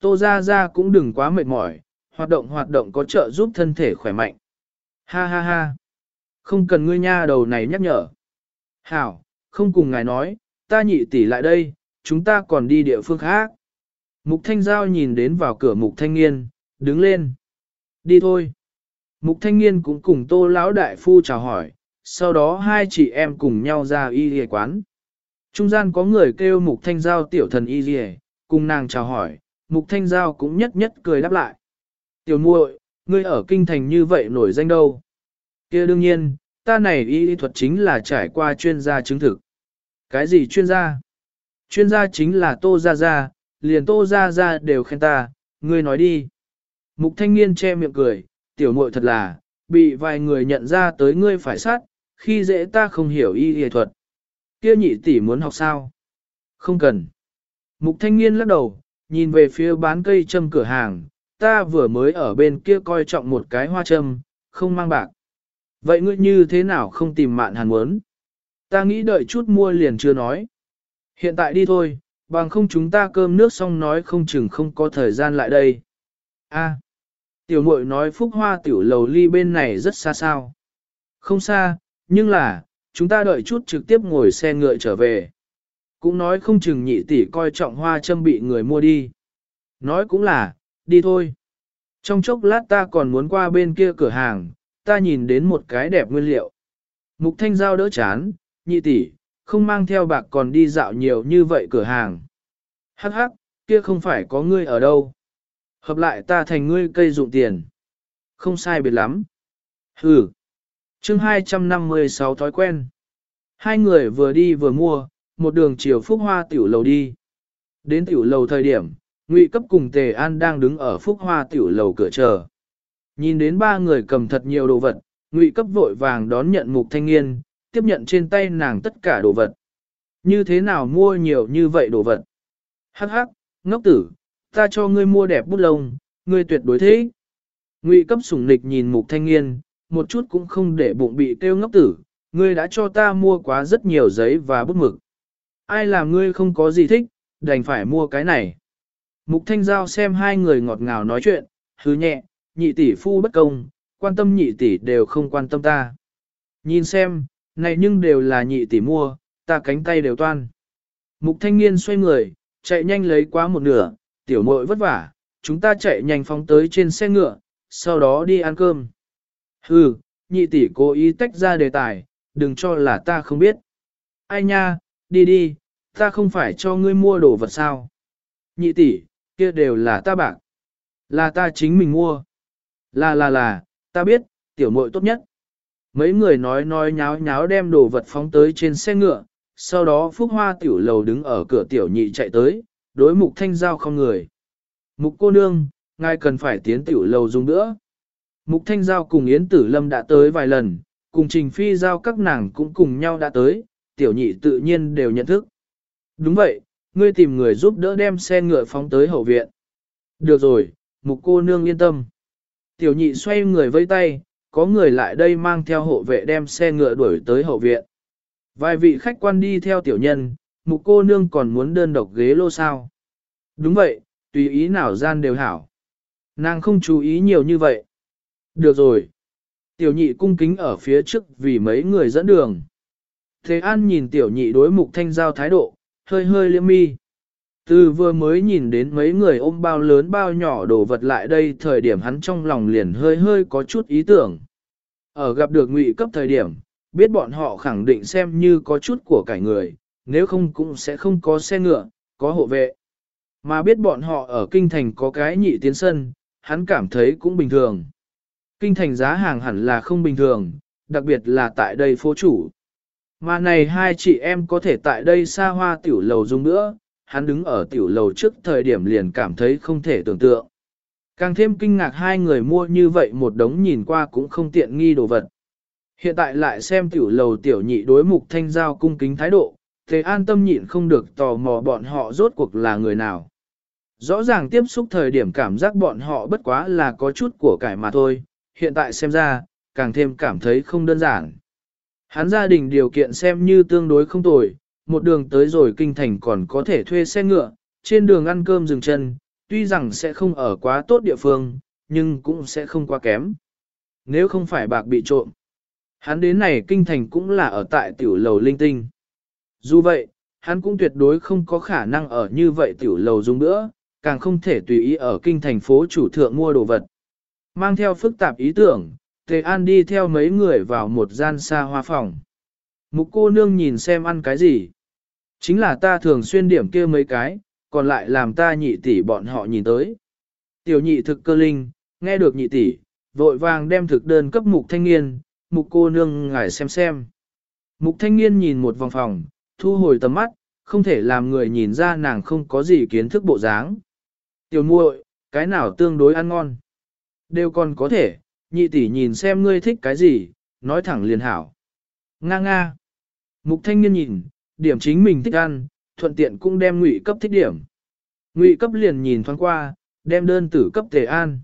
Tô Gia Gia cũng đừng quá mệt mỏi, hoạt động hoạt động có trợ giúp thân thể khỏe mạnh. Ha ha ha. Không cần ngươi nha đầu này nhắc nhở. Hảo, không cùng ngài nói, ta nhị tỷ lại đây, chúng ta còn đi địa phương khác. Mục Thanh Giao nhìn đến vào cửa Mục Thanh Nghiên, đứng lên. Đi thôi. Mục Thanh Nghiên cũng cùng Tô Lão Đại Phu chào hỏi, sau đó hai chị em cùng nhau ra y y quán. Trung gian có người kêu Mục Thanh Giao tiểu thần y y, cùng nàng chào hỏi, Mục Thanh Giao cũng nhất nhất cười đáp lại. Tiểu muội, ngươi ở kinh thành như vậy nổi danh đâu? kia đương nhiên, ta này y thuật chính là trải qua chuyên gia chứng thực. Cái gì chuyên gia? Chuyên gia chính là Tô Gia Gia, liền Tô Gia Gia đều khen ta, ngươi nói đi. Mục thanh niên che miệng cười, tiểu muội thật là, bị vài người nhận ra tới ngươi phải sát, khi dễ ta không hiểu y y thuật. Kia nhị tỷ muốn học sao? Không cần. Mục thanh niên lắc đầu, nhìn về phía bán cây châm cửa hàng, ta vừa mới ở bên kia coi trọng một cái hoa châm, không mang bạc. Vậy ngươi như thế nào không tìm mạn hàn muốn? Ta nghĩ đợi chút mua liền chưa nói. Hiện tại đi thôi, bằng không chúng ta cơm nước xong nói không chừng không có thời gian lại đây. A, tiểu muội nói phúc hoa tiểu lầu ly bên này rất xa sao. Không xa, nhưng là, chúng ta đợi chút trực tiếp ngồi xe ngựa trở về. Cũng nói không chừng nhị tỷ coi trọng hoa châm bị người mua đi. Nói cũng là, đi thôi. Trong chốc lát ta còn muốn qua bên kia cửa hàng, ta nhìn đến một cái đẹp nguyên liệu. Mục thanh giao đỡ chán, nhị tỷ, không mang theo bạc còn đi dạo nhiều như vậy cửa hàng. Hắc hắc, kia không phải có ngươi ở đâu. Hợp lại ta thành ngươi cây dụng tiền. Không sai biệt lắm. Hừ. chương 256 thói quen. Hai người vừa đi vừa mua, một đường chiều phúc hoa tiểu lầu đi. Đến tiểu lầu thời điểm, Ngụy cấp cùng Tề An đang đứng ở phúc hoa tiểu lầu cửa chờ. Nhìn đến ba người cầm thật nhiều đồ vật, Ngụy cấp vội vàng đón nhận mục thanh niên, tiếp nhận trên tay nàng tất cả đồ vật. Như thế nào mua nhiều như vậy đồ vật? Hắc hắc, ngốc tử, ta cho ngươi mua đẹp bút lông, ngươi tuyệt đối thế. Ngụy cấp sủng nịch nhìn mục thanh niên, một chút cũng không để bụng bị kêu ngốc tử, ngươi đã cho ta mua quá rất nhiều giấy và bút mực. Ai làm ngươi không có gì thích, đành phải mua cái này. Mục thanh giao xem hai người ngọt ngào nói chuyện, hứ nhẹ, nhị tỷ phu bất công, quan tâm nhị tỷ đều không quan tâm ta. Nhìn xem, này nhưng đều là nhị tỷ mua, ta cánh tay đều toan. Mục thanh niên xoay người, chạy nhanh lấy quá một nửa, tiểu muội vất vả, chúng ta chạy nhanh phóng tới trên xe ngựa, sau đó đi ăn cơm. Hừ, nhị tỷ cố ý tách ra đề tài, đừng cho là ta không biết. Ai nha, đi đi, ta không phải cho ngươi mua đồ vật sao. Nhị tỷ, kia đều là ta bạc. Là ta chính mình mua. Là là là, ta biết, tiểu muội tốt nhất. Mấy người nói nói nháo nháo đem đồ vật phóng tới trên xe ngựa, sau đó phúc hoa tiểu lầu đứng ở cửa tiểu nhị chạy tới, đối mục thanh giao không người. Mục cô nương, ngài cần phải tiến tiểu lầu dùng nữa. Mục thanh giao cùng Yến Tử Lâm đã tới vài lần, cùng trình phi giao các nàng cũng cùng nhau đã tới, tiểu nhị tự nhiên đều nhận thức. Đúng vậy, ngươi tìm người giúp đỡ đem xe ngựa phóng tới hậu viện. Được rồi, mục cô nương yên tâm. Tiểu nhị xoay người vây tay, có người lại đây mang theo hộ vệ đem xe ngựa đuổi tới hậu viện. Vài vị khách quan đi theo tiểu nhân, mục cô nương còn muốn đơn độc ghế lô sao. Đúng vậy, tùy ý nào gian đều hảo. Nàng không chú ý nhiều như vậy. Được rồi. Tiểu nhị cung kính ở phía trước vì mấy người dẫn đường. Thế An nhìn tiểu nhị đối mục thanh giao thái độ, hơi hơi liêm mi. Từ vừa mới nhìn đến mấy người ôm bao lớn bao nhỏ đồ vật lại đây thời điểm hắn trong lòng liền hơi hơi có chút ý tưởng. Ở gặp được ngụy cấp thời điểm, biết bọn họ khẳng định xem như có chút của cải người, nếu không cũng sẽ không có xe ngựa, có hộ vệ. Mà biết bọn họ ở kinh thành có cái nhị tiến sân, hắn cảm thấy cũng bình thường. Kinh thành giá hàng hẳn là không bình thường, đặc biệt là tại đây phố chủ. Mà này hai chị em có thể tại đây xa hoa tiểu lầu dùng nữa, hắn đứng ở tiểu lầu trước thời điểm liền cảm thấy không thể tưởng tượng. Càng thêm kinh ngạc hai người mua như vậy một đống nhìn qua cũng không tiện nghi đồ vật. Hiện tại lại xem tiểu lầu tiểu nhị đối mục thanh giao cung kính thái độ, thế an tâm nhịn không được tò mò bọn họ rốt cuộc là người nào. Rõ ràng tiếp xúc thời điểm cảm giác bọn họ bất quá là có chút của cải mà thôi, hiện tại xem ra, càng thêm cảm thấy không đơn giản. Hắn gia đình điều kiện xem như tương đối không tồi, một đường tới rồi kinh thành còn có thể thuê xe ngựa, trên đường ăn cơm dừng chân, tuy rằng sẽ không ở quá tốt địa phương, nhưng cũng sẽ không quá kém. Nếu không phải bạc bị trộm, hắn đến này kinh thành cũng là ở tại tiểu lầu linh tinh. Dù vậy, hắn cũng tuyệt đối không có khả năng ở như vậy tiểu lầu dùng nữa, càng không thể tùy ý ở kinh thành phố chủ thượng mua đồ vật. Mang theo phức tạp ý tưởng, Tề An đi theo mấy người vào một gian xa hoa phòng. Mục cô nương nhìn xem ăn cái gì. Chính là ta thường xuyên điểm kia mấy cái, còn lại làm ta nhị tỷ bọn họ nhìn tới. Tiểu nhị thực cơ linh, nghe được nhị tỷ, vội vàng đem thực đơn cấp mục thanh niên, mục cô nương ngài xem xem. Mục thanh niên nhìn một vòng phòng, thu hồi tầm mắt, không thể làm người nhìn ra nàng không có gì kiến thức bộ dáng. Tiểu muội, cái nào tương đối ăn ngon? Đều còn có thể, nhị tỷ nhìn xem ngươi thích cái gì, nói thẳng liền hảo. Nga nga. Mục thanh niên nhìn, điểm chính mình thích ăn, thuận tiện cũng đem ngụy cấp thích điểm. Ngụy cấp liền nhìn thoáng qua, đem đơn tử cấp tề an.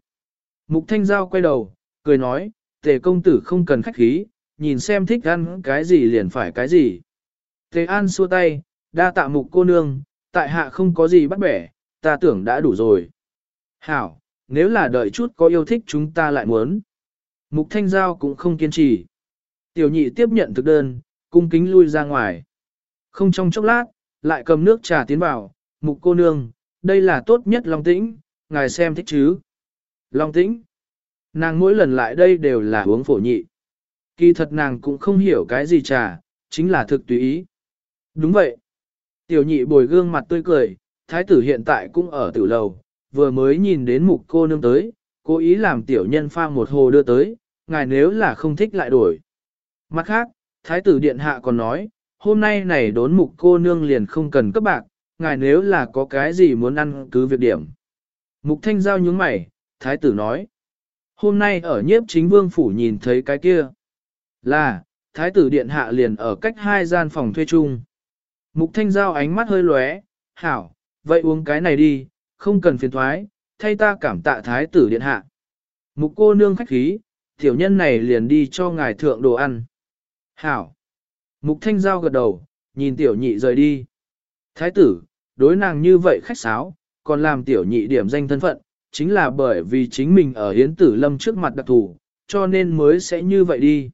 Mục thanh giao quay đầu, cười nói, tề công tử không cần khách khí, nhìn xem thích ăn cái gì liền phải cái gì. Tề an xua tay, đa tạ mục cô nương, tại hạ không có gì bắt bẻ, ta tưởng đã đủ rồi. Hảo, nếu là đợi chút có yêu thích chúng ta lại muốn. Mục thanh giao cũng không kiên trì. Tiểu nhị tiếp nhận thực đơn, cung kính lui ra ngoài. Không trong chốc lát, lại cầm nước trà tiến vào, mục cô nương, đây là tốt nhất Long Tĩnh, ngài xem thích chứ. Long Tĩnh, nàng mỗi lần lại đây đều là uống phổ nhị. Kỳ thật nàng cũng không hiểu cái gì trà, chính là thực tùy ý. Đúng vậy. Tiểu nhị bồi gương mặt tươi cười, thái tử hiện tại cũng ở tử lầu, vừa mới nhìn đến mục cô nương tới, cố ý làm tiểu nhân pha một hồ đưa tới, ngài nếu là không thích lại đổi. Mặt khác, thái tử điện hạ còn nói, hôm nay này đốn mục cô nương liền không cần cấp bạc, ngài nếu là có cái gì muốn ăn cứ việc điểm. Mục thanh giao nhướng mày, thái tử nói, hôm nay ở nhiếp chính vương phủ nhìn thấy cái kia, là, thái tử điện hạ liền ở cách hai gian phòng thuê chung. Mục thanh giao ánh mắt hơi lóe, hảo, vậy uống cái này đi, không cần phiền thoái, thay ta cảm tạ thái tử điện hạ. Mục cô nương khách khí, tiểu nhân này liền đi cho ngài thượng đồ ăn. Hảo. Mục thanh giao gật đầu, nhìn tiểu nhị rời đi. Thái tử, đối nàng như vậy khách sáo, còn làm tiểu nhị điểm danh thân phận, chính là bởi vì chính mình ở hiến tử lâm trước mặt đặc thủ, cho nên mới sẽ như vậy đi.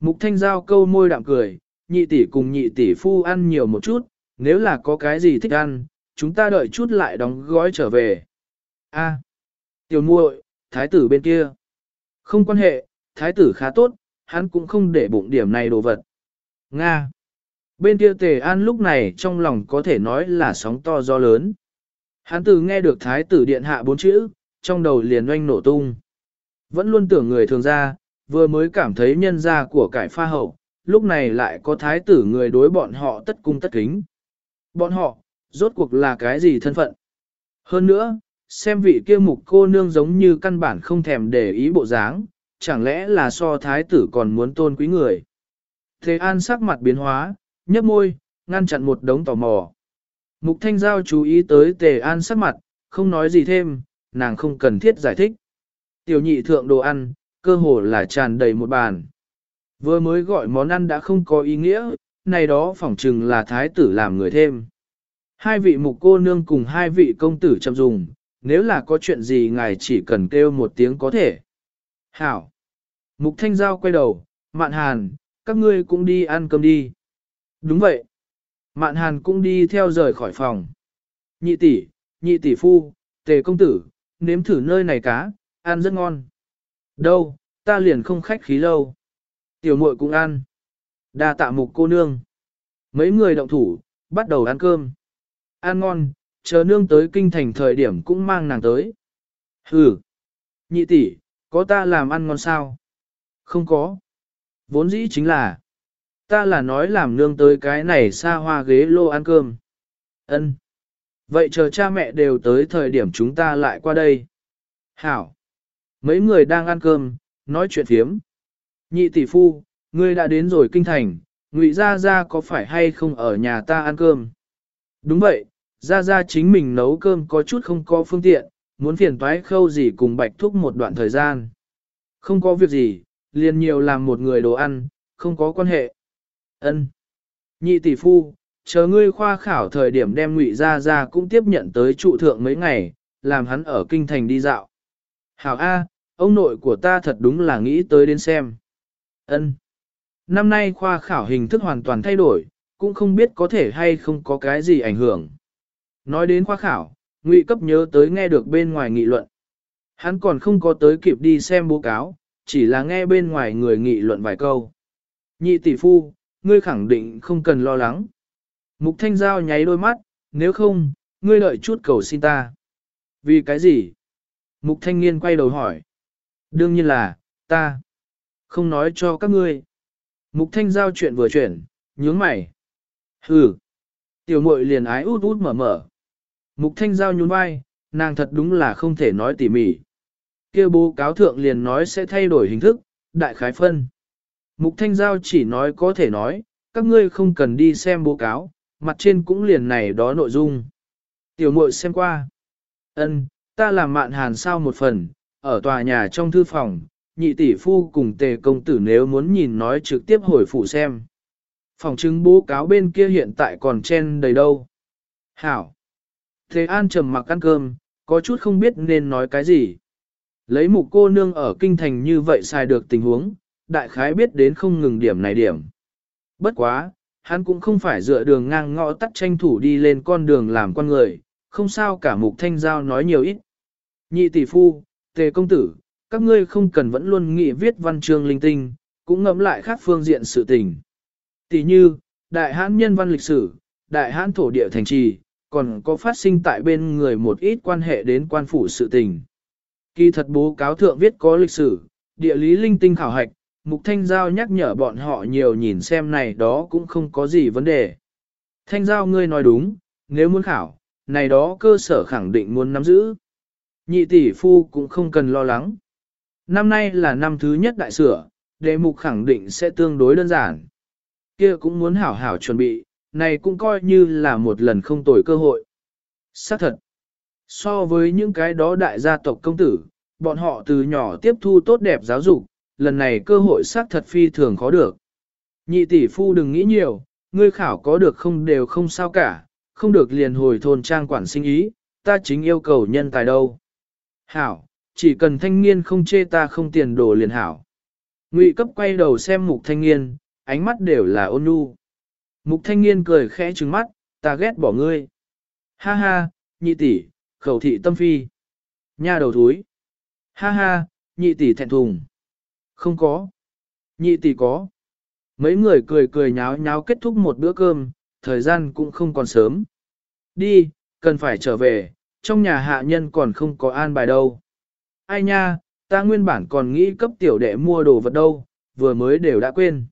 Mục thanh giao câu môi đạm cười, nhị tỷ cùng nhị tỷ phu ăn nhiều một chút, nếu là có cái gì thích ăn, chúng ta đợi chút lại đóng gói trở về. A, tiểu muội, thái tử bên kia. Không quan hệ, thái tử khá tốt, hắn cũng không để bụng điểm này đồ vật. Nga. Bên kia tề an lúc này trong lòng có thể nói là sóng to gió lớn. Hắn từ nghe được thái tử điện hạ bốn chữ, trong đầu liền oanh nổ tung. Vẫn luôn tưởng người thường ra, vừa mới cảm thấy nhân gia của cải pha hậu, lúc này lại có thái tử người đối bọn họ tất cung tất kính. Bọn họ, rốt cuộc là cái gì thân phận? Hơn nữa, xem vị kia mục cô nương giống như căn bản không thèm để ý bộ dáng, chẳng lẽ là so thái tử còn muốn tôn quý người. Thế an sắc mặt biến hóa, nhấp môi, ngăn chặn một đống tò mò. Mục thanh giao chú ý tới tề an sắc mặt, không nói gì thêm, nàng không cần thiết giải thích. Tiểu nhị thượng đồ ăn, cơ hồ là tràn đầy một bàn. Vừa mới gọi món ăn đã không có ý nghĩa, này đó phỏng chừng là thái tử làm người thêm. Hai vị mục cô nương cùng hai vị công tử chăm dùng, nếu là có chuyện gì ngài chỉ cần kêu một tiếng có thể. Hảo. Mục Thanh Giao quay đầu, Mạn Hàn, các ngươi cũng đi ăn cơm đi. Đúng vậy. Mạn Hàn cũng đi theo rời khỏi phòng. Nhị tỷ, nhị tỷ phu, tề công tử, nếm thử nơi này cá, ăn rất ngon. Đâu, ta liền không khách khí lâu. Tiểu muội cũng ăn. Đa tạ mục cô nương. Mấy người động thủ, bắt đầu ăn cơm. Ăn ngon, chờ nương tới kinh thành thời điểm cũng mang nàng tới. Hừ. Nhị tỷ, có ta làm ăn ngon sao? Không có. Vốn dĩ chính là, ta là nói làm nương tới cái này xa hoa ghế lô ăn cơm. Ân. Vậy chờ cha mẹ đều tới thời điểm chúng ta lại qua đây. Hảo. Mấy người đang ăn cơm, nói chuyện phiếm. Nhị tỷ phu, ngươi đã đến rồi kinh thành, ngụy gia gia có phải hay không ở nhà ta ăn cơm? Đúng vậy, gia gia chính mình nấu cơm có chút không có phương tiện, muốn phiền toái khâu gì cùng bạch thúc một đoạn thời gian. Không có việc gì, liền nhiều làm một người đồ ăn, không có quan hệ. Ân. Nhị tỷ phu, chờ ngươi khoa khảo thời điểm đem ngụy ra ra cũng tiếp nhận tới trụ thượng mấy ngày, làm hắn ở kinh thành đi dạo. Hảo A, ông nội của ta thật đúng là nghĩ tới đến xem. Ân. Năm nay khoa khảo hình thức hoàn toàn thay đổi, cũng không biết có thể hay không có cái gì ảnh hưởng. Nói đến khoa khảo, Ngụy cấp nhớ tới nghe được bên ngoài nghị luận. Hắn còn không có tới kịp đi xem báo cáo, chỉ là nghe bên ngoài người nghị luận vài câu. Nhị tỷ phu, ngươi khẳng định không cần lo lắng. Mục Thanh Giao nháy đôi mắt, nếu không, ngươi lợi chút cầu xin ta. Vì cái gì? Mục Thanh Niên quay đầu hỏi. Đương nhiên là, ta. Không nói cho các ngươi. Mục Thanh Giao chuyện vừa chuyển, nhướng mày. Hừ. Tiểu muội liền ái út út mở mở. Mục Thanh Giao nhún vai, nàng thật đúng là không thể nói tỉ mỉ. kia bố cáo thượng liền nói sẽ thay đổi hình thức, đại khái phân. Mục Thanh Giao chỉ nói có thể nói, các ngươi không cần đi xem bố cáo, mặt trên cũng liền này đó nội dung. Tiểu muội xem qua. Ân, ta làm mạn hàn sao một phần, ở tòa nhà trong thư phòng, nhị tỷ phu cùng tề công tử nếu muốn nhìn nói trực tiếp hồi phụ xem. Phòng chứng bố cáo bên kia hiện tại còn chen đầy đâu. Hảo. Thế An trầm mặc ăn cơm, có chút không biết nên nói cái gì. Lấy mục cô nương ở kinh thành như vậy xài được tình huống, đại khái biết đến không ngừng điểm này điểm. Bất quá, hắn cũng không phải dựa đường ngang ngõ tắt tranh thủ đi lên con đường làm con người, không sao cả mục thanh giao nói nhiều ít. Nhị tỷ phu, tề công tử, các ngươi không cần vẫn luôn nghĩ viết văn chương linh tinh, cũng ngẫm lại khác phương diện sự tình. Tỷ như, đại hãn nhân văn lịch sử, đại hãn thổ địa thành trì, còn có phát sinh tại bên người một ít quan hệ đến quan phủ sự tình. Kỳ thật bố cáo thượng viết có lịch sử, địa lý linh tinh khảo hạch, Mục Thanh Giao nhắc nhở bọn họ nhiều nhìn xem này đó cũng không có gì vấn đề. Thanh Giao ngươi nói đúng, nếu muốn khảo, này đó cơ sở khẳng định muốn nắm giữ. Nhị tỷ phu cũng không cần lo lắng. Năm nay là năm thứ nhất đại sửa, đề mục khẳng định sẽ tương đối đơn giản. Kia cũng muốn hảo hảo chuẩn bị, này cũng coi như là một lần không tồi cơ hội. Xác thật, so với những cái đó đại gia tộc công tử, bọn họ từ nhỏ tiếp thu tốt đẹp giáo dục, lần này cơ hội xác thật phi thường khó được. Nhị tỷ phu đừng nghĩ nhiều, ngươi khảo có được không đều không sao cả, không được liền hồi thôn trang quản sinh ý, ta chính yêu cầu nhân tài đâu. Hảo, chỉ cần thanh niên không chê ta không tiền đồ liền hảo. Ngụy cấp quay đầu xem mục thanh niên, ánh mắt đều là ôn nhu. Mục thanh niên cười khẽ trừng mắt, ta ghét bỏ ngươi. Ha ha, nhị tỷ, khẩu thị tâm phi. Nha đầu thúi. Ha ha, nhị tỷ thẹn thùng. Không có. Nhị tỷ có. Mấy người cười cười nháo nháo kết thúc một bữa cơm, thời gian cũng không còn sớm. Đi, cần phải trở về, trong nhà hạ nhân còn không có an bài đâu. Ai nha, ta nguyên bản còn nghĩ cấp tiểu đệ mua đồ vật đâu, vừa mới đều đã quên.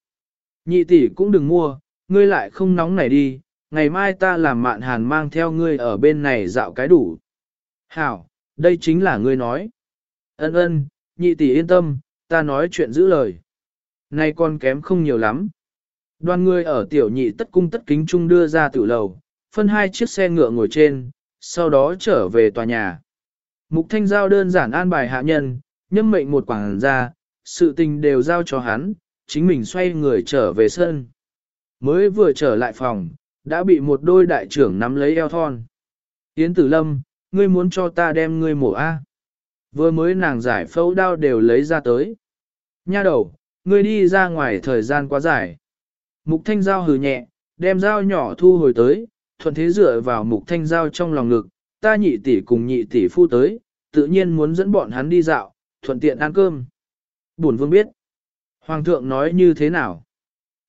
Nhị tỷ cũng đừng mua, ngươi lại không nóng này đi, ngày mai ta làm mạn hàn mang theo ngươi ở bên này dạo cái đủ. Hảo, đây chính là ngươi nói. Ân ân, nhị tỷ yên tâm, ta nói chuyện giữ lời. Nay con kém không nhiều lắm. Đoàn người ở tiểu nhị tất cung tất kính trung đưa ra tử lầu, phân hai chiếc xe ngựa ngồi trên, sau đó trở về tòa nhà. Mục thanh giao đơn giản an bài hạ nhân, nhâm mệnh một quảng ra, sự tình đều giao cho hắn, chính mình xoay người trở về sân. Mới vừa trở lại phòng, đã bị một đôi đại trưởng nắm lấy eo thon. Yến tử lâm, ngươi muốn cho ta đem ngươi mổ A. Vừa mới nàng giải phẫu đao đều lấy ra tới. Nha đầu, ngươi đi ra ngoài thời gian quá dài. Mục thanh giao hừ nhẹ, đem dao nhỏ thu hồi tới, thuận thế dựa vào mục thanh giao trong lòng ngực, ta nhị tỷ cùng nhị tỷ phu tới, tự nhiên muốn dẫn bọn hắn đi dạo, thuận tiện ăn cơm. Bổn vương biết. Hoàng thượng nói như thế nào?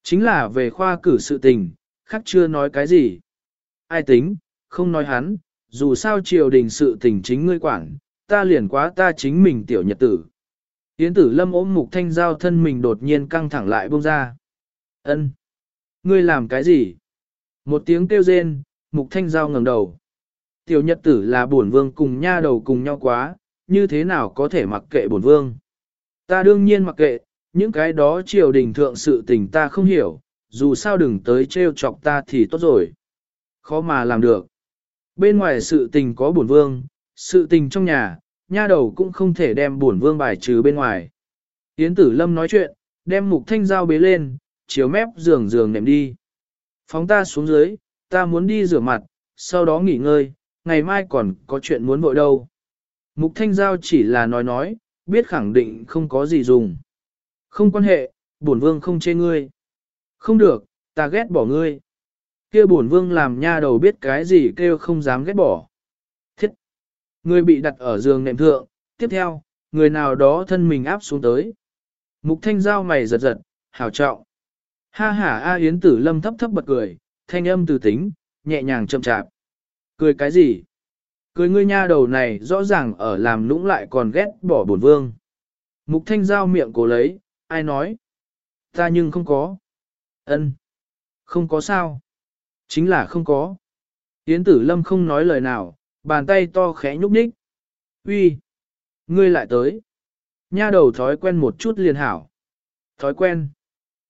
Chính là về khoa cử sự tình, khác chưa nói cái gì. Ai tính, không nói hắn, dù sao triều đình sự tình chính ngươi quản, ta liền quá ta chính mình tiểu nhật tử. Yến tử lâm ôm mục thanh giao thân mình đột nhiên căng thẳng lại bông ra. ân Ngươi làm cái gì? Một tiếng kêu rên, mục thanh giao ngẩng đầu. Tiểu nhật tử là bổn vương cùng nha đầu cùng nhau quá, như thế nào có thể mặc kệ bổn vương? Ta đương nhiên mặc kệ, những cái đó triều đình thượng sự tình ta không hiểu, dù sao đừng tới trêu chọc ta thì tốt rồi. Khó mà làm được. Bên ngoài sự tình có bổn vương, sự tình trong nhà, nha đầu cũng không thể đem bổn vương bài trừ bên ngoài. Yến tử lâm nói chuyện, đem mục thanh dao bế lên, chiếu mép giường giường nệm đi. Phóng ta xuống dưới, ta muốn đi rửa mặt, sau đó nghỉ ngơi, ngày mai còn có chuyện muốn vội đâu. Mục Thanh Giao chỉ là nói nói, biết khẳng định không có gì dùng. Không quan hệ, bổn vương không chê ngươi. Không được, ta ghét bỏ ngươi. kia bổn vương làm nha đầu biết cái gì kêu không dám ghét bỏ. Thiết! Ngươi bị đặt ở giường nệm thượng, tiếp theo, người nào đó thân mình áp xuống tới. Mục thanh giao mày giật giật, hào trọng. Ha ha A Yến tử lâm thấp thấp bật cười, thanh âm từ tính, nhẹ nhàng chậm chạp. Cười cái gì? Cười ngươi nha đầu này rõ ràng ở làm lũng lại còn ghét bỏ bổn vương. Mục thanh giao miệng cổ lấy, ai nói? Ta nhưng không có. ân Không có sao. Chính là không có. Yến tử lâm không nói lời nào, bàn tay to khẽ nhúc nhích. Uy, Ngươi lại tới. Nha đầu thói quen một chút liền hảo. Thói quen.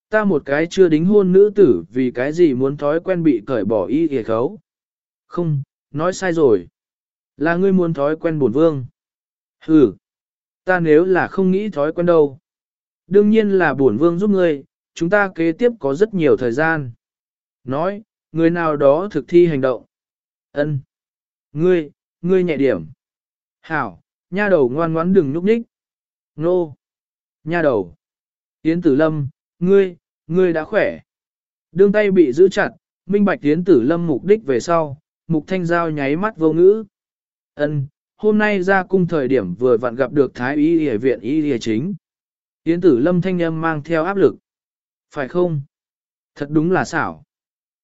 Ta một cái chưa đính hôn nữ tử vì cái gì muốn thói quen bị cởi bỏ y hề khấu. Không, nói sai rồi. Là ngươi muốn thói quen bổn vương. Ừ. Ta nếu là không nghĩ thói quen đâu. Đương nhiên là bổn vương giúp ngươi, chúng ta kế tiếp có rất nhiều thời gian. Nói, người nào đó thực thi hành động. Ân. Ngươi, ngươi nhẹ điểm. Hảo, nha đầu ngoan ngoãn đừng nhúc nhích. Nô. Nha đầu. Yến tử lâm, ngươi, ngươi đã khỏe. Đương tay bị giữ chặt, minh bạch Yến tử lâm mục đích về sau, mục thanh giao nháy mắt vô ngữ. Ân, hôm nay ra cung thời điểm vừa vặn gặp được thái y y viện y y chính. Yến tử lâm thanh âm mang theo áp lực. Phải không? Thật đúng là xảo.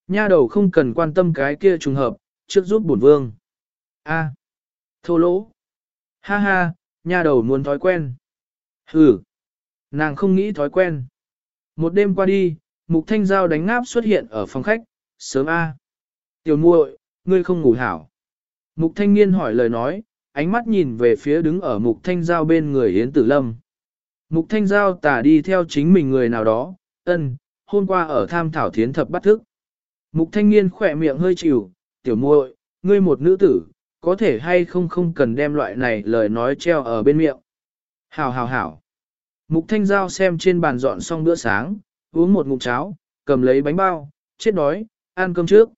Nha đầu không cần quan tâm cái kia trùng hợp, trước giúp bổn vương. A. Thô lỗ. Ha ha, nha đầu muốn thói quen. Hừ. Nàng không nghĩ thói quen. Một đêm qua đi, mục thanh giao đánh ngáp xuất hiện ở phòng khách, sớm A. Tiểu muội, ngươi không ngủ hảo. Mục thanh niên hỏi lời nói, ánh mắt nhìn về phía đứng ở mục thanh giao bên người Yến Tử Lâm. Mục thanh giao tả đi theo chính mình người nào đó, ân, hôm qua ở tham thảo thiến thập bắt thức. Mục thanh niên khỏe miệng hơi chịu, tiểu muội, ngươi một nữ tử, có thể hay không không cần đem loại này lời nói treo ở bên miệng. Hảo hảo hảo. Mục thanh giao xem trên bàn dọn xong bữa sáng, uống một ngụm cháo, cầm lấy bánh bao, chết đói, ăn cơm trước.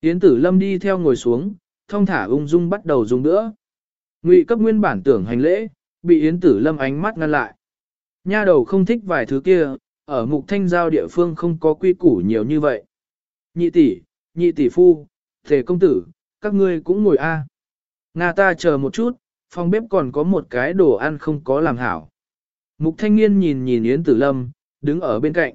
Yến tử lâm đi theo ngồi xuống, thông thả ung dung bắt đầu dùng bữa. Ngụy cấp nguyên bản tưởng hành lễ, bị Yến tử lâm ánh mắt ngăn lại. Nha đầu không thích vài thứ kia, ở mục thanh giao địa phương không có quy củ nhiều như vậy. Nhị tỷ, nhị tỷ phu, thể công tử, các ngươi cũng ngồi a. À. Nga ta chờ một chút, phòng bếp còn có một cái đồ ăn không có làm hảo. Mục thanh niên nhìn nhìn Yến Tử Lâm, đứng ở bên cạnh.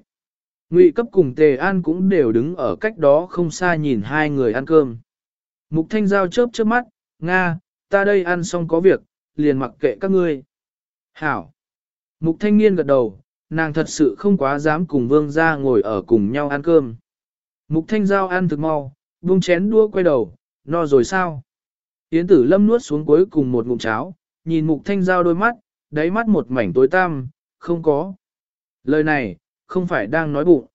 Ngụy cấp cùng Tề An cũng đều đứng ở cách đó không xa nhìn hai người ăn cơm. Mục thanh giao chớp chớp mắt, Nga, ta đây ăn xong có việc, liền mặc kệ các ngươi. Hảo. Mục thanh niên gật đầu, nàng thật sự không quá dám cùng vương gia ngồi ở cùng nhau ăn cơm. Mục thanh giao ăn thực mau, vương chén đua quay đầu, no rồi sao? Yến tử lâm nuốt xuống cuối cùng một ngụm cháo, nhìn mục thanh giao đôi mắt, đáy mắt một mảnh tối tăm, không có. Lời này, không phải đang nói bụng.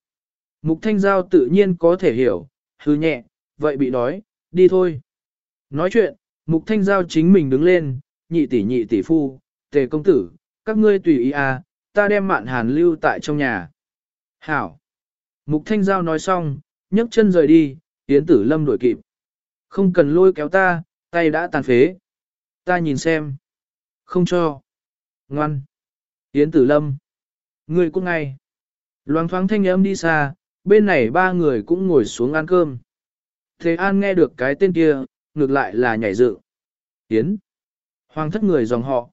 Mục thanh giao tự nhiên có thể hiểu, hư nhẹ, vậy bị đói, đi thôi. Nói chuyện, mục thanh giao chính mình đứng lên, nhị tỷ nhị tỷ phu, tề công tử, các ngươi tùy ý à, ta đem mạn hàn lưu tại trong nhà. Hảo. Mục thanh giao nói xong, nhấc chân rời đi, Yến tử lâm đuổi kịp. Không cần lôi kéo ta, tay đã tàn phế. Ta nhìn xem. Không cho. Ngoan. Yến tử lâm. Người cũng ngay. Loáng thoáng thanh âm đi xa, bên này ba người cũng ngồi xuống ăn cơm. Thế An nghe được cái tên kia, ngược lại là nhảy dựng. Yến. Hoàng thất người dòng họ.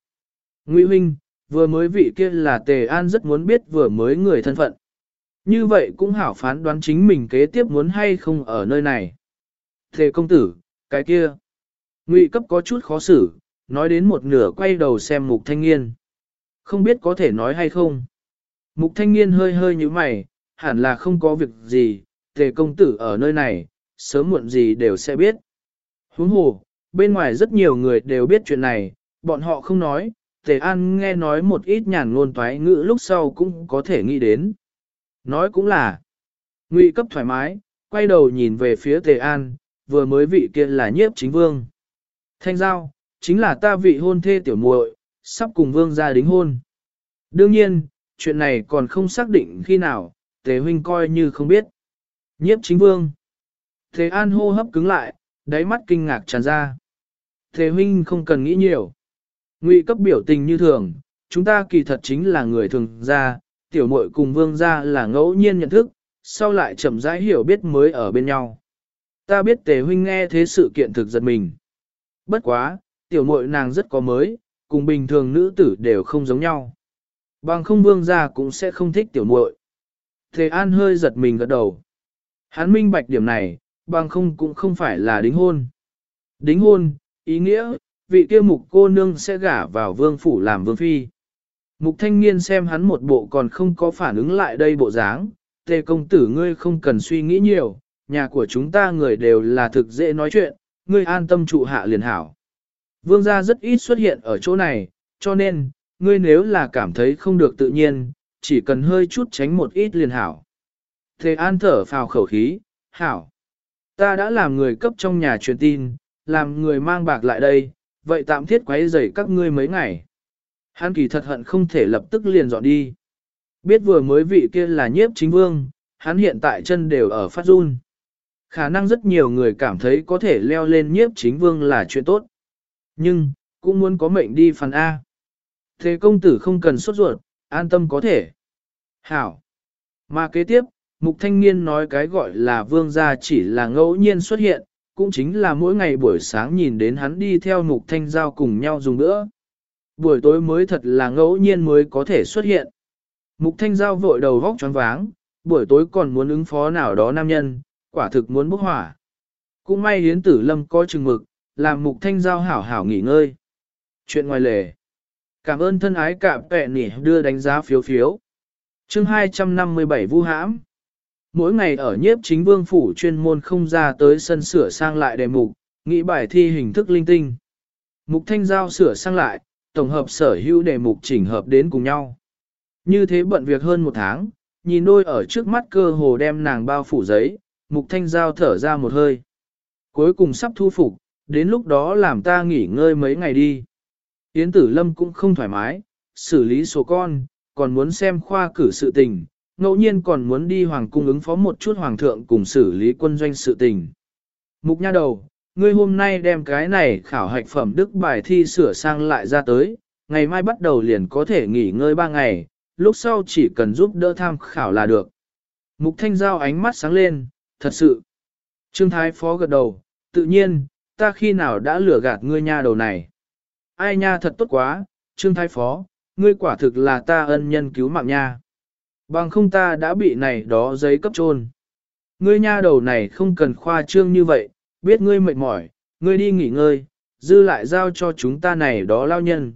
Ngụy huynh, vừa mới vị kia là Tề An rất muốn biết vừa mới người thân phận. Như vậy cũng hảo phán đoán chính mình kế tiếp muốn hay không ở nơi này. Thề công tử, cái kia. Ngụy cấp có chút khó xử, nói đến một nửa quay đầu xem mục thanh niên. Không biết có thể nói hay không. Mục thanh niên hơi hơi như mày, hẳn là không có việc gì, tề công tử ở nơi này, sớm muộn gì đều sẽ biết. Huống hồ, bên ngoài rất nhiều người đều biết chuyện này, bọn họ không nói, tề an nghe nói một ít nhàn ngôn toái ngữ lúc sau cũng có thể nghĩ đến. Nói cũng là, ngụy cấp thoải mái, quay đầu nhìn về phía tề an, vừa mới vị kia là nhiếp chính vương. Thanh giao, chính là ta vị hôn thê tiểu muội, sắp cùng vương gia đính hôn. Đương nhiên, chuyện này còn không xác định khi nào, tề huynh coi như không biết. Nhiếp chính vương. Tề an hô hấp cứng lại, đáy mắt kinh ngạc tràn ra. Tề huynh không cần nghĩ nhiều. Ngụy cấp biểu tình như thường, chúng ta kỳ thật chính là người thường gia, tiểu muội cùng vương gia là ngẫu nhiên nhận thức, sau lại chậm rãi hiểu biết mới ở bên nhau. Ta biết tề huynh nghe thế sự kiện thực giật mình. Bất quá, tiểu muội nàng rất có mới, cùng bình thường nữ tử đều không giống nhau. Bằng không vương gia cũng sẽ không thích tiểu muội. Tề An hơi giật mình gật đầu. Hắn minh bạch điểm này, bằng không cũng không phải là đính hôn. Đính hôn, ý nghĩa, vị kia mục cô nương sẽ gả vào vương phủ làm vương phi. Mục thanh niên xem hắn một bộ còn không có phản ứng lại đây bộ dáng, tề công tử ngươi không cần suy nghĩ nhiều, nhà của chúng ta người đều là thực dễ nói chuyện, ngươi an tâm trụ hạ liền hảo. Vương gia rất ít xuất hiện ở chỗ này, cho nên, ngươi nếu là cảm thấy không được tự nhiên, chỉ cần hơi chút tránh một ít liền hảo. Thế an thở phào khẩu khí, hảo. Ta đã làm người cấp trong nhà truyền tin, làm người mang bạc lại đây, vậy tạm thiết quấy rầy các ngươi mấy ngày. Hắn kỳ thật hận không thể lập tức liền dọn đi. Biết vừa mới vị kia là nhiếp chính vương, hắn hiện tại chân đều ở phát run. Khả năng rất nhiều người cảm thấy có thể leo lên nhiếp chính vương là chuyện tốt. Nhưng, cũng muốn có mệnh đi phần A. Thế công tử không cần sốt ruột, an tâm có thể. Hảo. Mà kế tiếp, mục thanh niên nói cái gọi là vương gia chỉ là ngẫu nhiên xuất hiện, cũng chính là mỗi ngày buổi sáng nhìn đến hắn đi theo mục thanh giao cùng nhau dùng nữa. Buổi tối mới thật là ngẫu nhiên mới có thể xuất hiện. Mục thanh giao vội đầu vóc choáng váng, buổi tối còn muốn ứng phó nào đó nam nhân, quả thực muốn bốc hỏa. Cũng may hiến tử lâm có chừng mực, làm mục thanh giao hảo hảo nghỉ ngơi. Chuyện ngoài lề. Cảm ơn thân ái cạm vẹ nỉ đưa đánh giá phiếu phiếu. chương 257 vu hãm. Mỗi ngày ở nhiếp chính vương phủ chuyên môn không ra tới sân sửa sang lại đề mục, nghĩ bài thi hình thức linh tinh. Mục thanh giao sửa sang lại, tổng hợp sở hữu đề mục chỉnh hợp đến cùng nhau. Như thế bận việc hơn một tháng, nhìn đôi ở trước mắt cơ hồ đem nàng bao phủ giấy, mục thanh giao thở ra một hơi. Cuối cùng sắp thu phục, đến lúc đó làm ta nghỉ ngơi mấy ngày đi. Yến tử lâm cũng không thoải mái, xử lý số con, còn muốn xem khoa cử sự tình, ngẫu nhiên còn muốn đi hoàng cung ứng phó một chút hoàng thượng cùng xử lý quân doanh sự tình. Mục nha đầu, ngươi hôm nay đem cái này khảo hạch phẩm đức bài thi sửa sang lại ra tới, ngày mai bắt đầu liền có thể nghỉ ngơi ba ngày, lúc sau chỉ cần giúp đỡ tham khảo là được. Mục thanh giao ánh mắt sáng lên, thật sự. Trương Thái Phó gật đầu, tự nhiên, ta khi nào đã lừa gạt ngươi nha đầu này. Ai nha thật tốt quá, Trương Thái Phó, ngươi quả thực là ta ân nhân cứu mạng nha. Bằng không ta đã bị này đó giấy cấp trôn. Ngươi nha đầu này không cần khoa trương như vậy, biết ngươi mệt mỏi, ngươi đi nghỉ ngơi, dư lại giao cho chúng ta này đó lao nhân.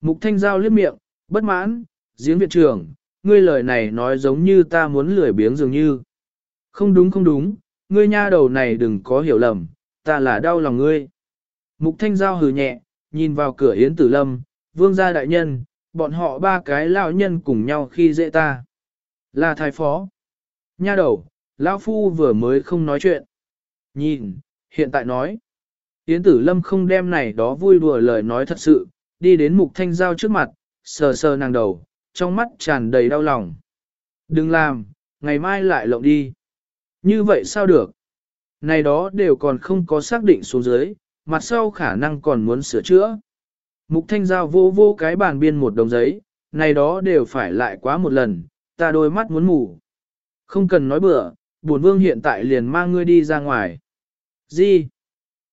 Mục thanh giao liếc miệng, bất mãn, giếng viện trưởng, ngươi lời này nói giống như ta muốn lười biếng dường như. Không đúng không đúng, ngươi nha đầu này đừng có hiểu lầm, ta là đau lòng ngươi. Mục thanh giao hừ nhẹ, nhìn vào cửa Yến Tử Lâm, vương gia đại nhân, bọn họ ba cái lao nhân cùng nhau khi dễ ta. Là thái phó. Nha đầu, lão phu vừa mới không nói chuyện. Nhìn, hiện tại nói. Yến Tử Lâm không đem này đó vui đùa lời nói thật sự, đi đến mục thanh giao trước mặt, sờ sờ nàng đầu, trong mắt tràn đầy đau lòng. Đừng làm, ngày mai lại lộng đi. Như vậy sao được? Này đó đều còn không có xác định xuống dưới, mặt sau khả năng còn muốn sửa chữa. Mục thanh giao vô vô cái bàn biên một đồng giấy, này đó đều phải lại quá một lần, ta đôi mắt muốn ngủ, Không cần nói bừa, buồn vương hiện tại liền mang ngươi đi ra ngoài. Gì?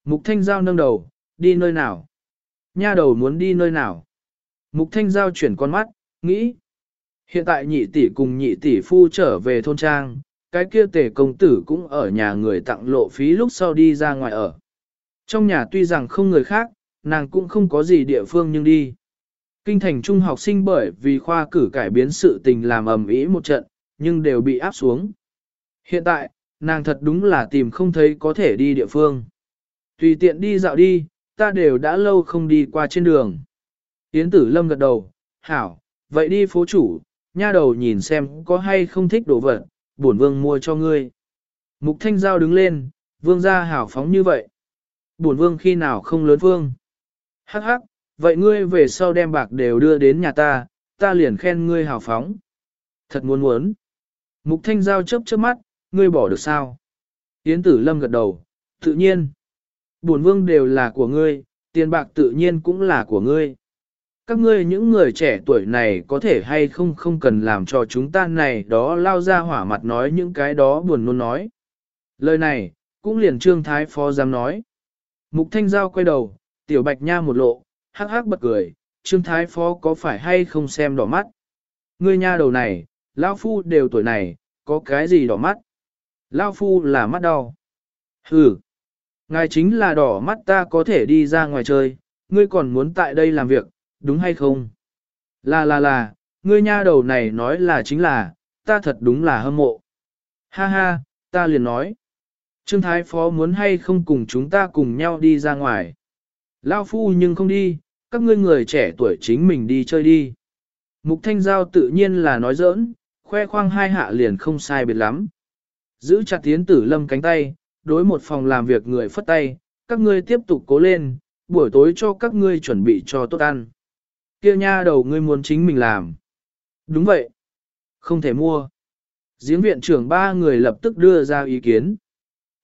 Mục thanh giao nâng đầu, đi nơi nào? Nha đầu muốn đi nơi nào? Mục thanh giao chuyển con mắt, nghĩ. Hiện tại nhị tỷ cùng nhị tỷ phu trở về thôn trang, cái kia tề công tử cũng ở nhà người tặng lộ phí lúc sau đi ra ngoài ở. Trong nhà tuy rằng không người khác, nàng cũng không có gì địa phương nhưng đi. Kinh thành trung học sinh bởi vì khoa cử cải biến sự tình làm ầm ĩ một trận, nhưng đều bị áp xuống. Hiện tại, nàng thật đúng là tìm không thấy có thể đi địa phương. Tùy tiện đi dạo đi, ta đều đã lâu không đi qua trên đường. Yến tử lâm gật đầu, hảo, vậy đi phố chủ, nha đầu nhìn xem có hay không thích đồ vật, bổn vương mua cho ngươi. Mục thanh giao đứng lên, vương gia hảo phóng như vậy. Bổn vương khi nào không lớn vương. Hắc hắc, vậy ngươi về sau đem bạc đều đưa đến nhà ta, ta liền khen ngươi hảo phóng. Thật muốn muốn. Mục thanh giao chớp chớp mắt, ngươi bỏ được sao? Yến tử lâm gật đầu, tự nhiên. Bổn vương đều là của ngươi, tiền bạc tự nhiên cũng là của ngươi. các ngươi những người trẻ tuổi này có thể hay không không cần làm cho chúng ta này đó lao ra hỏa mặt nói những cái đó buồn nôn nói. Lời này, cũng liền trương thái phó dám nói. Mục thanh giao quay đầu, tiểu bạch nha một lộ, hắc hắc bật cười, trương thái phó có phải hay không xem đỏ mắt. Ngươi nha đầu này, lao phu đều tuổi này, có cái gì đỏ mắt. Lao phu là mắt đau. Hừ, ngài chính là đỏ mắt ta có thể đi ra ngoài chơi, ngươi còn muốn tại đây làm việc, đúng hay không? Là là là, ngươi nha đầu này nói là chính là, ta thật đúng là hâm mộ. Ha ha, ta liền nói. Trương Thái Phó muốn hay không cùng chúng ta cùng nhau đi ra ngoài. Lao phu nhưng không đi, các ngươi người trẻ tuổi chính mình đi chơi đi. Mục Thanh Giao tự nhiên là nói giỡn, khoe khoang hai hạ liền không sai biệt lắm. Giữ chặt tiến tử lâm cánh tay, đối một phòng làm việc người phất tay, các ngươi tiếp tục cố lên, buổi tối cho các ngươi chuẩn bị cho tốt ăn. Kia nha đầu ngươi muốn chính mình làm. Đúng vậy. Không thể mua. Giếng viện trưởng ba người lập tức đưa ra ý kiến.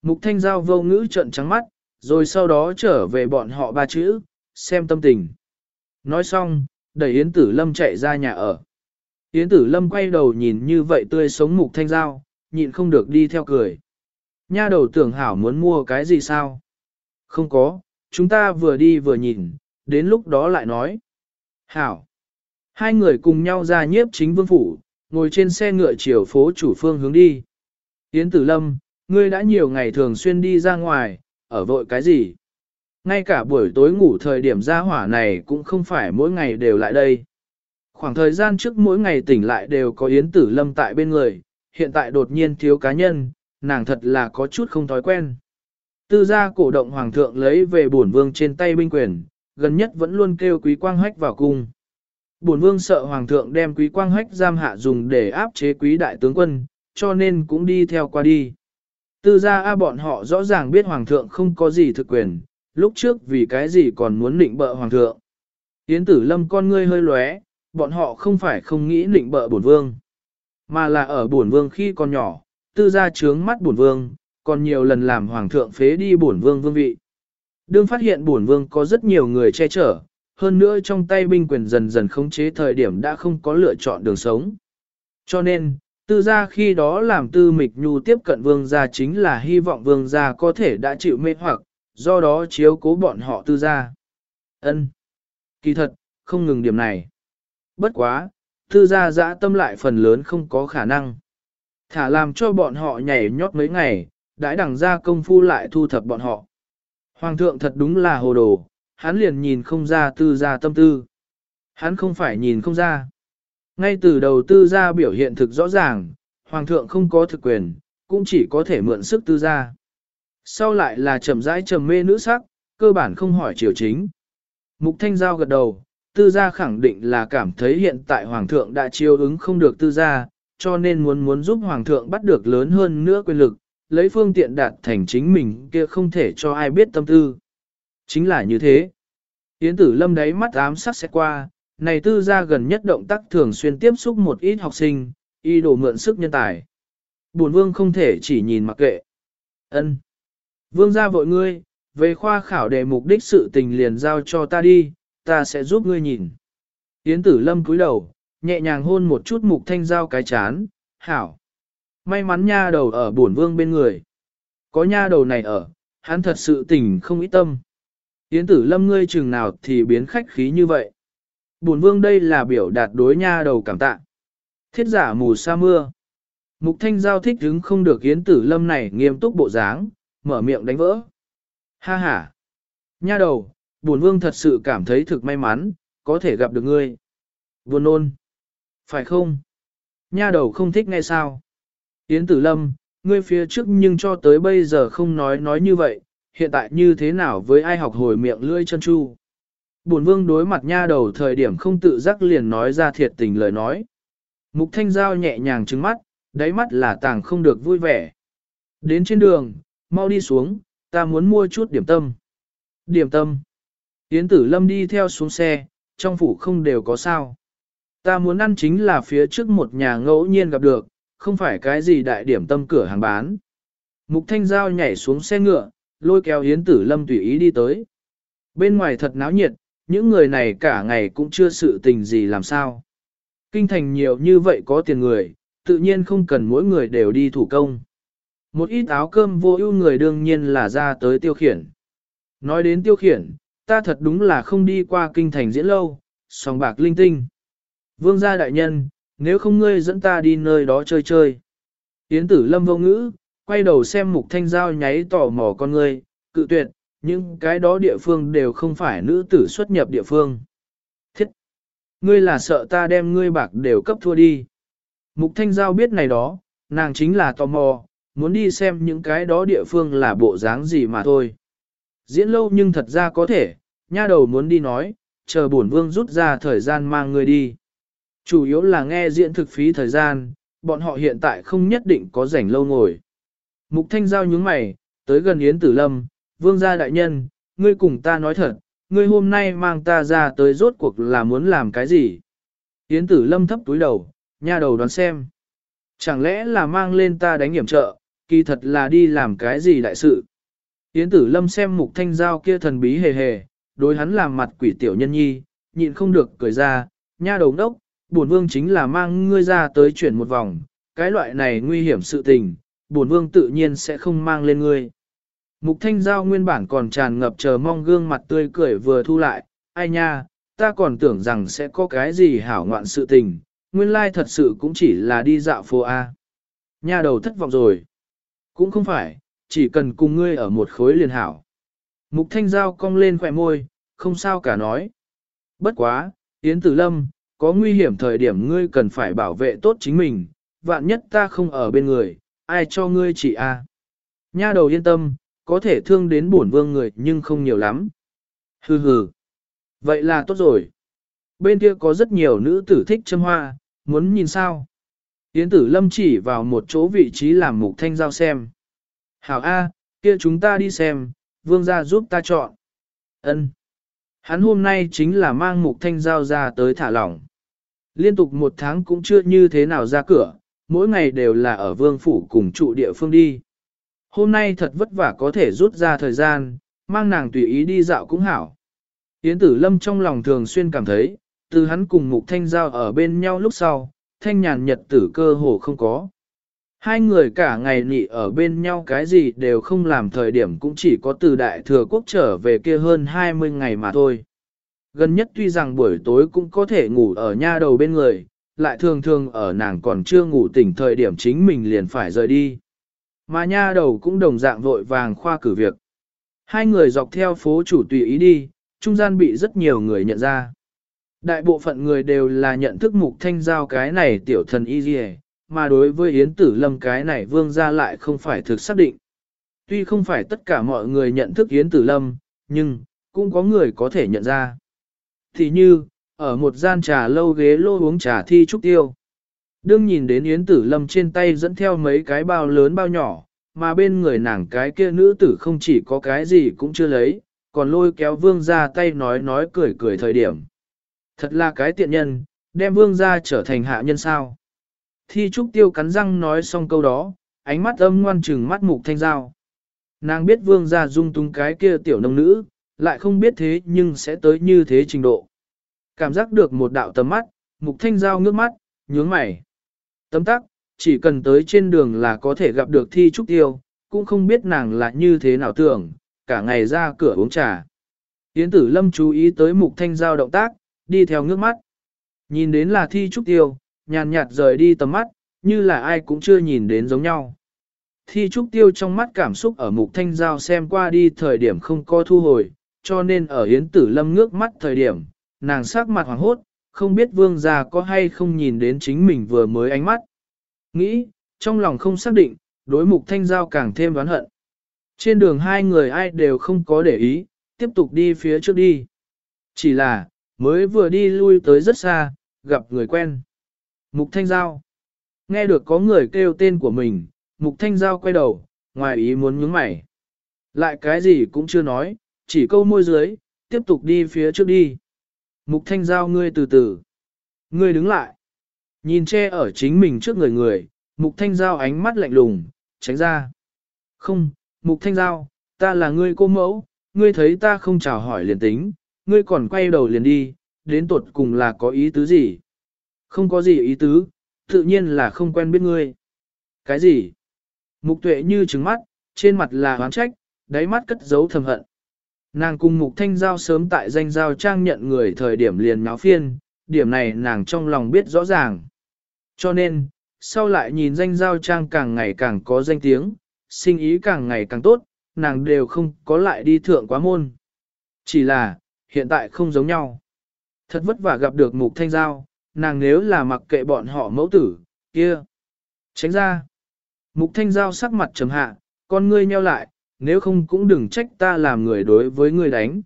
Mục thanh giao vô ngữ trận trắng mắt, rồi sau đó trở về bọn họ ba chữ, xem tâm tình. Nói xong, đẩy Yến Tử Lâm chạy ra nhà ở. Yến Tử Lâm quay đầu nhìn như vậy tươi sống mục thanh giao, nhịn không được đi theo cười. Nha đầu tưởng hảo muốn mua cái gì sao? Không có, chúng ta vừa đi vừa nhìn, đến lúc đó lại nói. Hảo. Hai người cùng nhau ra nhiếp chính vương phủ, ngồi trên xe ngựa chiều phố chủ phương hướng đi. Yến Tử Lâm, ngươi đã nhiều ngày thường xuyên đi ra ngoài, ở vội cái gì? Ngay cả buổi tối ngủ thời điểm ra hỏa này cũng không phải mỗi ngày đều lại đây. Khoảng thời gian trước mỗi ngày tỉnh lại đều có Yến Tử Lâm tại bên người, hiện tại đột nhiên thiếu cá nhân, nàng thật là có chút không thói quen. Tư gia cổ động hoàng thượng lấy về bổn vương trên tay binh quyền, gần nhất vẫn luôn kêu quý quang hách vào cung. Bổn vương sợ hoàng thượng đem quý quang hách giam hạ dùng để áp chế quý đại tướng quân, cho nên cũng đi theo qua đi. Tư gia A bọn họ rõ ràng biết hoàng thượng không có gì thực quyền, lúc trước vì cái gì còn muốn định bợ hoàng thượng. Yến tử lâm con ngươi hơi lóe, bọn họ không phải không nghĩ định bợ bổn vương, mà là ở bổn vương khi còn nhỏ, tư gia trướng mắt bổn vương, còn nhiều lần làm hoàng thượng phế đi bổn vương vương vị. Đương phát hiện bổn vương có rất nhiều người che chở, hơn nữa trong tay binh quyền dần dần khống chế thời điểm đã không có lựa chọn đường sống. Cho nên, tư gia khi đó làm tư mịch nhu tiếp cận vương gia chính là hy vọng vương gia có thể đã chịu mê hoặc, do đó chiếu cố bọn họ tư gia. Ân, Kỳ thật, không ngừng điểm này. Bất quá, tư gia dã tâm lại phần lớn không có khả năng. Thả làm cho bọn họ nhảy nhót mấy ngày, đãi đẳng ra công phu lại thu thập bọn họ. Hoàng thượng thật đúng là hồ đồ, hắn liền nhìn không ra tư gia tâm tư. Hắn không phải nhìn không ra. Ngay từ đầu tư gia biểu hiện thực rõ ràng, hoàng thượng không có thực quyền, cũng chỉ có thể mượn sức tư gia. Sau lại là chậm rãi trầm mê nữ sắc, cơ bản không hỏi triều chính. Mục Thanh Giao gật đầu, tư gia khẳng định là cảm thấy hiện tại hoàng thượng đã chiêu ứng không được tư gia, cho nên muốn muốn giúp hoàng thượng bắt được lớn hơn nữa quyền lực, lấy phương tiện đạt thành chính mình kia không thể cho ai biết tâm tư. Chính là như thế. Yến tử lâm đáy mắt ám sắc sẽ qua, này tư gia gần nhất động tác thường xuyên tiếp xúc một ít học sinh, y đồ mượn sức nhân tài. Bổn vương không thể chỉ nhìn mặc kệ. Ân. Vương gia vội ngươi, về khoa khảo đề mục đích sự tình liền giao cho ta đi, ta sẽ giúp ngươi nhìn. Yến tử lâm cúi đầu, nhẹ nhàng hôn một chút mục thanh giao cái chán, hảo. May mắn nha đầu ở bổn vương bên người. Có nha đầu này ở, hắn thật sự tình không ý tâm. Yến tử lâm ngươi chừng nào thì biến khách khí như vậy. Bổn vương đây là biểu đạt đối nha đầu cảm tạ. Thiết giả mù sa mưa. Mục thanh giao thích đứng không được yến tử lâm này nghiêm túc bộ dáng, mở miệng đánh vỡ. Ha ha. Nha đầu, buồn vương thật sự cảm thấy thực may mắn, có thể gặp được ngươi. Buồn nôn. Phải không? Nha đầu không thích nghe sao? Yến tử lâm, ngươi phía trước nhưng cho tới bây giờ không nói nói như vậy, hiện tại như thế nào với ai học hồi miệng lưỡi chân chu. Bổn vương đối mặt nha đầu thời điểm không tự giác liền nói ra thiệt tình lời nói. Mục thanh giao nhẹ nhàng trứng mắt, đáy mắt là tàng không được vui vẻ. Đến trên đường, mau đi xuống, ta muốn mua chút điểm tâm. Điểm tâm. Yến tử lâm đi theo xuống xe, trong phủ không đều có sao. Ta muốn ăn chính là phía trước một nhà ngẫu nhiên gặp được, không phải cái gì đại điểm tâm cửa hàng bán. Mục Thanh Giao nhảy xuống xe ngựa, lôi kéo Yến Tử Lâm tùy ý đi tới. Bên ngoài thật náo nhiệt, những người này cả ngày cũng chưa sự tình gì làm sao. Kinh thành nhiều như vậy có tiền người, tự nhiên không cần mỗi người đều đi thủ công. Một ít áo cơm vô ưu người đương nhiên là ra tới tiêu khiển. Nói đến tiêu khiển, ta thật đúng là không đi qua kinh thành diễn lâu, sòng bạc linh tinh. Vương gia đại nhân, nếu không ngươi dẫn ta đi nơi đó chơi chơi. Yến tử lâm vô ngữ, quay đầu xem mục thanh giao nháy tò mò con ngươi, cự tuyệt, nhưng cái đó địa phương đều không phải nữ tử xuất nhập địa phương. Thiết! Ngươi là sợ ta đem ngươi bạc đều cấp thua đi. Mục thanh giao biết này đó, nàng chính là tò mò, muốn đi xem những cái đó địa phương là bộ dáng gì mà thôi. Diễn lâu nhưng thật ra có thể, nha đầu muốn đi nói, chờ bổn vương rút ra thời gian mang người đi. Chủ yếu là nghe diễn thực phí thời gian, bọn họ hiện tại không nhất định có rảnh lâu ngồi. Mục thanh giao nhướng mày, tới gần Yến Tử Lâm, vương gia đại nhân, ngươi cùng ta nói thật, ngươi hôm nay mang ta ra tới rốt cuộc là muốn làm cái gì? Yến Tử Lâm thấp túi đầu, nha đầu đoán xem. Chẳng lẽ là mang lên ta đánh hiểm trợ, kỳ thật là đi làm cái gì đại sự? Yến Tử Lâm xem mục thanh giao kia thần bí hề hề, đối hắn làm mặt quỷ tiểu nhân nhi, nhịn không được cười ra, nha đầu đốc, bổn vương chính là mang ngươi ra tới chuyển một vòng, cái loại này nguy hiểm sự tình, bổn vương tự nhiên sẽ không mang lên ngươi. Mục thanh giao nguyên bản còn tràn ngập chờ mong gương mặt tươi cười vừa thu lại, ai nha, ta còn tưởng rằng sẽ có cái gì hảo ngoạn sự tình, nguyên lai thật sự cũng chỉ là đi dạo phố A. Nha đầu thất vọng rồi. Cũng không phải, chỉ cần cùng ngươi ở một khối liền hảo. Mục thanh giao cong lên khỏe môi, không sao cả nói. Bất quá, Yến Tử Lâm, có nguy hiểm thời điểm ngươi cần phải bảo vệ tốt chính mình, vạn nhất ta không ở bên người, ai cho ngươi chỉ a? Nha đầu yên tâm, có thể thương đến bổn vương người nhưng không nhiều lắm. Hừ hừ. Vậy là tốt rồi. Bên kia có rất nhiều nữ tử thích châm hoa, muốn nhìn sao? Yến tử lâm chỉ vào một chỗ vị trí làm mục thanh giao xem. Hảo A, kia chúng ta đi xem, vương gia giúp ta chọn. Ân. Hắn hôm nay chính là mang mục thanh giao ra tới thả lỏng. Liên tục một tháng cũng chưa như thế nào ra cửa, mỗi ngày đều là ở vương phủ cùng trụ địa phương đi. Hôm nay thật vất vả có thể rút ra thời gian, mang nàng tùy ý đi dạo cũng hảo. Yến tử lâm trong lòng thường xuyên cảm thấy, từ hắn cùng mục thanh giao ở bên nhau lúc sau, thanh nhàn nhật tử cơ hồ không có. Hai người cả ngày nị ở bên nhau cái gì đều không làm thời điểm cũng chỉ có từ đại thừa quốc trở về kia hơn 20 ngày mà thôi. Gần nhất tuy rằng buổi tối cũng có thể ngủ ở nha đầu bên người, lại thường thường ở nàng còn chưa ngủ tỉnh thời điểm chính mình liền phải rời đi. Mà nha đầu cũng đồng dạng vội vàng khoa cử việc. Hai người dọc theo phố chủ tùy ý đi, trung gian bị rất nhiều người nhận ra. Đại bộ phận người đều là nhận thức mục thanh giao cái này tiểu thần y dì mà đối với Yến Tử Lâm cái này vương gia lại không phải thực xác định. Tuy không phải tất cả mọi người nhận thức Yến Tử Lâm, nhưng cũng có người có thể nhận ra. Thì như, ở một gian trà lâu ghế lô uống trà thi trúc tiêu. Đương nhìn đến Yến Tử Lâm trên tay dẫn theo mấy cái bao lớn bao nhỏ, mà bên người nàng cái kia nữ tử không chỉ có cái gì cũng chưa lấy, còn lôi kéo vương ra tay nói nói cười cười thời điểm. Thật là cái tiện nhân, đem vương ra trở thành hạ nhân sao. Thi trúc tiêu cắn răng nói xong câu đó, ánh mắt âm ngoan trừng mắt mục thanh giao. Nàng biết vương ra dung tung cái kia tiểu nông nữ, lại không biết thế nhưng sẽ tới như thế trình độ. Cảm giác được một đạo tầm mắt, mục thanh giao ngước mắt, nhướng mày. Tấm tắc, chỉ cần tới trên đường là có thể gặp được thi trúc tiêu, cũng không biết nàng là như thế nào tưởng, cả ngày ra cửa uống trà. Yến tử lâm chú ý tới mục thanh giao động tác, đi theo ngước mắt. Nhìn đến là thi trúc tiêu, nhàn nhạt rời đi tầm mắt, như là ai cũng chưa nhìn đến giống nhau. Thi trúc tiêu trong mắt cảm xúc ở mục thanh giao xem qua đi thời điểm không có thu hồi, cho nên ở Yến Tử Lâm ngước mắt thời điểm, nàng sắc mặt hoàng hốt, không biết vương gia có hay không nhìn đến chính mình vừa mới ánh mắt. Nghĩ, trong lòng không xác định, đối mục thanh giao càng thêm oán hận. Trên đường hai người ai đều không có để ý, tiếp tục đi phía trước đi. Chỉ là, mới vừa đi lui tới rất xa, gặp người quen. Mục thanh giao. Nghe được có người kêu tên của mình, mục thanh giao quay đầu, ngoài ý muốn nhướng mày. Lại cái gì cũng chưa nói, chỉ câu môi dưới, tiếp tục đi phía trước đi. Mục thanh giao ngươi từ từ. Ngươi đứng lại. Nhìn che ở chính mình trước người người, mục thanh giao ánh mắt lạnh lùng, tránh ra. Không, mục thanh giao, ta là ngươi cô mẫu, ngươi thấy ta không chào hỏi liền tính, ngươi còn quay đầu liền đi, đến tột cùng là có ý tứ gì? Không có gì ý tứ, tự nhiên là không quen biết ngươi. Cái gì? Mục tuệ như trứng mắt, trên mặt là hoán trách, đáy mắt cất giấu thầm hận. Nàng cùng mục thanh giao sớm tại danh giao trang nhận người thời điểm liền nháo phiên, điểm này nàng trong lòng biết rõ ràng. Cho nên, sau lại nhìn danh giao trang càng ngày càng có danh tiếng, sinh ý càng ngày càng tốt, nàng đều không có lại đi thượng quá môn. Chỉ là, hiện tại không giống nhau. Thật vất vả gặp được mục thanh giao, nàng nếu là mặc kệ bọn họ mẫu tử, kia. Tránh ra. Mục thanh giao sắc mặt trầm hạ, con ngươi nheo lại, nếu không cũng đừng trách ta làm người đối với ngươi đánh.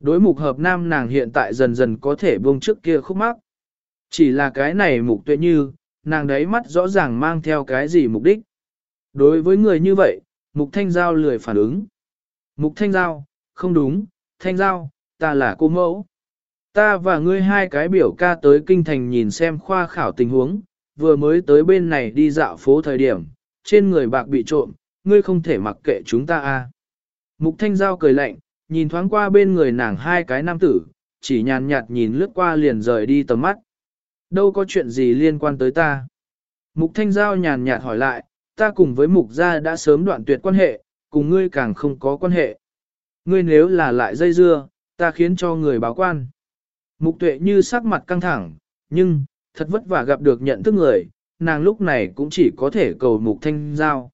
Đối mục hợp nam nàng hiện tại dần dần có thể buông trước kia khúc mắc. Chỉ là cái này mục tuệ như, nàng đấy mắt rõ ràng mang theo cái gì mục đích. Đối với người như vậy, mục thanh giao lười phản ứng. Mục thanh giao, không đúng, thanh giao, ta là cô mẫu. Ta và ngươi hai cái biểu ca tới kinh thành nhìn xem khoa khảo tình huống, vừa mới tới bên này đi dạo phố thời điểm, trên người bạc bị trộm, ngươi không thể mặc kệ chúng ta a. À. Mục Thanh Giao cười lạnh, nhìn thoáng qua bên người nàng hai cái nam tử, chỉ nhàn nhạt nhìn lướt qua liền rời đi tầm mắt. Đâu có chuyện gì liên quan tới ta. Mục Thanh Giao nhàn nhạt hỏi lại, ta cùng với Mục Gia đã sớm đoạn tuyệt quan hệ, cùng ngươi càng không có quan hệ. Ngươi nếu là lại dây dưa, ta khiến cho người báo quan. Mục Tuệ như sắc mặt căng thẳng, nhưng, thật vất vả gặp được nhận thức người, nàng lúc này cũng chỉ có thể cầu Mục Thanh Giao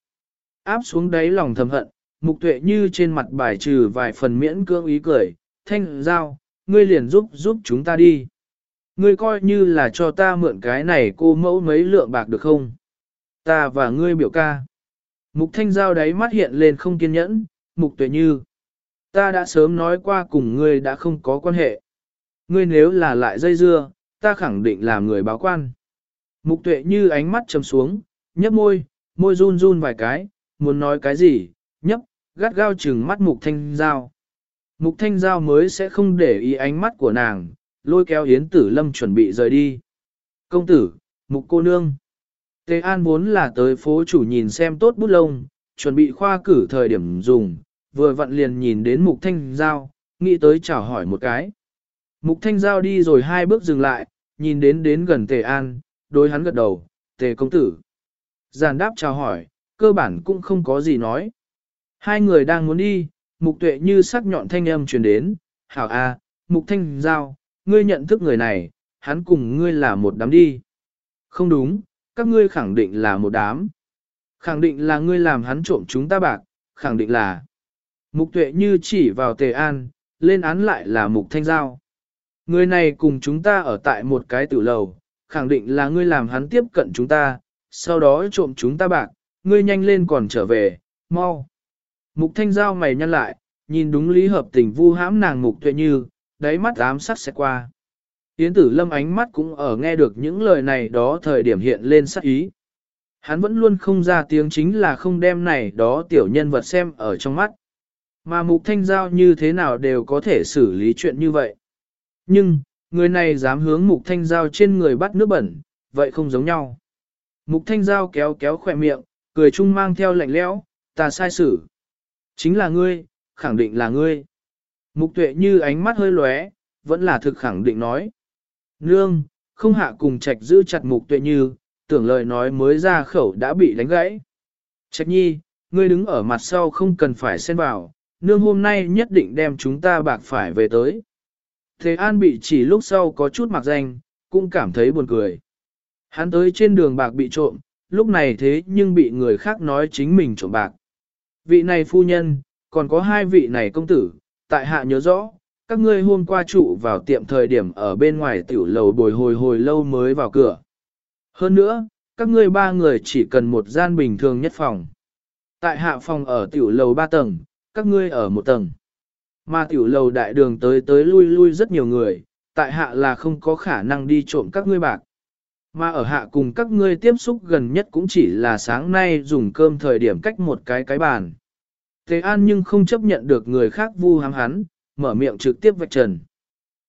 áp xuống đáy lòng thầm hận, mục tuệ như trên mặt bài trừ vài phần miễn cưỡng ý cười, thanh giao, ngươi liền giúp giúp chúng ta đi. Ngươi coi như là cho ta mượn cái này cô mẫu mấy lượng bạc được không? Ta và ngươi biểu ca. Mục thanh giao đáy mắt hiện lên không kiên nhẫn, mục tuệ như. Ta đã sớm nói qua cùng ngươi đã không có quan hệ. Ngươi nếu là lại dây dưa, ta khẳng định là người báo quan. Mục tuệ như ánh mắt trầm xuống, nhấp môi, môi run run vài cái, muốn nói cái gì, nhấp, gắt gao chừng mắt mục thanh giao. Mục thanh giao mới sẽ không để ý ánh mắt của nàng, lôi kéo Yến Tử Lâm chuẩn bị rời đi. Công tử, mục cô nương. Tề An vốn là tới phố chủ nhìn xem tốt bút lông, chuẩn bị khoa cử thời điểm dùng, vừa vặn liền nhìn đến mục thanh giao, nghĩ tới chào hỏi một cái. Mục thanh giao đi rồi hai bước dừng lại, nhìn đến đến gần Tề An, đối hắn gật đầu, Tề công tử. Giàn đáp chào hỏi, cơ bản cũng không có gì nói. Hai người đang muốn đi, mục tuệ như sắc nhọn thanh âm truyền đến, hảo a, mục thanh giao, ngươi nhận thức người này, hắn cùng ngươi là một đám đi. Không đúng, các ngươi khẳng định là một đám. Khẳng định là ngươi làm hắn trộm chúng ta bạc, khẳng định là. Mục tuệ như chỉ vào tề an, lên án lại là mục thanh giao. Người này cùng chúng ta ở tại một cái tử lầu, khẳng định là ngươi làm hắn tiếp cận chúng ta, sau đó trộm chúng ta bạc, ngươi nhanh lên còn trở về, mau. Mục thanh giao mày nhăn lại, nhìn đúng lý hợp tình vu hãm nàng mục tuệ như, đáy mắt ám sắc sẽ qua. Yến tử lâm ánh mắt cũng ở nghe được những lời này đó thời điểm hiện lên sắc ý. Hắn vẫn luôn không ra tiếng chính là không đem này đó tiểu nhân vật xem ở trong mắt. Mà mục thanh giao như thế nào đều có thể xử lý chuyện như vậy. Nhưng, người này dám hướng mục thanh giao trên người bắt nước bẩn, vậy không giống nhau. Mục thanh giao kéo kéo khỏe miệng, cười chung mang theo lạnh lẽo, ta sai xử. Chính là ngươi, khẳng định là ngươi. Mục tuệ như ánh mắt hơi lóe, vẫn là thực khẳng định nói. Nương, không hạ cùng trạch giữ chặt mục tuệ như, tưởng lời nói mới ra khẩu đã bị đánh gãy. Trạch nhi, ngươi đứng ở mặt sau không cần phải xen vào, nương hôm nay nhất định đem chúng ta bạc phải về tới. Thế An bị chỉ lúc sau có chút mặc danh, cũng cảm thấy buồn cười. Hắn tới trên đường bạc bị trộm, lúc này thế nhưng bị người khác nói chính mình trộm bạc. Vị này phu nhân, còn có hai vị này công tử, tại hạ nhớ rõ, các ngươi hôm qua trụ vào tiệm thời điểm ở bên ngoài tiểu lầu bồi hồi hồi lâu mới vào cửa. Hơn nữa, các ngươi ba người chỉ cần một gian bình thường nhất phòng. Tại hạ phòng ở tiểu lầu ba tầng, các ngươi ở một tầng. Mà tiểu lầu đại đường tới tới lui lui rất nhiều người, tại hạ là không có khả năng đi trộm các ngươi bạc. Mà ở hạ cùng các ngươi tiếp xúc gần nhất cũng chỉ là sáng nay dùng cơm thời điểm cách một cái cái bàn. Thế An nhưng không chấp nhận được người khác vu hám hắn, mở miệng trực tiếp vạch trần.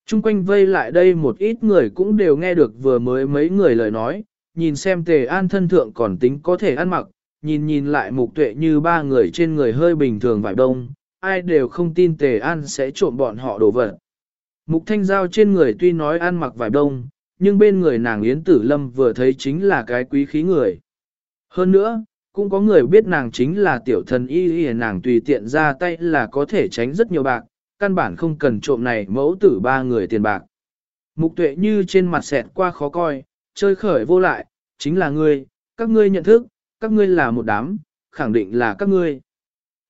Trung quanh vây lại đây một ít người cũng đều nghe được vừa mới mấy người lời nói, nhìn xem Tề An thân thượng còn tính có thể ăn mặc, nhìn nhìn lại mục tuệ như ba người trên người hơi bình thường vải đông, ai đều không tin Tề An sẽ trộm bọn họ đồ vật. Mục thanh giao trên người tuy nói ăn mặc vải đông, nhưng bên người nàng Yến Tử Lâm vừa thấy chính là cái quý khí người. Hơn nữa, cũng có người biết nàng chính là tiểu thần y y nàng tùy tiện ra tay là có thể tránh rất nhiều bạc, căn bản không cần trộm này mẫu tử ba người tiền bạc. Mục tuệ như trên mặt xẹt qua khó coi, chơi khởi vô lại, chính là ngươi, các ngươi nhận thức, các ngươi là một đám, khẳng định là các ngươi.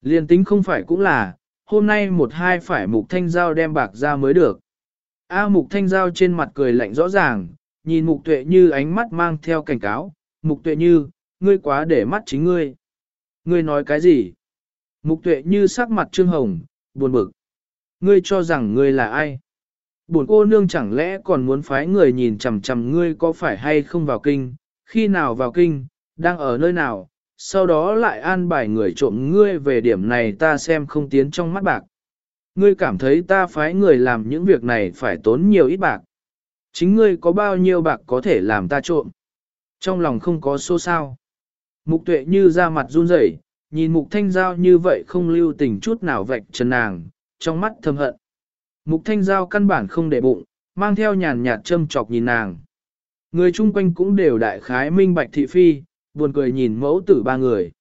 Liên tính không phải cũng là, hôm nay một hai phải mục thanh giao đem bạc ra mới được. A mục thanh giao trên mặt cười lạnh rõ ràng, nhìn mục tuệ như ánh mắt mang theo cảnh cáo, mục tuệ như, ngươi quá để mắt chính ngươi. Ngươi nói cái gì? Mục tuệ như sắc mặt trương hồng, buồn bực. Ngươi cho rằng ngươi là ai? Buồn cô nương chẳng lẽ còn muốn phái người nhìn chằm chằm ngươi có phải hay không vào kinh, khi nào vào kinh, đang ở nơi nào, sau đó lại an bài người trộm ngươi về điểm này ta xem không tiến trong mắt bạc. Ngươi cảm thấy ta phái người làm những việc này phải tốn nhiều ít bạc. Chính ngươi có bao nhiêu bạc có thể làm ta trộm. Trong lòng không có xô sao. Mục tuệ như ra mặt run rẩy, nhìn mục thanh giao như vậy không lưu tình chút nào vạch trần nàng, trong mắt thầm hận. Mục thanh giao căn bản không để bụng, mang theo nhàn nhạt châm chọc nhìn nàng. Người chung quanh cũng đều đại khái minh bạch thị phi, buồn cười nhìn mẫu tử ba người.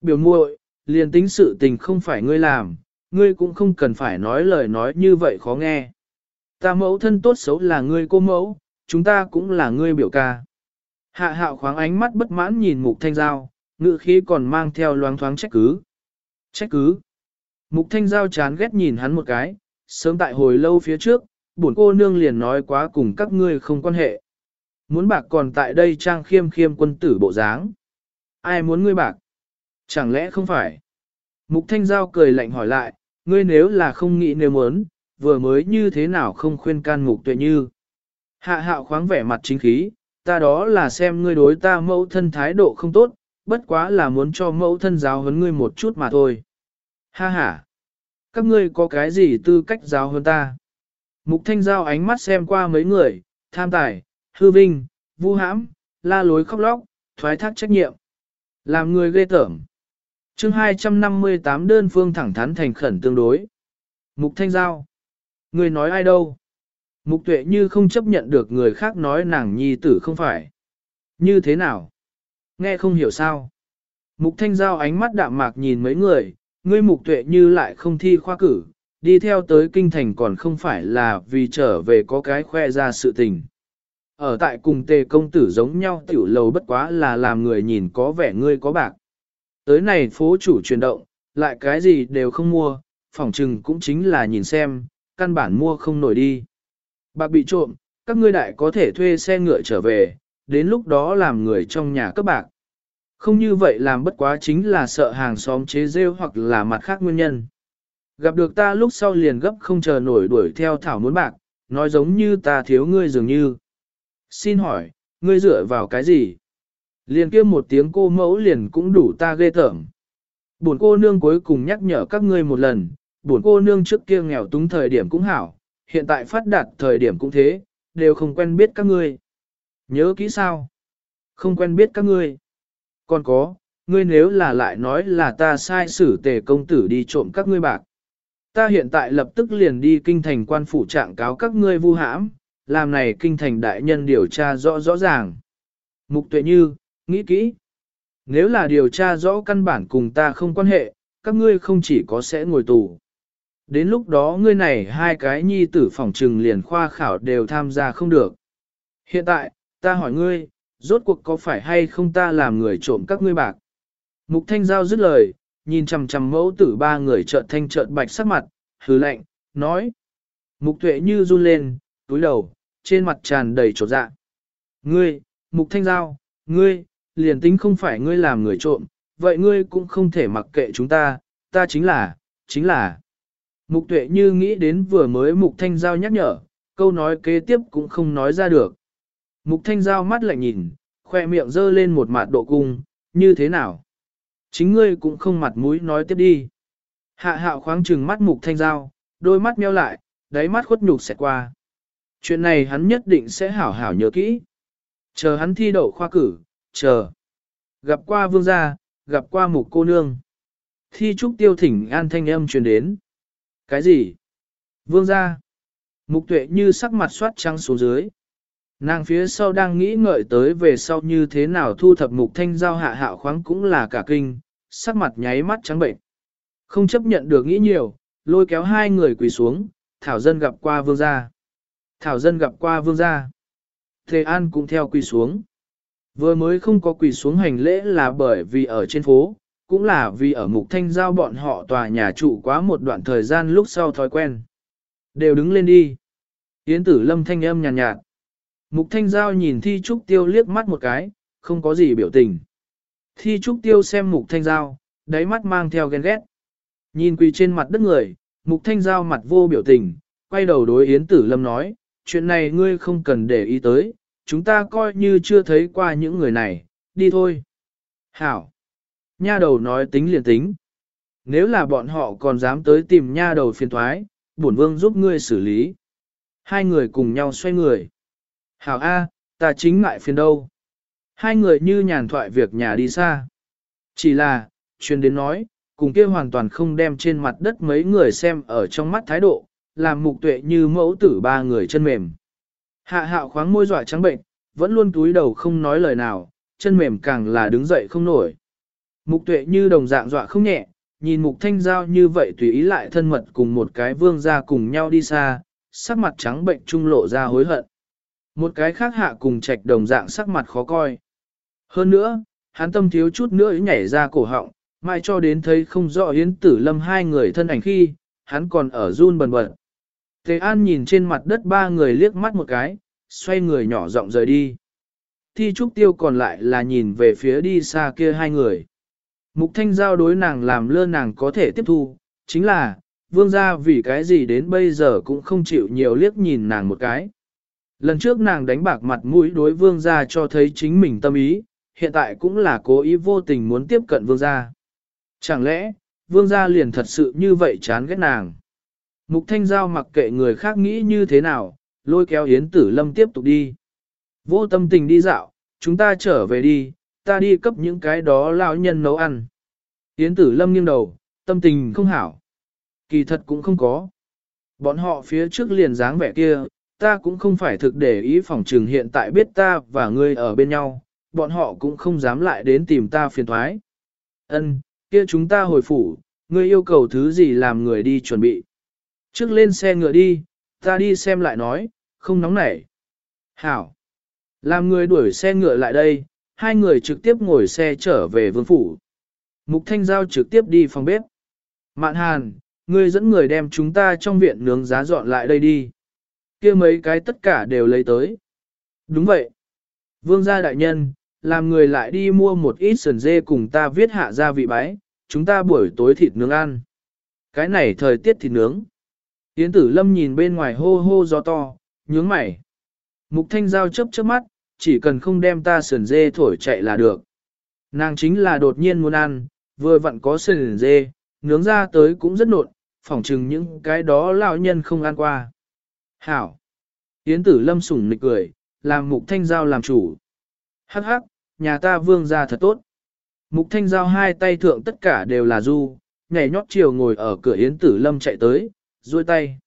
Biểu muội, liền tính sự tình không phải ngươi làm, ngươi cũng không cần phải nói lời nói như vậy khó nghe. Ta mẫu thân tốt xấu là ngươi cô mẫu, chúng ta cũng là ngươi biểu ca. Hạ hạo khoáng ánh mắt bất mãn nhìn mục thanh giao, ngự khí còn mang theo loáng thoáng trách cứ. Trách cứ. Mục thanh giao chán ghét nhìn hắn một cái, sớm tại hồi lâu phía trước, bổn cô nương liền nói quá cùng các ngươi không quan hệ. Muốn bạc còn tại đây trang khiêm khiêm quân tử bộ dáng. Ai muốn ngươi bạc? Chẳng lẽ không phải? Mục thanh giao cười lạnh hỏi lại, ngươi nếu là không nghĩ nếu muốn, vừa mới như thế nào không khuyên can mục tuệ như. Hạ hạo khoáng vẻ mặt chính khí, ta đó là xem ngươi đối ta mẫu thân thái độ không tốt, bất quá là muốn cho mẫu thân giáo huấn ngươi một chút mà thôi. Ha ha! Các ngươi có cái gì tư cách giáo huấn ta? Mục thanh giao ánh mắt xem qua mấy người, tham tài, hư vinh, vu hãm, la lối khóc lóc, thoái thác trách nhiệm. Làm người ghê tởm. chương 258 đơn phương thẳng thắn thành khẩn tương đối. Mục thanh giao. Người nói ai đâu? Mục tuệ như không chấp nhận được người khác nói nàng nhi tử không phải. Như thế nào? Nghe không hiểu sao. Mục thanh giao ánh mắt đạm mạc nhìn mấy người, ngươi mục tuệ như lại không thi khoa cử, đi theo tới kinh thành còn không phải là vì trở về có cái khoe ra sự tình. Ở tại cùng tề công tử giống nhau tiểu lầu bất quá là làm người nhìn có vẻ ngươi có bạc. Tới này phố chủ chuyển động, lại cái gì đều không mua, phỏng chừng cũng chính là nhìn xem, căn bản mua không nổi đi. Bạc bị trộm, các ngươi đại có thể thuê xe ngựa trở về, đến lúc đó làm người trong nhà các bạc. Không như vậy làm bất quá chính là sợ hàng xóm chế rêu hoặc là mặt khác nguyên nhân. Gặp được ta lúc sau liền gấp không chờ nổi đuổi theo thảo muốn bạc, nói giống như ta thiếu ngươi dường như. Xin hỏi, ngươi dựa vào cái gì? Liền kia một tiếng cô mẫu liền cũng đủ ta ghê tởm. Buồn cô nương cuối cùng nhắc nhở các ngươi một lần, buồn cô nương trước kia nghèo túng thời điểm cũng hảo, hiện tại phát đạt thời điểm cũng thế, đều không quen biết các ngươi. Nhớ kỹ sao? Không quen biết các ngươi. Còn có, ngươi nếu là lại nói là ta sai xử tề công tử đi trộm các ngươi bạc. Ta hiện tại lập tức liền đi kinh thành quan phủ trạng cáo các ngươi vu hãm, làm này kinh thành đại nhân điều tra rõ rõ ràng. Mục tuệ như, nghĩ kỹ. Nếu là điều tra rõ căn bản cùng ta không quan hệ, các ngươi không chỉ có sẽ ngồi tù. Đến lúc đó ngươi này hai cái nhi tử phòng trừng liền khoa khảo đều tham gia không được. Hiện tại, ta hỏi ngươi, rốt cuộc có phải hay không ta làm người trộm các ngươi bạc? Mục thanh giao dứt lời, nhìn chằm chằm mẫu tử ba người trợn thanh trợn bạch sắc mặt, hứ lạnh, nói. Mục tuệ như run lên, túi đầu, trên mặt tràn đầy trột dạ. Ngươi, mục thanh giao, ngươi, liền tính không phải ngươi làm người trộm, vậy ngươi cũng không thể mặc kệ chúng ta, ta chính là, chính là. Mục tuệ như nghĩ đến vừa mới mục thanh giao nhắc nhở, câu nói kế tiếp cũng không nói ra được. Mục thanh giao mắt lạnh nhìn, khoe miệng dơ lên một mặt độ cung, như thế nào? Chính ngươi cũng không mặt mũi nói tiếp đi. Hạ hạo khoáng trừng mắt mục thanh giao, đôi mắt meo lại, đáy mắt khuất nhục xẹt qua. Chuyện này hắn nhất định sẽ hảo hảo nhớ kỹ. Chờ hắn thi đậu khoa cử, chờ. Gặp qua vương gia, gặp qua mục cô nương. Thi trúc tiêu thỉnh an thanh âm truyền đến. Cái gì? Vương gia. Mục tuệ như sắc mặt soát trắng xuống dưới. Nàng phía sau đang nghĩ ngợi tới về sau như thế nào thu thập mục thanh giao hạ hạo khoáng cũng là cả kinh, sắc mặt nháy mắt trắng bệnh. Không chấp nhận được nghĩ nhiều, lôi kéo hai người quỳ xuống, Thảo Dân gặp qua vương gia. Thảo Dân gặp qua vương gia. Thế An cũng theo quỳ xuống. Vừa mới không có quỳ xuống hành lễ là bởi vì ở trên phố, cũng là vì ở mục thanh giao bọn họ tòa nhà trụ quá một đoạn thời gian lúc sau thói quen. Đều đứng lên đi. Yến tử lâm thanh âm nhàn nhạt, nhạt. Mục thanh giao nhìn thi trúc tiêu liếc mắt một cái, không có gì biểu tình. Thi trúc tiêu xem mục thanh giao, đáy mắt mang theo ghen ghét. Nhìn quỳ trên mặt đất người, mục thanh giao mặt vô biểu tình, quay đầu đối Yến tử lâm nói, chuyện này ngươi không cần để ý tới, chúng ta coi như chưa thấy qua những người này, đi thôi. Hảo. Nha đầu nói tính liền tính. Nếu là bọn họ còn dám tới tìm nha đầu phiền thoái, bổn vương giúp ngươi xử lý. Hai người cùng nhau xoay người. Hảo A, ta chính ngại phiền đâu. Hai người như nhàn thoại việc nhà đi xa. Chỉ là, truyền đến nói, cùng kia hoàn toàn không đem trên mặt đất mấy người xem ở trong mắt thái độ, làm mục tuệ như mẫu tử ba người chân mềm. Hạ hạo khoáng môi dọa trắng bệnh, vẫn luôn túi đầu không nói lời nào, chân mềm càng là đứng dậy không nổi. Mục tuệ như đồng dạng dọa không nhẹ, nhìn mục thanh giao như vậy tùy ý lại thân mật cùng một cái vương ra cùng nhau đi xa, sắc mặt trắng bệnh trung lộ ra hối hận. Một cái khác hạ cùng trạch đồng dạng sắc mặt khó coi. Hơn nữa, hắn tâm thiếu chút nữa nhảy ra cổ họng, mai cho đến thấy không rõ hiến tử lâm hai người thân ảnh khi, hắn còn ở run bần bật. Tề An nhìn trên mặt đất ba người liếc mắt một cái, xoay người nhỏ giọng rời đi. Thi trúc tiêu còn lại là nhìn về phía đi xa kia hai người. Mục thanh giao đối nàng làm lơ nàng có thể tiếp thu, chính là, vương gia vì cái gì đến bây giờ cũng không chịu nhiều liếc nhìn nàng một cái. Lần trước nàng đánh bạc mặt mũi đối vương gia cho thấy chính mình tâm ý, hiện tại cũng là cố ý vô tình muốn tiếp cận vương gia. Chẳng lẽ, vương gia liền thật sự như vậy chán ghét nàng. Mục thanh giao mặc kệ người khác nghĩ như thế nào, lôi kéo Yến Tử Lâm tiếp tục đi. Vô tâm tình đi dạo, chúng ta trở về đi, ta đi cấp những cái đó lão nhân nấu ăn. Yến Tử Lâm nghiêng đầu, tâm tình không hảo. Kỳ thật cũng không có. Bọn họ phía trước liền dáng vẻ kia, ta cũng không phải thực để ý phòng trường hiện tại biết ta và ngươi ở bên nhau, bọn họ cũng không dám lại đến tìm ta phiền thoái. Ân, kia chúng ta hồi phủ, ngươi yêu cầu thứ gì làm người đi chuẩn bị. Trước lên xe ngựa đi, ta đi xem lại nói, không nóng nảy. Hảo. Làm người đuổi xe ngựa lại đây, hai người trực tiếp ngồi xe trở về vương phủ. Mục Thanh Giao trực tiếp đi phòng bếp. Mạn Hàn, ngươi dẫn người đem chúng ta trong viện nướng giá dọn lại đây đi. kia mấy cái tất cả đều lấy tới. Đúng vậy. Vương gia đại nhân, làm người lại đi mua một ít sườn dê cùng ta viết hạ gia vị bái, chúng ta buổi tối thịt nướng ăn. Cái này thời tiết thịt nướng. Yến tử lâm nhìn bên ngoài hô hô gió to, nhướng mày. Mục thanh giao chấp chớp mắt, chỉ cần không đem ta sườn dê thổi chạy là được. Nàng chính là đột nhiên muốn ăn, vừa vặn có sườn dê, nướng ra tới cũng rất nộn, phỏng chừng những cái đó lão nhân không ăn qua. Hảo! Yến tử lâm sủng nịch cười, làm mục thanh giao làm chủ. Hắc hắc, nhà ta vương ra thật tốt. Mục thanh giao hai tay thượng tất cả đều là du, nhảy nhót chiều ngồi ở cửa Yến tử lâm chạy tới, duỗi tay.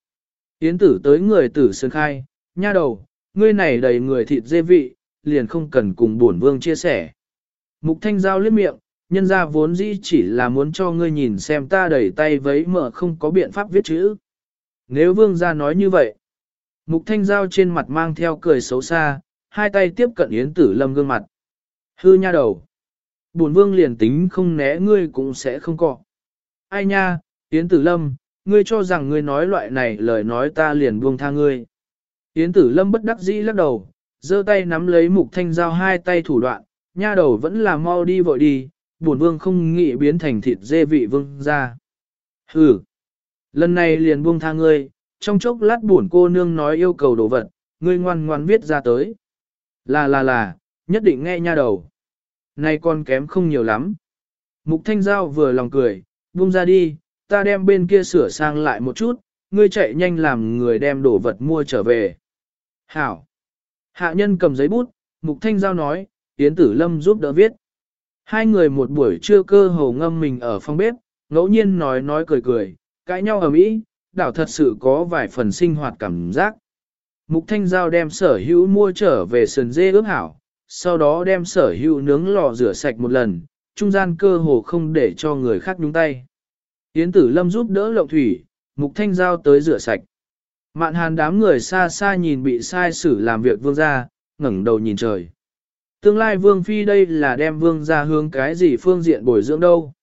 Yến tử tới người tử sơn khai, nha đầu, ngươi này đầy người thịt dê vị, liền không cần cùng bổn vương chia sẻ. Mục thanh giao liếc miệng, nhân ra vốn dĩ chỉ là muốn cho ngươi nhìn xem ta đẩy tay vấy mở không có biện pháp viết chữ. Nếu vương gia nói như vậy, mục thanh giao trên mặt mang theo cười xấu xa, hai tay tiếp cận yến tử lâm gương mặt. Hư nha đầu. Bổn vương liền tính không né ngươi cũng sẽ không cọ. Ai nha, yến tử lâm, ngươi cho rằng ngươi nói loại này lời nói ta liền buông tha ngươi. Yến tử lâm bất đắc dĩ lắc đầu, giơ tay nắm lấy mục thanh giao hai tay thủ đoạn, nha đầu vẫn là mau đi vội đi, bổn vương không nghĩ biến thành thịt dê vị vương ra. Hừ, lần này liền buông tha ngươi, trong chốc lát bổn cô nương nói yêu cầu đồ vật, ngươi ngoan ngoan viết ra tới. Là là là, nhất định nghe nha đầu. Này con kém không nhiều lắm. Mục thanh giao vừa lòng cười, buông ra đi, ta đem bên kia sửa sang lại một chút, ngươi chạy nhanh làm người đem đồ vật mua trở về. Hảo. Hạ nhân cầm giấy bút, Mục Thanh Giao nói, Yến Tử Lâm giúp đỡ viết. Hai người một buổi trưa cơ hồ ngâm mình ở phòng bếp, ngẫu nhiên nói nói cười cười, cãi nhau ở mỹ, đảo thật sự có vài phần sinh hoạt cảm giác. Mục Thanh Giao đem sở hữu mua trở về sườn dê ướp hảo, sau đó đem sở hữu nướng lò rửa sạch một lần, trung gian cơ hồ không để cho người khác nhúng tay. Yến tử lâm giúp đỡ lộng thủy, Mục Thanh Giao tới rửa sạch. Mạn hàn đám người xa xa nhìn bị sai xử làm việc vương gia, ngẩng đầu nhìn trời. Tương lai vương phi đây là đem vương gia hướng cái gì phương diện bồi dưỡng đâu.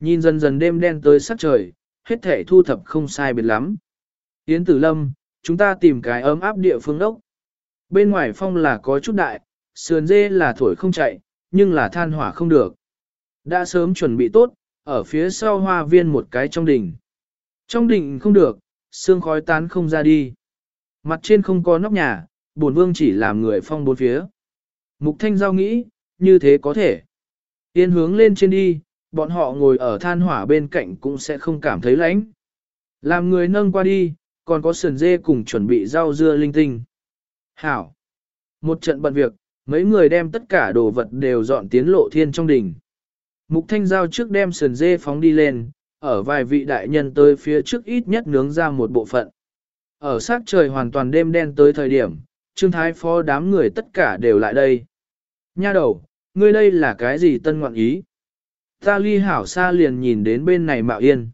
Nhìn dần dần đêm đen tới sắc trời, hết thể thu thập không sai biệt lắm. Yến tử lâm, chúng ta tìm cái ấm áp địa phương đốc. Bên ngoài phong là có chút đại, sườn dê là thổi không chạy, nhưng là than hỏa không được. Đã sớm chuẩn bị tốt, ở phía sau hoa viên một cái trong đỉnh. Trong đỉnh không được, xương khói tán không ra đi. Mặt trên không có nóc nhà, bổn vương chỉ làm người phong bốn phía. Mục thanh giao nghĩ, như thế có thể. Yên hướng lên trên đi, bọn họ ngồi ở than hỏa bên cạnh cũng sẽ không cảm thấy lạnh. Làm người nâng qua đi, còn có sườn dê cùng chuẩn bị rau dưa linh tinh. Hảo. Một trận bận việc, mấy người đem tất cả đồ vật đều dọn tiến lộ thiên trong đỉnh. Mục thanh giao trước đem sườn dê phóng đi lên, ở vài vị đại nhân tới phía trước ít nhất nướng ra một bộ phận. Ở sát trời hoàn toàn đêm đen tới thời điểm, trương thái phó đám người tất cả đều lại đây. Nha đầu, ngươi đây là cái gì tân ngoạn ý? Ta ly hảo xa liền nhìn đến bên này mạo yên.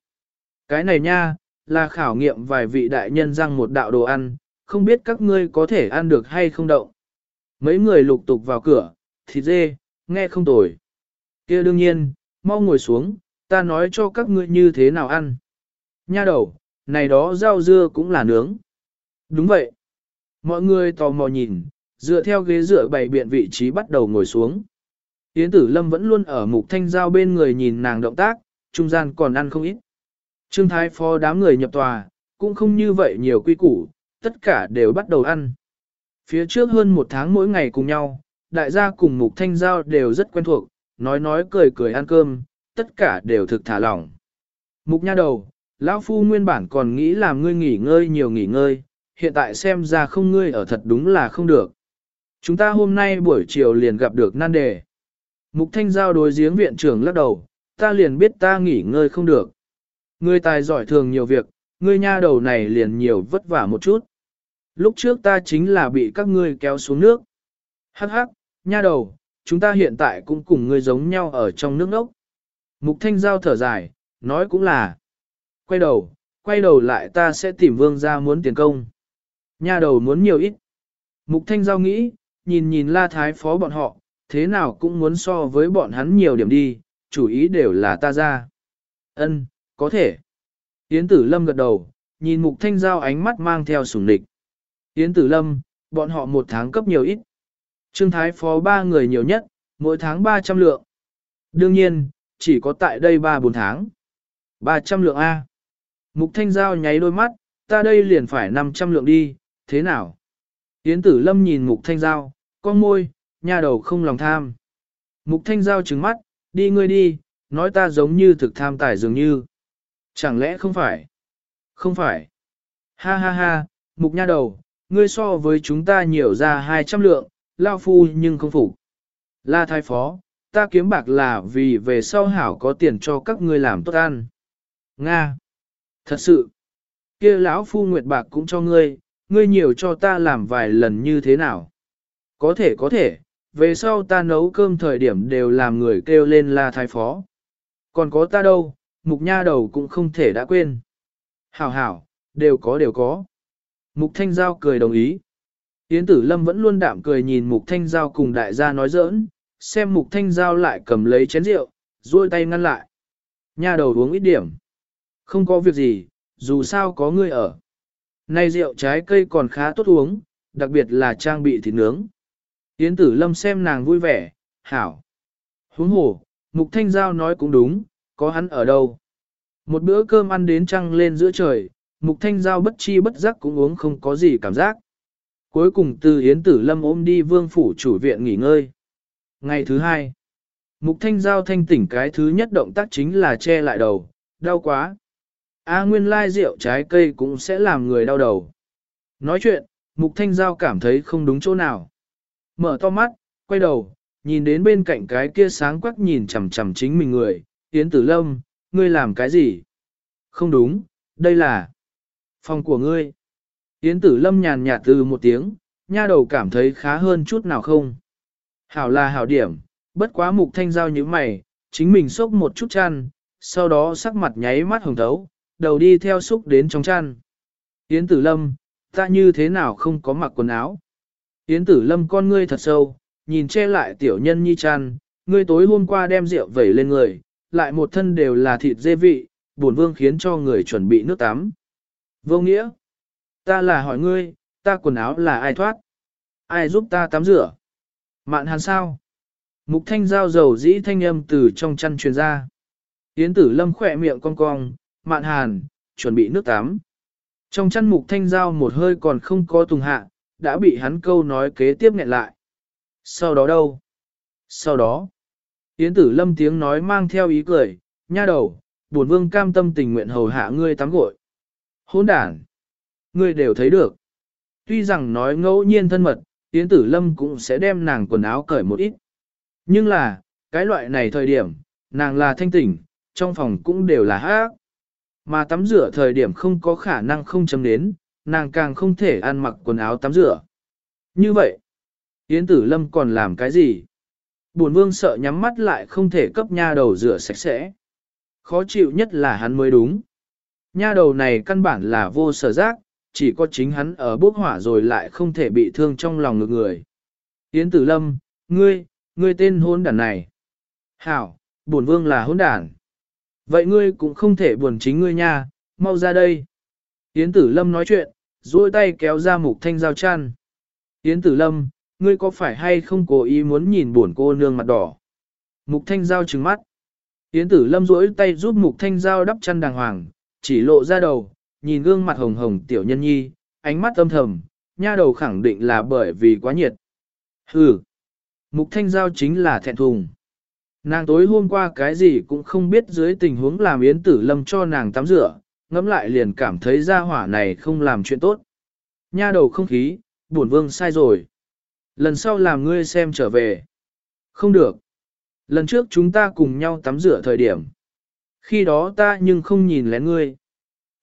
Cái này nha, là khảo nghiệm vài vị đại nhân răng một đạo đồ ăn, không biết các ngươi có thể ăn được hay không động. Mấy người lục tục vào cửa, thịt dê, nghe không tồi kia đương nhiên, mau ngồi xuống, ta nói cho các ngươi như thế nào ăn. Nha đầu, này đó rau dưa cũng là nướng. Đúng vậy. Mọi người tò mò nhìn, dựa theo ghế dựa bày biện vị trí bắt đầu ngồi xuống. Yến tử lâm vẫn luôn ở mục thanh giao bên người nhìn nàng động tác, trung gian còn ăn không ít. Trương thái phó đám người nhập tòa, cũng không như vậy nhiều quy củ, tất cả đều bắt đầu ăn. Phía trước hơn một tháng mỗi ngày cùng nhau, đại gia cùng mục thanh giao đều rất quen thuộc, nói nói cười cười ăn cơm, tất cả đều thực thả lỏng. Mục nha đầu, lão phu nguyên bản còn nghĩ làm ngươi nghỉ ngơi nhiều nghỉ ngơi, hiện tại xem ra không ngươi ở thật đúng là không được. Chúng ta hôm nay buổi chiều liền gặp được nan đề. Mục thanh giao đối giếng viện trưởng lắc đầu, ta liền biết ta nghỉ ngơi không được. Ngươi tài giỏi thường nhiều việc, ngươi nha đầu này liền nhiều vất vả một chút. Lúc trước ta chính là bị các ngươi kéo xuống nước. Hắc hắc, nha đầu, chúng ta hiện tại cũng cùng ngươi giống nhau ở trong nước nốc. Mục thanh giao thở dài, nói cũng là. Quay đầu, quay đầu lại ta sẽ tìm vương ra muốn tiền công. nhà đầu muốn nhiều ít. Mục thanh giao nghĩ, nhìn nhìn la thái phó bọn họ, thế nào cũng muốn so với bọn hắn nhiều điểm đi, chủ ý đều là ta ra. Ân, có thể. Yến tử lâm gật đầu, nhìn mục thanh giao ánh mắt mang theo sủng địch. Yến tử lâm, bọn họ một tháng cấp nhiều ít. Trương thái phó ba người nhiều nhất, mỗi tháng 300 lượng. Đương nhiên, chỉ có tại đây 3-4 tháng. 300 lượng A. Mục thanh giao nháy đôi mắt, ta đây liền phải 500 lượng đi, thế nào? Yến tử lâm nhìn mục thanh giao, con môi, nha đầu không lòng tham. Mục thanh giao trừng mắt, đi ngươi đi, nói ta giống như thực tham tài dường như. Chẳng lẽ không phải? Không phải. Ha ha ha, mục nha đầu, ngươi so với chúng ta nhiều ra 200 lượng, lao phu nhưng không phục. La thái phó, ta kiếm bạc là vì về sau hảo có tiền cho các ngươi làm tốt ăn. Nga. Thật sự. kia lão phu nguyệt bạc cũng cho ngươi, ngươi nhiều cho ta làm vài lần như thế nào. Có thể có thể, về sau ta nấu cơm thời điểm đều làm người kêu lên là thái phó. Còn có ta đâu, mục nha đầu cũng không thể đã quên. Hảo hảo, đều có đều có. Mục thanh giao cười đồng ý. Yến tử lâm vẫn luôn đạm cười nhìn mục thanh giao cùng đại gia nói giỡn, xem mục thanh giao lại cầm lấy chén rượu, duỗi tay ngăn lại. Nha đầu uống ít điểm. Không có việc gì, dù sao có ngươi ở. Nay rượu trái cây còn khá tốt uống, đặc biệt là trang bị thịt nướng. Yến tử lâm xem nàng vui vẻ, hảo. Huống hồ, mục thanh giao nói cũng đúng, có hắn ở đâu. Một bữa cơm ăn đến trăng lên giữa trời, mục thanh giao bất chi bất giác cũng uống không có gì cảm giác. Cuối cùng từ Yến tử lâm ôm đi vương phủ chủ viện nghỉ ngơi. Ngày thứ hai, mục thanh giao thanh tỉnh cái thứ nhất động tác chính là che lại đầu, đau quá. A nguyên lai rượu trái cây cũng sẽ làm người đau đầu. Nói chuyện, mục thanh giao cảm thấy không đúng chỗ nào. Mở to mắt, quay đầu, nhìn đến bên cạnh cái kia sáng quắc nhìn chằm chằm chính mình người, Yến Tử Lâm, ngươi làm cái gì? Không đúng, đây là... Phòng của ngươi. Yến tử lâm nhàn nhạt từ một tiếng, nha đầu cảm thấy khá hơn chút nào không. Hảo là hảo điểm, bất quá mục thanh giao như mày, chính mình xúc một chút chăn, sau đó sắc mặt nháy mắt hồng thấu, đầu đi theo xúc đến trong chăn. Yến tử lâm, ta như thế nào không có mặc quần áo? Yến tử lâm con ngươi thật sâu, nhìn che lại tiểu nhân nhi chăn, ngươi tối hôm qua đem rượu vẩy lên người, lại một thân đều là thịt dê vị, buồn vương khiến cho người chuẩn bị nước tắm. Vô nghĩa, ta là hỏi ngươi, ta quần áo là ai thoát? Ai giúp ta tắm rửa? Mạn hàn sao? Mục thanh giao dầu dĩ thanh âm từ trong chăn truyền ra. Yến tử lâm khỏe miệng cong cong, mạn hàn, chuẩn bị nước tắm. Trong chăn mục thanh giao một hơi còn không có tùng hạ, đã bị hắn câu nói kế tiếp nghẹn lại. Sau đó đâu? Sau đó, Yến tử lâm tiếng nói mang theo ý cười, nha đầu, buồn vương cam tâm tình nguyện hầu hạ ngươi tắm gội. Hôn đản, ngươi đều thấy được. Tuy rằng nói ngẫu nhiên thân mật, Yến tử lâm cũng sẽ đem nàng quần áo cởi một ít. Nhưng là, cái loại này thời điểm, nàng là thanh tỉnh, trong phòng cũng đều là hát. Mà tắm rửa thời điểm không có khả năng không chấm đến, nàng càng không thể ăn mặc quần áo tắm rửa. Như vậy, Yến Tử Lâm còn làm cái gì? Bổn vương sợ nhắm mắt lại không thể cấp nha đầu rửa sạch sẽ. Khó chịu nhất là hắn mới đúng. Nha đầu này căn bản là vô sở giác, chỉ có chính hắn ở bốc hỏa rồi lại không thể bị thương trong lòng ngược người. Yến Tử Lâm, ngươi, ngươi tên hôn đàn này. Hảo, bổn vương là hôn đàn. Vậy ngươi cũng không thể buồn chính ngươi nha, mau ra đây. Yến Tử Lâm nói chuyện, duỗi tay kéo ra mục thanh giao chăn. Yến Tử Lâm, ngươi có phải hay không cố ý muốn nhìn buồn cô nương mặt đỏ? Mục thanh giao trừng mắt. Yến Tử Lâm duỗi tay giúp mục thanh giao đắp chăn đàng hoàng, chỉ lộ ra đầu, nhìn gương mặt hồng hồng tiểu nhân nhi, ánh mắt âm thầm, nha đầu khẳng định là bởi vì quá nhiệt. Hừ, mục thanh giao chính là thẹn thùng. Nàng tối hôm qua cái gì cũng không biết dưới tình huống làm Yến Tử Lâm cho nàng tắm rửa, ngẫm lại liền cảm thấy ra hỏa này không làm chuyện tốt. Nha đầu không khí, bổn vương sai rồi. Lần sau làm ngươi xem trở về. Không được. Lần trước chúng ta cùng nhau tắm rửa thời điểm. Khi đó ta nhưng không nhìn lén ngươi.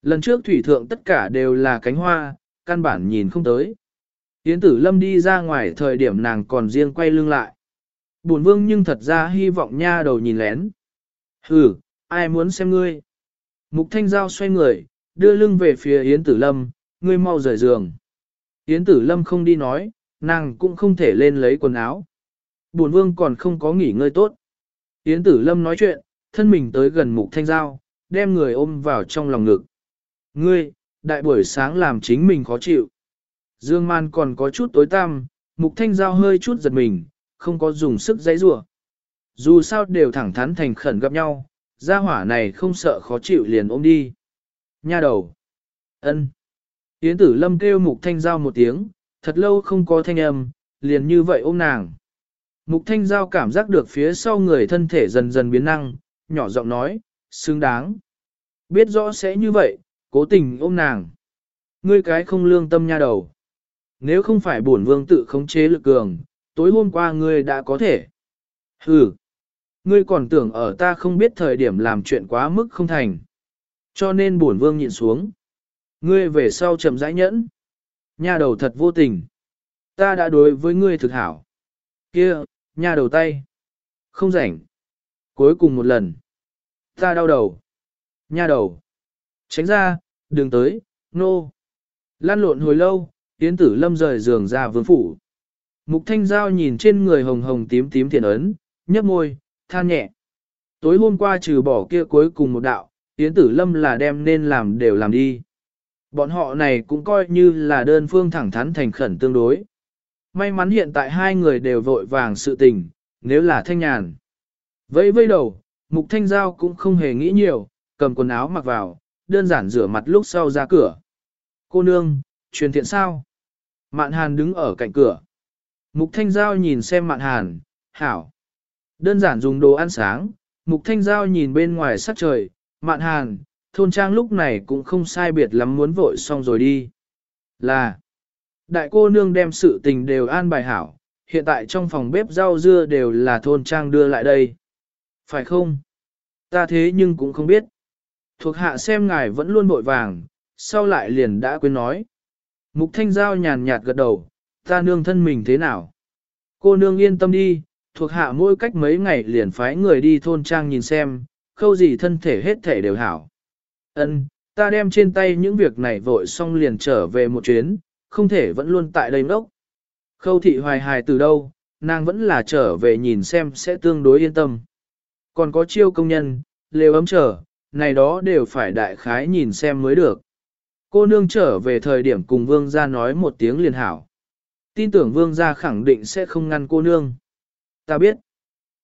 Lần trước thủy thượng tất cả đều là cánh hoa, căn bản nhìn không tới. Yến tử lâm đi ra ngoài thời điểm nàng còn riêng quay lưng lại. Bổn vương nhưng thật ra hy vọng nha đầu nhìn lén. Hừ, ai muốn xem ngươi? Mục thanh giao xoay người, đưa lưng về phía Yến tử lâm, ngươi mau rời giường. Yến tử lâm không đi nói, nàng cũng không thể lên lấy quần áo. Bổn vương còn không có nghỉ ngơi tốt. Yến tử lâm nói chuyện, thân mình tới gần mục thanh giao, đem người ôm vào trong lòng ngực. Ngươi, đại buổi sáng làm chính mình khó chịu. Dương man còn có chút tối tăm, mục thanh giao hơi chút giật mình, không có dùng sức giãy rủa. Dù sao đều thẳng thắn thành khẩn gặp nhau, gia hỏa này không sợ khó chịu liền ôm đi. Nha đầu. ân. Yến tử lâm kêu mục thanh giao một tiếng, thật lâu không có thanh âm, liền như vậy ôm nàng. Mục thanh giao cảm giác được phía sau người thân thể dần dần biến năng, nhỏ giọng nói, xứng đáng. Biết rõ sẽ như vậy, cố tình ôm nàng. Ngươi cái không lương tâm nha đầu. Nếu không phải bổn vương tự khống chế lực cường, tối hôm qua ngươi đã có thể. Hừ, ngươi còn tưởng ở ta không biết thời điểm làm chuyện quá mức không thành. Cho nên bổn vương nhịn xuống. Ngươi về sau chậm rãi nhẫn. Nha đầu thật vô tình. Ta đã đối với ngươi thực hảo. Kia, nha đầu tay. Không rảnh. Cuối cùng một lần. Ta đau đầu. Nha đầu. Tránh ra, đừng tới, nô. No. Lan lộn hồi lâu, Yến tử lâm rời giường ra vương phủ. Mục thanh giao nhìn trên người hồng hồng tím tím thiện ấn, nhấp môi, than nhẹ. Tối hôm qua trừ bỏ kia cuối cùng một đạo, Yến tử lâm là đem nên làm đều làm đi. Bọn họ này cũng coi như là đơn phương thẳng thắn thành khẩn tương đối. May mắn hiện tại hai người đều vội vàng sự tình, nếu là thanh nhàn. Vẫy vây đầu, mục thanh giao cũng không hề nghĩ nhiều, cầm quần áo mặc vào, đơn giản rửa mặt lúc sau ra cửa. Cô nương, truyền thiện sao? Mạn hàn đứng ở cạnh cửa. Mục thanh giao nhìn xem mạn hàn, hảo. Đơn giản dùng đồ ăn sáng, mục thanh giao nhìn bên ngoài sắc trời, mạn hàn, thôn trang lúc này cũng không sai biệt lắm muốn vội xong rồi đi. Là, đại cô nương đem sự tình đều an bài hảo, hiện tại trong phòng bếp rau dưa đều là thôn trang đưa lại đây. Phải không? Ta thế nhưng cũng không biết. Thuộc hạ xem ngài vẫn luôn bội vàng, sau lại liền đã quên nói. Mục thanh giao nhàn nhạt gật đầu, ta nương thân mình thế nào? Cô nương yên tâm đi, thuộc hạ mỗi cách mấy ngày liền phái người đi thôn trang nhìn xem, khâu gì thân thể hết thể đều hảo. Ân, ta đem trên tay những việc này vội xong liền trở về một chuyến, không thể vẫn luôn tại đây ngốc. Khâu thị hoài hài từ đâu, nàng vẫn là trở về nhìn xem sẽ tương đối yên tâm. Còn có chiêu công nhân, lều ấm trở, này đó đều phải đại khái nhìn xem mới được. Cô nương trở về thời điểm cùng vương gia nói một tiếng liền hảo. Tin tưởng vương gia khẳng định sẽ không ngăn cô nương. Ta biết.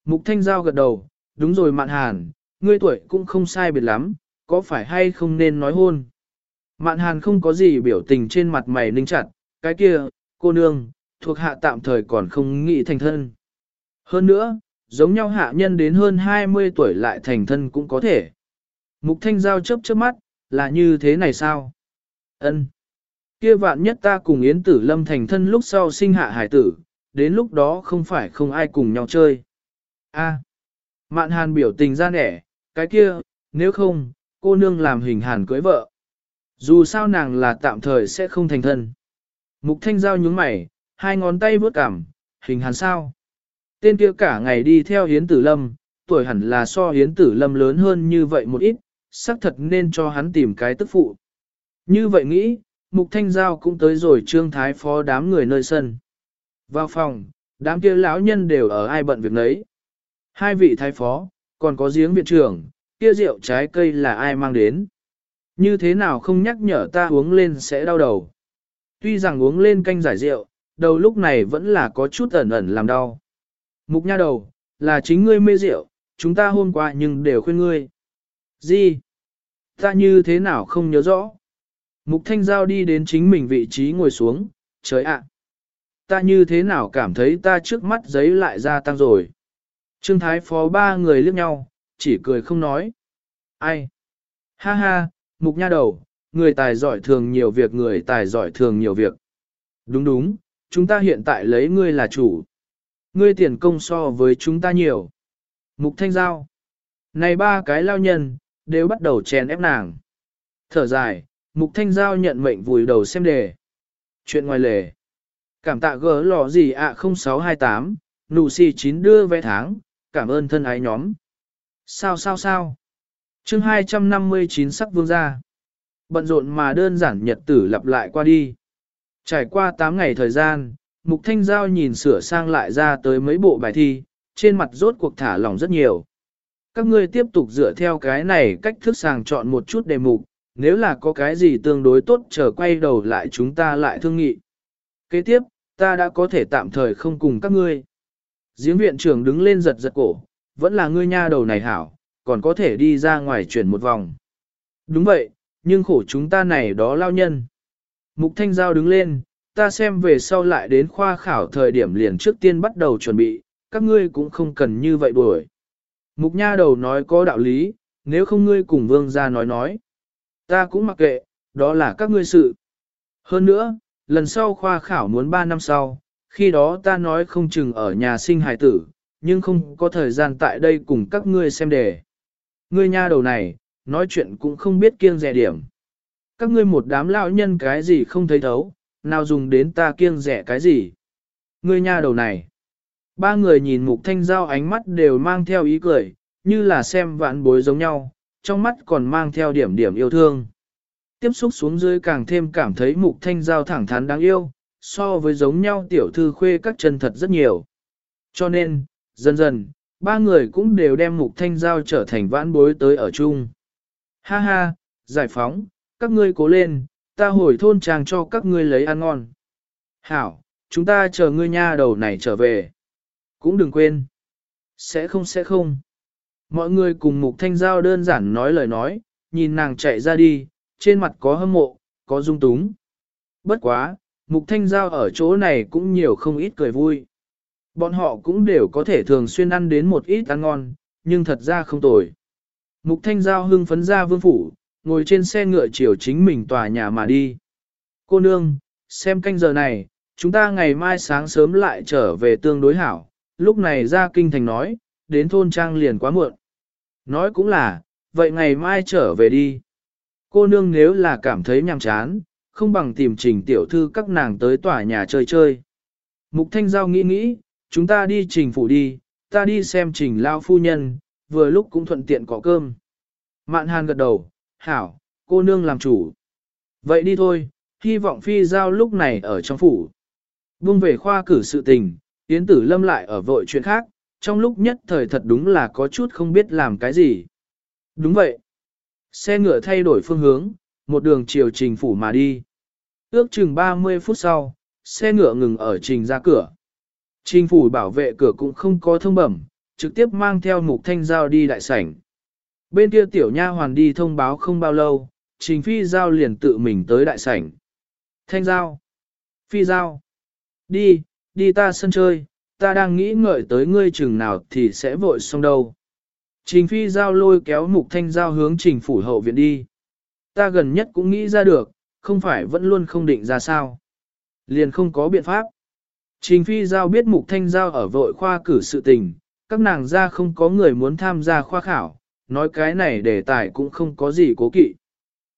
Mục Thanh Giao gật đầu, đúng rồi mạn hàn, ngươi tuổi cũng không sai biệt lắm, có phải hay không nên nói hôn. Mạn hàn không có gì biểu tình trên mặt mày ninh chặt, cái kia, cô nương, thuộc hạ tạm thời còn không nghĩ thành thân. Hơn nữa, giống nhau hạ nhân đến hơn 20 tuổi lại thành thân cũng có thể. Mục Thanh Giao chớp chớp mắt, là như thế này sao? Ân. Kia vạn nhất ta cùng Yến Tử Lâm thành thân lúc sau sinh hạ hải tử, đến lúc đó không phải không ai cùng nhau chơi. A. Mạn hàn biểu tình ra nẻ, cái kia, nếu không, cô nương làm hình hàn cưới vợ. Dù sao nàng là tạm thời sẽ không thành thân. Mục thanh giao nhướng mày, hai ngón tay vướt cảm, hình hàn sao. Tên kia cả ngày đi theo Yến tử lâm, tuổi hẳn là so Yến tử lâm lớn hơn như vậy một ít, xác thật nên cho hắn tìm cái tức phụ. Như vậy nghĩ, mục thanh giao cũng tới rồi trương thái phó đám người nơi sân. Vào phòng, đám kia lão nhân đều ở ai bận việc nấy. Hai vị thái phó, còn có giếng viện trưởng, kia rượu trái cây là ai mang đến. Như thế nào không nhắc nhở ta uống lên sẽ đau đầu. Tuy rằng uống lên canh giải rượu, đầu lúc này vẫn là có chút ẩn ẩn làm đau. Mục nha đầu, là chính ngươi mê rượu, chúng ta hôm qua nhưng đều khuyên ngươi. Gì? Ta như thế nào không nhớ rõ. Mục thanh giao đi đến chính mình vị trí ngồi xuống, trời ạ. Ta như thế nào cảm thấy ta trước mắt giấy lại gia tăng rồi. Trương Thái Phó ba người liếc nhau, chỉ cười không nói. Ai? Ha ha, mục nha đầu, người tài giỏi thường nhiều việc người tài giỏi thường nhiều việc. Đúng đúng, chúng ta hiện tại lấy ngươi là chủ. Ngươi tiền công so với chúng ta nhiều. Mục thanh giao. Này ba cái lao nhân, đều bắt đầu chèn ép nàng. Thở dài, mục thanh giao nhận mệnh vùi đầu xem đề. Chuyện ngoài lề. Cảm tạ gỡ lò gì ạ à 0628, nụ xì chín đưa vé tháng, cảm ơn thân ái nhóm. Sao sao sao? chương 259 sắc vương gia. Bận rộn mà đơn giản nhật tử lặp lại qua đi. Trải qua 8 ngày thời gian, Mục Thanh Giao nhìn sửa sang lại ra tới mấy bộ bài thi, trên mặt rốt cuộc thả lỏng rất nhiều. Các ngươi tiếp tục dựa theo cái này cách thức sàng chọn một chút đề mục, nếu là có cái gì tương đối tốt chờ quay đầu lại chúng ta lại thương nghị. Kế tiếp, ta đã có thể tạm thời không cùng các ngươi. Giếng viện trưởng đứng lên giật giật cổ, vẫn là ngươi nha đầu này hảo, còn có thể đi ra ngoài chuyển một vòng. Đúng vậy, nhưng khổ chúng ta này đó lao nhân. Mục Thanh Giao đứng lên, ta xem về sau lại đến khoa khảo thời điểm liền trước tiên bắt đầu chuẩn bị, các ngươi cũng không cần như vậy đuổi. Mục Nha đầu nói có đạo lý, nếu không ngươi cùng vương gia nói nói. Ta cũng mặc kệ, đó là các ngươi sự. Hơn nữa, lần sau khoa khảo muốn 3 năm sau, khi đó ta nói không chừng ở nhà sinh hài tử, nhưng không có thời gian tại đây cùng các ngươi xem đề. Ngươi nha đầu này, nói chuyện cũng không biết kiêng rẻ điểm. Các ngươi một đám lão nhân cái gì không thấy thấu, nào dùng đến ta kiêng rẻ cái gì. Ngươi nha đầu này. Ba người nhìn mục thanh giao ánh mắt đều mang theo ý cười, như là xem vạn bối giống nhau, trong mắt còn mang theo điểm điểm yêu thương. Tiếp xúc xuống dưới càng thêm cảm thấy mục thanh giao thẳng thắn đáng yêu, so với giống nhau tiểu thư khuê các chân thật rất nhiều. Cho nên, dần dần, ba người cũng đều đem mục thanh giao trở thành vãn bối tới ở chung. Ha ha, giải phóng, các ngươi cố lên, ta hồi thôn trang cho các ngươi lấy ăn ngon. Hảo, chúng ta chờ ngươi nha đầu này trở về. Cũng đừng quên. Sẽ không sẽ không. Mọi người cùng mục thanh giao đơn giản nói lời nói, nhìn nàng chạy ra đi, trên mặt có hâm mộ, có dung túng. Bất quá, mục thanh giao ở chỗ này cũng nhiều không ít cười vui. Bọn họ cũng đều có thể thường xuyên ăn đến một ít ăn ngon, nhưng thật ra không tồi. Mục thanh giao hưng phấn ra vương phủ, ngồi trên xe ngựa chiều chính mình tòa nhà mà đi. Cô nương, xem canh giờ này, chúng ta ngày mai sáng sớm lại trở về tương đối hảo, lúc này ra kinh thành nói, đến thôn trang liền quá muộn. Nói cũng là, vậy ngày mai trở về đi. cô nương nếu là cảm thấy nhàm chán, không bằng tìm trình tiểu thư các nàng tới tòa nhà chơi chơi. Mục Thanh Giao nghĩ nghĩ, chúng ta đi trình phủ đi, ta đi xem trình lao phu nhân, vừa lúc cũng thuận tiện có cơm. Mạn hàn gật đầu, hảo, cô nương làm chủ. Vậy đi thôi, hy vọng phi giao lúc này ở trong phủ. Buông về khoa cử sự tình, Yến Tử Lâm lại ở vội chuyện khác, trong lúc nhất thời thật đúng là có chút không biết làm cái gì. Đúng vậy. Xe ngựa thay đổi phương hướng, một đường chiều trình phủ mà đi. Ước chừng 30 phút sau, xe ngựa ngừng ở trình ra cửa. Trình phủ bảo vệ cửa cũng không có thông bẩm, trực tiếp mang theo mục thanh giao đi đại sảnh. Bên kia tiểu nha hoàn đi thông báo không bao lâu, trình phi giao liền tự mình tới đại sảnh. Thanh giao. Phi giao. Đi, đi ta sân chơi, ta đang nghĩ ngợi tới ngươi chừng nào thì sẽ vội xong đâu. Trình phi giao lôi kéo mục thanh giao hướng trình phủ hậu viện đi. Ta gần nhất cũng nghĩ ra được, không phải vẫn luôn không định ra sao. Liền không có biện pháp. Trình phi giao biết mục thanh giao ở vội khoa cử sự tình, các nàng ra không có người muốn tham gia khoa khảo, nói cái này đề tài cũng không có gì cố kỵ.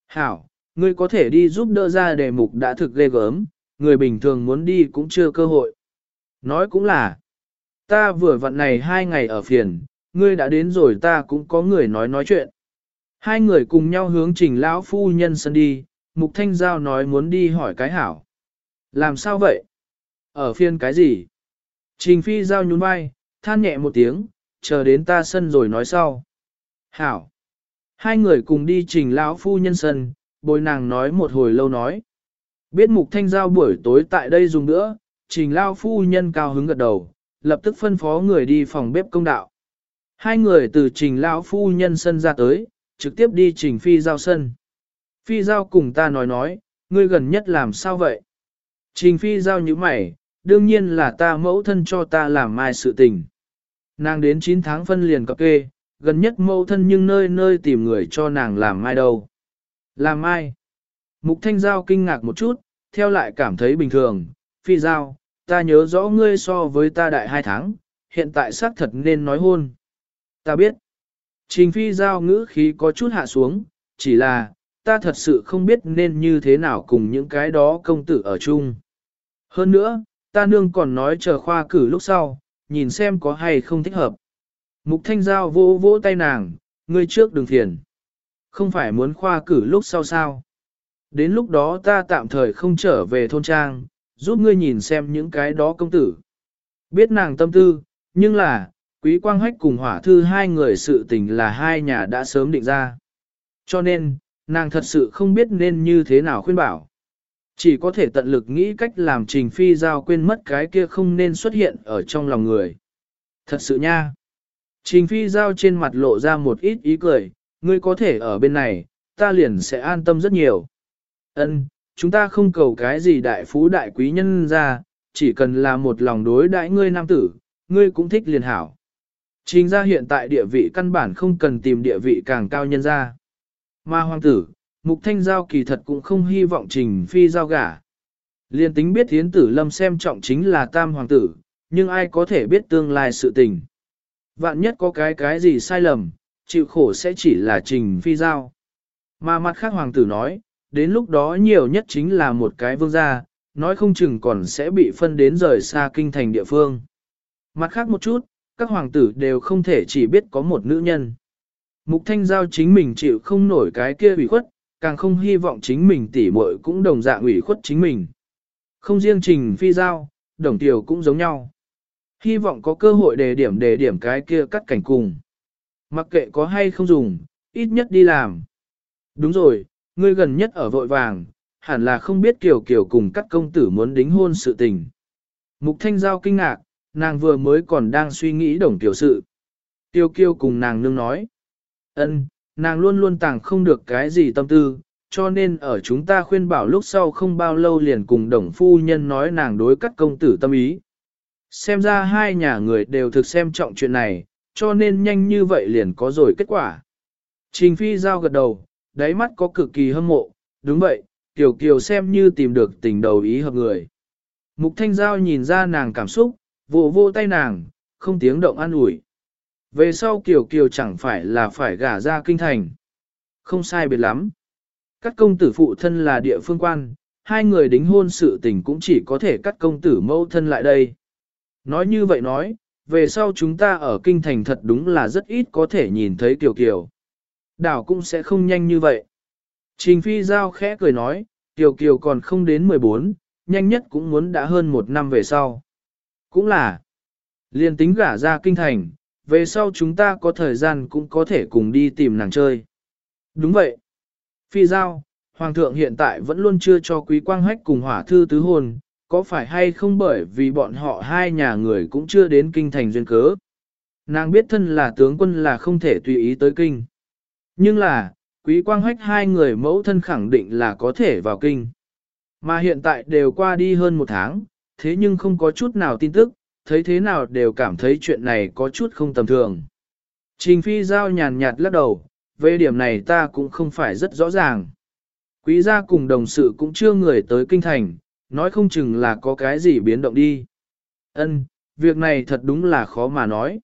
Hảo, ngươi có thể đi giúp đỡ ra đề mục đã thực ghê gớm, người bình thường muốn đi cũng chưa cơ hội. Nói cũng là, ta vừa vặn này hai ngày ở phiền, ngươi đã đến rồi ta cũng có người nói nói chuyện. Hai người cùng nhau hướng trình lão phu nhân sân đi, mục thanh giao nói muốn đi hỏi cái hảo. Làm sao vậy? Ở phiên cái gì? Trình phi giao nhún vai, than nhẹ một tiếng, chờ đến ta sân rồi nói sau. Hảo. Hai người cùng đi trình lão phu nhân sân, bồi nàng nói một hồi lâu nói. Biết mục thanh giao buổi tối tại đây dùng nữa, trình lão phu nhân cao hứng gật đầu, lập tức phân phó người đi phòng bếp công đạo. Hai người từ trình lão phu nhân sân ra tới, trực tiếp đi trình phi giao sân. Phi giao cùng ta nói nói, ngươi gần nhất làm sao vậy? Trình phi giao như mày, đương nhiên là ta mẫu thân cho ta làm mai sự tình. Nàng đến 9 tháng phân liền cập kê, gần nhất mẫu thân nhưng nơi nơi tìm người cho nàng làm mai đâu. Làm mai. Mục thanh giao kinh ngạc một chút, theo lại cảm thấy bình thường. Phi giao, ta nhớ rõ ngươi so với ta đại hai tháng, hiện tại xác thật nên nói hôn. Ta biết. Trình phi giao ngữ khí có chút hạ xuống, chỉ là, ta thật sự không biết nên như thế nào cùng những cái đó công tử ở chung. Hơn nữa, ta nương còn nói chờ khoa cử lúc sau, nhìn xem có hay không thích hợp. Mục thanh giao vỗ vỗ tay nàng, ngươi trước đừng phiền. Không phải muốn khoa cử lúc sau sao. Đến lúc đó ta tạm thời không trở về thôn trang, giúp ngươi nhìn xem những cái đó công tử. Biết nàng tâm tư, nhưng là, quý quang hách cùng hỏa thư hai người sự tình là hai nhà đã sớm định ra. Cho nên, nàng thật sự không biết nên như thế nào khuyên bảo. Chỉ có thể tận lực nghĩ cách làm trình phi giao quên mất cái kia không nên xuất hiện ở trong lòng người. Thật sự nha. Trình phi giao trên mặt lộ ra một ít ý cười, ngươi có thể ở bên này, ta liền sẽ an tâm rất nhiều. Ân, chúng ta không cầu cái gì đại phú đại quý nhân ra, chỉ cần là một lòng đối đại ngươi nam tử, ngươi cũng thích liền hảo. Trình ra hiện tại địa vị căn bản không cần tìm địa vị càng cao nhân ra. Mà hoàng tử, mục thanh giao kỳ thật cũng không hy vọng trình phi giao gả. Liên tính biết thiến tử lâm xem trọng chính là tam hoàng tử, nhưng ai có thể biết tương lai sự tình. Vạn nhất có cái cái gì sai lầm, chịu khổ sẽ chỉ là trình phi giao. Mà mặt khác hoàng tử nói, đến lúc đó nhiều nhất chính là một cái vương gia, nói không chừng còn sẽ bị phân đến rời xa kinh thành địa phương. Mặt khác một chút, các hoàng tử đều không thể chỉ biết có một nữ nhân. Mục thanh giao chính mình chịu không nổi cái kia ủy khuất, càng không hy vọng chính mình tỉ muội cũng đồng dạng ủy khuất chính mình. Không riêng trình phi giao, đồng tiểu cũng giống nhau. Hy vọng có cơ hội đề điểm đề điểm cái kia cắt cảnh cùng. Mặc kệ có hay không dùng, ít nhất đi làm. Đúng rồi, ngươi gần nhất ở vội vàng, hẳn là không biết kiểu kiểu cùng các công tử muốn đính hôn sự tình. Mục thanh giao kinh ngạc, nàng vừa mới còn đang suy nghĩ đồng tiểu sự. Tiêu kiêu cùng nàng nương nói. ân, nàng luôn luôn tàng không được cái gì tâm tư, cho nên ở chúng ta khuyên bảo lúc sau không bao lâu liền cùng đồng phu nhân nói nàng đối các công tử tâm ý. Xem ra hai nhà người đều thực xem trọng chuyện này, cho nên nhanh như vậy liền có rồi kết quả. Trình phi giao gật đầu, đáy mắt có cực kỳ hâm mộ, đúng vậy, Kiều Kiều xem như tìm được tình đầu ý hợp người. Mục Thanh Giao nhìn ra nàng cảm xúc, vỗ vô tay nàng, không tiếng động an ủi. Về sau Kiều Kiều chẳng phải là phải gả ra kinh thành. Không sai biệt lắm. Các công tử phụ thân là địa phương quan, hai người đính hôn sự tình cũng chỉ có thể cắt công tử mẫu thân lại đây. Nói như vậy nói, về sau chúng ta ở kinh thành thật đúng là rất ít có thể nhìn thấy Kiều Kiều. Đảo cũng sẽ không nhanh như vậy. Trình Phi Giao khẽ cười nói, Kiều Kiều còn không đến 14, nhanh nhất cũng muốn đã hơn một năm về sau. Cũng là, liền tính gả ra kinh thành, về sau chúng ta có thời gian cũng có thể cùng đi tìm nàng chơi. Đúng vậy. Phi Giao, Hoàng thượng hiện tại vẫn luôn chưa cho quý quang hách cùng hỏa thư tứ hồn, có phải hay không bởi vì bọn họ hai nhà người cũng chưa đến kinh thành duyên cớ. Nàng biết thân là tướng quân là không thể tùy ý tới kinh. Nhưng là, quý quang hách hai người mẫu thân khẳng định là có thể vào kinh. Mà hiện tại đều qua đi hơn một tháng, thế nhưng không có chút nào tin tức, thấy thế nào đều cảm thấy chuyện này có chút không tầm thường. Trình phi giao nhàn nhạt lắc đầu, về điểm này ta cũng không phải rất rõ ràng. Quý gia cùng đồng sự cũng chưa người tới kinh thành, nói không chừng là có cái gì biến động đi. Ân, việc này thật đúng là khó mà nói.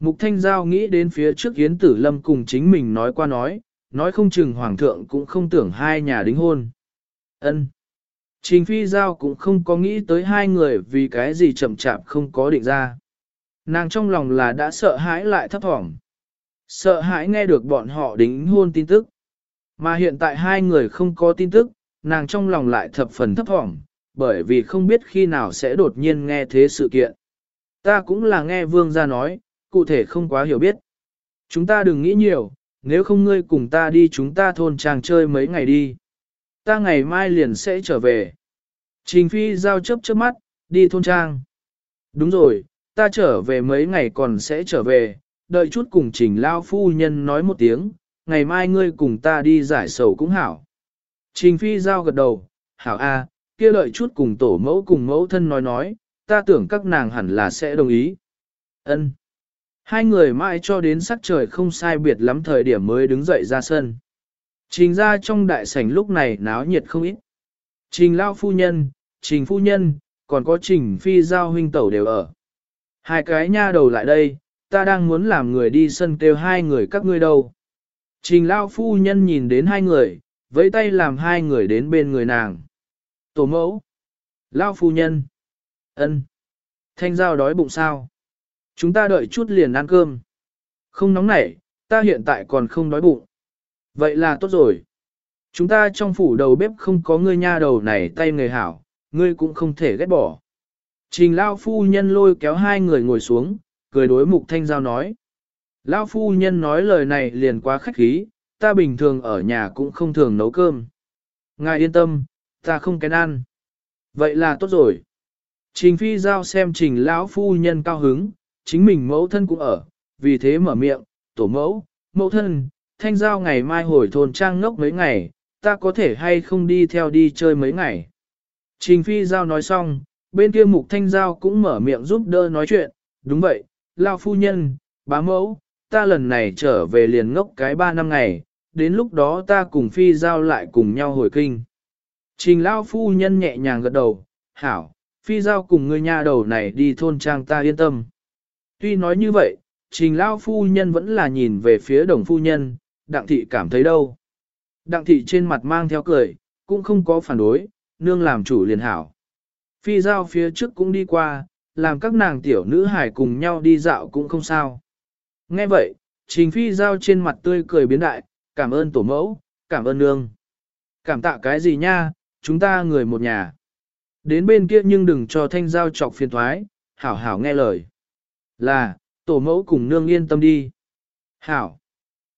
Mục Thanh Giao nghĩ đến phía trước Yến Tử Lâm cùng chính mình nói qua nói, nói không chừng Hoàng thượng cũng không tưởng hai nhà đính hôn. Ân. Trình Phi Giao cũng không có nghĩ tới hai người vì cái gì chậm chạp không có định ra. Nàng trong lòng là đã sợ hãi lại thấp thỏm. Sợ hãi nghe được bọn họ đính hôn tin tức. Mà hiện tại hai người không có tin tức, nàng trong lòng lại thập phần thấp thỏm, bởi vì không biết khi nào sẽ đột nhiên nghe thế sự kiện. Ta cũng là nghe vương gia nói, cụ thể không quá hiểu biết. Chúng ta đừng nghĩ nhiều, nếu không ngươi cùng ta đi chúng ta thôn trang chơi mấy ngày đi. Ta ngày mai liền sẽ trở về. Trình phi giao chấp trước mắt, đi thôn trang. Đúng rồi, ta trở về mấy ngày còn sẽ trở về, đợi chút cùng trình lao phu nhân nói một tiếng, ngày mai ngươi cùng ta đi giải sầu cũng hảo. Trình phi giao gật đầu, hảo a, kia đợi chút cùng tổ mẫu cùng mẫu thân nói nói, ta tưởng các nàng hẳn là sẽ đồng ý. Ân. Hai người mãi cho đến sắc trời không sai biệt lắm thời điểm mới đứng dậy ra sân. Trình ra trong đại sảnh lúc này náo nhiệt không ít. Trình lao phu nhân, trình phu nhân, còn có trình phi giao huynh tẩu đều ở. Hai cái nha đầu lại đây, ta đang muốn làm người đi sân kêu hai người các ngươi đâu. Trình lao phu nhân nhìn đến hai người, với tay làm hai người đến bên người nàng. Tổ mẫu. Lao phu nhân. ân, Thanh giao đói bụng sao? Chúng ta đợi chút liền ăn cơm. Không nóng nảy, ta hiện tại còn không đói bụng. Vậy là tốt rồi. Chúng ta trong phủ đầu bếp không có ngươi nha đầu này tay người hảo, ngươi cũng không thể ghét bỏ. Trình Lao phu nhân lôi kéo hai người ngồi xuống, cười đối mục thanh giao nói. Lao phu nhân nói lời này liền quá khách khí, ta bình thường ở nhà cũng không thường nấu cơm. Ngài yên tâm, ta không kén ăn. Vậy là tốt rồi. Trình phi giao xem trình lão phu nhân cao hứng, chính mình mẫu thân cũng ở, vì thế mở miệng, tổ mẫu, mẫu thân, thanh giao ngày mai hồi thôn trang ngốc mấy ngày, ta có thể hay không đi theo đi chơi mấy ngày. Trình phi giao nói xong, bên kia mục thanh giao cũng mở miệng giúp đỡ nói chuyện, đúng vậy, lao phu nhân, bá mẫu, ta lần này trở về liền ngốc cái ba năm ngày, đến lúc đó ta cùng phi giao lại cùng nhau hồi kinh. Trình lao phu nhân nhẹ nhàng gật đầu, hảo, phi giao cùng ngươi nha đầu này đi thôn trang ta yên tâm. Tuy nói như vậy, trình lao phu nhân vẫn là nhìn về phía đồng phu nhân, đặng thị cảm thấy đâu. Đặng thị trên mặt mang theo cười, cũng không có phản đối, nương làm chủ liền hảo. Phi giao phía trước cũng đi qua, làm các nàng tiểu nữ hải cùng nhau đi dạo cũng không sao. Nghe vậy, trình phi giao trên mặt tươi cười biến đại, cảm ơn tổ mẫu, cảm ơn nương. Cảm tạ cái gì nha, chúng ta người một nhà. Đến bên kia nhưng đừng cho thanh giao chọc phiền thoái, hảo hảo nghe lời. Là, tổ mẫu cùng nương yên tâm đi. Hảo.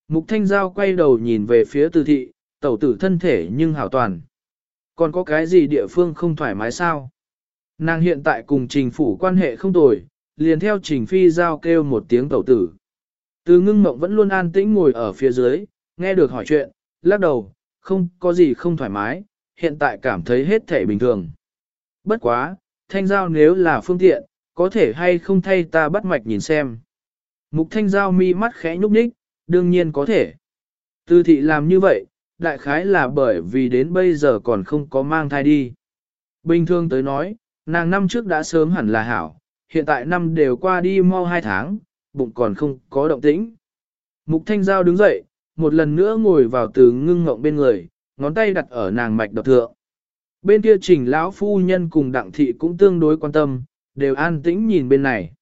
Mục thanh giao quay đầu nhìn về phía từ thị, tẩu tử thân thể nhưng hảo toàn. Còn có cái gì địa phương không thoải mái sao? Nàng hiện tại cùng trình phủ quan hệ không tồi, liền theo trình phi giao kêu một tiếng tẩu tử. Từ ngưng mộng vẫn luôn an tĩnh ngồi ở phía dưới, nghe được hỏi chuyện, lắc đầu, không có gì không thoải mái, hiện tại cảm thấy hết thể bình thường. Bất quá, thanh giao nếu là phương tiện, có thể hay không thay ta bắt mạch nhìn xem. Mục thanh giao mi mắt khẽ nhúc nhích, đương nhiên có thể. Tư thị làm như vậy, đại khái là bởi vì đến bây giờ còn không có mang thai đi. Bình thường tới nói, nàng năm trước đã sớm hẳn là hảo, hiện tại năm đều qua đi mau hai tháng, bụng còn không có động tĩnh. Mục thanh giao đứng dậy, một lần nữa ngồi vào từ ngưng ngộng bên người, ngón tay đặt ở nàng mạch đập thượng. Bên kia trình lão phu nhân cùng đặng thị cũng tương đối quan tâm, đều an tĩnh nhìn bên này.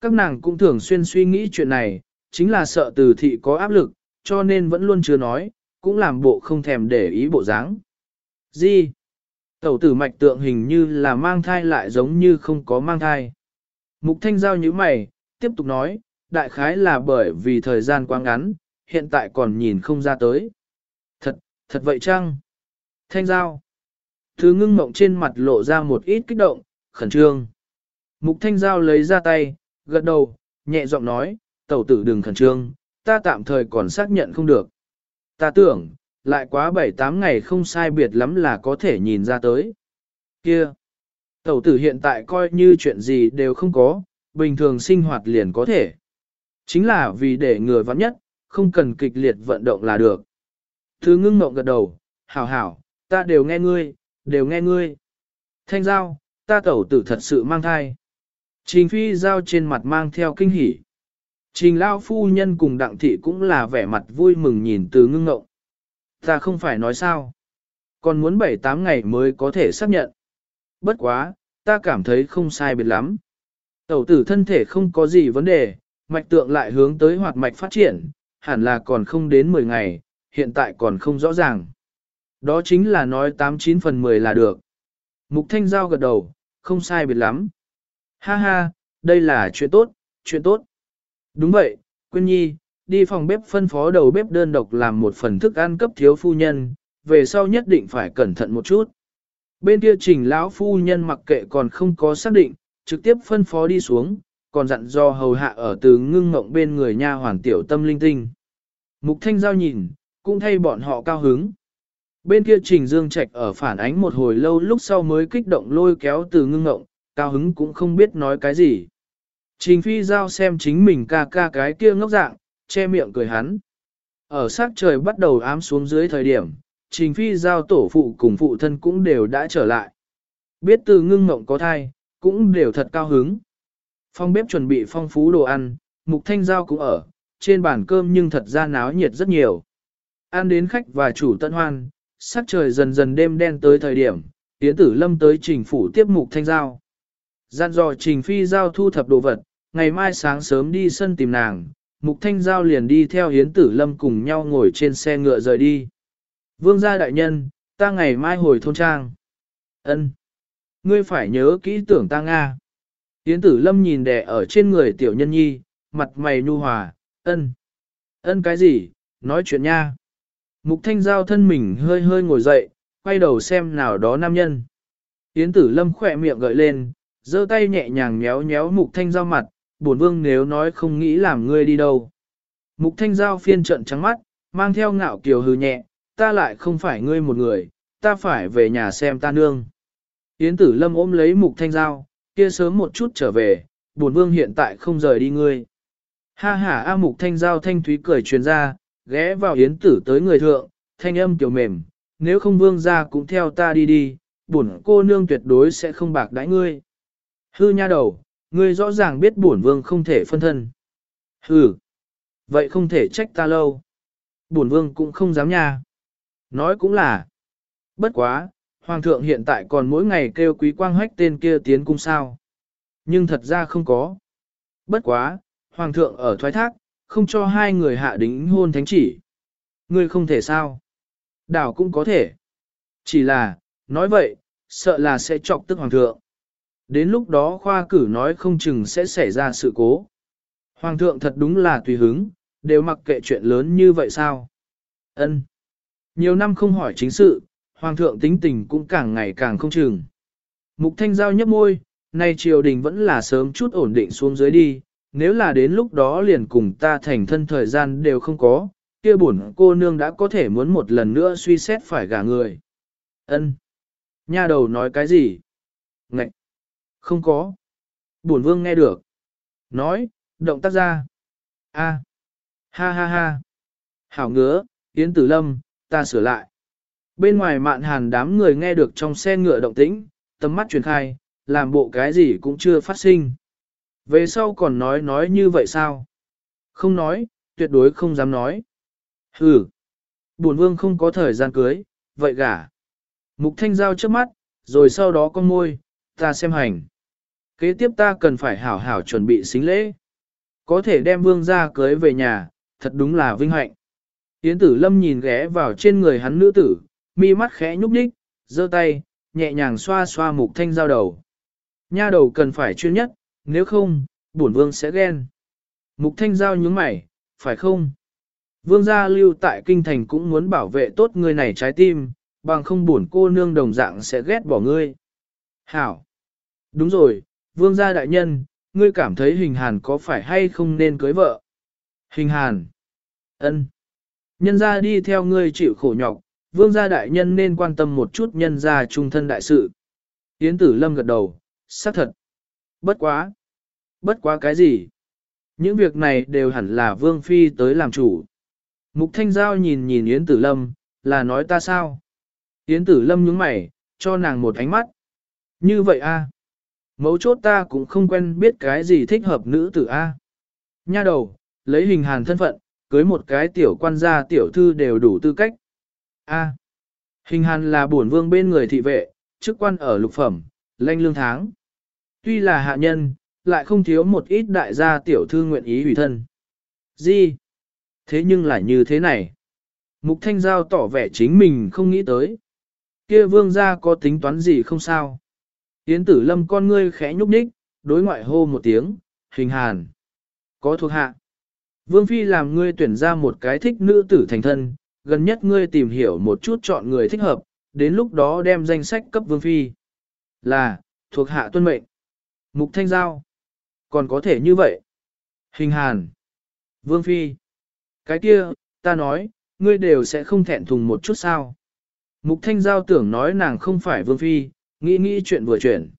Các nàng cũng thường xuyên suy nghĩ chuyện này, chính là sợ từ thị có áp lực, cho nên vẫn luôn chưa nói, cũng làm bộ không thèm để ý bộ dáng. Gì? Tẩu tử mạch tượng hình như là mang thai lại giống như không có mang thai. Mục thanh giao như mày, tiếp tục nói, đại khái là bởi vì thời gian quá ngắn, hiện tại còn nhìn không ra tới. Thật, thật vậy chăng? Thanh giao. Thứ ngưng mộng trên mặt lộ ra một ít kích động, khẩn trương. Mục thanh giao lấy ra tay, gật đầu, nhẹ giọng nói, tẩu tử đừng khẩn trương, ta tạm thời còn xác nhận không được. Ta tưởng, lại quá 7-8 ngày không sai biệt lắm là có thể nhìn ra tới. Kia! Tẩu tử hiện tại coi như chuyện gì đều không có, bình thường sinh hoạt liền có thể. Chính là vì để người vắng nhất, không cần kịch liệt vận động là được. Thứ ngưng ngộng gật đầu, hảo hảo, ta đều nghe ngươi, đều nghe ngươi. Thanh giao, ta tẩu tử thật sự mang thai. Trình phi giao trên mặt mang theo kinh hỉ. Trình lao phu nhân cùng đặng thị cũng là vẻ mặt vui mừng nhìn từ ngưng ngộng. Ta không phải nói sao. Còn muốn 7-8 ngày mới có thể xác nhận. Bất quá, ta cảm thấy không sai biệt lắm. Tẩu tử thân thể không có gì vấn đề, mạch tượng lại hướng tới hoạt mạch phát triển, hẳn là còn không đến 10 ngày, hiện tại còn không rõ ràng. Đó chính là nói 89 phần 10 là được. Mục Thanh Giao gật đầu, không sai biệt lắm. Ha ha, đây là chuyện tốt, chuyện tốt. Đúng vậy, Quyên Nhi, đi phòng bếp phân phó đầu bếp đơn độc làm một phần thức ăn cấp thiếu phu nhân, về sau nhất định phải cẩn thận một chút. Bên kia trình lão phu nhân mặc kệ còn không có xác định, trực tiếp phân phó đi xuống, còn dặn do hầu hạ ở từ ngưng ngộng bên người nha hoàn tiểu tâm linh tinh. Mục thanh giao nhìn, cũng thay bọn họ cao hứng. Bên kia trình dương trạch ở phản ánh một hồi lâu lúc sau mới kích động lôi kéo từ ngưng ngộng, cao hứng cũng không biết nói cái gì. Trình phi giao xem chính mình ca ca cái kia ngốc dạng, che miệng cười hắn. Ở sát trời bắt đầu ám xuống dưới thời điểm, trình phi giao tổ phụ cùng phụ thân cũng đều đã trở lại. Biết từ ngưng mộng có thai, cũng đều thật cao hứng. Phong bếp chuẩn bị phong phú đồ ăn, mục thanh giao cũng ở, trên bàn cơm nhưng thật ra náo nhiệt rất nhiều. Ăn đến khách và chủ tận hoan, sắc trời dần dần đêm đen tới thời điểm, tiến tử lâm tới trình phủ tiếp mục thanh giao. Gian dò trình phi giao thu thập đồ vật, ngày mai sáng sớm đi sân tìm nàng, mục thanh giao liền đi theo hiến tử lâm cùng nhau ngồi trên xe ngựa rời đi. Vương gia đại nhân, ta ngày mai hồi thôn trang. ân Ngươi phải nhớ kỹ tưởng ta Nga. Hiến tử lâm nhìn đẻ ở trên người tiểu nhân nhi, mặt mày nhu hòa, ân. Ân cái gì, nói chuyện nha. Mục thanh giao thân mình hơi hơi ngồi dậy, quay đầu xem nào đó nam nhân. Yến tử lâm khỏe miệng gợi lên, giơ tay nhẹ nhàng nhéo nhéo mục thanh giao mặt, bổn vương nếu nói không nghĩ làm ngươi đi đâu. Mục thanh giao phiên trận trắng mắt, mang theo ngạo kiều hừ nhẹ, ta lại không phải ngươi một người, ta phải về nhà xem ta nương. Yến tử lâm ôm lấy mục thanh giao, kia sớm một chút trở về, bổn vương hiện tại không rời đi ngươi. Ha ha A mục thanh giao thanh thúy cười truyền ra, ghé vào yến tử tới người thượng, thanh âm kiểu mềm, nếu không vương ra cũng theo ta đi đi, bổn cô nương tuyệt đối sẽ không bạc đãi ngươi. Hư nha đầu, ngươi rõ ràng biết bổn vương không thể phân thân. Hừ, vậy không thể trách ta lâu. Bổn vương cũng không dám nha. Nói cũng là, bất quá, hoàng thượng hiện tại còn mỗi ngày kêu quý quang hách tên kia tiến cung sao. Nhưng thật ra không có. Bất quá, hoàng thượng ở thoái thác, không cho hai người hạ đính hôn thánh chỉ. Ngươi không thể sao? Đảo cũng có thể. Chỉ là, nói vậy, sợ là sẽ chọc tức hoàng thượng. Đến lúc đó khoa cử nói không chừng sẽ xảy ra sự cố. Hoàng thượng thật đúng là tùy hứng, đều mặc kệ chuyện lớn như vậy sao? Ân. Nhiều năm không hỏi chính sự, hoàng thượng tính tình cũng càng ngày càng không chừng. Mục thanh giao nhấp môi, nay triều đình vẫn là sớm chút ổn định xuống dưới đi, nếu là đến lúc đó liền cùng ta thành thân thời gian đều không có, kia bổn cô nương đã có thể muốn một lần nữa suy xét phải gả người. Ân. Nha đầu nói cái gì? Ngậy. Không có. Bổn vương nghe được. Nói, động tác ra. A. Ha ha ha. Hảo ngứa, Yến Tử Lâm, ta sửa lại. Bên ngoài mạn hàn đám người nghe được trong xe ngựa động tĩnh, tầm mắt truyền khai, làm bộ cái gì cũng chưa phát sinh. Về sau còn nói nói như vậy sao? Không nói, tuyệt đối không dám nói. Hừ, buồn vương không có thời gian cưới, vậy gả. Mục thanh giao trước mắt, rồi sau đó con môi, ta xem hành. Kế tiếp ta cần phải hảo hảo chuẩn bị xính lễ. Có thể đem vương ra cưới về nhà, thật đúng là vinh hạnh. Yến tử lâm nhìn ghé vào trên người hắn nữ tử, mi mắt khẽ nhúc nhích, giơ tay, nhẹ nhàng xoa xoa mục thanh giao đầu. Nha đầu cần phải chuyên nhất, nếu không, bổn vương sẽ ghen. Mục thanh giao nhướng mày, phải không? Vương gia lưu tại kinh thành cũng muốn bảo vệ tốt người này trái tim, bằng không buồn cô nương đồng dạng sẽ ghét bỏ ngươi. Hảo! Đúng rồi, vương gia đại nhân, ngươi cảm thấy hình hàn có phải hay không nên cưới vợ? Hình hàn! ân, Nhân gia đi theo ngươi chịu khổ nhọc, vương gia đại nhân nên quan tâm một chút nhân gia trung thân đại sự. Yến tử lâm gật đầu, xác thật. Bất quá! Bất quá cái gì? Những việc này đều hẳn là vương phi tới làm chủ. Mục Thanh Giao nhìn nhìn Yến Tử Lâm, là nói ta sao? Yến Tử Lâm nhướng mày, cho nàng một ánh mắt. Như vậy a? Mấu chốt ta cũng không quen biết cái gì thích hợp nữ tử a. Nha đầu, lấy hình hàn thân phận, cưới một cái tiểu quan gia tiểu thư đều đủ tư cách. A. Hình hàn là bổn vương bên người thị vệ, chức quan ở lục phẩm, lanh lương tháng. Tuy là hạ nhân, lại không thiếu một ít đại gia tiểu thư nguyện ý hủy thân. Gì? Thế nhưng lại như thế này. Mục Thanh Giao tỏ vẻ chính mình không nghĩ tới. Kia vương gia có tính toán gì không sao. Yến tử lâm con ngươi khẽ nhúc nhích, đối ngoại hô một tiếng, hình hàn. Có thuộc hạ. Vương Phi làm ngươi tuyển ra một cái thích nữ tử thành thân, gần nhất ngươi tìm hiểu một chút chọn người thích hợp, đến lúc đó đem danh sách cấp Vương Phi. Là, thuộc hạ tuân mệnh. Mục Thanh Giao. Còn có thể như vậy. Hình hàn. Vương Phi. Cái kia, ta nói, ngươi đều sẽ không thẹn thùng một chút sao. Mục Thanh Giao tưởng nói nàng không phải Vương Phi, nghĩ nghĩ chuyện vừa chuyển.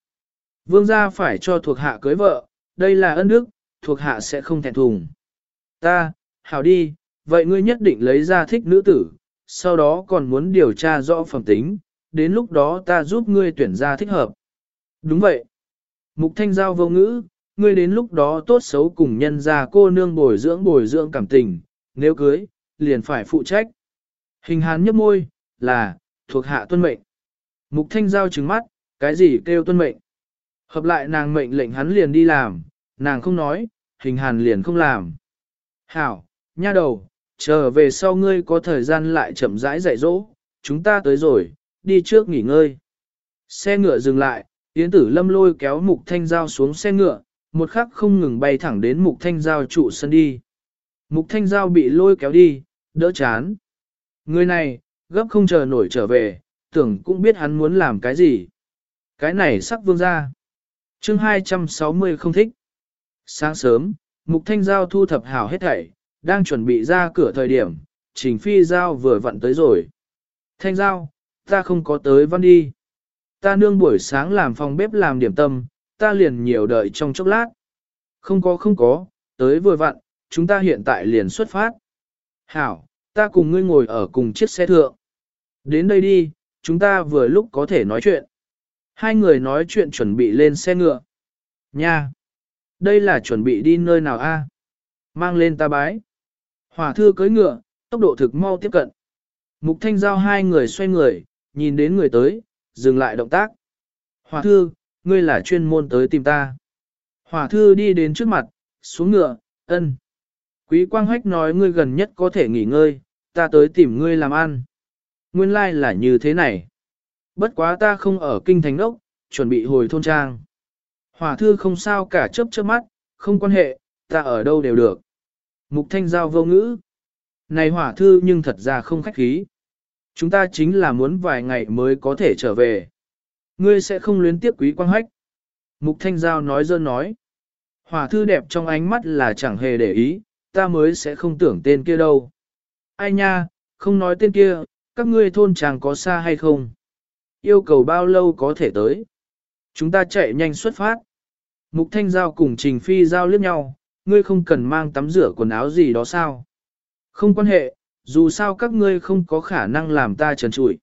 Vương gia phải cho thuộc hạ cưới vợ, đây là ân đức, thuộc hạ sẽ không thẹn thùng. Ta, hảo đi, vậy ngươi nhất định lấy ra thích nữ tử, sau đó còn muốn điều tra rõ phẩm tính, đến lúc đó ta giúp ngươi tuyển ra thích hợp. Đúng vậy. Mục Thanh Giao vô ngữ, ngươi đến lúc đó tốt xấu cùng nhân gia cô nương bồi dưỡng bồi dưỡng cảm tình, nếu cưới, liền phải phụ trách. Hình hán nhấp môi, là, thuộc hạ tuân mệnh. Mục thanh giao trừng mắt, cái gì kêu tuân mệnh. Hợp lại nàng mệnh lệnh hắn liền đi làm, nàng không nói, hình hàn liền không làm. Hảo, nha đầu, chờ về sau ngươi có thời gian lại chậm rãi dạy dỗ, chúng ta tới rồi, đi trước nghỉ ngơi. Xe ngựa dừng lại, Yến tử lâm lôi kéo mục thanh giao xuống xe ngựa, một khắc không ngừng bay thẳng đến mục thanh giao trụ sân đi. Mục thanh giao bị lôi kéo đi, đỡ chán. Người này, gấp không chờ nổi trở về, tưởng cũng biết hắn muốn làm cái gì. Cái này sắc vương ra. chương 260 không thích. Sáng sớm, mục thanh giao thu thập hảo hết thảy, đang chuẩn bị ra cửa thời điểm, trình phi giao vừa vặn tới rồi. Thanh giao, ta không có tới văn đi. Ta nương buổi sáng làm phòng bếp làm điểm tâm, ta liền nhiều đợi trong chốc lát. Không có không có, tới vừa vặn, chúng ta hiện tại liền xuất phát. Hảo, ta cùng ngươi ngồi ở cùng chiếc xe thượng. Đến đây đi, chúng ta vừa lúc có thể nói chuyện. Hai người nói chuyện chuẩn bị lên xe ngựa. Nha! Đây là chuẩn bị đi nơi nào a? Mang lên ta bái. Hỏa thư cưới ngựa, tốc độ thực mau tiếp cận. Mục thanh giao hai người xoay người, nhìn đến người tới, dừng lại động tác. Hỏa thư, ngươi là chuyên môn tới tìm ta. Hỏa thư đi đến trước mặt, xuống ngựa, ân. Quý Quang Hách nói ngươi gần nhất có thể nghỉ ngơi, ta tới tìm ngươi làm ăn. Nguyên lai like là như thế này. Bất quá ta không ở kinh thành đốc, chuẩn bị hồi thôn trang. Hỏa thư không sao cả chớp chớp mắt, không quan hệ, ta ở đâu đều được. Mục thanh giao vô ngữ. Này hỏa thư nhưng thật ra không khách khí. Chúng ta chính là muốn vài ngày mới có thể trở về. Ngươi sẽ không luyến tiếp quý quang hách. Mục thanh giao nói dơ nói. Hỏa thư đẹp trong ánh mắt là chẳng hề để ý, ta mới sẽ không tưởng tên kia đâu. Ai nha, không nói tên kia, các ngươi thôn chàng có xa hay không? Yêu cầu bao lâu có thể tới? Chúng ta chạy nhanh xuất phát. Mục Thanh Giao cùng Trình Phi Giao liếc nhau, ngươi không cần mang tắm rửa quần áo gì đó sao? Không quan hệ, dù sao các ngươi không có khả năng làm ta trần trụi.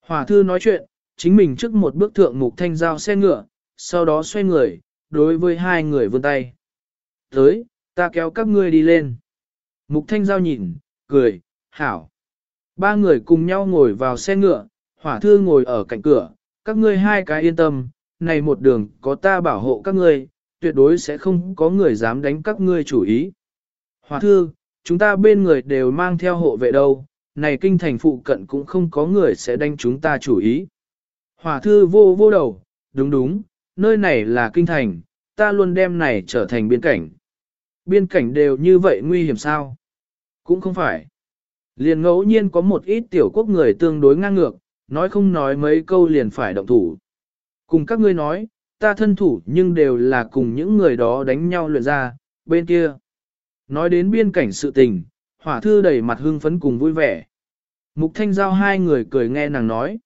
Hòa thư nói chuyện, chính mình trước một bước thượng Mục Thanh Giao xe ngựa, sau đó xoay người, đối với hai người vươn tay. Tới, ta kéo các ngươi đi lên. Mục Thanh Giao nhìn, cười, hảo. ba người cùng nhau ngồi vào xe ngựa, hỏa thư ngồi ở cạnh cửa, các ngươi hai cái yên tâm, này một đường có ta bảo hộ các ngươi, tuyệt đối sẽ không có người dám đánh các ngươi chủ ý. Hỏa thư, chúng ta bên người đều mang theo hộ vệ đâu, này kinh thành phụ cận cũng không có người sẽ đánh chúng ta chủ ý. Hỏa thư vô vô đầu, đúng đúng, nơi này là kinh thành, ta luôn đem này trở thành biên cảnh. Biên cảnh đều như vậy nguy hiểm sao? Cũng không phải. Liền ngẫu nhiên có một ít tiểu quốc người tương đối ngang ngược, nói không nói mấy câu liền phải động thủ. Cùng các ngươi nói, ta thân thủ nhưng đều là cùng những người đó đánh nhau luyện ra, bên kia. Nói đến biên cảnh sự tình, hỏa thư đầy mặt hưng phấn cùng vui vẻ. Mục Thanh Giao hai người cười nghe nàng nói.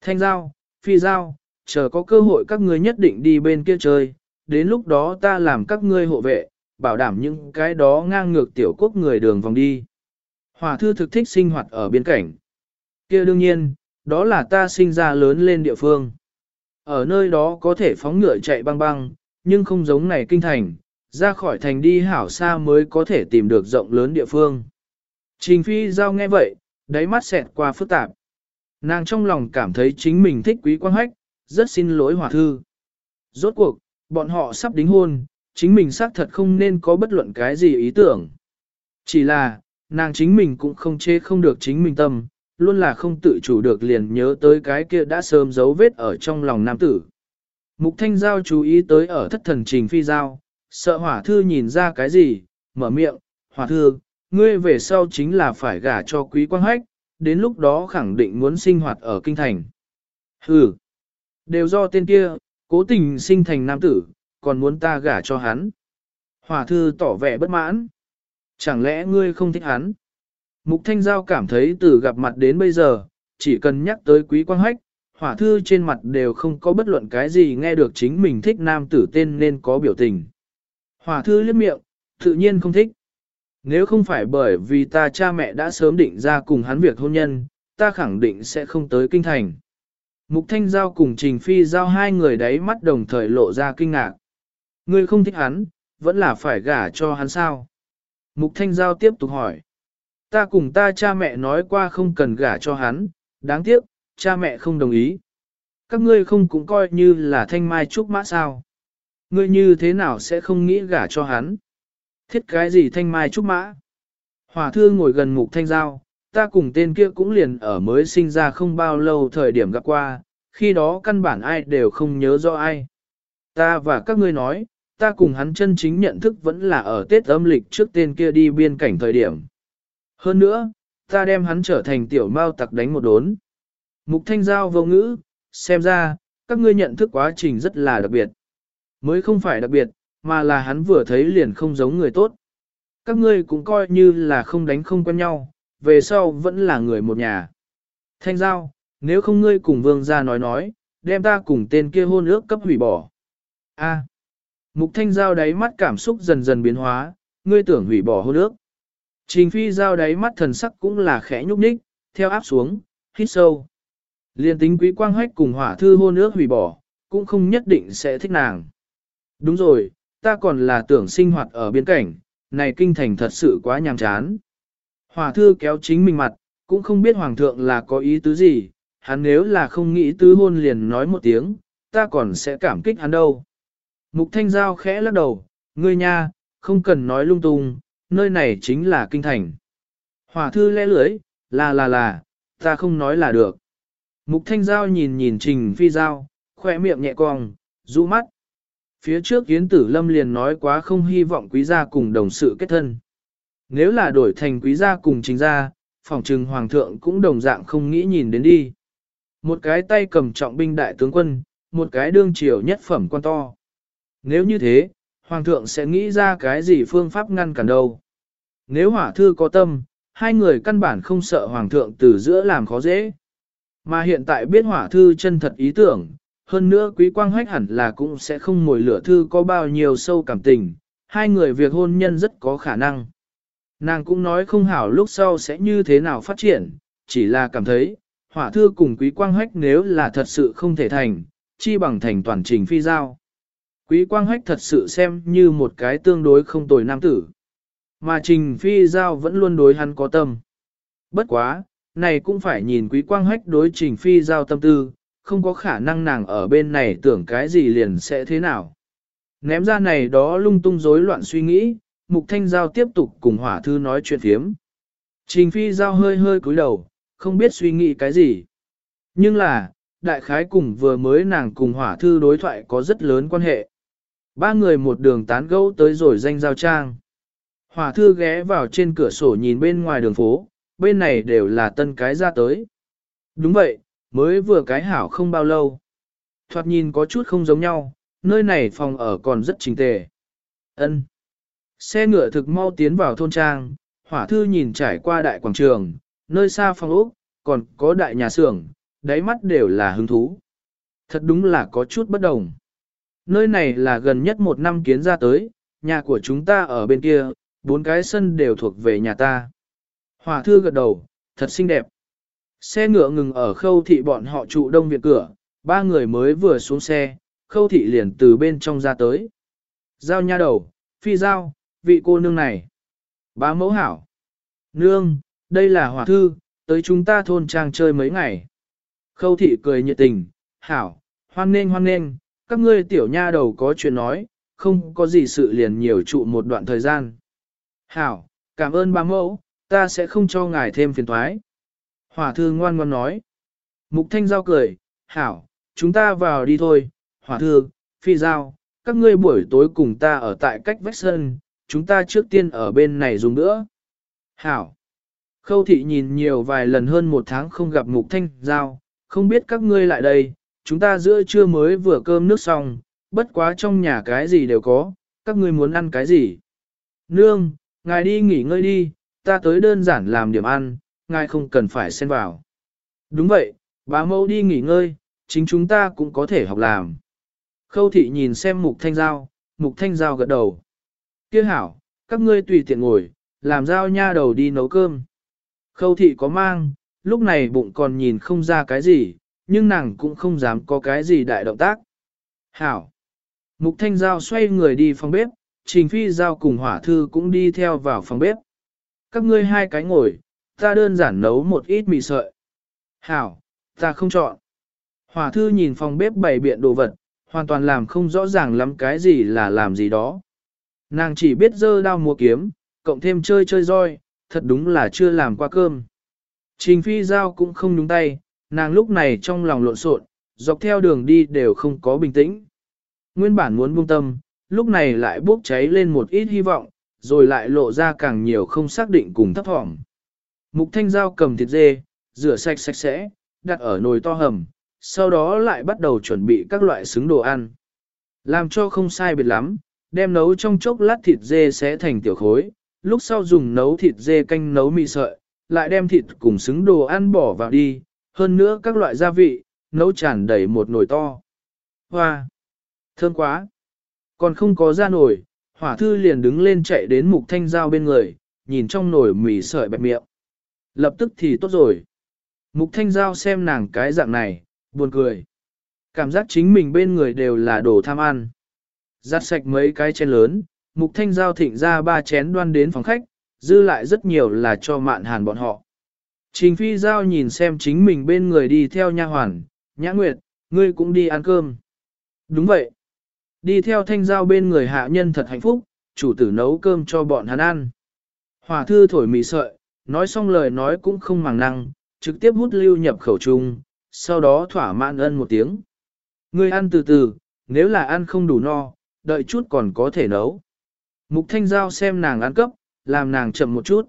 Thanh Giao, Phi Giao, chờ có cơ hội các ngươi nhất định đi bên kia chơi, đến lúc đó ta làm các ngươi hộ vệ, bảo đảm những cái đó ngang ngược tiểu quốc người đường vòng đi. Hỏa thư thực thích sinh hoạt ở biên cảnh. kia đương nhiên, đó là ta sinh ra lớn lên địa phương. Ở nơi đó có thể phóng ngựa chạy băng băng, nhưng không giống này kinh thành, ra khỏi thành đi hảo xa mới có thể tìm được rộng lớn địa phương. Trình phi giao nghe vậy, đáy mắt xẹt qua phức tạp. Nàng trong lòng cảm thấy chính mình thích quý quang hách, rất xin lỗi hòa thư. Rốt cuộc, bọn họ sắp đính hôn, chính mình xác thật không nên có bất luận cái gì ý tưởng. Chỉ là, nàng chính mình cũng không chê không được chính mình tâm, luôn là không tự chủ được liền nhớ tới cái kia đã sớm dấu vết ở trong lòng nam tử. Mục Thanh Giao chú ý tới ở thất thần trình phi giao, sợ hỏa thư nhìn ra cái gì, mở miệng, hỏa thư, ngươi về sau chính là phải gả cho quý quang hách, đến lúc đó khẳng định muốn sinh hoạt ở kinh thành. Hừ, đều do tên kia, cố tình sinh thành nam tử, còn muốn ta gả cho hắn. Hỏa thư tỏ vẻ bất mãn. Chẳng lẽ ngươi không thích hắn? Mục Thanh Giao cảm thấy từ gặp mặt đến bây giờ, chỉ cần nhắc tới quý quang hách, hỏa thư trên mặt đều không có bất luận cái gì nghe được chính mình thích nam tử tên nên có biểu tình. Hỏa thư liếc miệng, tự nhiên không thích. Nếu không phải bởi vì ta cha mẹ đã sớm định ra cùng hắn việc hôn nhân, ta khẳng định sẽ không tới kinh thành. Mục Thanh Giao cùng Trình Phi Giao hai người đấy mắt đồng thời lộ ra kinh ngạc. Ngươi không thích hắn, vẫn là phải gả cho hắn sao? Mục Thanh Giao tiếp tục hỏi. Ta cùng ta cha mẹ nói qua không cần gả cho hắn, đáng tiếc, cha mẹ không đồng ý. Các ngươi không cũng coi như là thanh mai trúc mã sao. Ngươi như thế nào sẽ không nghĩ gả cho hắn? Thiết cái gì thanh mai trúc mã? Hòa thương ngồi gần mục thanh giao, ta cùng tên kia cũng liền ở mới sinh ra không bao lâu thời điểm gặp qua, khi đó căn bản ai đều không nhớ rõ ai. Ta và các ngươi nói, ta cùng hắn chân chính nhận thức vẫn là ở Tết âm lịch trước tên kia đi biên cảnh thời điểm. Hơn nữa, ta đem hắn trở thành tiểu mao tặc đánh một đốn. Mục thanh giao vô ngữ, xem ra, các ngươi nhận thức quá trình rất là đặc biệt. Mới không phải đặc biệt, mà là hắn vừa thấy liền không giống người tốt. Các ngươi cũng coi như là không đánh không quen nhau, về sau vẫn là người một nhà. Thanh giao, nếu không ngươi cùng vương gia nói nói, đem ta cùng tên kia hôn ước cấp hủy bỏ. A. Mục thanh giao đáy mắt cảm xúc dần dần biến hóa, ngươi tưởng hủy bỏ hôn ước. Trình phi giao đáy mắt thần sắc cũng là khẽ nhúc nhích, theo áp xuống, hít sâu. Liên tính quý quang hách cùng hỏa thư hôn ước hủy bỏ, cũng không nhất định sẽ thích nàng. Đúng rồi, ta còn là tưởng sinh hoạt ở biên cảnh, này kinh thành thật sự quá nhàm chán. Hỏa thư kéo chính mình mặt, cũng không biết hoàng thượng là có ý tứ gì, hắn nếu là không nghĩ tứ hôn liền nói một tiếng, ta còn sẽ cảm kích hắn đâu. Mục thanh giao khẽ lắc đầu, ngươi nha, không cần nói lung tung, nơi này chính là kinh thành. Hỏa thư lẽ lưới, là là là, ta không nói là được. Mục thanh giao nhìn nhìn trình phi giao, khoe miệng nhẹ cong, rũ mắt. Phía trước Yến Tử Lâm liền nói quá không hy vọng quý gia cùng đồng sự kết thân. Nếu là đổi thành quý gia cùng chính gia, phòng trừng hoàng thượng cũng đồng dạng không nghĩ nhìn đến đi. Một cái tay cầm trọng binh đại tướng quân, một cái đương triều nhất phẩm quan to. Nếu như thế, hoàng thượng sẽ nghĩ ra cái gì phương pháp ngăn cản đâu. Nếu hỏa thư có tâm, hai người căn bản không sợ hoàng thượng từ giữa làm khó dễ. Mà hiện tại biết hỏa thư chân thật ý tưởng, hơn nữa quý quang hách hẳn là cũng sẽ không mồi lửa thư có bao nhiêu sâu cảm tình, hai người việc hôn nhân rất có khả năng. Nàng cũng nói không hảo lúc sau sẽ như thế nào phát triển, chỉ là cảm thấy, hỏa thư cùng quý quang hách nếu là thật sự không thể thành, chi bằng thành toàn trình phi giao. Quý quang hách thật sự xem như một cái tương đối không tồi nam tử. Mà trình phi giao vẫn luôn đối hắn có tâm. Bất quá, Này cũng phải nhìn quý quang hách đối trình phi giao tâm tư, không có khả năng nàng ở bên này tưởng cái gì liền sẽ thế nào. Ném ra này đó lung tung rối loạn suy nghĩ, mục thanh giao tiếp tục cùng hỏa thư nói chuyện phiếm. Trình phi giao hơi hơi cúi đầu, không biết suy nghĩ cái gì. Nhưng là, đại khái cùng vừa mới nàng cùng hỏa thư đối thoại có rất lớn quan hệ. Ba người một đường tán gẫu tới rồi danh giao trang. Hỏa thư ghé vào trên cửa sổ nhìn bên ngoài đường phố, bên này đều là tân cái ra tới. Đúng vậy, mới vừa cái hảo không bao lâu. Thoạt nhìn có chút không giống nhau, nơi này phòng ở còn rất trình tề. Ân. Xe ngựa thực mau tiến vào thôn trang, hỏa thư nhìn trải qua đại quảng trường, nơi xa phòng ốc, còn có đại nhà xưởng, đáy mắt đều là hứng thú. Thật đúng là có chút bất đồng. Nơi này là gần nhất một năm kiến ra tới, nhà của chúng ta ở bên kia, bốn cái sân đều thuộc về nhà ta. hòa thư gật đầu, thật xinh đẹp. Xe ngựa ngừng ở khâu thị bọn họ trụ đông viện cửa, ba người mới vừa xuống xe, khâu thị liền từ bên trong ra tới. Giao nha đầu, phi giao, vị cô nương này. Bá mẫu hảo. Nương, đây là hỏa thư, tới chúng ta thôn trang chơi mấy ngày. Khâu thị cười nhiệt tình, hảo, hoan nghênh hoan nghênh, các ngươi tiểu nha đầu có chuyện nói, không có gì sự liền nhiều trụ một đoạn thời gian. Hảo, cảm ơn ba mẫu, ta sẽ không cho ngài thêm phiền thoái. Hỏa thư ngoan ngoan nói. Mục thanh giao cười, hảo, chúng ta vào đi thôi, hỏa thư, phi giao, các ngươi buổi tối cùng ta ở tại cách vách sân, chúng ta trước tiên ở bên này dùng nữa. Hảo. Khâu thị nhìn nhiều vài lần hơn một tháng không gặp mục thanh giao, không biết các ngươi lại đây, chúng ta giữa trưa mới vừa cơm nước xong, bất quá trong nhà cái gì đều có, các ngươi muốn ăn cái gì. Nương, ngài đi nghỉ ngơi đi, ta tới đơn giản làm điểm ăn, ngài không cần phải xen vào. Đúng vậy, bà mẫu đi nghỉ ngơi, chính chúng ta cũng có thể học làm. Khâu thị nhìn xem mục thanh giao, mục thanh giao gật đầu. Kia hảo, các ngươi tùy tiện ngồi, làm giao nha đầu đi nấu cơm. Khâu thị có mang, lúc này bụng còn nhìn không ra cái gì, nhưng nàng cũng không dám có cái gì đại động tác. Hảo. Mục thanh giao xoay người đi phòng bếp, trình phi giao cùng hỏa thư cũng đi theo vào phòng bếp. Các ngươi hai cái ngồi, ta đơn giản nấu một ít mì sợi. Hảo, ta không chọn. Hỏa thư nhìn phòng bếp bày biện đồ vật, hoàn toàn làm không rõ ràng lắm cái gì là làm gì đó. Nàng chỉ biết dơ đao mua kiếm, cộng thêm chơi chơi roi, thật đúng là chưa làm qua cơm. Trình phi giao cũng không nhúng tay, nàng lúc này trong lòng lộn xộn, dọc theo đường đi đều không có bình tĩnh. Nguyên bản muốn buông tâm, lúc này lại bốc cháy lên một ít hy vọng, rồi lại lộ ra càng nhiều không xác định cùng thấp thỏm. Mục thanh giao cầm thịt dê, rửa sạch sạch sẽ, đặt ở nồi to hầm, sau đó lại bắt đầu chuẩn bị các loại xứng đồ ăn. Làm cho không sai biệt lắm, đem nấu trong chốc lát thịt dê sẽ thành tiểu khối, lúc sau dùng nấu thịt dê canh nấu mì sợi, lại đem thịt cùng xứng đồ ăn bỏ vào đi, hơn nữa các loại gia vị, nấu tràn đầy một nồi to. Hoa! Thơm quá! Còn không có ra nồi, hỏa thư liền đứng lên chạy đến mục thanh giao bên người, nhìn trong nồi mì sợi bẹp miệng. Lập tức thì tốt rồi. Mục thanh giao xem nàng cái dạng này, buồn cười. Cảm giác chính mình bên người đều là đồ tham ăn. Giặt sạch mấy cái chén lớn, mục thanh giao thịnh ra ba chén đoan đến phòng khách, dư lại rất nhiều là cho mạn hàn bọn họ. Trình phi giao nhìn xem chính mình bên người đi theo nha hoàn, nhã nguyệt, ngươi cũng đi ăn cơm. Đúng vậy. Đi theo thanh giao bên người hạ nhân thật hạnh phúc, chủ tử nấu cơm cho bọn hắn ăn. Hòa thư thổi mì sợi, nói xong lời nói cũng không màng năng, trực tiếp hút lưu nhập khẩu trung, sau đó thỏa mãn ân một tiếng. Ngươi ăn từ từ, nếu là ăn không đủ no, đợi chút còn có thể nấu. Mục thanh giao xem nàng ăn cấp, làm nàng chậm một chút.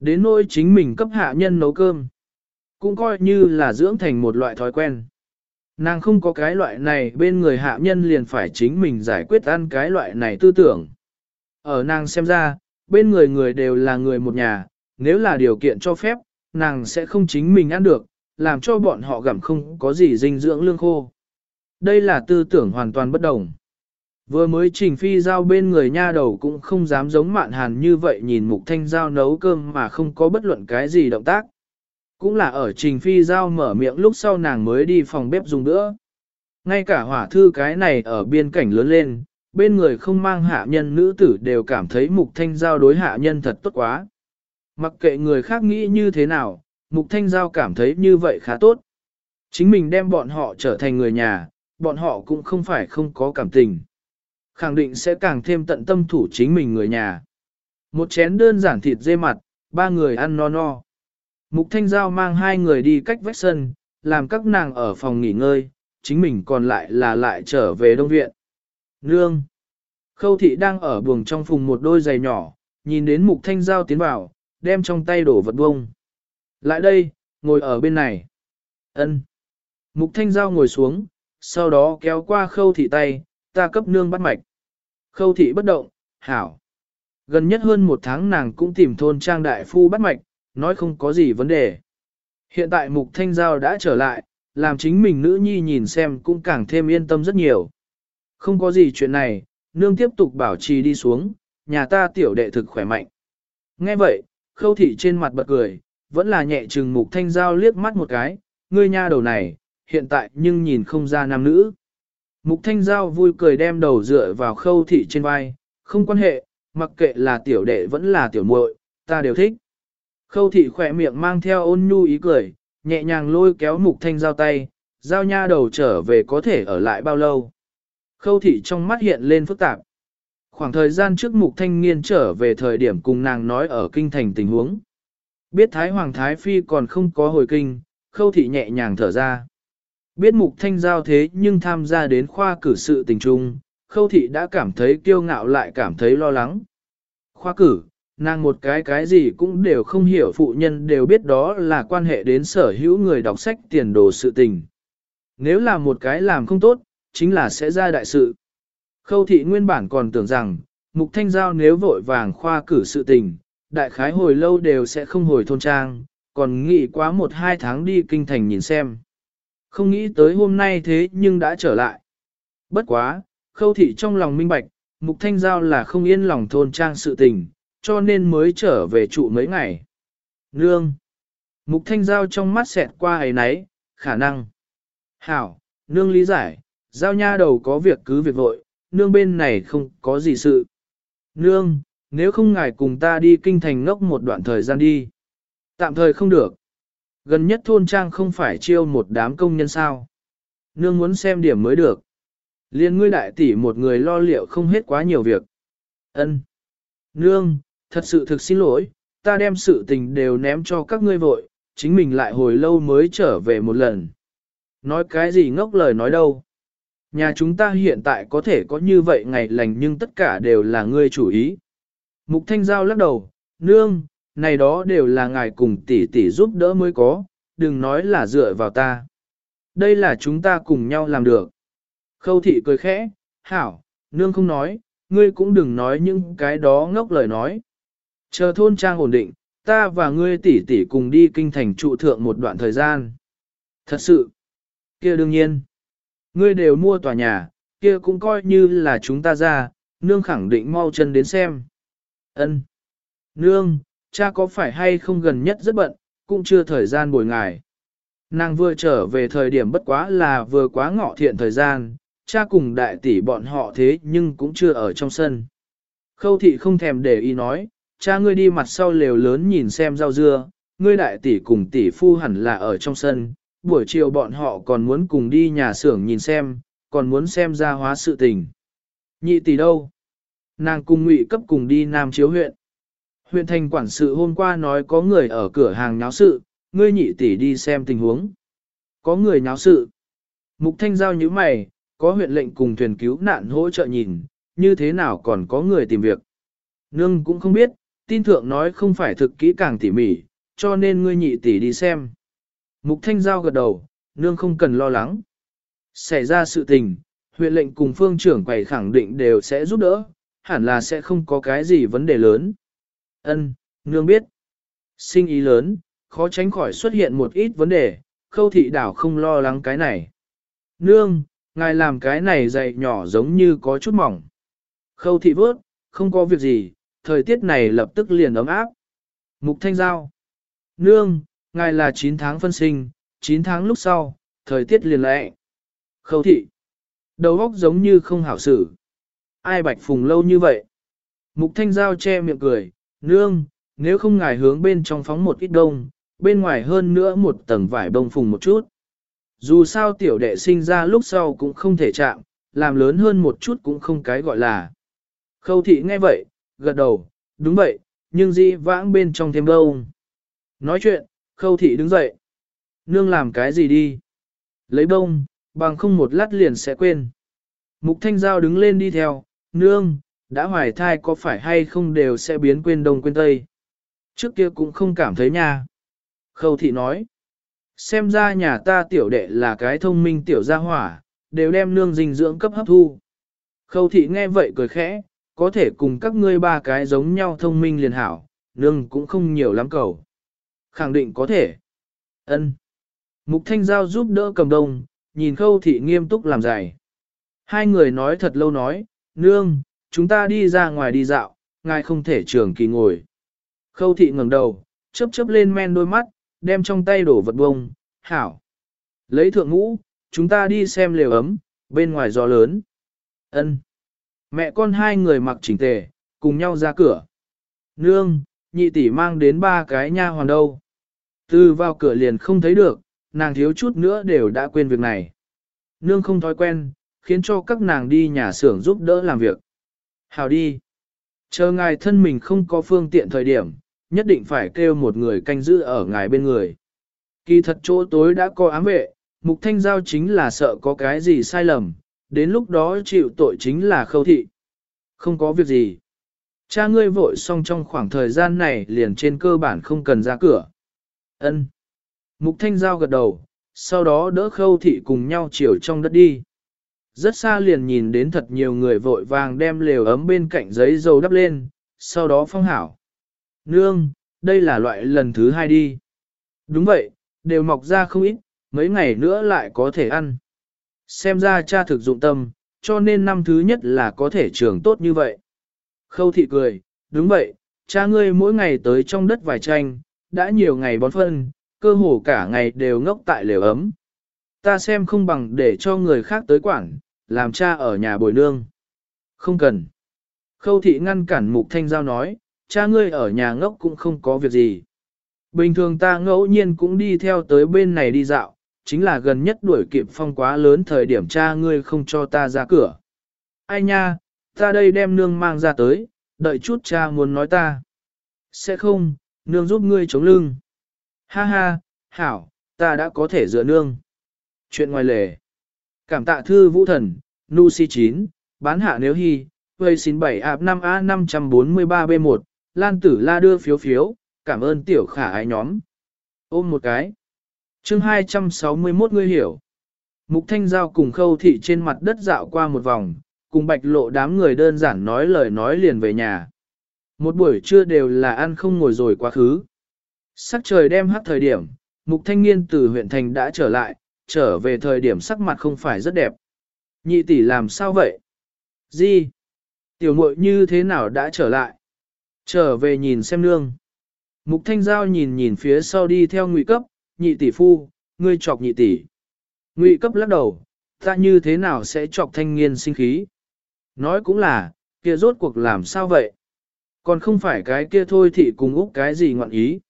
Đến nỗi chính mình cấp hạ nhân nấu cơm. Cũng coi như là dưỡng thành một loại thói quen. Nàng không có cái loại này bên người hạ nhân liền phải chính mình giải quyết ăn cái loại này tư tưởng. Ở nàng xem ra, bên người người đều là người một nhà, nếu là điều kiện cho phép, nàng sẽ không chính mình ăn được, làm cho bọn họ gặm không có gì dinh dưỡng lương khô. Đây là tư tưởng hoàn toàn bất đồng. Vừa mới trình phi giao bên người nha đầu cũng không dám giống mạn hàn như vậy nhìn mục thanh giao nấu cơm mà không có bất luận cái gì động tác. Cũng là ở trình phi giao mở miệng lúc sau nàng mới đi phòng bếp dùng nữa. Ngay cả hỏa thư cái này ở biên cảnh lớn lên, bên người không mang hạ nhân nữ tử đều cảm thấy mục thanh giao đối hạ nhân thật tốt quá. Mặc kệ người khác nghĩ như thế nào, Mục Thanh Giao cảm thấy như vậy khá tốt. Chính mình đem bọn họ trở thành người nhà, bọn họ cũng không phải không có cảm tình. Khẳng định sẽ càng thêm tận tâm thủ chính mình người nhà. Một chén đơn giản thịt dê mặt, ba người ăn no no. Mục Thanh Giao mang hai người đi cách vách sân, làm các nàng ở phòng nghỉ ngơi, chính mình còn lại là lại trở về đông viện. Nương! Khâu thị đang ở buồng trong phùng một đôi giày nhỏ, nhìn đến Mục Thanh Giao tiến vào, đem trong tay đổ vật bông. Lại đây, ngồi ở bên này. Ân. Mục Thanh Giao ngồi xuống, sau đó kéo qua khâu thị tay, ta cấp nương bắt mạch. Khâu thị bất động, hảo. Gần nhất hơn một tháng nàng cũng tìm thôn trang đại phu bắt mạch, nói không có gì vấn đề. Hiện tại Mục Thanh Giao đã trở lại, làm chính mình nữ nhi nhìn xem cũng càng thêm yên tâm rất nhiều. Không có gì chuyện này, nương tiếp tục bảo trì đi xuống, nhà ta tiểu đệ thực khỏe mạnh. Nghe vậy, khâu thị trên mặt bật cười, vẫn là nhẹ trừng Mục Thanh Giao liếc mắt một cái, ngươi nha đầu này, hiện tại nhưng nhìn không ra nam nữ. Mục Thanh Giao vui cười đem đầu dựa vào khâu thị trên vai, không quan hệ, mặc kệ là tiểu đệ vẫn là tiểu muội, ta đều thích. Khâu thị khỏe miệng mang theo ôn nhu ý cười, nhẹ nhàng lôi kéo Mục Thanh Giao tay, giao nha đầu trở về có thể ở lại bao lâu. Khâu thị trong mắt hiện lên phức tạp. Khoảng thời gian trước Mục Thanh Nghiên trở về thời điểm cùng nàng nói ở kinh thành tình huống. Biết Thái Hoàng Thái Phi còn không có hồi kinh, khâu thị nhẹ nhàng thở ra. Biết mục thanh giao thế nhưng tham gia đến khoa cử sự tình trung, khâu thị đã cảm thấy kiêu ngạo lại cảm thấy lo lắng. Khoa cử, nàng một cái cái gì cũng đều không hiểu phụ nhân đều biết đó là quan hệ đến sở hữu người đọc sách tiền đồ sự tình. Nếu là một cái làm không tốt, chính là sẽ ra đại sự. Khâu thị nguyên bản còn tưởng rằng, mục thanh giao nếu vội vàng khoa cử sự tình, đại khái hồi lâu đều sẽ không hồi thôn trang, còn nghĩ quá một hai tháng đi kinh thành nhìn xem. Không nghĩ tới hôm nay thế nhưng đã trở lại. Bất quá, khâu thị trong lòng minh bạch, mục thanh giao là không yên lòng thôn trang sự tình, cho nên mới trở về trụ mấy ngày. Nương! Mục thanh giao trong mắt xẹt qua ấy nấy, khả năng. Hảo, nương lý giải, giao nha đầu có việc cứ việc vội, nương bên này không có gì sự. Nương, nếu không ngài cùng ta đi kinh thành ngốc một đoạn thời gian đi. Tạm thời không được. Gần nhất thôn trang không phải chiêu một đám công nhân sao. Nương muốn xem điểm mới được. Liên ngươi đại tỷ một người lo liệu không hết quá nhiều việc. Ân, Nương, thật sự thực xin lỗi, ta đem sự tình đều ném cho các ngươi vội, chính mình lại hồi lâu mới trở về một lần. Nói cái gì ngốc lời nói đâu. Nhà chúng ta hiện tại có thể có như vậy ngày lành nhưng tất cả đều là ngươi chủ ý. Mục Thanh Giao lắc đầu, nương, này đó đều là ngài cùng tỷ tỷ giúp đỡ mới có, đừng nói là dựa vào ta. Đây là chúng ta cùng nhau làm được. Khâu thị cười khẽ, hảo, nương không nói, ngươi cũng đừng nói những cái đó ngốc lời nói. Chờ thôn trang ổn định, ta và ngươi tỷ tỷ cùng đi kinh thành trụ thượng một đoạn thời gian. Thật sự, kia đương nhiên, ngươi đều mua tòa nhà, kia cũng coi như là chúng ta ra, nương khẳng định mau chân đến xem. Ân, Nương, cha có phải hay không gần nhất rất bận, cũng chưa thời gian bồi ngài. Nàng vừa trở về thời điểm bất quá là vừa quá ngọ thiện thời gian, cha cùng đại tỷ bọn họ thế nhưng cũng chưa ở trong sân. Khâu thị không thèm để ý nói, cha ngươi đi mặt sau lều lớn nhìn xem rau dưa, ngươi đại tỷ cùng tỷ phu hẳn là ở trong sân, buổi chiều bọn họ còn muốn cùng đi nhà xưởng nhìn xem, còn muốn xem ra hóa sự tình. Nhị tỷ đâu? Nàng cùng ngụy cấp cùng đi Nam Chiếu huyện. Huyện thành quản sự hôm qua nói có người ở cửa hàng nháo sự, ngươi nhị tỷ đi xem tình huống. Có người nháo sự. Mục thanh giao như mày, có huyện lệnh cùng thuyền cứu nạn hỗ trợ nhìn, như thế nào còn có người tìm việc. Nương cũng không biết, tin thượng nói không phải thực kỹ càng tỉ mỉ, cho nên ngươi nhị tỷ đi xem. Mục thanh giao gật đầu, nương không cần lo lắng. Xảy ra sự tình, huyện lệnh cùng phương trưởng quầy khẳng định đều sẽ giúp đỡ, hẳn là sẽ không có cái gì vấn đề lớn. Ân, nương biết. Sinh ý lớn, khó tránh khỏi xuất hiện một ít vấn đề, khâu thị đảo không lo lắng cái này. Nương, ngài làm cái này dày nhỏ giống như có chút mỏng. Khâu thị vớt, không có việc gì, thời tiết này lập tức liền ấm áp. Mục thanh giao. Nương, ngài là 9 tháng phân sinh, 9 tháng lúc sau, thời tiết liền lệ. Khâu thị. Đầu óc giống như không hảo xử. Ai bạch phùng lâu như vậy? Mục thanh giao che miệng cười, nương, nếu không ngài hướng bên trong phóng một ít đông, bên ngoài hơn nữa một tầng vải bông phùng một chút. Dù sao tiểu đệ sinh ra lúc sau cũng không thể chạm, làm lớn hơn một chút cũng không cái gọi là. Khâu thị nghe vậy, gật đầu, đúng vậy, nhưng dĩ vãng bên trong thêm đông. Nói chuyện, khâu thị đứng dậy. Nương làm cái gì đi? Lấy bông, bằng không một lát liền sẽ quên. Mục thanh giao đứng lên đi theo, nương, đã hoài thai có phải hay không đều sẽ biến quên đông quên tây. Trước kia cũng không cảm thấy nha. Khâu thị nói, xem ra nhà ta tiểu đệ là cái thông minh tiểu gia hỏa, đều đem nương dinh dưỡng cấp hấp thu. Khâu thị nghe vậy cười khẽ, có thể cùng các ngươi ba cái giống nhau thông minh liền hảo, nương cũng không nhiều lắm cầu. Khẳng định có thể. Ân. Mục Thanh Giao giúp đỡ cầm đông, nhìn khâu thị nghiêm túc làm giải. Hai người nói thật lâu nói, nương, chúng ta đi ra ngoài đi dạo, ngài không thể trường kỳ ngồi. Khâu thị ngẩng đầu, chớp chớp lên men đôi mắt, đem trong tay đổ vật bông, hảo. Lấy thượng ngũ, chúng ta đi xem lều ấm, bên ngoài gió lớn. Ân. Mẹ con hai người mặc chỉnh tề, cùng nhau ra cửa. Nương, nhị tỷ mang đến ba cái nha hoàn đâu. Từ vào cửa liền không thấy được, nàng thiếu chút nữa đều đã quên việc này. Nương không thói quen, khiến cho các nàng đi nhà xưởng giúp đỡ làm việc. Hào đi. Chờ ngài thân mình không có phương tiện thời điểm, nhất định phải kêu một người canh giữ ở ngài bên người. Kỳ thật chỗ tối đã có ám vệ, mục thanh giao chính là sợ có cái gì sai lầm, đến lúc đó chịu tội chính là khâu thị. Không có việc gì. Cha ngươi vội xong trong khoảng thời gian này liền trên cơ bản không cần ra cửa. Ân. Mục thanh giao gật đầu, sau đó đỡ khâu thị cùng nhau chiều trong đất đi. Rất xa liền nhìn đến thật nhiều người vội vàng đem lều ấm bên cạnh giấy dầu đắp lên, sau đó phong hảo. Nương, đây là loại lần thứ hai đi. Đúng vậy, đều mọc ra không ít, mấy ngày nữa lại có thể ăn. Xem ra cha thực dụng tâm, cho nên năm thứ nhất là có thể trưởng tốt như vậy. Khâu thị cười, đúng vậy, cha ngươi mỗi ngày tới trong đất vài tranh, đã nhiều ngày bón phân, cơ hồ cả ngày đều ngốc tại lều ấm. Ta xem không bằng để cho người khác tới quản, làm cha ở nhà bồi nương. Không cần. Khâu thị ngăn cản mục thanh giao nói, cha ngươi ở nhà ngốc cũng không có việc gì. Bình thường ta ngẫu nhiên cũng đi theo tới bên này đi dạo, chính là gần nhất đuổi kịp phong quá lớn thời điểm cha ngươi không cho ta ra cửa. Ai nha, ta đây đem nương mang ra tới, đợi chút cha muốn nói ta. Sẽ không, nương giúp ngươi chống lưng. Ha ha, hảo, ta đã có thể dựa nương. Chuyện ngoài lề. Cảm tạ thư vũ thần, nu si 9, bán hạ nếu hy, vây xin 7 ạp 5 a 543 b 1 Lan tử la đưa phiếu phiếu, cảm ơn tiểu khả ái nhóm. Ôm một cái. chương 261 ngươi hiểu. Mục Thanh Giao cùng khâu thị trên mặt đất dạo qua một vòng, cùng bạch lộ đám người đơn giản nói lời nói liền về nhà. Một buổi trưa đều là ăn không ngồi rồi quá khứ. Sắc trời đem hát thời điểm, mục thanh niên từ huyện thành đã trở lại, trở về thời điểm sắc mặt không phải rất đẹp. Nhị tỷ làm sao vậy? Gì? Tiểu muội như thế nào đã trở lại? Trở về nhìn xem nương. Mục thanh giao nhìn nhìn phía sau đi theo ngụy cấp, nhị tỷ phu, ngươi chọc nhị tỷ. Ngụy cấp lắc đầu, ta như thế nào sẽ chọc thanh niên sinh khí? Nói cũng là, kia rốt cuộc làm sao vậy? Còn không phải cái kia thôi thì cùng úc cái gì ngọn ý.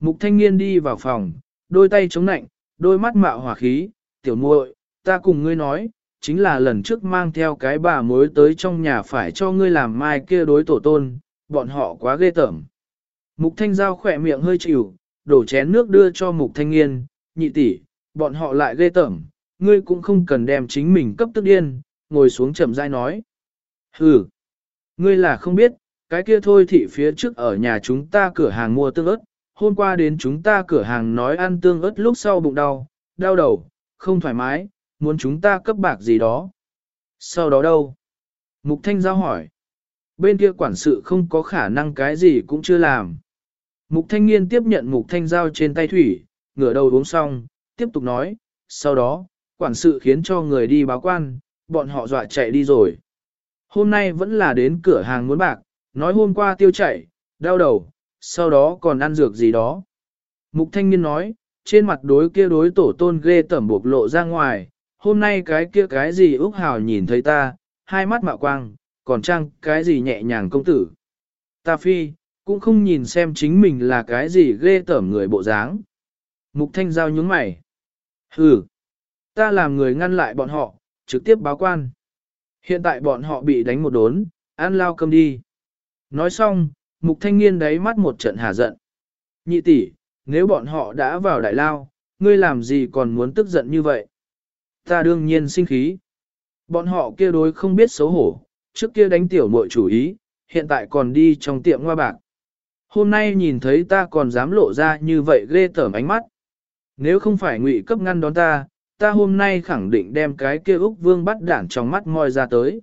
Mục thanh niên đi vào phòng, đôi tay chống nạnh, đôi mắt mạo hỏa khí, tiểu muội, ta cùng ngươi nói, chính là lần trước mang theo cái bà mối tới trong nhà phải cho ngươi làm mai kia đối tổ tôn, bọn họ quá ghê tởm. Mục thanh giao khỏe miệng hơi chịu, đổ chén nước đưa cho mục thanh niên, nhị tỷ, bọn họ lại ghê tởm, ngươi cũng không cần đem chính mình cấp tức điên, ngồi xuống chậm rãi nói. Hừ, ngươi là không biết, cái kia thôi thị phía trước ở nhà chúng ta cửa hàng mua tương ớt, hôm qua đến chúng ta cửa hàng nói ăn tương ớt lúc sau bụng đau, đau đầu, không thoải mái, muốn chúng ta cấp bạc gì đó. Sau đó đâu? Mục Thanh Giao hỏi. Bên kia quản sự không có khả năng cái gì cũng chưa làm. Mục Thanh Nghiên tiếp nhận Mục Thanh Giao trên tay thủy, ngửa đầu uống xong, tiếp tục nói, sau đó, quản sự khiến cho người đi báo quan, bọn họ dọa chạy đi rồi. Hôm nay vẫn là đến cửa hàng muốn bạc, nói hôm qua tiêu chạy, đau đầu, sau đó còn ăn dược gì đó. Mục thanh niên nói, trên mặt đối kia đối tổ tôn ghê tẩm buộc lộ ra ngoài, hôm nay cái kia cái gì Úc Hào nhìn thấy ta, hai mắt mạo quang, còn trang cái gì nhẹ nhàng công tử. Ta phi, cũng không nhìn xem chính mình là cái gì ghê tởm người bộ dáng. Mục thanh giao nhướng mày. Hừ, ta làm người ngăn lại bọn họ, trực tiếp báo quan. Hiện tại bọn họ bị đánh một đốn, ăn lao cơm đi. Nói xong, mục thanh niên đáy mắt một trận hà giận. Nhị tỷ, nếu bọn họ đã vào đại lao, ngươi làm gì còn muốn tức giận như vậy? Ta đương nhiên sinh khí. Bọn họ kia đối không biết xấu hổ, trước kia đánh tiểu muội chủ ý, hiện tại còn đi trong tiệm hoa bạc. Hôm nay nhìn thấy ta còn dám lộ ra như vậy ghê tởm ánh mắt. Nếu không phải ngụy cấp ngăn đón ta, ta hôm nay khẳng định đem cái kia Úc Vương bắt đảng trong mắt moi ra tới.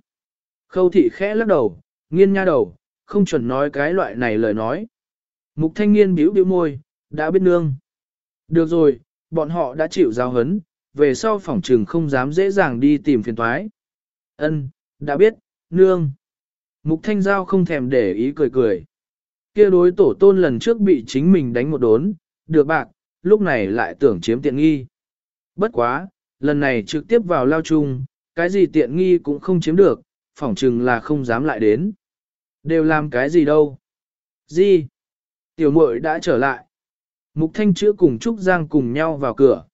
Khâu thị khẽ lắc đầu, nghiên nha đầu, không chuẩn nói cái loại này lời nói. Mục thanh niên bĩu bĩu môi, đã biết nương. Được rồi, bọn họ đã chịu giao hấn, về sau phòng trừng không dám dễ dàng đi tìm phiền toái. Ân, đã biết, nương. Mục thanh giao không thèm để ý cười cười. Kia đối tổ tôn lần trước bị chính mình đánh một đốn, được bạc, lúc này lại tưởng chiếm tiện nghi. Bất quá, lần này trực tiếp vào lao chung, cái gì tiện nghi cũng không chiếm được, phỏng chừng là không dám lại đến. Đều làm cái gì đâu? Gì? Tiểu muội đã trở lại. Mục Thanh chữa cùng Trúc Giang cùng nhau vào cửa.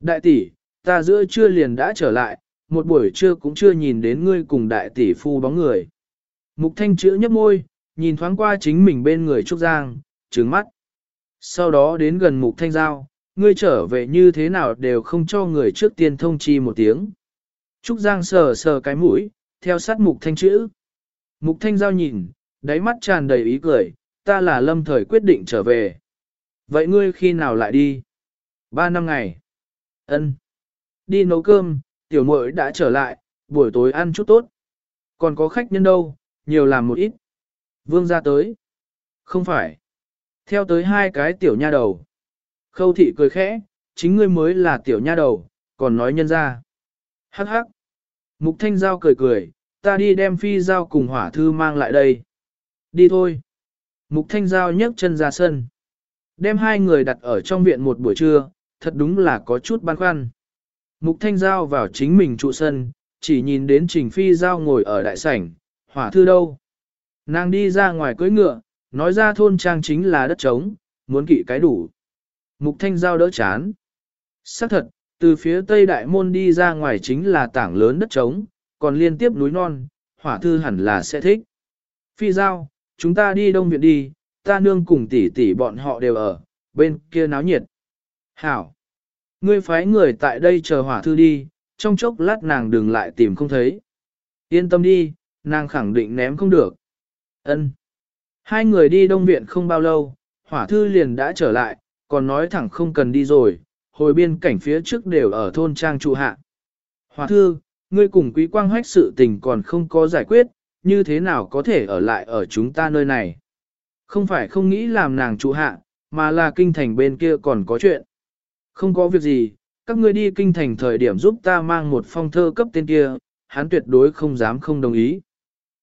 Đại tỷ, ta giữa trưa liền đã trở lại, một buổi trưa cũng chưa nhìn đến ngươi cùng đại tỷ phu bóng người. Mục Thanh chữa nhấp môi, nhìn thoáng qua chính mình bên người Trúc Giang, trứng mắt. Sau đó đến gần Mục Thanh Giao, ngươi trở về như thế nào đều không cho người trước tiên thông chi một tiếng. Trúc Giang sờ sờ cái mũi, theo sát Mục Thanh chữ. Mục Thanh Giao nhìn, đáy mắt tràn đầy ý cười, ta là lâm thời quyết định trở về. Vậy ngươi khi nào lại đi? Ba năm ngày. Ân. Đi nấu cơm, tiểu muội đã trở lại, buổi tối ăn chút tốt. Còn có khách nhân đâu, nhiều làm một ít. Vương ra tới. Không phải. Theo tới hai cái tiểu nha đầu. Khâu thị cười khẽ, chính ngươi mới là tiểu nha đầu, còn nói nhân ra. Hắc hắc. Mục thanh giao cười cười, ta đi đem phi giao cùng hỏa thư mang lại đây. Đi thôi. Mục thanh giao nhấc chân ra sân. Đem hai người đặt ở trong viện một buổi trưa, thật đúng là có chút băn khoăn. Mục thanh giao vào chính mình trụ sân, chỉ nhìn đến trình phi giao ngồi ở đại sảnh, hỏa thư đâu. Nàng đi ra ngoài cưỡi ngựa, nói ra thôn trang chính là đất trống, muốn kỵ cái đủ. Mục thanh giao đỡ chán. Xác thật, từ phía tây đại môn đi ra ngoài chính là tảng lớn đất trống, còn liên tiếp núi non, hỏa thư hẳn là sẽ thích. Phi giao, chúng ta đi đông viện đi, ta nương cùng tỷ tỷ bọn họ đều ở, bên kia náo nhiệt. Hảo! Ngươi phái người tại đây chờ hỏa thư đi, trong chốc lát nàng đừng lại tìm không thấy. Yên tâm đi, nàng khẳng định ném không được. Ân. Hai người đi đông viện không bao lâu, hỏa thư liền đã trở lại, còn nói thẳng không cần đi rồi, hồi biên cảnh phía trước đều ở thôn trang trụ hạ. Hỏa thư, ngươi cùng quý quang hách sự tình còn không có giải quyết, như thế nào có thể ở lại ở chúng ta nơi này. Không phải không nghĩ làm nàng trụ hạ, mà là kinh thành bên kia còn có chuyện. Không có việc gì, các ngươi đi kinh thành thời điểm giúp ta mang một phong thơ cấp tên kia, hắn tuyệt đối không dám không đồng ý.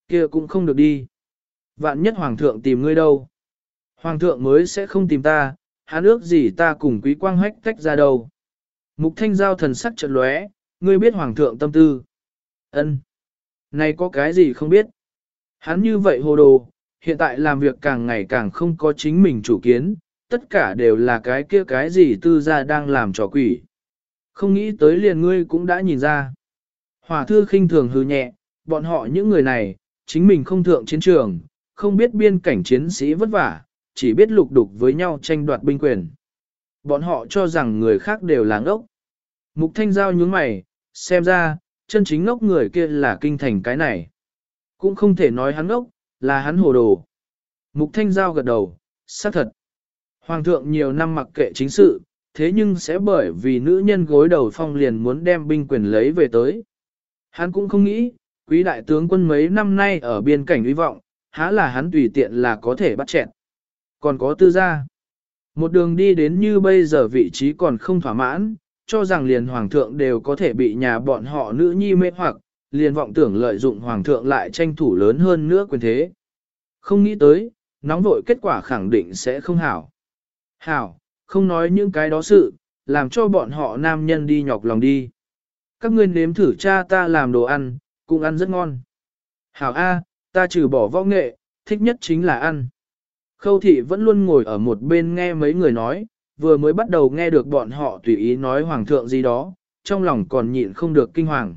Kia cũng không được đi. Vạn nhất hoàng thượng tìm ngươi đâu. Hoàng thượng mới sẽ không tìm ta, hắn ước gì ta cùng quý quang hách tách ra đâu. Mục thanh giao thần sắc chợt lóe, ngươi biết hoàng thượng tâm tư. ân Này có cái gì không biết. Hắn như vậy hồ đồ, hiện tại làm việc càng ngày càng không có chính mình chủ kiến, tất cả đều là cái kia cái gì tư gia đang làm trò quỷ. Không nghĩ tới liền ngươi cũng đã nhìn ra. Hỏa thư khinh thường hư nhẹ, bọn họ những người này, chính mình không thượng chiến trường, không biết biên cảnh chiến sĩ vất vả, chỉ biết lục đục với nhau tranh đoạt binh quyền. Bọn họ cho rằng người khác đều là ngốc. Mục thanh giao nhướng mày, xem ra, chân chính ngốc người kia là kinh thành cái này. Cũng không thể nói hắn ngốc, là hắn hồ đồ. Mục thanh giao gật đầu, xác thật. Hoàng thượng nhiều năm mặc kệ chính sự, thế nhưng sẽ bởi vì nữ nhân gối đầu phong liền muốn đem binh quyền lấy về tới. Hắn cũng không nghĩ, quý đại tướng quân mấy năm nay ở biên cảnh uy vọng, há là hắn tùy tiện là có thể bắt chẹn. Còn có tư gia. Một đường đi đến như bây giờ vị trí còn không thỏa mãn, cho rằng liền hoàng thượng đều có thể bị nhà bọn họ nữ nhi mê hoặc, liền vọng tưởng lợi dụng hoàng thượng lại tranh thủ lớn hơn nữa quyền thế. Không nghĩ tới, nóng vội kết quả khẳng định sẽ không hảo. Hảo, không nói những cái đó sự, làm cho bọn họ nam nhân đi nhọc lòng đi. Các ngươi nếm thử cha ta làm đồ ăn, cũng ăn rất ngon. Hảo A, ta trừ bỏ võ nghệ, thích nhất chính là ăn. Khâu thị vẫn luôn ngồi ở một bên nghe mấy người nói, vừa mới bắt đầu nghe được bọn họ tùy ý nói hoàng thượng gì đó, trong lòng còn nhịn không được kinh hoàng.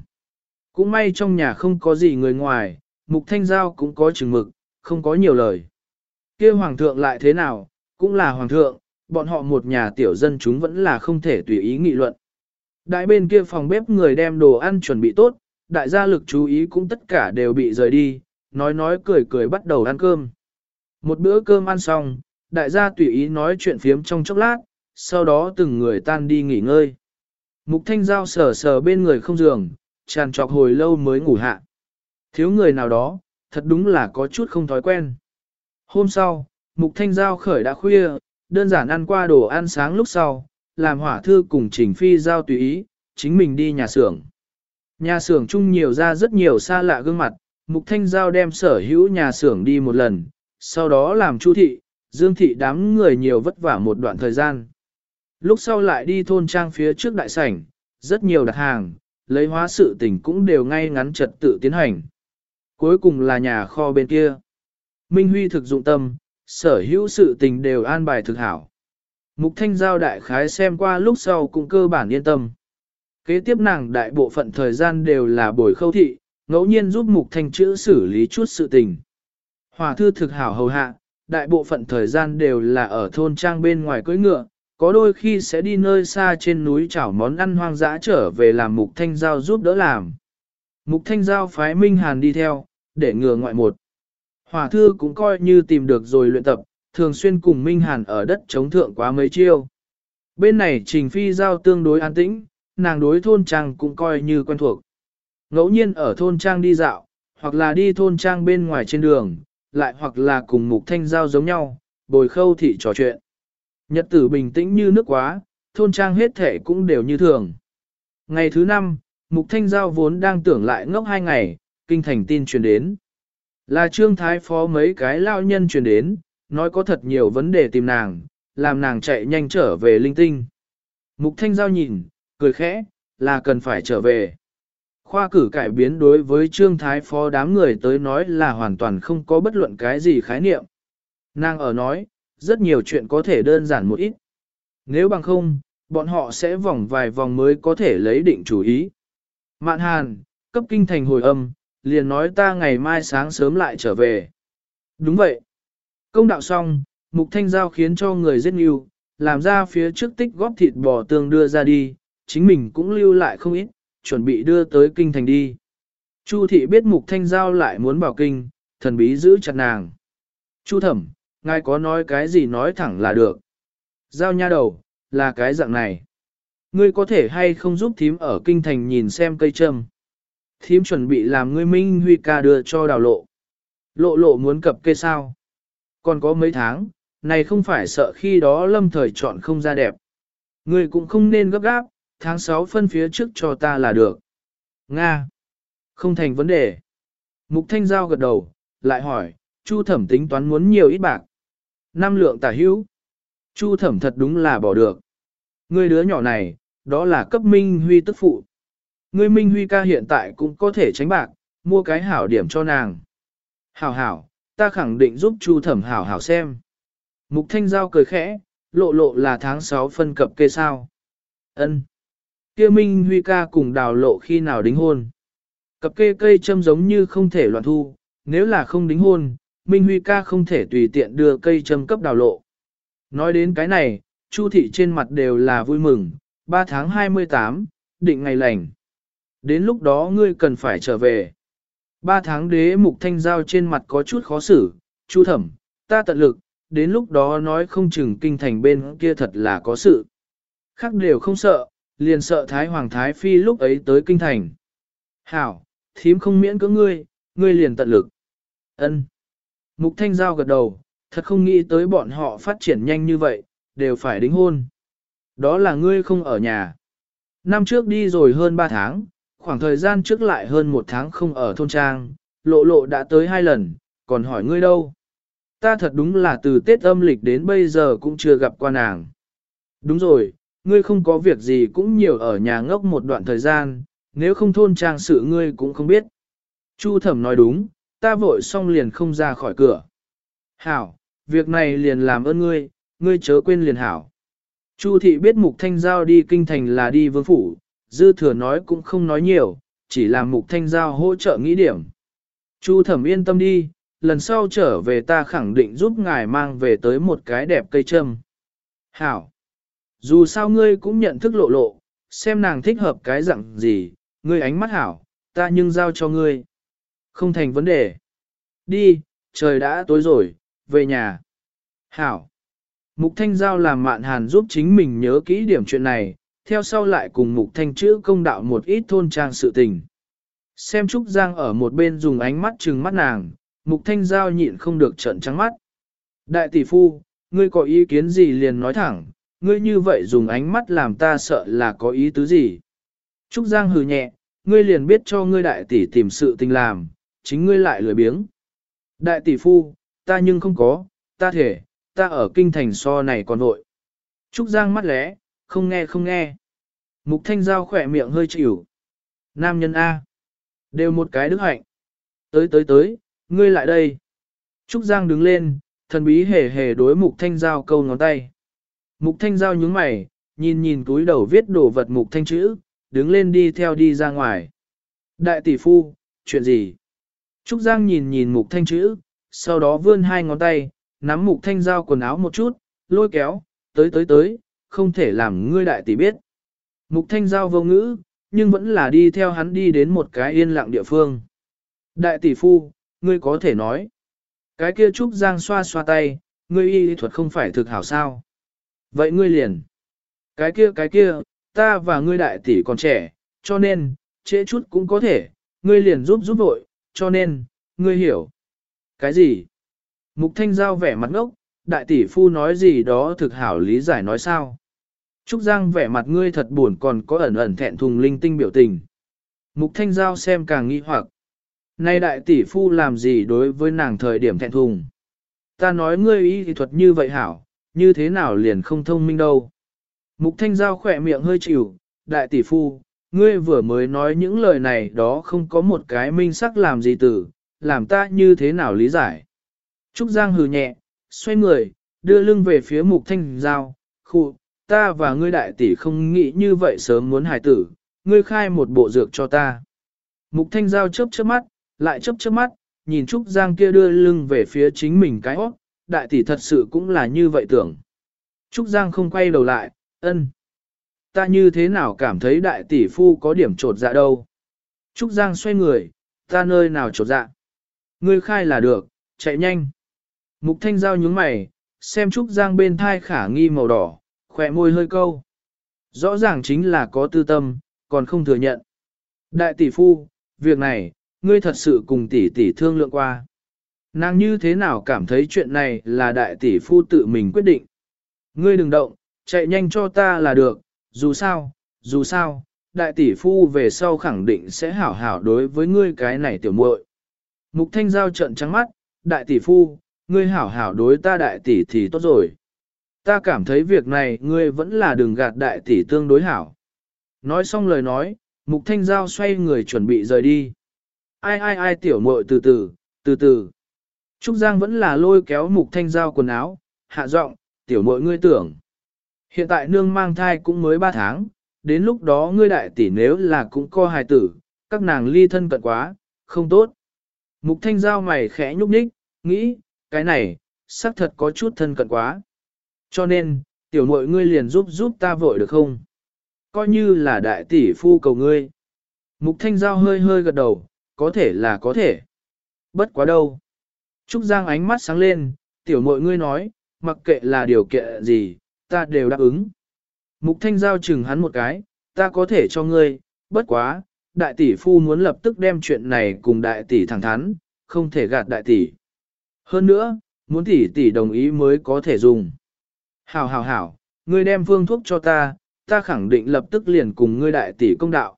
Cũng may trong nhà không có gì người ngoài, mục thanh giao cũng có chừng mực, không có nhiều lời. kia hoàng thượng lại thế nào, cũng là hoàng thượng, bọn họ một nhà tiểu dân chúng vẫn là không thể tùy ý nghị luận. Đại bên kia phòng bếp người đem đồ ăn chuẩn bị tốt, đại gia lực chú ý cũng tất cả đều bị rời đi, nói nói cười cười bắt đầu ăn cơm. Một bữa cơm ăn xong, đại gia tùy ý nói chuyện phiếm trong chốc lát, sau đó từng người tan đi nghỉ ngơi. Mục thanh giao sờ sờ bên người không giường, tràn trọc hồi lâu mới ngủ hạ. Thiếu người nào đó, thật đúng là có chút không thói quen. Hôm sau, mục thanh giao khởi đã khuya, đơn giản ăn qua đồ ăn sáng lúc sau, làm hỏa thư cùng trình phi giao tùy ý, chính mình đi nhà xưởng. Nhà xưởng chung nhiều ra rất nhiều xa lạ gương mặt, mục thanh giao đem sở hữu nhà xưởng đi một lần, sau đó làm chu thị, dương thị đám người nhiều vất vả một đoạn thời gian. Lúc sau lại đi thôn trang phía trước đại sảnh, rất nhiều đặt hàng, lấy hóa sự tình cũng đều ngay ngắn trật tự tiến hành. Cuối cùng là nhà kho bên kia. Minh Huy thực dụng tâm, sở hữu sự tình đều an bài thực hảo. Mục Thanh Giao đại khái xem qua lúc sau cũng cơ bản yên tâm. Kế tiếp nàng đại bộ phận thời gian đều là buổi khâu thị, ngẫu nhiên giúp Mục Thanh chữ xử lý chút sự tình. Hòa thư thực hảo hầu hạ, đại bộ phận thời gian đều là ở thôn trang bên ngoài cưỡi ngựa, có đôi khi sẽ đi nơi xa trên núi chảo món ăn hoang dã trở về làm Mục Thanh Giao giúp đỡ làm. Mục Thanh Giao phái Minh Hàn đi theo, để ngừa ngoại một. Hòa thư cũng coi như tìm được rồi luyện tập, thường xuyên cùng Minh Hàn ở đất chống thượng quá mấy chiêu. Bên này Trình Phi Giao tương đối an tĩnh, nàng đối thôn trang cũng coi như quen thuộc. Ngẫu nhiên ở thôn trang đi dạo, hoặc là đi thôn trang bên ngoài trên đường, lại hoặc là cùng Mục Thanh Giao giống nhau, bồi khâu thị trò chuyện. Nhật tử bình tĩnh như nước quá, thôn trang hết thể cũng đều như thường. Ngày thứ năm, Mục Thanh Giao vốn đang tưởng lại ngốc hai ngày, kinh thành tin truyền đến. Là trương thái phó mấy cái lao nhân truyền đến, nói có thật nhiều vấn đề tìm nàng, làm nàng chạy nhanh trở về linh tinh. Mục Thanh Giao nhìn, cười khẽ, là cần phải trở về. Khoa cử cải biến đối với trương thái phó đám người tới nói là hoàn toàn không có bất luận cái gì khái niệm. Nàng ở nói, rất nhiều chuyện có thể đơn giản một ít. Nếu bằng không, bọn họ sẽ vòng vài vòng mới có thể lấy định chủ ý. Mạn hàn, cấp kinh thành hồi âm, liền nói ta ngày mai sáng sớm lại trở về. Đúng vậy. Công đạo xong, mục thanh giao khiến cho người giết nhiều, làm ra phía trước tích góp thịt bò tương đưa ra đi, chính mình cũng lưu lại không ít, chuẩn bị đưa tới kinh thành đi. Chu thị biết mục thanh giao lại muốn bảo kinh, thần bí giữ chặt nàng. Chu thẩm, ngài có nói cái gì nói thẳng là được. Giao nha đầu, là cái dạng này. Ngươi có thể hay không giúp thím ở kinh thành nhìn xem cây trâm. Thím chuẩn bị làm ngươi minh huy ca đưa cho đào lộ. Lộ lộ muốn cập kê sao. Còn có mấy tháng, này không phải sợ khi đó lâm thời chọn không ra đẹp. Ngươi cũng không nên gấp gáp, tháng 6 phân phía trước cho ta là được. Nga. Không thành vấn đề. Mục Thanh Giao gật đầu, lại hỏi, Chu thẩm tính toán muốn nhiều ít bạc. Năm lượng tả hữu. Chu thẩm thật đúng là bỏ được. người đứa nhỏ này, đó là cấp Minh Huy tức phụ. người Minh Huy ca hiện tại cũng có thể tránh bạc, mua cái hảo điểm cho nàng. Hảo hảo, ta khẳng định giúp Chu thẩm hảo hảo xem. Mục Thanh Giao cười khẽ, lộ lộ là tháng 6 phân cập kê sao. Ân. Kia Minh Huy ca cùng đào lộ khi nào đính hôn. Cập kê cây châm giống như không thể loạn thu, nếu là không đính hôn, Minh Huy ca không thể tùy tiện đưa cây châm cấp đào lộ. Nói đến cái này, Chu thị trên mặt đều là vui mừng, 3 tháng 28, định ngày lành. Đến lúc đó ngươi cần phải trở về. 3 tháng đế mục thanh giao trên mặt có chút khó xử, Chu thẩm, ta tận lực, đến lúc đó nói không chừng kinh thành bên kia thật là có sự. Khác đều không sợ, liền sợ Thái Hoàng Thái Phi lúc ấy tới kinh thành. Hảo, thím không miễn cưỡng ngươi, ngươi liền tận lực. Ân. Mục Thanh Giao gật đầu, thật không nghĩ tới bọn họ phát triển nhanh như vậy, đều phải đính hôn. Đó là ngươi không ở nhà. Năm trước đi rồi hơn 3 tháng, khoảng thời gian trước lại hơn một tháng không ở thôn trang, lộ lộ đã tới hai lần, còn hỏi ngươi đâu. Ta thật đúng là từ Tết âm lịch đến bây giờ cũng chưa gặp qua nàng. Đúng rồi, ngươi không có việc gì cũng nhiều ở nhà ngốc một đoạn thời gian, nếu không thôn trang sự ngươi cũng không biết. Chu thẩm nói đúng, ta vội xong liền không ra khỏi cửa. Hảo, việc này liền làm ơn ngươi, ngươi chớ quên liền hảo. Chu thị biết Mục Thanh Giao đi kinh thành là đi vương phủ, dư thừa nói cũng không nói nhiều, chỉ làm Mục Thanh Giao hỗ trợ nghĩ điểm. Chu thẩm yên tâm đi, lần sau trở về ta khẳng định giúp ngài mang về tới một cái đẹp cây trâm. Hảo! Dù sao ngươi cũng nhận thức lộ lộ, xem nàng thích hợp cái dạng gì, ngươi ánh mắt hảo, ta nhưng giao cho ngươi. Không thành vấn đề. Đi, trời đã tối rồi, về nhà. Hảo. Mục Thanh Giao làm mạn hàn giúp chính mình nhớ kỹ điểm chuyện này, theo sau lại cùng Mục Thanh chữ công đạo một ít thôn trang sự tình. Xem Trúc Giang ở một bên dùng ánh mắt trừng mắt nàng, Mục Thanh Giao nhịn không được trợn trắng mắt. Đại tỷ phu, ngươi có ý kiến gì liền nói thẳng, ngươi như vậy dùng ánh mắt làm ta sợ là có ý tứ gì. Trúc Giang hừ nhẹ, ngươi liền biết cho ngươi đại tỷ tìm sự tình làm, chính ngươi lại lười biếng. Đại tỷ phu, ta nhưng không có, ta thể, ta ở kinh thành so này còn nội. Trúc Giang mắt lẽ, không nghe không nghe. Mục Thanh Giao khỏe miệng hơi chịu. Nam nhân A. Đều một cái đức hạnh. Tới tới tới, ngươi lại đây. Trúc Giang đứng lên, thần bí hề hề đối Mục Thanh Giao câu ngón tay. Mục Thanh Giao nhướng mày, nhìn nhìn túi đầu viết đồ vật Mục Thanh chữ, đứng lên đi theo đi ra ngoài. Đại tỷ phu, chuyện gì? Trúc Giang nhìn nhìn Mục Thanh chữ, sau đó vươn hai ngón tay, nắm Mục Thanh Giao quần áo một chút, lôi kéo, tới tới tới, không thể làm ngươi đại tỷ biết. Mục Thanh Giao vô ngữ, nhưng vẫn là đi theo hắn đi đến một cái yên lặng địa phương. Đại tỷ phu, ngươi có thể nói. Cái kia Trúc Giang xoa xoa tay, ngươi y thuật không phải thực hảo sao. Vậy ngươi liền. Cái kia cái kia, ta và ngươi đại tỷ còn trẻ, cho nên, trễ chút cũng có thể, ngươi liền giúp giúp vội, cho nên, ngươi hiểu. Cái gì? Mục Thanh Giao vẻ mặt ngốc, đại tỷ phu nói gì đó thực hảo lý giải nói sao? Trúc Giang vẻ mặt ngươi thật buồn còn có ẩn ẩn thẹn thùng linh tinh biểu tình. Mục Thanh Giao xem càng nghi hoặc. Nay đại tỷ phu làm gì đối với nàng thời điểm thẹn thùng? Ta nói ngươi ý thì thuật như vậy hảo, như thế nào liền không thông minh đâu? Mục Thanh Giao khỏe miệng hơi chịu, đại tỷ phu, ngươi vừa mới nói những lời này đó không có một cái minh sắc làm gì tử, làm ta như thế nào lý giải? Trúc Giang hừ nhẹ, xoay người, đưa lưng về phía Mục Thanh Giao, khu, ta và ngươi đại tỷ không nghĩ như vậy sớm muốn hài tử, ngươi khai một bộ dược cho ta. Mục Thanh Giao chớp chớp mắt, lại chớp chớp mắt, nhìn Trúc Giang kia đưa lưng về phía chính mình cái óc, đại tỷ thật sự cũng là như vậy tưởng. Trúc Giang không quay đầu lại, ân. Ta như thế nào cảm thấy đại tỷ phu có điểm trột dạ đâu. Trúc Giang xoay người, ta nơi nào trột dạ. Ngươi khai là được, chạy nhanh. Mục Thanh Giao nhướng mày, xem Trúc Giang bên thai khả nghi màu đỏ, khỏe môi hơi câu. Rõ ràng chính là có tư tâm, còn không thừa nhận. Đại tỷ phu, việc này, ngươi thật sự cùng tỷ tỷ thương lượng qua. Nàng như thế nào cảm thấy chuyện này là đại tỷ phu tự mình quyết định. Ngươi đừng động, chạy nhanh cho ta là được, dù sao, dù sao, đại tỷ phu về sau khẳng định sẽ hảo hảo đối với ngươi cái này tiểu muội. Mục thanh giao trận trắng mắt, đại tỷ phu, ngươi hảo hảo đối ta đại tỷ thì tốt rồi. Ta cảm thấy việc này ngươi vẫn là đường gạt đại tỷ tương đối hảo. Nói xong lời nói, mục thanh giao xoay người chuẩn bị rời đi. Ai ai ai tiểu muội từ từ, từ từ. Trúc Giang vẫn là lôi kéo mục thanh giao quần áo, hạ giọng, tiểu mội ngươi tưởng. Hiện tại nương mang thai cũng mới 3 tháng, đến lúc đó ngươi đại tỷ nếu là cũng co hài tử, các nàng ly thân cận quá, không tốt. Mục thanh giao mày khẽ nhúc nhích, nghĩ, cái này, xác thật có chút thân cận quá. Cho nên, tiểu mội ngươi liền giúp giúp ta vội được không? Coi như là đại tỷ phu cầu ngươi. Mục thanh giao hơi hơi gật đầu, có thể là có thể. Bất quá đâu. Trúc Giang ánh mắt sáng lên, tiểu muội ngươi nói, mặc kệ là điều kiện gì, ta đều đáp ứng. Mục thanh giao chừng hắn một cái, ta có thể cho ngươi, bất quá, đại tỷ phu muốn lập tức đem chuyện này cùng đại tỷ thẳng thắn, không thể gạt đại tỷ. Hơn nữa, muốn tỷ tỷ đồng ý mới có thể dùng. Hảo hảo hảo, ngươi đem phương thuốc cho ta, ta khẳng định lập tức liền cùng ngươi đại tỷ công đạo.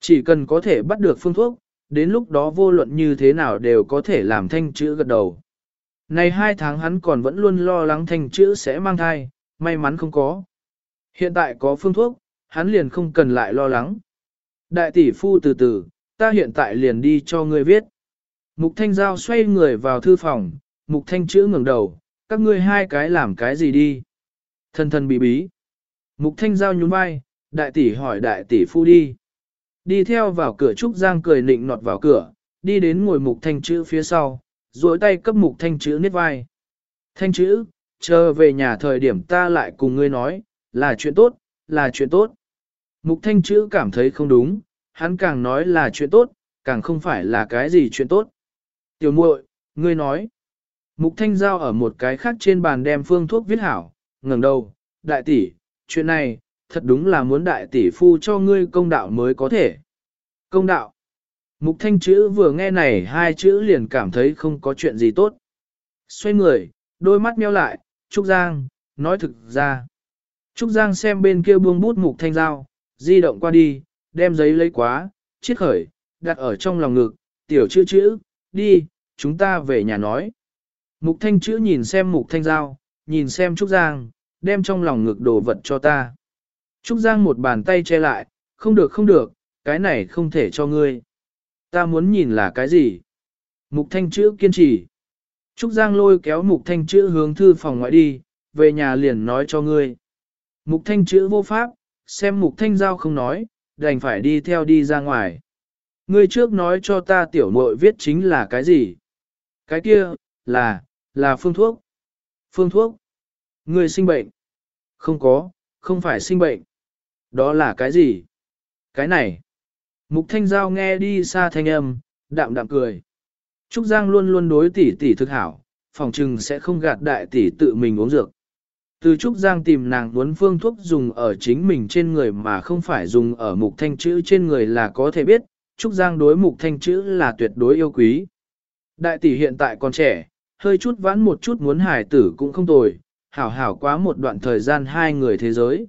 Chỉ cần có thể bắt được phương thuốc, đến lúc đó vô luận như thế nào đều có thể làm thanh chữ gật đầu. Này hai tháng hắn còn vẫn luôn lo lắng thanh chữ sẽ mang thai, may mắn không có. Hiện tại có phương thuốc, hắn liền không cần lại lo lắng. Đại tỷ phu từ từ, ta hiện tại liền đi cho ngươi viết. Mục thanh giao xoay người vào thư phòng, mục thanh chữ ngẩng đầu, các ngươi hai cái làm cái gì đi? Thân thân bí bí. Mục thanh giao nhún vai, đại tỷ hỏi đại tỷ phu đi. Đi theo vào cửa Trúc Giang cười nịnh nọt vào cửa, đi đến ngồi mục thanh chữ phía sau, duỗi tay cấp mục thanh chữ niết vai. Thanh chữ, chờ về nhà thời điểm ta lại cùng ngươi nói, là chuyện tốt, là chuyện tốt. Mục thanh chữ cảm thấy không đúng, hắn càng nói là chuyện tốt, càng không phải là cái gì chuyện tốt. Tiểu muội, ngươi nói. Mục thanh giao ở một cái khác trên bàn đem phương thuốc viết hảo, ngẩng đầu, đại tỷ, chuyện này, thật đúng là muốn đại tỷ phu cho ngươi công đạo mới có thể. Công đạo. Mục thanh chữ vừa nghe này hai chữ liền cảm thấy không có chuyện gì tốt. Xoay người, đôi mắt meo lại, Trúc Giang, nói thực ra. Trúc Giang xem bên kia buông bút mục thanh dao di động qua đi, đem giấy lấy quá, chiết khởi, đặt ở trong lòng ngực, tiểu chữ chữ, đi, chúng ta về nhà nói. Mục thanh chữ nhìn xem mục thanh dao nhìn xem Trúc Giang, đem trong lòng ngực đồ vật cho ta. Trúc Giang một bàn tay che lại, không được không được, cái này không thể cho ngươi. Ta muốn nhìn là cái gì? Mục thanh chữ kiên trì. Trúc Giang lôi kéo mục thanh chữ hướng thư phòng ngoại đi, về nhà liền nói cho ngươi. Mục thanh chữ vô pháp, xem mục thanh giao không nói, đành phải đi theo đi ra ngoài. Ngươi trước nói cho ta tiểu muội viết chính là cái gì? Cái kia, là, là phương thuốc. Phương thuốc. Ngươi sinh bệnh. Không có, không phải sinh bệnh. Đó là cái gì? Cái này. Mục thanh giao nghe đi xa thanh âm, đạm đạm cười. Trúc Giang luôn luôn đối tỷ tỷ thực hảo, phòng trừng sẽ không gạt đại tỷ tự mình uống dược. Từ Trúc Giang tìm nàng muốn phương thuốc dùng ở chính mình trên người mà không phải dùng ở mục thanh chữ trên người là có thể biết, Trúc Giang đối mục thanh chữ là tuyệt đối yêu quý. Đại tỷ hiện tại còn trẻ, hơi chút vãn một chút muốn hài tử cũng không tồi, hảo hảo quá một đoạn thời gian hai người thế giới.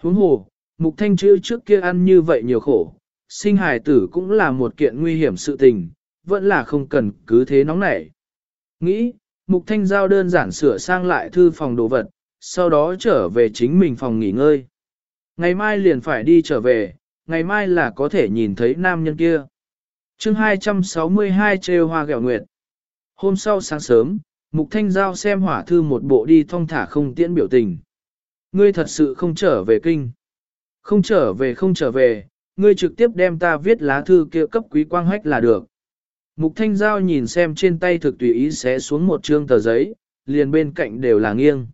Huống hồ, mục thanh chữ trước kia ăn như vậy nhiều khổ, sinh hải tử cũng là một kiện nguy hiểm sự tình, vẫn là không cần cứ thế nóng nảy. Nghĩ, mục thanh giao đơn giản sửa sang lại thư phòng đồ vật, sau đó trở về chính mình phòng nghỉ ngơi. Ngày mai liền phải đi trở về, ngày mai là có thể nhìn thấy nam nhân kia. chương 262 trêu hoa gẹo nguyệt. Hôm sau sáng sớm, Mục Thanh Giao xem hỏa thư một bộ đi thong thả không tiễn biểu tình. Ngươi thật sự không trở về kinh. Không trở về không trở về, ngươi trực tiếp đem ta viết lá thư kia cấp quý quang hách là được. Mục Thanh Giao nhìn xem trên tay thực tùy ý xé xuống một trương tờ giấy, liền bên cạnh đều là nghiêng.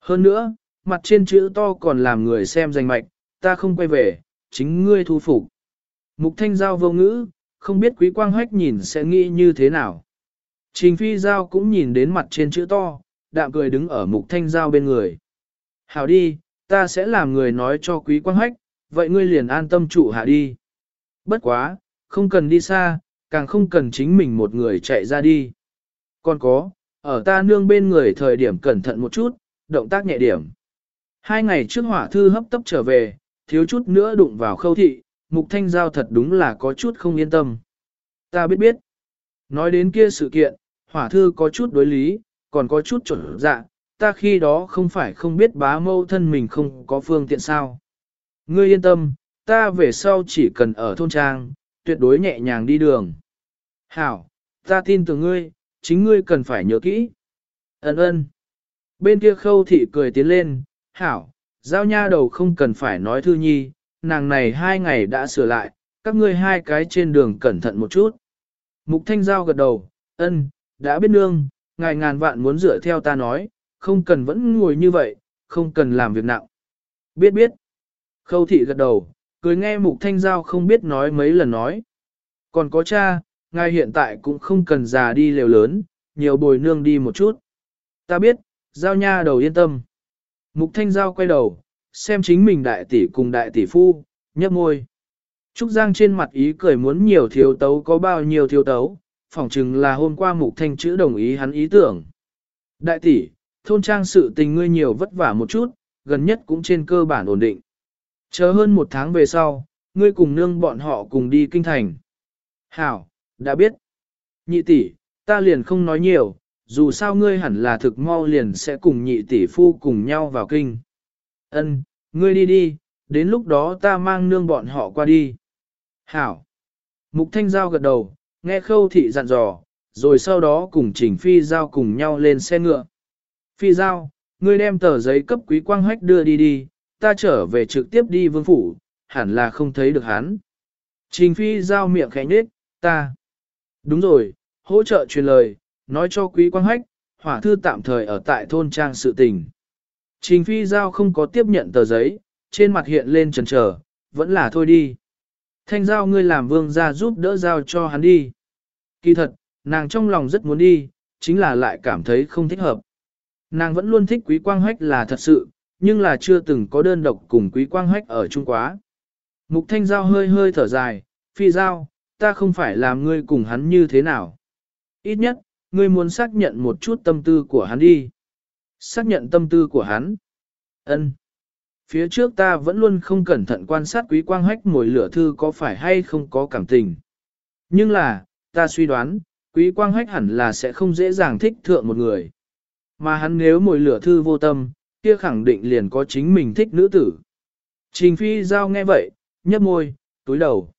Hơn nữa, mặt trên chữ to còn làm người xem danh mạch, ta không quay về, chính ngươi thu phục. Mục Thanh Giao vô ngữ, không biết quý quang hách nhìn sẽ nghĩ như thế nào. Trình Phi Giao cũng nhìn đến mặt trên chữ to, đạm cười đứng ở Mục Thanh Giao bên người. Hảo đi, ta sẽ làm người nói cho quý quang hách, vậy ngươi liền an tâm trụ hạ đi. Bất quá, không cần đi xa, càng không cần chính mình một người chạy ra đi. Còn có, ở ta nương bên người thời điểm cẩn thận một chút, động tác nhẹ điểm. Hai ngày trước hỏa thư hấp tấp trở về, thiếu chút nữa đụng vào khâu thị, mục thanh giao thật đúng là có chút không yên tâm. Ta biết biết. Nói đến kia sự kiện, hỏa thư có chút đối lý, còn có chút chuẩn dạ, ta khi đó không phải không biết bá mâu thân mình không có phương tiện sao. Ngươi yên tâm, ta về sau chỉ cần ở thôn trang, tuyệt đối nhẹ nhàng đi đường. Hảo, ta tin tưởng ngươi, chính ngươi cần phải nhớ kỹ. Ấn ơn. Bên kia khâu thị cười tiến lên, hảo, giao nha đầu không cần phải nói thư nhi, nàng này hai ngày đã sửa lại, các ngươi hai cái trên đường cẩn thận một chút. Mục thanh giao gật đầu, ân, đã biết nương, ngài ngàn vạn muốn dựa theo ta nói, không cần vẫn ngồi như vậy, không cần làm việc nặng. Biết biết. Khâu thị gật đầu, cười nghe mục thanh giao không biết nói mấy lần nói. Còn có cha, ngài hiện tại cũng không cần già đi lều lớn, nhiều bồi nương đi một chút. Ta biết, giao nha đầu yên tâm. Mục thanh giao quay đầu, xem chính mình đại tỷ cùng đại tỷ phu, nhấp môi. Trúc Giang trên mặt ý cười muốn nhiều thiếu tấu có bao nhiêu thiếu tấu, phỏng chừng là hôm qua mục thanh chữ đồng ý hắn ý tưởng. Đại tỷ, thôn trang sự tình ngươi nhiều vất vả một chút, gần nhất cũng trên cơ bản ổn định. Chờ hơn một tháng về sau, ngươi cùng nương bọn họ cùng đi kinh thành. Hảo, đã biết. Nhị tỷ, ta liền không nói nhiều, dù sao ngươi hẳn là thực mau liền sẽ cùng nhị tỷ phu cùng nhau vào kinh. Ân, ngươi đi đi, đến lúc đó ta mang nương bọn họ qua đi. Hảo. Mục Thanh Giao gật đầu, nghe khâu thị dặn dò, rồi sau đó cùng Trình Phi Giao cùng nhau lên xe ngựa. Phi giao, ngươi đem tờ giấy cấp quý quang hách đưa đi đi, ta trở về trực tiếp đi vương phủ, hẳn là không thấy được hắn. Trình phi giao miệng khẽ nhết, ta. Đúng rồi, hỗ trợ truyền lời, nói cho quý quang hách, hỏa thư tạm thời ở tại thôn trang sự tình. Trình phi giao không có tiếp nhận tờ giấy, trên mặt hiện lên trần trở, vẫn là thôi đi. Thanh giao ngươi làm vương ra giúp đỡ giao cho hắn đi. Kỳ thật, nàng trong lòng rất muốn đi, chính là lại cảm thấy không thích hợp. Nàng vẫn luôn thích quý quang hách là thật sự, nhưng là chưa từng có đơn độc cùng quý quang hách ở chung quá. Mục thanh giao hơi hơi thở dài, phi giao, ta không phải làm ngươi cùng hắn như thế nào. Ít nhất, ngươi muốn xác nhận một chút tâm tư của hắn đi. Xác nhận tâm tư của hắn. Ân. Phía trước ta vẫn luôn không cẩn thận quan sát quý quang hách mồi lửa thư có phải hay không có cảm tình. Nhưng là, ta suy đoán, quý quang hách hẳn là sẽ không dễ dàng thích thượng một người. Mà hắn nếu mồi lửa thư vô tâm, kia khẳng định liền có chính mình thích nữ tử. Trình phi giao nghe vậy, nhấp môi, túi đầu.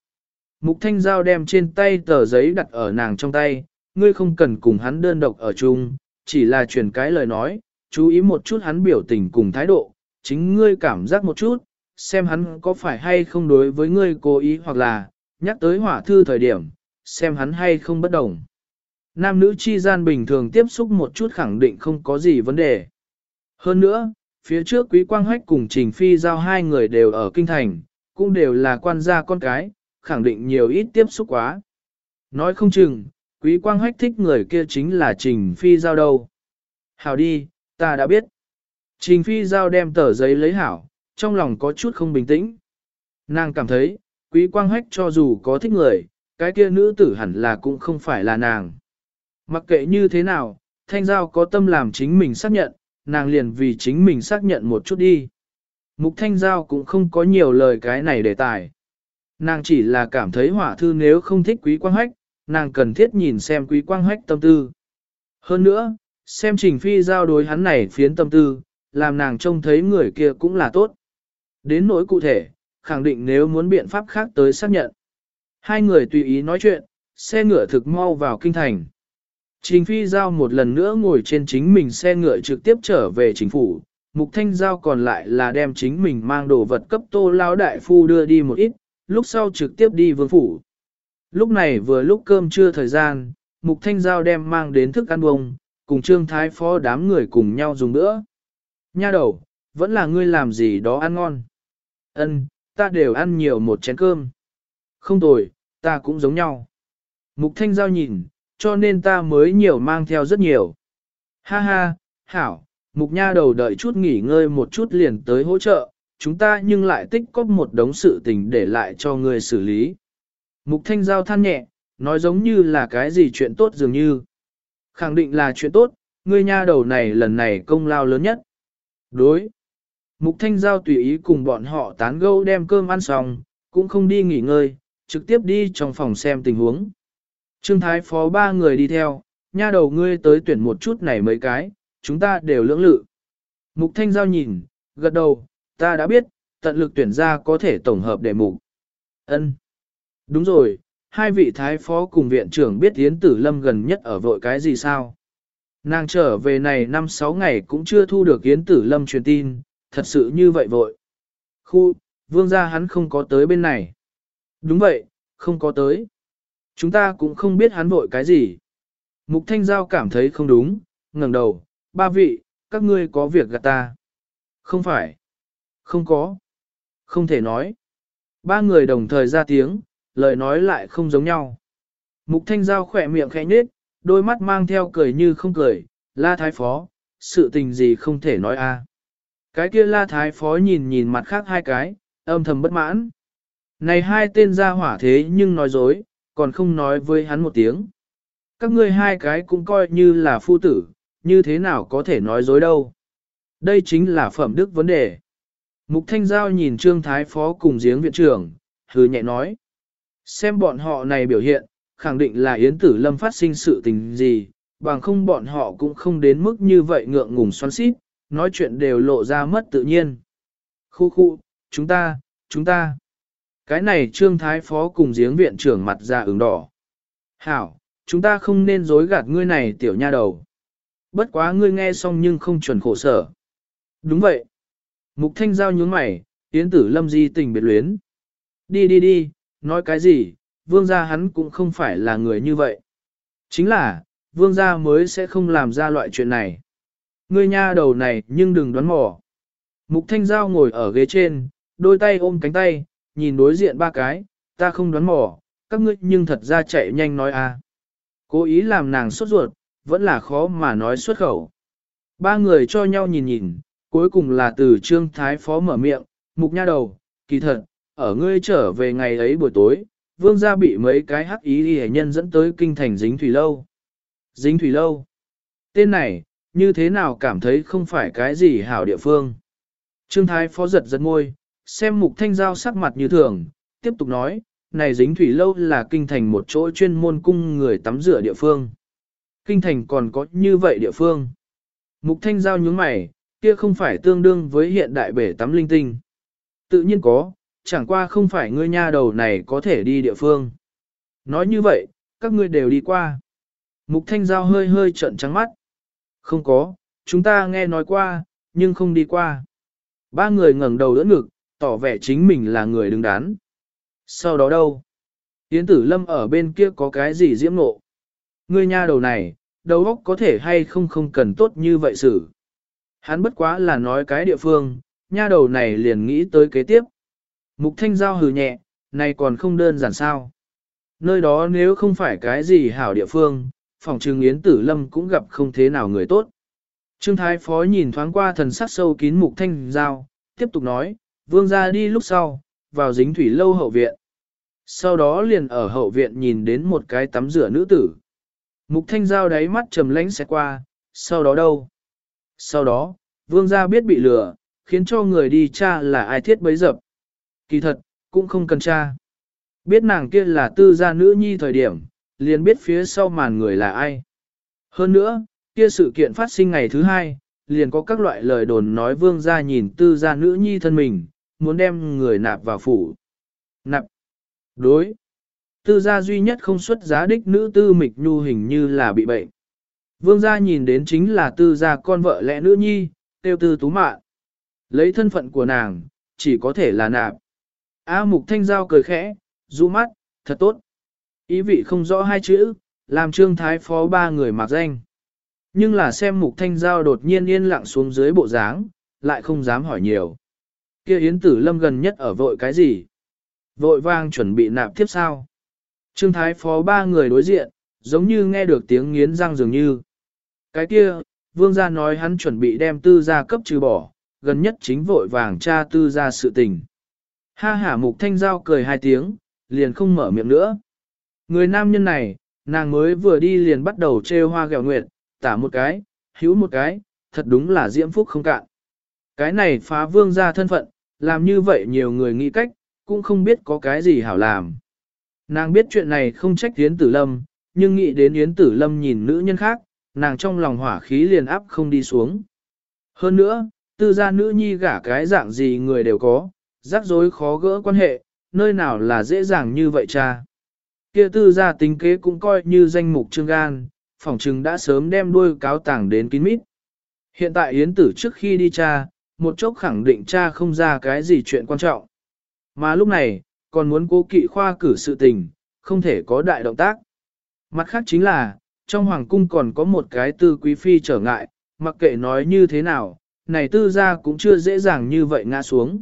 Mục thanh giao đem trên tay tờ giấy đặt ở nàng trong tay, ngươi không cần cùng hắn đơn độc ở chung, chỉ là truyền cái lời nói, chú ý một chút hắn biểu tình cùng thái độ, chính ngươi cảm giác một chút, xem hắn có phải hay không đối với ngươi cố ý hoặc là, nhắc tới hỏa thư thời điểm, xem hắn hay không bất đồng. Nam nữ chi gian bình thường tiếp xúc một chút khẳng định không có gì vấn đề. Hơn nữa, phía trước Quý Quang Hách cùng Trình Phi giao hai người đều ở Kinh Thành, cũng đều là quan gia con cái, khẳng định nhiều ít tiếp xúc quá. Nói không chừng, Quý Quang Hách thích người kia chính là Trình Phi giao đâu. Hảo đi, ta đã biết. Trình Phi giao đem tờ giấy lấy hảo, trong lòng có chút không bình tĩnh. Nàng cảm thấy, Quý Quang Hách cho dù có thích người, cái kia nữ tử hẳn là cũng không phải là nàng. Mặc kệ như thế nào, Thanh Giao có tâm làm chính mình xác nhận, nàng liền vì chính mình xác nhận một chút đi. Mục Thanh Giao cũng không có nhiều lời cái này đề tài. Nàng chỉ là cảm thấy hỏa thư nếu không thích quý quang hách, nàng cần thiết nhìn xem quý quang hách tâm tư. Hơn nữa, xem trình phi giao đối hắn này phiến tâm tư, làm nàng trông thấy người kia cũng là tốt. Đến nỗi cụ thể, khẳng định nếu muốn biện pháp khác tới xác nhận. Hai người tùy ý nói chuyện, xe ngựa thực mau vào kinh thành. Trình Phi Giao một lần nữa ngồi trên chính mình xe ngựa trực tiếp trở về chính phủ, Mục Thanh Giao còn lại là đem chính mình mang đồ vật cấp tô lao đại phu đưa đi một ít, lúc sau trực tiếp đi vương phủ. Lúc này vừa lúc cơm trưa thời gian, Mục Thanh Giao đem mang đến thức ăn bông, cùng Trương Thái Phó đám người cùng nhau dùng nữa. Nha đầu, vẫn là ngươi làm gì đó ăn ngon. Ân, ta đều ăn nhiều một chén cơm. Không tồi, ta cũng giống nhau. Mục Thanh Giao nhìn, cho nên ta mới nhiều mang theo rất nhiều. Ha ha, hảo, mục nha đầu đợi chút nghỉ ngơi một chút liền tới hỗ trợ, chúng ta nhưng lại tích cóp một đống sự tình để lại cho người xử lý. Mục thanh giao than nhẹ, nói giống như là cái gì chuyện tốt dường như. Khẳng định là chuyện tốt, ngươi nha đầu này lần này công lao lớn nhất. Đối. Mục thanh giao tùy ý cùng bọn họ tán gẫu đem cơm ăn xong, cũng không đi nghỉ ngơi, trực tiếp đi trong phòng xem tình huống. Trương Thái Phó ba người đi theo, nha đầu ngươi tới tuyển một chút này mấy cái, chúng ta đều lưỡng lự. Mục Thanh Giao nhìn, gật đầu, ta đã biết, tận lực tuyển ra có thể tổng hợp đề mục. Ân, Đúng rồi, hai vị Thái Phó cùng viện trưởng biết Yến Tử Lâm gần nhất ở vội cái gì sao? Nàng trở về này năm sáu ngày cũng chưa thu được Yến Tử Lâm truyền tin, thật sự như vậy vội. Khu, vương gia hắn không có tới bên này. Đúng vậy, không có tới. Chúng ta cũng không biết hắn vội cái gì. Mục Thanh Giao cảm thấy không đúng, ngẩng đầu, ba vị, các ngươi có việc gạt ta. Không phải. Không có. Không thể nói. Ba người đồng thời ra tiếng, lời nói lại không giống nhau. Mục Thanh Giao khỏe miệng khẽ nhếch, đôi mắt mang theo cười như không cười, la thái phó, sự tình gì không thể nói a. Cái kia la thái phó nhìn nhìn mặt khác hai cái, âm thầm bất mãn. Này hai tên ra hỏa thế nhưng nói dối, còn không nói với hắn một tiếng. Các ngươi hai cái cũng coi như là phu tử, như thế nào có thể nói dối đâu. Đây chính là phẩm đức vấn đề. Mục Thanh Giao nhìn Trương Thái Phó cùng giếng viện trưởng, hừ nhẹ nói. Xem bọn họ này biểu hiện, khẳng định là Yến Tử Lâm phát sinh sự tình gì, bằng không bọn họ cũng không đến mức như vậy ngượng ngùng xoắn xít, nói chuyện đều lộ ra mất tự nhiên. Khu khu, chúng ta, chúng ta. Cái này trương thái phó cùng giếng viện trưởng mặt ra ứng đỏ. Hảo, chúng ta không nên dối gạt ngươi này tiểu nha đầu. Bất quá ngươi nghe xong nhưng không chuẩn khổ sở. Đúng vậy. Mục thanh giao nhướng mày, Yến tử lâm di tình biệt luyến. Đi đi đi, nói cái gì, vương gia hắn cũng không phải là người như vậy. Chính là, vương gia mới sẽ không làm ra loại chuyện này. Ngươi nha đầu này nhưng đừng đoán mò. Mục thanh giao ngồi ở ghế trên, đôi tay ôm cánh tay, nhìn đối diện ba cái, ta không đoán mò, các ngươi nhưng thật ra chạy nhanh nói a. Cố ý làm nàng sốt ruột, vẫn là khó mà nói xuất khẩu. Ba người cho nhau nhìn nhìn, cuối cùng là từ trương thái phó mở miệng, mục nha đầu, kỳ thật, ở ngươi trở về ngày ấy buổi tối, vương gia bị mấy cái hắc ý hề nhân dẫn tới kinh thành dính thủy lâu. Dính thủy lâu. Tên này, như thế nào cảm thấy không phải cái gì hảo địa phương. Trương Thái phó giật giật môi, xem mục thanh giao sắc mặt như thường, tiếp tục nói, này dính thủy lâu là kinh thành một chỗ chuyên môn cung người tắm rửa địa phương. Kinh thành còn có như vậy địa phương. Mục thanh giao nhướng mày, kia không phải tương đương với hiện đại bể tắm linh tinh. Tự nhiên có, chẳng qua không phải ngươi nha đầu này có thể đi địa phương. Nói như vậy, các ngươi đều đi qua. Mục thanh giao hơi hơi trợn trắng mắt. Không có, chúng ta nghe nói qua, nhưng không đi qua. Ba người ngẩng đầu đỡ ngực, tỏ vẻ chính mình là người đứng đắn. Sau đó đâu? Yến tử lâm ở bên kia có cái gì diễm nộ? Ngươi nha đầu này, đầu óc có thể hay không không cần tốt như vậy xử. Hắn bất quá là nói cái địa phương, nha đầu này liền nghĩ tới kế tiếp. Mục thanh giao hừ nhẹ, này còn không đơn giản sao. Nơi đó nếu không phải cái gì hảo địa phương, phòng trường Yến Tử Lâm cũng gặp không thế nào người tốt. Trương Thái Phó nhìn thoáng qua thần sắc sâu kín mục thanh giao, tiếp tục nói, vương ra đi lúc sau, vào dính thủy lâu hậu viện. Sau đó liền ở hậu viện nhìn đến một cái tắm rửa nữ tử. Mục thanh giao đáy mắt trầm lánh sẽ qua, sau đó đâu? Sau đó, vương gia biết bị lừa, khiến cho người đi cha là ai thiết bấy dập. Kỳ thật, cũng không cần cha. Biết nàng kia là tư gia nữ nhi thời điểm, liền biết phía sau màn người là ai. Hơn nữa, kia sự kiện phát sinh ngày thứ hai, liền có các loại lời đồn nói vương gia nhìn tư gia nữ nhi thân mình, muốn đem người nạp vào phủ. Nạp. Đối. Tư gia duy nhất không xuất giá đích nữ tư mịch nhu hình như là bị bệnh. Vương gia nhìn đến chính là tư gia con vợ lẽ nữ nhi, tiêu tư tú mạn. Lấy thân phận của nàng, chỉ có thể là nạp. A mục thanh giao cười khẽ, du mắt, thật tốt. Ý vị không rõ hai chữ, làm trương thái phó ba người mặc danh. Nhưng là xem mục thanh giao đột nhiên yên lặng xuống dưới bộ dáng, lại không dám hỏi nhiều. Kia yến tử lâm gần nhất ở vội cái gì? Vội vang chuẩn bị nạp tiếp sao? Trương thái phó ba người đối diện, giống như nghe được tiếng nghiến răng dường như. Cái kia, vương gia nói hắn chuẩn bị đem tư gia cấp trừ bỏ, gần nhất chính vội vàng tra tư gia sự tình. Ha hả mục thanh giao cười hai tiếng, liền không mở miệng nữa. Người nam nhân này, nàng mới vừa đi liền bắt đầu trêu hoa gẹo nguyệt, tả một cái, hữu một cái, thật đúng là diễm phúc không cạn. Cái này phá vương gia thân phận, làm như vậy nhiều người nghĩ cách, cũng không biết có cái gì hảo làm. Nàng biết chuyện này không trách Yến Tử Lâm, nhưng nghĩ đến Yến Tử Lâm nhìn nữ nhân khác, nàng trong lòng hỏa khí liền áp không đi xuống. Hơn nữa, tư gia nữ nhi gả cái dạng gì người đều có, rắc rối khó gỡ quan hệ, nơi nào là dễ dàng như vậy cha. Kia tư gia tính kế cũng coi như danh mục trương gan, phỏng trừng đã sớm đem đuôi cáo tảng đến kín mít. Hiện tại Yến Tử trước khi đi cha, một chốc khẳng định cha không ra cái gì chuyện quan trọng. Mà lúc này, còn muốn cố kỵ khoa cử sự tình, không thể có đại động tác. Mặt khác chính là, trong hoàng cung còn có một cái tư quý phi trở ngại, mặc kệ nói như thế nào, này tư gia cũng chưa dễ dàng như vậy ngã xuống.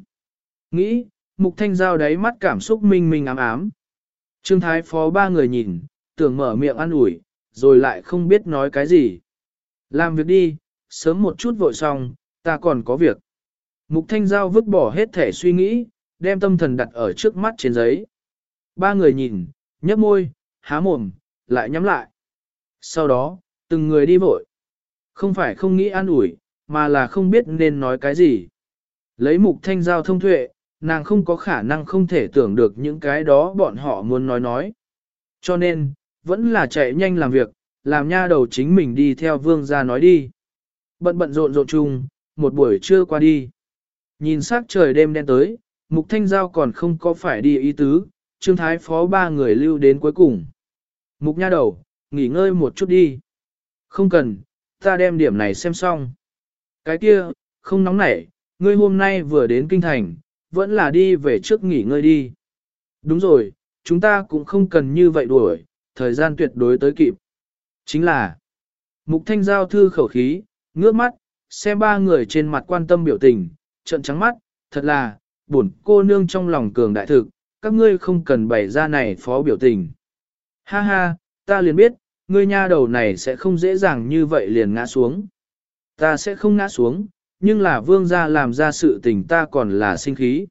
Nghĩ, mục thanh giao đáy mắt cảm xúc minh minh ám ám. Trương Thái Phó ba người nhìn, tưởng mở miệng ăn ủi, rồi lại không biết nói cái gì. Làm việc đi, sớm một chút vội xong, ta còn có việc. Mục thanh giao vứt bỏ hết thể suy nghĩ, đem tâm thần đặt ở trước mắt trên giấy. Ba người nhìn, nhấp môi, há mồm, lại nhắm lại. Sau đó, từng người đi vội. Không phải không nghĩ an ủi, mà là không biết nên nói cái gì. Lấy mục thanh giao thông tuệ, nàng không có khả năng không thể tưởng được những cái đó bọn họ muốn nói nói. Cho nên, vẫn là chạy nhanh làm việc, làm nha đầu chính mình đi theo vương gia nói đi. Bận bận rộn rộn chung, một buổi trưa qua đi. Nhìn sắc trời đêm đen tới, mục thanh giao còn không có phải đi ý tứ, trương thái phó ba người lưu đến cuối cùng. Mục nha đầu, nghỉ ngơi một chút đi. Không cần, Ta đem điểm này xem xong. Cái kia, không nóng nảy, ngươi hôm nay vừa đến kinh thành, vẫn là đi về trước nghỉ ngơi đi. Đúng rồi, chúng ta cũng không cần như vậy đuổi, thời gian tuyệt đối tới kịp. Chính là, mục thanh giao thư khẩu khí, ngước mắt, xem ba người trên mặt quan tâm biểu tình, trận trắng mắt, thật là, buồn cô nương trong lòng cường đại thực, các ngươi không cần bày ra này phó biểu tình. Ha ha, ta liền biết, ngươi nha đầu này sẽ không dễ dàng như vậy liền ngã xuống. Ta sẽ không ngã xuống, nhưng là vương gia làm ra sự tình ta còn là sinh khí.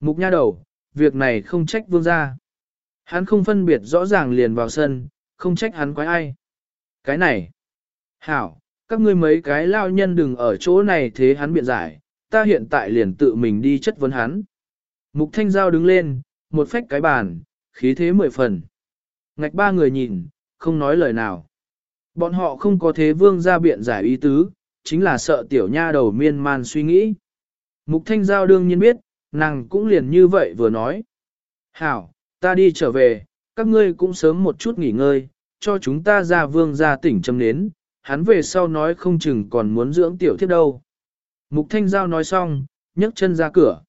Mục nha đầu, việc này không trách vương gia. Hắn không phân biệt rõ ràng liền vào sân, không trách hắn quái ai. Cái này, hảo, các ngươi mấy cái lao nhân đừng ở chỗ này thế hắn biện giải, ta hiện tại liền tự mình đi chất vấn hắn. Mục thanh giao đứng lên, một phách cái bàn, khí thế mười phần. Ngạch ba người nhìn, không nói lời nào. Bọn họ không có thế vương ra biện giải ý tứ, chính là sợ tiểu nha đầu miên man suy nghĩ. Mục thanh giao đương nhiên biết, nàng cũng liền như vậy vừa nói. Hảo, ta đi trở về, các ngươi cũng sớm một chút nghỉ ngơi, cho chúng ta ra vương ra tỉnh châm nến, hắn về sau nói không chừng còn muốn dưỡng tiểu thiết đâu. Mục thanh giao nói xong, nhấc chân ra cửa.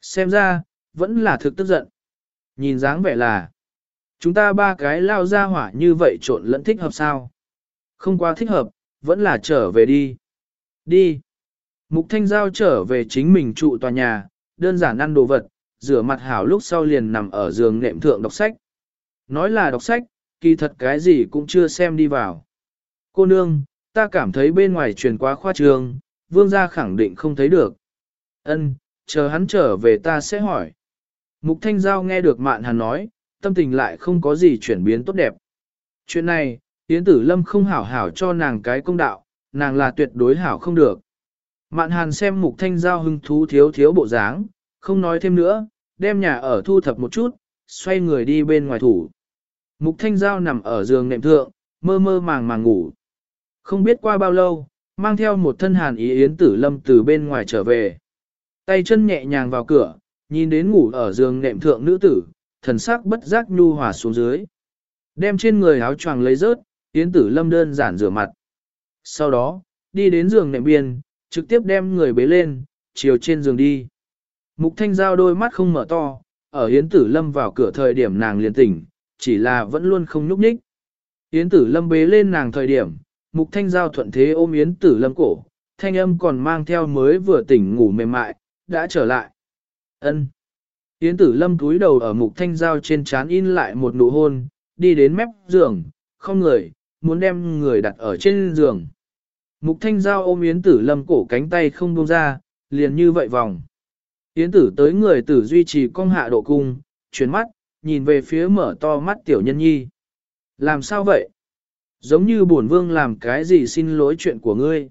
Xem ra, vẫn là thực tức giận. Nhìn dáng vẻ là, chúng ta ba cái lao ra hỏa như vậy trộn lẫn thích hợp sao? Không quá thích hợp, vẫn là trở về đi. Đi. Mục Thanh Giao trở về chính mình trụ tòa nhà, đơn giản ăn đồ vật, rửa mặt hảo lúc sau liền nằm ở giường nệm thượng đọc sách. Nói là đọc sách, kỳ thật cái gì cũng chưa xem đi vào. Cô nương, ta cảm thấy bên ngoài truyền quá khoa trường, vương gia khẳng định không thấy được. Ân, chờ hắn trở về ta sẽ hỏi. Mục Thanh Giao nghe được Mạn Hàn nói, tâm tình lại không có gì chuyển biến tốt đẹp. Chuyện này, Yến Tử Lâm không hảo hảo cho nàng cái công đạo, nàng là tuyệt đối hảo không được. Mạn Hàn xem Mục Thanh Giao hưng thú thiếu thiếu bộ dáng, không nói thêm nữa, đem nhà ở thu thập một chút, xoay người đi bên ngoài thủ. Mục Thanh Giao nằm ở giường nệm thượng, mơ mơ màng màng ngủ. Không biết qua bao lâu, mang theo một thân hàn ý Yến Tử Lâm từ bên ngoài trở về. Tay chân nhẹ nhàng vào cửa, nhìn đến ngủ ở giường nệm thượng nữ tử, thần sắc bất giác nhu hòa xuống dưới. Đem trên người áo choàng lấy rớt, Yến Tử Lâm đơn giản rửa mặt. Sau đó, đi đến giường nệm biên, trực tiếp đem người bế lên, chiều trên giường đi. Mục Thanh Giao đôi mắt không mở to, ở Yến Tử Lâm vào cửa thời điểm nàng liền tỉnh, chỉ là vẫn luôn không nhúc nhích. Yến Tử Lâm bế lên nàng thời điểm, Mục Thanh Giao thuận thế ôm Yến Tử Lâm cổ, thanh âm còn mang theo mới vừa tỉnh ngủ mềm mại, đã trở lại. Ân. Yến Tử Lâm cúi đầu ở Mục Thanh Giao trên chán in lại một nụ hôn, đi đến mép giường, không người, muốn đem người đặt ở trên giường. Mục Thanh Giao ôm Yến Tử Lâm cổ cánh tay không buông ra, liền như vậy vòng. Yến Tử tới người tử duy trì cong hạ độ cung, chuyển mắt, nhìn về phía mở to mắt tiểu nhân nhi. Làm sao vậy? Giống như bổn vương làm cái gì xin lỗi chuyện của ngươi.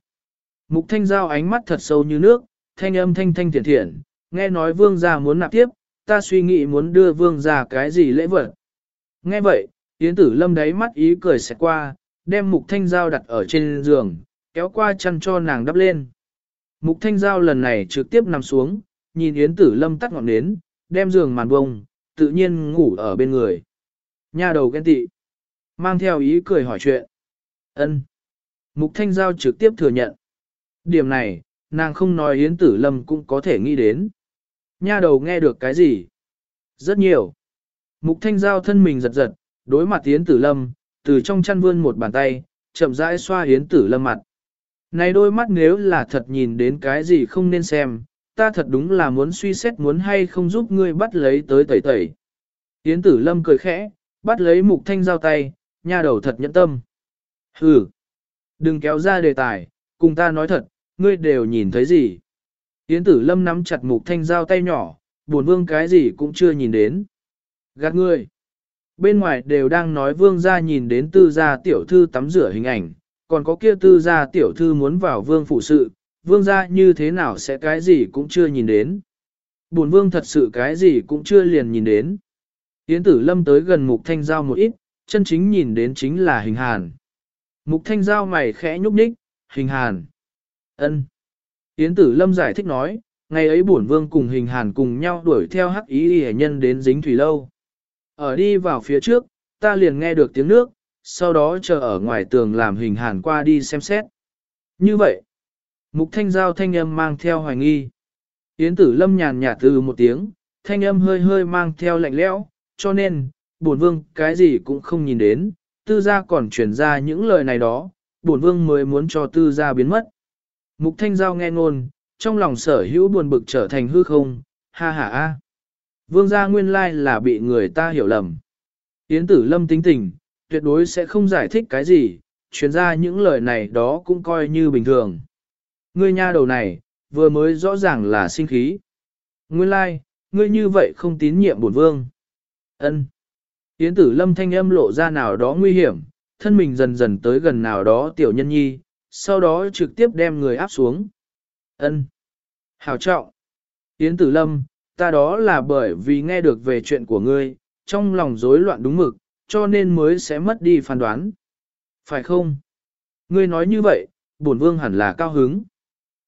Mục thanh giao ánh mắt thật sâu như nước, thanh âm thanh thanh thiện thiện, nghe nói vương gia muốn nạp tiếp, ta suy nghĩ muốn đưa vương gia cái gì lễ vật. Nghe vậy, Yến tử lâm đáy mắt ý cười xẹt qua, đem mục thanh giao đặt ở trên giường, kéo qua chăn cho nàng đắp lên. Mục thanh giao lần này trực tiếp nằm xuống, nhìn Yến tử lâm tắt ngọn nến, đem giường màn bông, tự nhiên ngủ ở bên người. Nha đầu ghen tị. Mang theo ý cười hỏi chuyện. ân Mục Thanh Giao trực tiếp thừa nhận. Điểm này, nàng không nói Yến Tử Lâm cũng có thể nghĩ đến. Nha đầu nghe được cái gì? Rất nhiều. Mục Thanh Giao thân mình giật giật, đối mặt Yến Tử Lâm, từ trong chăn vươn một bàn tay, chậm rãi xoa Yến Tử Lâm mặt. Này đôi mắt nếu là thật nhìn đến cái gì không nên xem, ta thật đúng là muốn suy xét muốn hay không giúp ngươi bắt lấy tới tẩy tẩy. Yến Tử Lâm cười khẽ, bắt lấy Mục Thanh Giao tay, nha đầu thật nhẫn tâm. Hừ, đừng kéo ra đề tài, cùng ta nói thật, ngươi đều nhìn thấy gì. Yến tử lâm nắm chặt mục thanh giao tay nhỏ, buồn vương cái gì cũng chưa nhìn đến. Gạt ngươi. Bên ngoài đều đang nói vương gia nhìn đến tư gia tiểu thư tắm rửa hình ảnh, còn có kia tư gia tiểu thư muốn vào vương phụ sự, vương gia như thế nào sẽ cái gì cũng chưa nhìn đến. buồn vương thật sự cái gì cũng chưa liền nhìn đến. Yến tử lâm tới gần mục thanh giao một ít, chân chính nhìn đến chính là hình hàn. Mục thanh giao mày khẽ nhúc nhích, hình hàn. ân. Yến tử lâm giải thích nói, ngày ấy bổn vương cùng hình hàn cùng nhau đuổi theo hắc ý y nhân đến dính thủy lâu. Ở đi vào phía trước, ta liền nghe được tiếng nước, sau đó chờ ở ngoài tường làm hình hàn qua đi xem xét. Như vậy, mục thanh giao thanh âm mang theo hoài nghi. Yến tử lâm nhàn nhạt từ một tiếng, thanh âm hơi hơi mang theo lạnh lẽo, cho nên, bổn vương cái gì cũng không nhìn đến, tư gia còn truyền ra những lời này đó, bổn vương mới muốn cho tư gia biến mất. Mục thanh giao nghe ngôn, trong lòng sở hữu buồn bực trở thành hư không, ha ha a. Vương gia nguyên lai là bị người ta hiểu lầm. Yến tử lâm tính tình, tuyệt đối sẽ không giải thích cái gì, truyền ra những lời này đó cũng coi như bình thường. Ngươi nha đầu này, vừa mới rõ ràng là sinh khí. Nguyên lai, ngươi như vậy không tín nhiệm bổn vương. Ân. Yến tử lâm thanh âm lộ ra nào đó nguy hiểm, thân mình dần dần tới gần nào đó tiểu nhân nhi, sau đó trực tiếp đem người áp xuống. Ân. Hảo trọng. Yến tử lâm, ta đó là bởi vì nghe được về chuyện của ngươi, trong lòng rối loạn đúng mực, cho nên mới sẽ mất đi phán đoán. Phải không? Ngươi nói như vậy, bổn vương hẳn là cao hứng.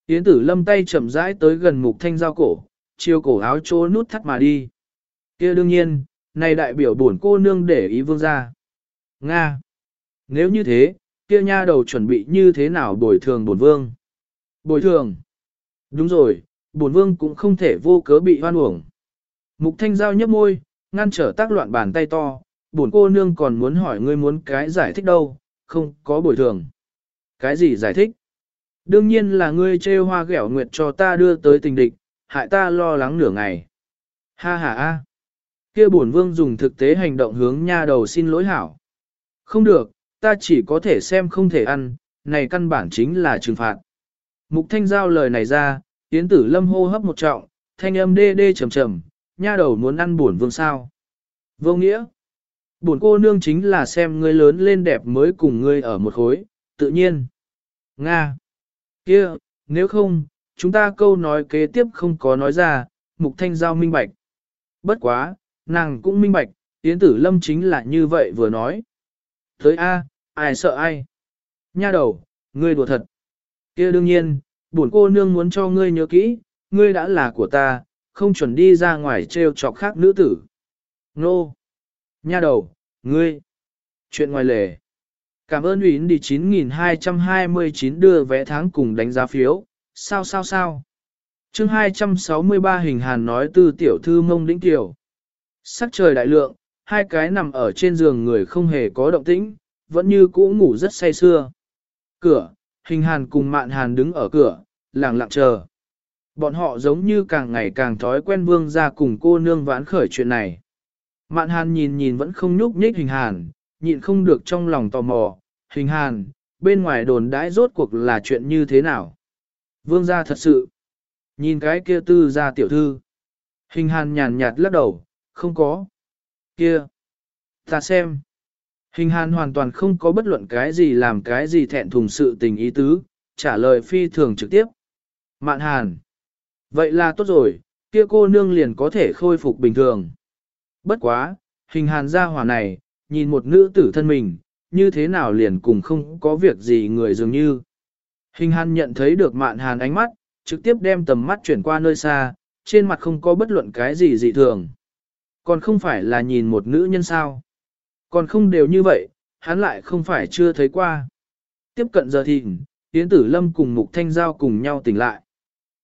Yến tử lâm tay chậm rãi tới gần mục thanh giao cổ, chiều cổ áo chỗ nút thắt mà đi. kia đương nhiên, này đại biểu bổn cô nương để ý vương gia, Nga! Nếu như thế, kia nha đầu chuẩn bị như thế nào bồi thường bổn vương? Bồi thường! Đúng rồi, bổn vương cũng không thể vô cớ bị hoan uổng. Mục thanh giao nhấp môi, ngăn trở tác loạn bàn tay to, bổn cô nương còn muốn hỏi ngươi muốn cái giải thích đâu, không có bồi thường. Cái gì giải thích? Đương nhiên là ngươi trêu hoa ghẹo nguyệt cho ta đưa tới tình địch, hại ta lo lắng nửa ngày. Ha ha a. Kia bổn vương dùng thực tế hành động hướng nha đầu xin lỗi hảo. Không được, ta chỉ có thể xem không thể ăn, này căn bản chính là trừng phạt. Mục thanh giao lời này ra, tiến tử lâm hô hấp một trọng, thanh âm đê đê trầm trầm, nha đầu muốn ăn bổn vương sao. Vô nghĩa, bổn cô nương chính là xem ngươi lớn lên đẹp mới cùng ngươi ở một khối, tự nhiên. Nga, kia, nếu không, chúng ta câu nói kế tiếp không có nói ra, mục thanh giao minh bạch. Bất quá, nàng cũng minh bạch, tiến tử lâm chính là như vậy vừa nói. Tới A, ai sợ ai? Nha đầu, ngươi đùa thật. kia đương nhiên, bổn cô nương muốn cho ngươi nhớ kỹ, ngươi đã là của ta, không chuẩn đi ra ngoài trêu chọc khác nữ tử. Nô! Nha đầu, ngươi! Chuyện ngoài lề. Cảm ơn ủy đi 9229 đưa vé tháng cùng đánh giá phiếu, sao sao sao. chương 263 hình hàn nói từ tiểu thư mông đĩnh tiểu. Sắc trời đại lượng, hai cái nằm ở trên giường người không hề có động tĩnh, vẫn như cũ ngủ rất say sưa. Cửa, hình hàn cùng mạn hàn đứng ở cửa, lặng lặng chờ. Bọn họ giống như càng ngày càng thói quen vương ra cùng cô nương vãn khởi chuyện này. Mạn hàn nhìn nhìn vẫn không nhúc nhích hình hàn, nhịn không được trong lòng tò mò, hình hàn, bên ngoài đồn đãi rốt cuộc là chuyện như thế nào. Vương gia thật sự, nhìn cái kia tư gia tiểu thư. Hình hàn nhàn nhạt lắc đầu, không có. Kia, ta xem. Hình hàn hoàn toàn không có bất luận cái gì làm cái gì thẹn thùng sự tình ý tứ, trả lời phi thường trực tiếp. Mạn hàn. Vậy là tốt rồi, kia cô nương liền có thể khôi phục bình thường. Bất quá, hình hàn gia hỏa này, nhìn một nữ tử thân mình, như thế nào liền cùng không có việc gì người dường như. Hình hàn nhận thấy được mạn hàn ánh mắt, trực tiếp đem tầm mắt chuyển qua nơi xa, trên mặt không có bất luận cái gì dị thường. Còn không phải là nhìn một nữ nhân sao. Còn không đều như vậy, hắn lại không phải chưa thấy qua. Tiếp cận giờ thìn, Yến Tử Lâm cùng Mục Thanh Giao cùng nhau tỉnh lại.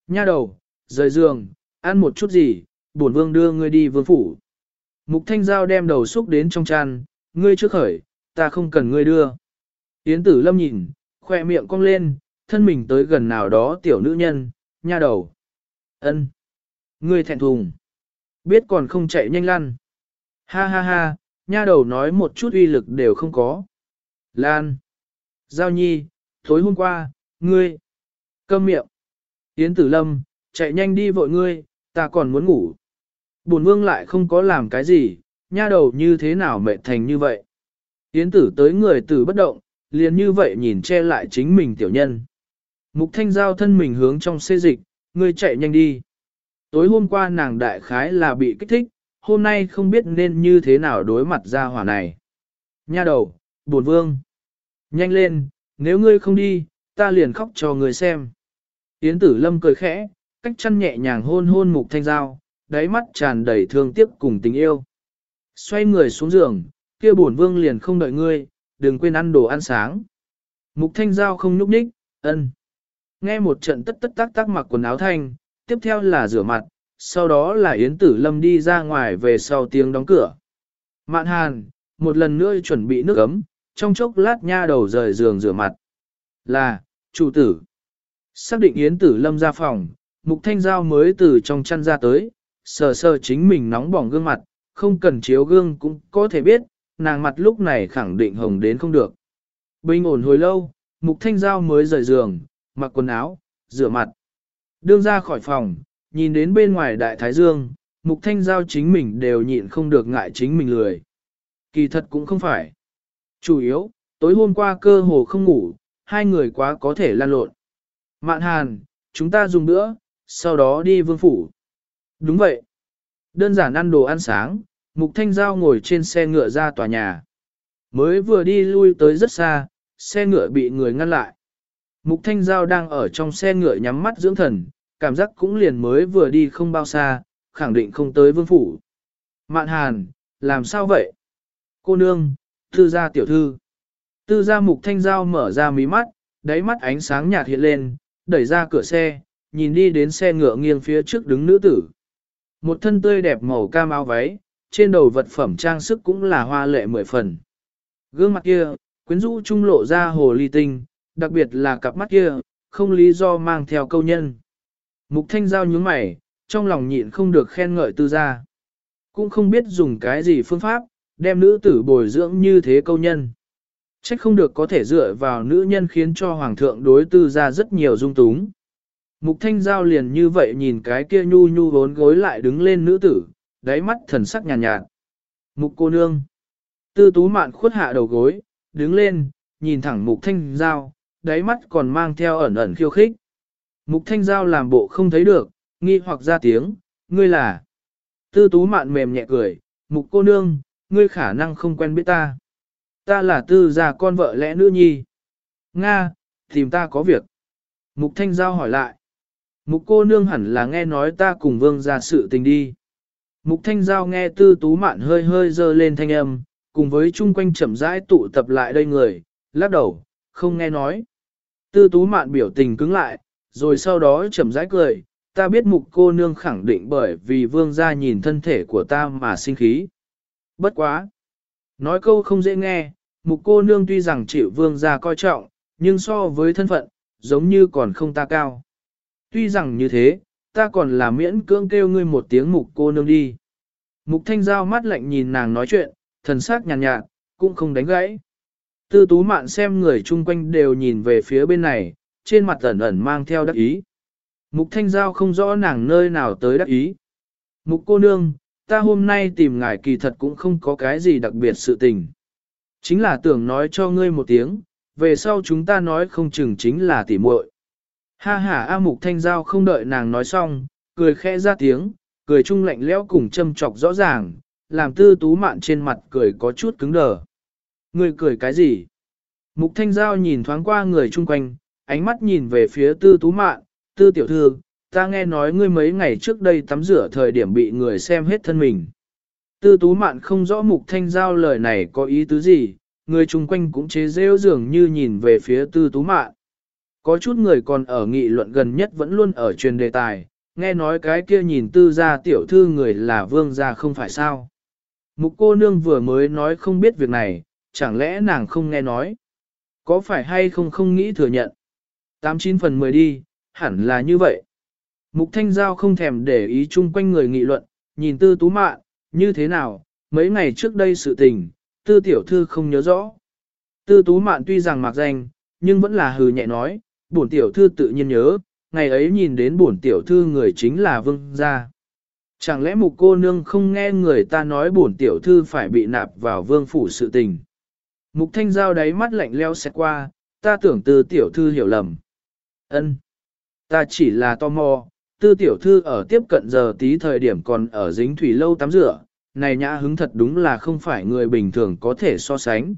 Nha đầu, rời giường, ăn một chút gì, bổn vương đưa ngươi đi vương phủ. Mục Thanh Giao đem đầu xúc đến trong chăn, ngươi trước khởi, ta không cần ngươi đưa. Yến Tử Lâm nhìn, khoe miệng cong lên, thân mình tới gần nào đó tiểu nữ nhân, nha đầu. ân, Ngươi thẹn thùng. Biết còn không chạy nhanh lăn. Ha ha ha, nha đầu nói một chút uy lực đều không có. Lan. Giao nhi, tối hôm qua, ngươi. Câm miệng. Yến tử lâm, chạy nhanh đi vội ngươi, ta còn muốn ngủ. Bồn vương lại không có làm cái gì, nha đầu như thế nào mệt thành như vậy. Yến tử tới người tử bất động, liền như vậy nhìn che lại chính mình tiểu nhân. Mục thanh giao thân mình hướng trong xê dịch, ngươi chạy nhanh đi. Tối hôm qua nàng đại khái là bị kích thích, hôm nay không biết nên như thế nào đối mặt ra hỏa này. Nha đầu, bổn vương. Nhanh lên, nếu ngươi không đi, ta liền khóc cho ngươi xem. Yến tử lâm cười khẽ, cách chân nhẹ nhàng hôn hôn mục thanh giao, đáy mắt tràn đầy thương tiếc cùng tình yêu. Xoay người xuống giường, kia bổn vương liền không đợi ngươi, đừng quên ăn đồ ăn sáng. Mục thanh giao không nhúc nhích, ân. Nghe một trận tất tất tác tác mặc quần áo thanh, tiếp theo là rửa mặt, sau đó là Yến Tử Lâm đi ra ngoài về sau tiếng đóng cửa. Mạn hàn, một lần nữa chuẩn bị nước ấm, trong chốc lát nha đầu rời giường rửa mặt. Là, chủ tử. Xác định Yến Tử Lâm ra phòng, Mục Thanh Giao mới từ trong chăn ra tới, sờ sờ chính mình nóng bỏng gương mặt, không cần chiếu gương cũng có thể biết, nàng mặt lúc này khẳng định hồng đến không được. Bình ổn hồi lâu, Mục Thanh Giao mới rời giường, mặc quần áo, rửa mặt. Đương ra khỏi phòng, nhìn đến bên ngoài đại thái dương, Mục Thanh Giao chính mình đều nhịn không được ngại chính mình lười. Kỳ thật cũng không phải. Chủ yếu, tối hôm qua cơ hồ không ngủ, hai người quá có thể lan lộn. Mạn hàn, chúng ta dùng bữa, sau đó đi vương phủ. Đúng vậy. Đơn giản ăn đồ ăn sáng, Mục Thanh Giao ngồi trên xe ngựa ra tòa nhà. Mới vừa đi lui tới rất xa, xe ngựa bị người ngăn lại. Mục Thanh Giao đang ở trong xe ngựa nhắm mắt dưỡng thần, cảm giác cũng liền mới vừa đi không bao xa, khẳng định không tới vương phủ. Mạn Hàn, làm sao vậy? Cô nương, tư gia tiểu thư. Tư gia Mục Thanh Giao mở ra mí mắt, đáy mắt ánh sáng nhạt hiện lên, đẩy ra cửa xe, nhìn đi đến xe ngựa nghiêng phía trước đứng nữ tử. Một thân tươi đẹp màu cam áo váy, trên đầu vật phẩm trang sức cũng là hoa lệ mười phần. Gương mặt kia, quyến rũ trung lộ ra hồ ly tinh, đặc biệt là cặp mắt kia, không lý do mang theo câu nhân. Mục thanh giao nhướng mày, trong lòng nhịn không được khen ngợi tư gia. Cũng không biết dùng cái gì phương pháp, đem nữ tử bồi dưỡng như thế câu nhân. Trách không được có thể dựa vào nữ nhân khiến cho hoàng thượng đối tư gia rất nhiều dung túng. Mục thanh giao liền như vậy nhìn cái kia nhu nhu vốn gối lại đứng lên nữ tử, đáy mắt thần sắc nhàn nhạt, nhạt. Mục cô nương. Tư tú mạn khuất hạ đầu gối, đứng lên, nhìn thẳng mục thanh giao, đáy mắt còn mang theo ẩn ẩn khiêu khích. Mục thanh giao làm bộ không thấy được, nghi hoặc ra tiếng, ngươi là. Tư tú mạn mềm nhẹ cười, mục cô nương, ngươi khả năng không quen biết ta. Ta là tư già con vợ lẽ nữ nhi. Nga, tìm ta có việc. Mục thanh giao hỏi lại. Mục cô nương hẳn là nghe nói ta cùng vương ra sự tình đi. Mục thanh giao nghe tư tú mạn hơi hơi dơ lên thanh âm, cùng với chung quanh chậm rãi tụ tập lại đây người, lắc đầu, không nghe nói. Tư tú mạn biểu tình cứng lại, rồi sau đó chậm rãi cười, ta biết mục cô nương khẳng định bởi vì vương gia nhìn thân thể của ta mà sinh khí. Bất quá. Nói câu không dễ nghe, mục cô nương tuy rằng chịu vương gia coi trọng, nhưng so với thân phận, giống như còn không ta cao. Tuy rằng như thế, ta còn là miễn cưỡng kêu ngươi một tiếng mục cô nương đi. Mục thanh giao mắt lạnh nhìn nàng nói chuyện, thần sắc nhàn nhạt, nhạt, cũng không đánh gãy. Tư tú mạn xem người chung quanh đều nhìn về phía bên này, trên mặt ẩn ẩn mang theo đắc ý. Mục thanh giao không rõ nàng nơi nào tới đắc ý. Mục cô nương, ta hôm nay tìm ngài kỳ thật cũng không có cái gì đặc biệt sự tình. Chính là tưởng nói cho ngươi một tiếng, về sau chúng ta nói không chừng chính là tỉ muội. Ha ha A Mục Thanh Giao không đợi nàng nói xong, cười khẽ ra tiếng, cười chung lạnh lẽo cùng châm chọc rõ ràng, làm tư tú mạn trên mặt cười có chút cứng đờ ngươi cười cái gì? Mục Thanh Giao nhìn thoáng qua người chung quanh, ánh mắt nhìn về phía tư tú mạn, tư tiểu thư, ta nghe nói ngươi mấy ngày trước đây tắm rửa thời điểm bị người xem hết thân mình. Tư tú mạn không rõ mục thanh giao lời này có ý tứ gì, người chung quanh cũng chế rêu dường như nhìn về phía tư tú mạn. Có chút người còn ở nghị luận gần nhất vẫn luôn ở truyền đề tài, nghe nói cái kia nhìn tư gia tiểu thư người là vương gia không phải sao. Mục cô nương vừa mới nói không biết việc này, chẳng lẽ nàng không nghe nói. Có phải hay không không nghĩ thừa nhận. 89 phần 10 đi, hẳn là như vậy. Mục thanh giao không thèm để ý chung quanh người nghị luận, nhìn tư tú mạn, như thế nào, mấy ngày trước đây sự tình, tư tiểu thư không nhớ rõ. Tư tú mạn tuy rằng mặc danh, nhưng vẫn là hừ nhẹ nói, bổn tiểu thư tự nhiên nhớ, ngày ấy nhìn đến bổn tiểu thư người chính là vương gia. Chẳng lẽ mục cô nương không nghe người ta nói bổn tiểu thư phải bị nạp vào vương phủ sự tình. Mục thanh giao đáy mắt lạnh leo xẹt qua, ta tưởng tư tiểu thư hiểu lầm. ân Ta chỉ là tò mò, tư tiểu thư ở tiếp cận giờ tí thời điểm còn ở dính thủy lâu tắm rửa, này nhã hứng thật đúng là không phải người bình thường có thể so sánh.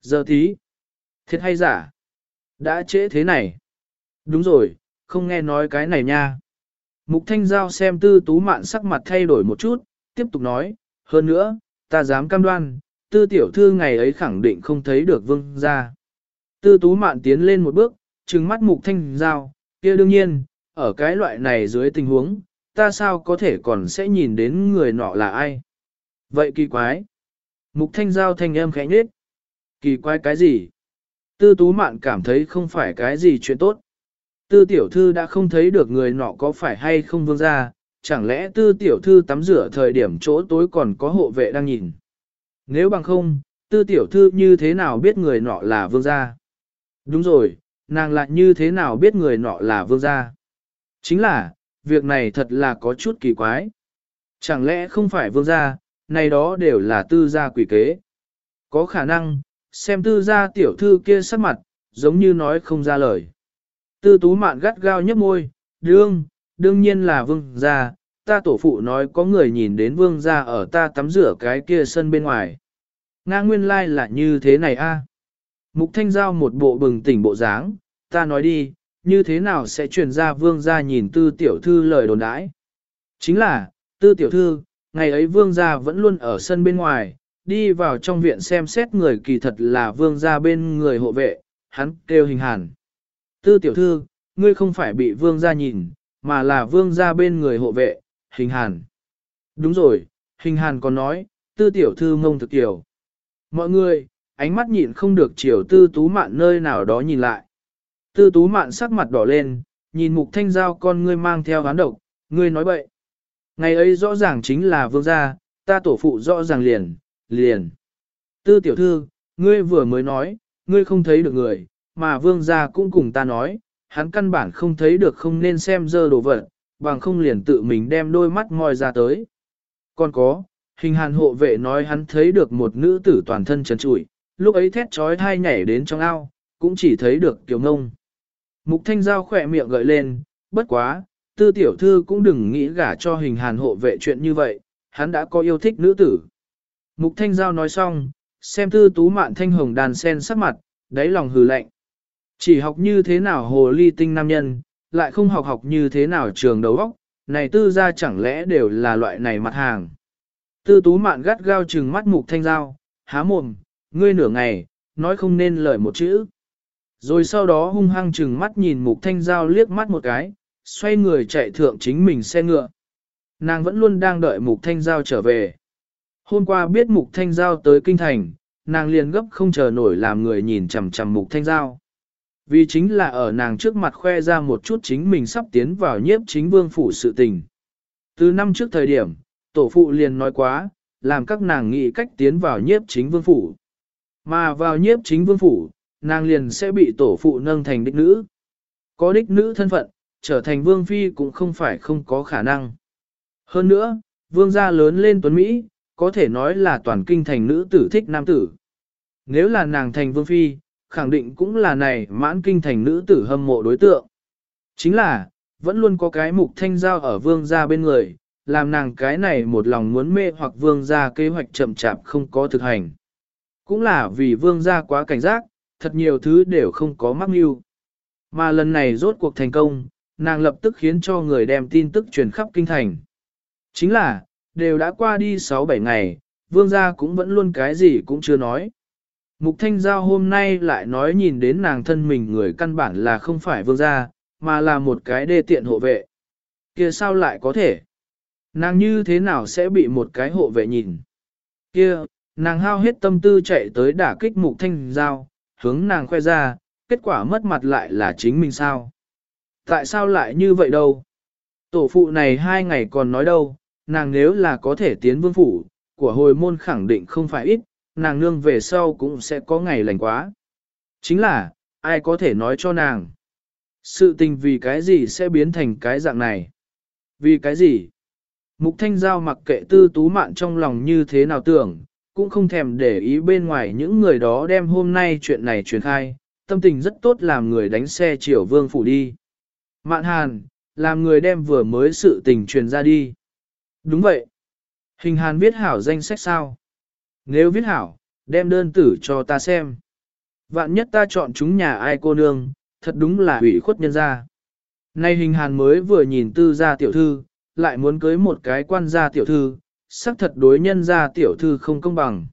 Giờ tí, thiệt hay giả? Đã trễ thế này. Đúng rồi, không nghe nói cái này nha. Mục Thanh Giao xem tư tú mạn sắc mặt thay đổi một chút, tiếp tục nói, hơn nữa, ta dám cam đoan, tư tiểu thư ngày ấy khẳng định không thấy được vương gia. Tư tú mạn tiến lên một bước, trừng mắt mục thanh giao, kia đương nhiên, ở cái loại này dưới tình huống, ta sao có thể còn sẽ nhìn đến người nọ là ai? Vậy kỳ quái. Mục thanh giao thanh âm khẽ nhết. Kỳ quái cái gì? Tư tú mạn cảm thấy không phải cái gì chuyện tốt. Tư tiểu thư đã không thấy được người nọ có phải hay không vương ra, chẳng lẽ tư tiểu thư tắm rửa thời điểm chỗ tối còn có hộ vệ đang nhìn. Nếu bằng không, tư tiểu thư như thế nào biết người nọ là vương gia? Đúng rồi, nàng lại như thế nào biết người nọ là vương gia? Chính là, việc này thật là có chút kỳ quái. Chẳng lẽ không phải vương gia, này đó đều là tư gia quỷ kế. Có khả năng, xem tư gia tiểu thư kia sắc mặt, giống như nói không ra lời. Tư tú mạn gắt gao nhấp môi, đương, đương nhiên là vương gia, ta tổ phụ nói có người nhìn đến vương gia ở ta tắm rửa cái kia sân bên ngoài. Nga nguyên lai like là như thế này a. Mục thanh giao một bộ bừng tỉnh bộ dáng, ta nói đi, như thế nào sẽ truyền ra vương gia nhìn tư tiểu thư lời đồn đãi. Chính là, tư tiểu thư, ngày ấy vương gia vẫn luôn ở sân bên ngoài, đi vào trong viện xem xét người kỳ thật là vương gia bên người hộ vệ, hắn kêu hình hàn. Tư tiểu thư, ngươi không phải bị vương gia nhìn, mà là vương gia bên người hộ vệ, hình hàn. Đúng rồi, hình hàn còn nói, tư tiểu thư mông thực tiểu. Mọi người, ánh mắt nhịn không được chiều tư tú mạn nơi nào đó nhìn lại. Tư tú mạn sắc mặt đỏ lên, nhìn mục thanh giao con ngươi mang theo hán độc, ngươi nói bậy. Ngày ấy rõ ràng chính là vương gia, ta tổ phụ rõ ràng liền, liền. Tư tiểu thư, ngươi vừa mới nói, ngươi không thấy được người, mà vương gia cũng cùng ta nói, hắn căn bản không thấy được không nên xem dơ đồ vật, bằng không liền tự mình đem đôi mắt ngòi ra tới. Còn có, hình hàn hộ vệ nói hắn thấy được một nữ tử toàn thân trần trụi, lúc ấy thét trói thai nhảy đến trong ao, cũng chỉ thấy được kiều ngông. Mục thanh giao khỏe miệng gợi lên, bất quá, tư tiểu thư cũng đừng nghĩ gả cho hình hàn hộ vệ chuyện như vậy, hắn đã có yêu thích nữ tử. Mục thanh giao nói xong, xem tư tú mạn thanh hồng đàn sen sắc mặt, đáy lòng hừ lạnh. Chỉ học như thế nào hồ ly tinh nam nhân, lại không học học như thế nào trường đầu óc, này tư ra chẳng lẽ đều là loại này mặt hàng. Tư tú mạn gắt gao trừng mắt mục thanh giao, há mồm, ngươi nửa ngày, nói không nên lời một chữ. Rồi sau đó hung hăng trừng mắt nhìn mục thanh giao liếc mắt một cái, xoay người chạy thượng chính mình xe ngựa. Nàng vẫn luôn đang đợi mục thanh giao trở về. Hôm qua biết mục thanh giao tới kinh thành, nàng liền gấp không chờ nổi làm người nhìn chằm chằm mục thanh giao. Vì chính là ở nàng trước mặt khoe ra một chút chính mình sắp tiến vào nhiếp chính vương phủ sự tình. Từ năm trước thời điểm, tổ phụ liền nói quá, làm các nàng nghĩ cách tiến vào nhiếp chính vương phủ. Mà vào nhiếp chính vương phủ, nàng liền sẽ bị tổ phụ nâng thành đích nữ. Có đích nữ thân phận, trở thành vương phi cũng không phải không có khả năng. Hơn nữa, vương gia lớn lên tuấn Mỹ, có thể nói là toàn kinh thành nữ tử thích nam tử. Nếu là nàng thành vương phi, khẳng định cũng là này mãn kinh thành nữ tử hâm mộ đối tượng. Chính là, vẫn luôn có cái mục thanh giao ở vương gia bên người, làm nàng cái này một lòng muốn mê hoặc vương gia kế hoạch chậm chạp không có thực hành. Cũng là vì vương gia quá cảnh giác, thật nhiều thứ đều không có mắc mưu. Mà lần này rốt cuộc thành công, nàng lập tức khiến cho người đem tin tức truyền khắp kinh thành. Chính là, đều đã qua đi 6-7 ngày, vương gia cũng vẫn luôn cái gì cũng chưa nói. Mục Thanh Giao hôm nay lại nói nhìn đến nàng thân mình người căn bản là không phải vương gia, mà là một cái đê tiện hộ vệ. kia sao lại có thể? Nàng như thế nào sẽ bị một cái hộ vệ nhìn? kia nàng hao hết tâm tư chạy tới đả kích Mục Thanh Giao, hướng nàng khoe ra, kết quả mất mặt lại là chính mình sao? Tại sao lại như vậy đâu? Tổ phụ này hai ngày còn nói đâu, nàng nếu là có thể tiến vương phủ, của hồi môn khẳng định không phải ít, nàng nương về sau cũng sẽ có ngày lành quá. Chính là, ai có thể nói cho nàng? Sự tình vì cái gì sẽ biến thành cái dạng này? Vì cái gì? Mục Thanh Giao mặc kệ tư tú mạn trong lòng như thế nào tưởng, cũng không thèm để ý bên ngoài những người đó đem hôm nay chuyện này truyền khai, tâm tình rất tốt làm người đánh xe chiều vương phủ đi. Mạn hàn, làm người đem vừa mới sự tình truyền ra đi. Đúng vậy. Hình hàn viết hảo danh sách sao? Nếu viết hảo, đem đơn tử cho ta xem. Vạn nhất ta chọn chúng nhà ai cô nương, thật đúng là hủy khuất nhân gia. Nay hình hàn mới vừa nhìn tư gia tiểu thư, lại muốn cưới một cái quan gia tiểu thư, xác thật đối nhân gia tiểu thư không công bằng.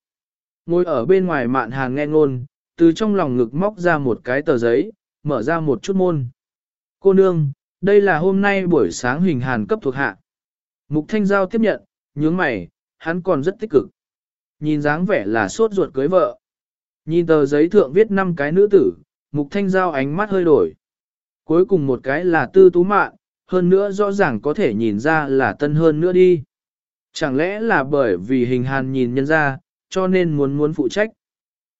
Ngồi ở bên ngoài mạn hàng nghe ngôn, từ trong lòng ngực móc ra một cái tờ giấy, mở ra một chút môn. Cô nương, đây là hôm nay buổi sáng hình hàn cấp thuộc hạ. Mục Thanh Giao tiếp nhận, nhướng mày, hắn còn rất tích cực. Nhìn dáng vẻ là sốt ruột cưới vợ. Nhìn tờ giấy thượng viết năm cái nữ tử, Mục Thanh Giao ánh mắt hơi đổi. Cuối cùng một cái là tư tú mạn, hơn nữa rõ ràng có thể nhìn ra là tân hơn nữa đi. Chẳng lẽ là bởi vì hình hàn nhìn nhân ra, cho nên muốn muốn phụ trách.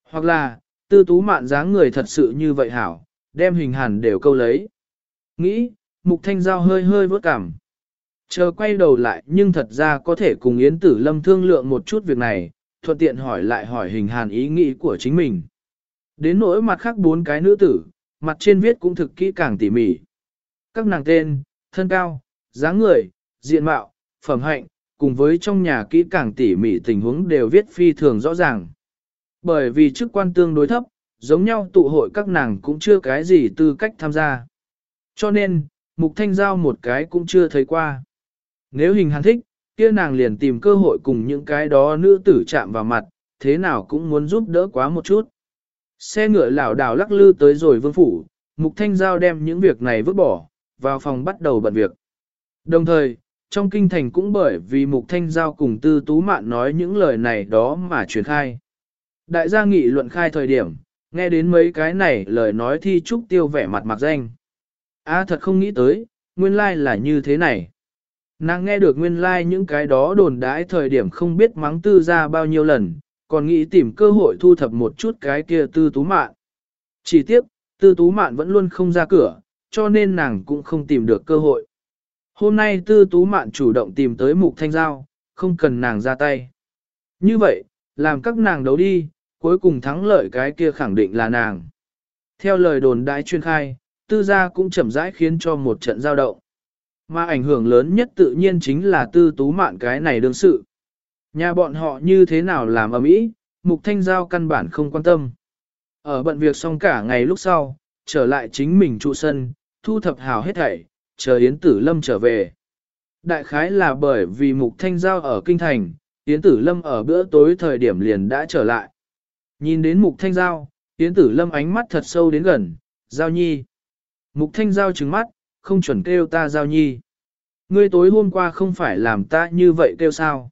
Hoặc là, tư tú mạn dáng người thật sự như vậy hảo, đem hình hàn đều câu lấy. Nghĩ, mục thanh giao hơi hơi vớt cảm. Chờ quay đầu lại nhưng thật ra có thể cùng Yến Tử Lâm thương lượng một chút việc này, thuận tiện hỏi lại hỏi hình hàn ý nghĩ của chính mình. Đến nỗi mặt khác bốn cái nữ tử, mặt trên viết cũng thực kỹ càng tỉ mỉ. Các nàng tên, thân cao, dáng người, diện mạo, phẩm hạnh, cùng với trong nhà kỹ càng tỉ mỉ tình huống đều viết phi thường rõ ràng. Bởi vì chức quan tương đối thấp, giống nhau tụ hội các nàng cũng chưa cái gì tư cách tham gia. Cho nên, mục thanh giao một cái cũng chưa thấy qua. Nếu hình hắn thích, kia nàng liền tìm cơ hội cùng những cái đó nữ tử chạm vào mặt, thế nào cũng muốn giúp đỡ quá một chút. Xe ngựa lảo đảo lắc lư tới rồi vương phủ, mục thanh giao đem những việc này vứt bỏ, vào phòng bắt đầu bận việc. Đồng thời, trong kinh thành cũng bởi vì mục thanh giao cùng tư tú mạn nói những lời này đó mà truyền khai. Đại gia nghị luận khai thời điểm, nghe đến mấy cái này lời nói thi trúc tiêu vẻ mặt mặc danh. A thật không nghĩ tới, nguyên lai like là như thế này. Nàng nghe được nguyên lai like những cái đó đồn đãi thời điểm không biết mắng tư ra bao nhiêu lần, còn nghĩ tìm cơ hội thu thập một chút cái kia tư tú mạn. Chỉ tiếc, tư tú mạn vẫn luôn không ra cửa, cho nên nàng cũng không tìm được cơ hội. Hôm nay tư tú mạn chủ động tìm tới mục thanh giao, không cần nàng ra tay. Như vậy, làm các nàng đấu đi, cuối cùng thắng lợi cái kia khẳng định là nàng. Theo lời đồn đại chuyên khai, tư gia cũng chậm rãi khiến cho một trận giao động. Mà ảnh hưởng lớn nhất tự nhiên chính là tư tú mạn cái này đương sự. Nhà bọn họ như thế nào làm ở mỹ, mục thanh giao căn bản không quan tâm. Ở bận việc xong cả ngày lúc sau, trở lại chính mình trụ sân, thu thập hào hết thảy, chờ Yến Tử Lâm trở về. Đại khái là bởi vì mục thanh giao ở kinh thành, Yến Tử Lâm ở bữa tối thời điểm liền đã trở lại. Nhìn đến mục thanh giao, Yến Tử Lâm ánh mắt thật sâu đến gần, giao nhi. Mục thanh giao trừng mắt, không chuẩn kêu ta giao nhi. Ngươi tối hôm qua không phải làm ta như vậy kêu sao.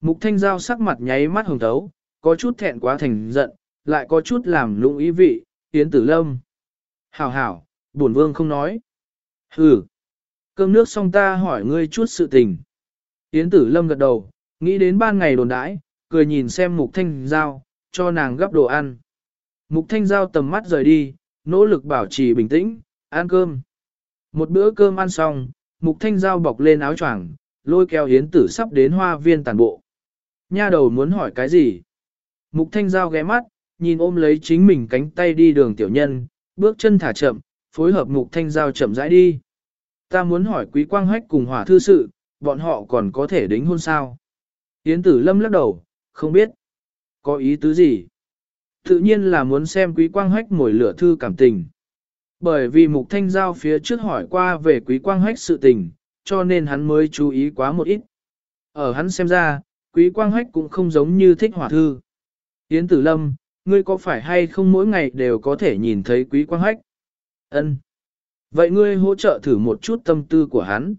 Mục thanh giao sắc mặt nháy mắt hồng thấu, có chút thẹn quá thành giận, lại có chút làm lụng ý vị, Yến Tử Lâm. Hảo hảo, bổn vương không nói. Hừ. Cơm nước xong ta hỏi ngươi chút sự tình. Yến Tử Lâm gật đầu, nghĩ đến ban ngày đồn đãi, cười nhìn xem Mục Thanh Giao, cho nàng gấp đồ ăn. Mục Thanh Giao tầm mắt rời đi, nỗ lực bảo trì bình tĩnh, ăn cơm. Một bữa cơm ăn xong, Mục Thanh Giao bọc lên áo choàng, lôi kéo Yến Tử sắp đến hoa viên tàn bộ. Nha đầu muốn hỏi cái gì? Mục Thanh Giao ghé mắt, nhìn ôm lấy chính mình cánh tay đi đường tiểu nhân, bước chân thả chậm, phối hợp Mục Thanh Giao chậm rãi đi. Ta muốn hỏi Quý Quang Hách cùng hỏa thư sự, bọn họ còn có thể đính hôn sao? Yến Tử Lâm lắc đầu, không biết. Có ý tứ gì? Tự nhiên là muốn xem Quý Quang Hách mồi lửa thư cảm tình. Bởi vì Mục Thanh Giao phía trước hỏi qua về Quý Quang Hách sự tình, cho nên hắn mới chú ý quá một ít. Ở hắn xem ra, Quý Quang Hách cũng không giống như thích hỏa thư. Yến Tử Lâm, ngươi có phải hay không mỗi ngày đều có thể nhìn thấy Quý Quang Hách? Ân. Vậy ngươi hỗ trợ thử một chút tâm tư của hắn.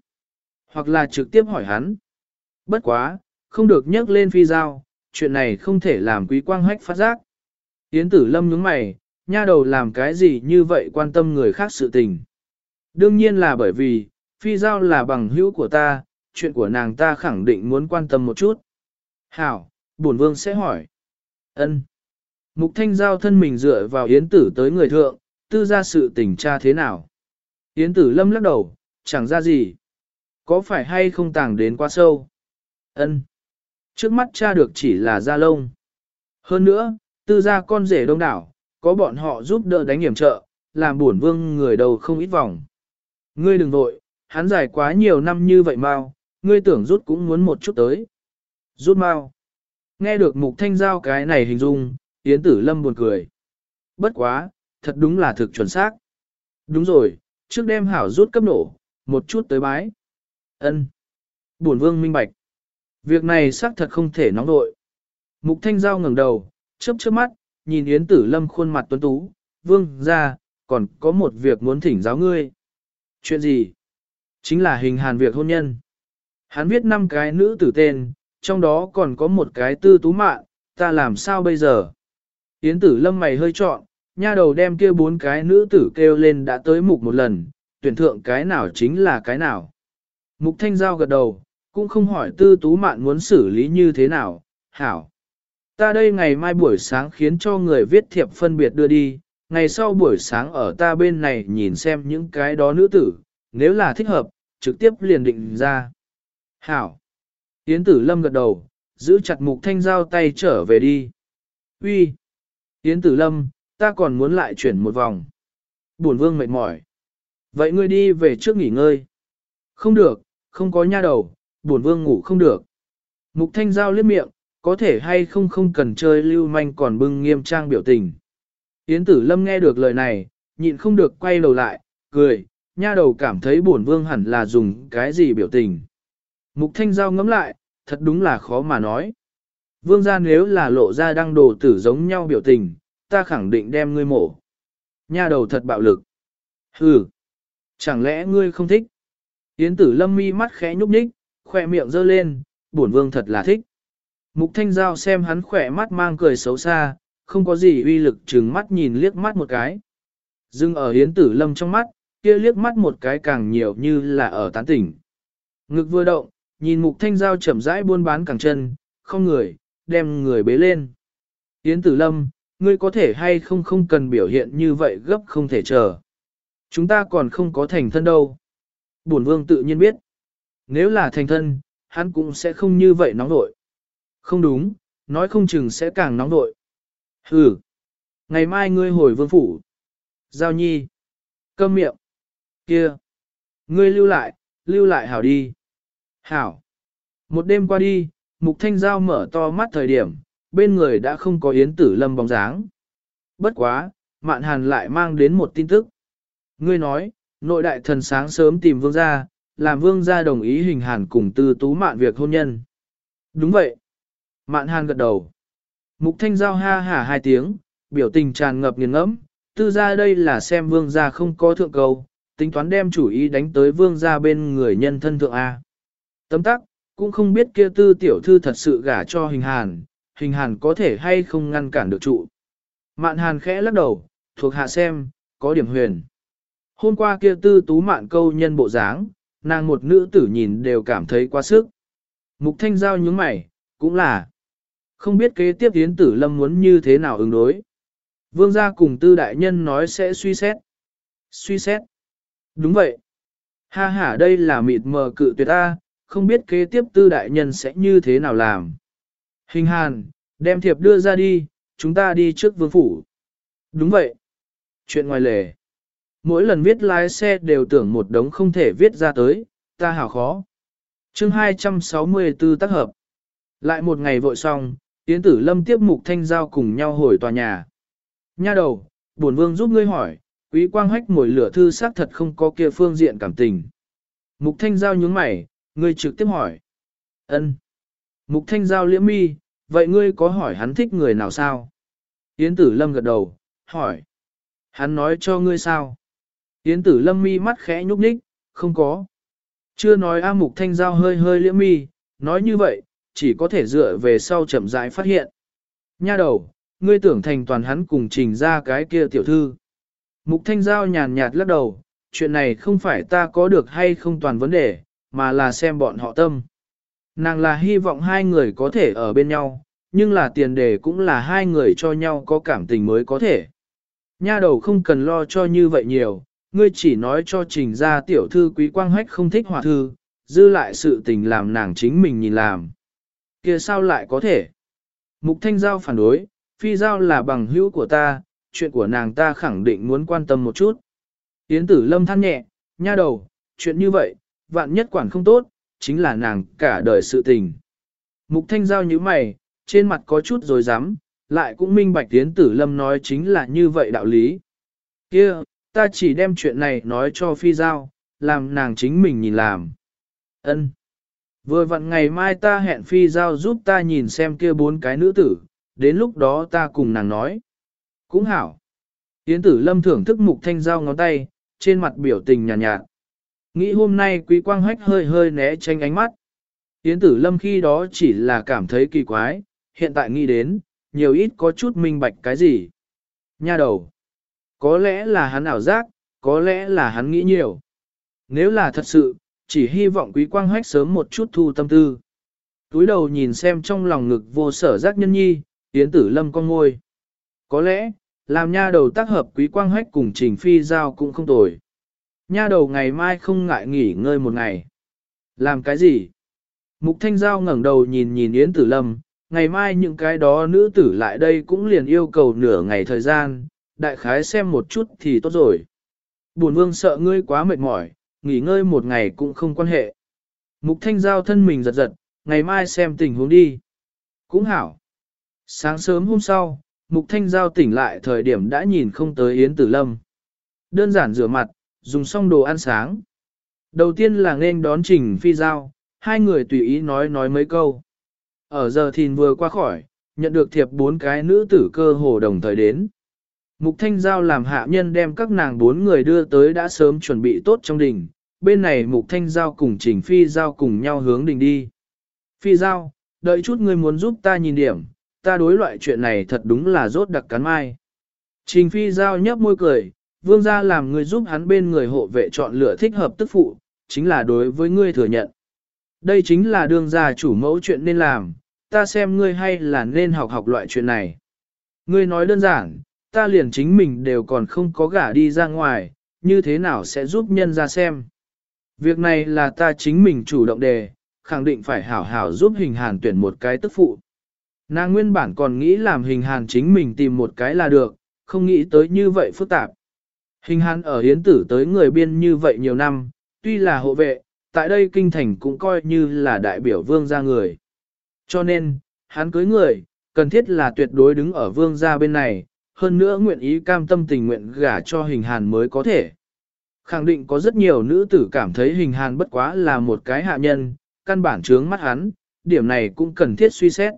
Hoặc là trực tiếp hỏi hắn. Bất quá, không được nhắc lên phi giao, chuyện này không thể làm Quý Quang Hách phát giác. Yến Tử Lâm nhướng mày, nha đầu làm cái gì như vậy quan tâm người khác sự tình. Đương nhiên là bởi vì, phi giao là bằng hữu của ta, chuyện của nàng ta khẳng định muốn quan tâm một chút. Hảo, bổn vương sẽ hỏi. Ân. Mục thanh giao thân mình dựa vào yến tử tới người thượng, tư ra sự tình tra thế nào. Yến tử lâm lắc đầu, chẳng ra gì. Có phải hay không tàng đến quá sâu? Ân. Trước mắt cha được chỉ là da lông. Hơn nữa, tư gia con rể đông đảo, có bọn họ giúp đỡ đánh hiểm trợ, làm buồn vương người đầu không ít vòng. Ngươi đừng vội, hắn dài quá nhiều năm như vậy mau, ngươi tưởng rút cũng muốn một chút tới. Rút mau. Nghe được mục thanh giao cái này hình dung, Yến Tử Lâm buồn cười. Bất quá, thật đúng là thực chuẩn xác. Đúng rồi, trước đêm hảo rút cấp nổ, một chút tới bái. Ân. Bổn vương minh bạch. Việc này xác thật không thể nóng đội. Mục thanh giao ngẩng đầu, chớp chớp mắt, nhìn Yến Tử Lâm khuôn mặt tuấn tú, vương ra, còn có một việc muốn thỉnh giáo ngươi. Chuyện gì? Chính là hình hàn việc hôn nhân. Hắn viết năm cái nữ tử tên, trong đó còn có một cái tư tú mạng, ta làm sao bây giờ? Yến Tử Lâm mày hơi trọn, nha đầu đem kia bốn cái nữ tử kêu lên đã tới mục một lần, tuyển thượng cái nào chính là cái nào. Mục Thanh Giao gật đầu, cũng không hỏi tư tú mạn muốn xử lý như thế nào, hảo. Ta đây ngày mai buổi sáng khiến cho người viết thiệp phân biệt đưa đi, ngày sau buổi sáng ở ta bên này nhìn xem những cái đó nữ tử, nếu là thích hợp, trực tiếp liền định ra. Hảo. Yến tử lâm gật đầu, giữ chặt mục thanh giao tay trở về đi. Uy. Yến tử lâm, ta còn muốn lại chuyển một vòng. Buồn vương mệt mỏi. Vậy ngươi đi về trước nghỉ ngơi. Không được, không có nha đầu, buồn vương ngủ không được. Mục thanh giao liếc miệng, có thể hay không không cần chơi lưu manh còn bưng nghiêm trang biểu tình. Yến tử lâm nghe được lời này, nhịn không được quay đầu lại, cười, nha đầu cảm thấy buồn vương hẳn là dùng cái gì biểu tình. Mục thanh giao ngẫm lại, thật đúng là khó mà nói. Vương gia nếu là lộ ra đăng đồ tử giống nhau biểu tình, ta khẳng định đem ngươi mổ. Nha đầu thật bạo lực. Hừ, chẳng lẽ ngươi không thích? Yến tử lâm mi mắt khẽ nhúc nhích, khỏe miệng giơ lên, bổn vương thật là thích. Mục thanh giao xem hắn khỏe mắt mang cười xấu xa, không có gì uy lực trừng mắt nhìn liếc mắt một cái. Dưng ở Yến tử lâm trong mắt, kia liếc mắt một cái càng nhiều như là ở tán tỉnh. Ngực vừa động, nhìn mục thanh giao chậm rãi buôn bán cẳng chân, không người, đem người bế lên. Yến tử lâm, ngươi có thể hay không không cần biểu hiện như vậy gấp không thể chờ. Chúng ta còn không có thành thân đâu. Bổn vương tự nhiên biết. Nếu là thành thân, hắn cũng sẽ không như vậy nóng nội. Không đúng, nói không chừng sẽ càng nóng nội. Hừ. Ngày mai ngươi hồi vương phủ. Giao nhi. Câm miệng. Kia. Ngươi lưu lại, lưu lại hảo đi. Hảo. Một đêm qua đi, mục thanh giao mở to mắt thời điểm, bên người đã không có yến tử lâm bóng dáng. Bất quá, mạn hàn lại mang đến một tin tức. Ngươi nói, nội đại thần sáng sớm tìm vương gia, làm vương gia đồng ý hình hàn cùng tư tú mạn việc hôn nhân. Đúng vậy. Mạn hàn gật đầu. Mục thanh giao ha hả hai tiếng, biểu tình tràn ngập nghiền ngẫm, tư gia đây là xem vương gia không có thượng cầu, tính toán đem chủ ý đánh tới vương gia bên người nhân thân thượng A. Tấm tắc, cũng không biết kia tư tiểu thư thật sự gả cho hình hàn, hình hàn có thể hay không ngăn cản được trụ. Mạn hàn khẽ lắc đầu, thuộc hạ xem, có điểm huyền. Hôm qua kia tư tú mạn câu nhân bộ dáng, nàng một nữ tử nhìn đều cảm thấy quá sức. Mục thanh giao nhướng mày, cũng là. Không biết kế tiếp tiến tử lâm muốn như thế nào ứng đối. Vương gia cùng tư đại nhân nói sẽ suy xét. Suy xét. Đúng vậy. Ha ha đây là mịt mờ cự tuyệt ta, không biết kế tiếp tư đại nhân sẽ như thế nào làm. Hình hàn, đem thiệp đưa ra đi, chúng ta đi trước vương phủ. Đúng vậy. Chuyện ngoài lề. Mỗi lần viết lái xe đều tưởng một đống không thể viết ra tới, ta hảo khó. chương 264 tác hợp. Lại một ngày vội xong, Yến Tử Lâm tiếp mục thanh giao cùng nhau hồi tòa nhà. Nha đầu, bổn vương giúp ngươi hỏi, quý quang hách mồi lửa thư xác thật không có kia phương diện cảm tình. Mục thanh giao nhướng mày, ngươi trực tiếp hỏi. ân Mục thanh giao liễm mi, vậy ngươi có hỏi hắn thích người nào sao? Yến Tử Lâm gật đầu, hỏi. Hắn nói cho ngươi sao? Yến tử lâm mi mắt khẽ nhúc nhích, không có. Chưa nói A Mục Thanh Giao hơi hơi liễm mi, nói như vậy, chỉ có thể dựa về sau chậm rãi phát hiện. Nha đầu, ngươi tưởng thành toàn hắn cùng trình ra cái kia tiểu thư. Mục Thanh Giao nhàn nhạt lắc đầu, chuyện này không phải ta có được hay không toàn vấn đề, mà là xem bọn họ tâm. Nàng là hy vọng hai người có thể ở bên nhau, nhưng là tiền đề cũng là hai người cho nhau có cảm tình mới có thể. Nha đầu không cần lo cho như vậy nhiều, ngươi chỉ nói cho trình ra tiểu thư quý quang hách không thích hòa thư, dư lại sự tình làm nàng chính mình nhìn làm. kia sao lại có thể? Mục Thanh Giao phản đối, phi giao là bằng hữu của ta, chuyện của nàng ta khẳng định muốn quan tâm một chút. Yến tử lâm than nhẹ, nha đầu, chuyện như vậy, vạn nhất quản không tốt, chính là nàng cả đời sự tình. Mục Thanh Giao như mày, trên mặt có chút rồi dám, lại cũng minh bạch tiến tử lâm nói chính là như vậy đạo lý. kia ta chỉ đem chuyện này nói cho phi giao, làm nàng chính mình nhìn làm. Ân. Vừa vặn ngày mai ta hẹn phi giao giúp ta nhìn xem kia bốn cái nữ tử, đến lúc đó ta cùng nàng nói. Cũng hảo. Yến tử lâm thưởng thức mục thanh giao ngón tay, trên mặt biểu tình nhàn nhạt, nhạt. Nghĩ hôm nay quý quang hách hơi hơi né tránh ánh mắt. Yến tử lâm khi đó chỉ là cảm thấy kỳ quái, hiện tại nghĩ đến, nhiều ít có chút minh bạch cái gì. Nha đầu. Có lẽ là hắn ảo giác, có lẽ là hắn nghĩ nhiều. Nếu là thật sự, chỉ hy vọng quý quang hách sớm một chút thu tâm tư. Túi đầu nhìn xem trong lòng ngực vô sở giác nhân nhi, Yến tử lâm con ngôi. Có lẽ, làm nha đầu tác hợp quý quang hách cùng trình phi giao cũng không tồi. Nha đầu ngày mai không ngại nghỉ ngơi một ngày. Làm cái gì? Mục thanh giao ngẩng đầu nhìn nhìn Yến tử lâm, ngày mai những cái đó nữ tử lại đây cũng liền yêu cầu nửa ngày thời gian, đại khái xem một chút thì tốt rồi. Bổn vương sợ ngươi quá mệt mỏi, nghỉ ngơi một ngày cũng không quan hệ. Mục thanh giao thân mình giật giật, ngày mai xem tình huống đi. Cũng hảo. Sáng sớm hôm sau, Mục Thanh Giao tỉnh lại thời điểm đã nhìn không tới Yến Tử Lâm. Đơn giản rửa mặt, dùng xong đồ ăn sáng. Đầu tiên là nên đón Trình Phi Giao, hai người tùy ý nói nói mấy câu. Ở giờ thìn vừa qua khỏi, nhận được thiệp bốn cái nữ tử cơ hồ đồng thời đến. Mục Thanh Giao làm hạ nhân đem các nàng bốn người đưa tới đã sớm chuẩn bị tốt trong đình. Bên này Mục Thanh Giao cùng Trình Phi Giao cùng nhau hướng đình đi. Phi Giao, đợi chút ngươi muốn giúp ta nhìn điểm, ta đối loại chuyện này thật đúng là rốt đặc cắn mai. Trình Phi Giao nhấp môi cười, vương gia làm người giúp hắn bên người hộ vệ chọn lựa thích hợp tức phụ, chính là đối với ngươi thừa nhận. Đây chính là đương gia chủ mẫu chuyện nên làm, ta xem ngươi hay là nên học học loại chuyện này. Ngươi nói đơn giản, ta liền chính mình đều còn không có gả đi ra ngoài, như thế nào sẽ giúp nhân ra xem. Việc này là ta chính mình chủ động đề, khẳng định phải hảo hảo giúp hình hàn tuyển một cái tức phụ. Nàng nguyên bản còn nghĩ làm hình hàn chính mình tìm một cái là được, không nghĩ tới như vậy phức tạp. Hình hàn ở hiến tử tới người biên như vậy nhiều năm, tuy là hộ vệ, tại đây kinh thành cũng coi như là đại biểu vương gia người. Cho nên, hắn cưới người, cần thiết là tuyệt đối đứng ở vương gia bên này, hơn nữa nguyện ý cam tâm tình nguyện gả cho hình hàn mới có thể. Khẳng định có rất nhiều nữ tử cảm thấy hình hàn bất quá là một cái hạ nhân, căn bản trướng mắt hắn, điểm này cũng cần thiết suy xét.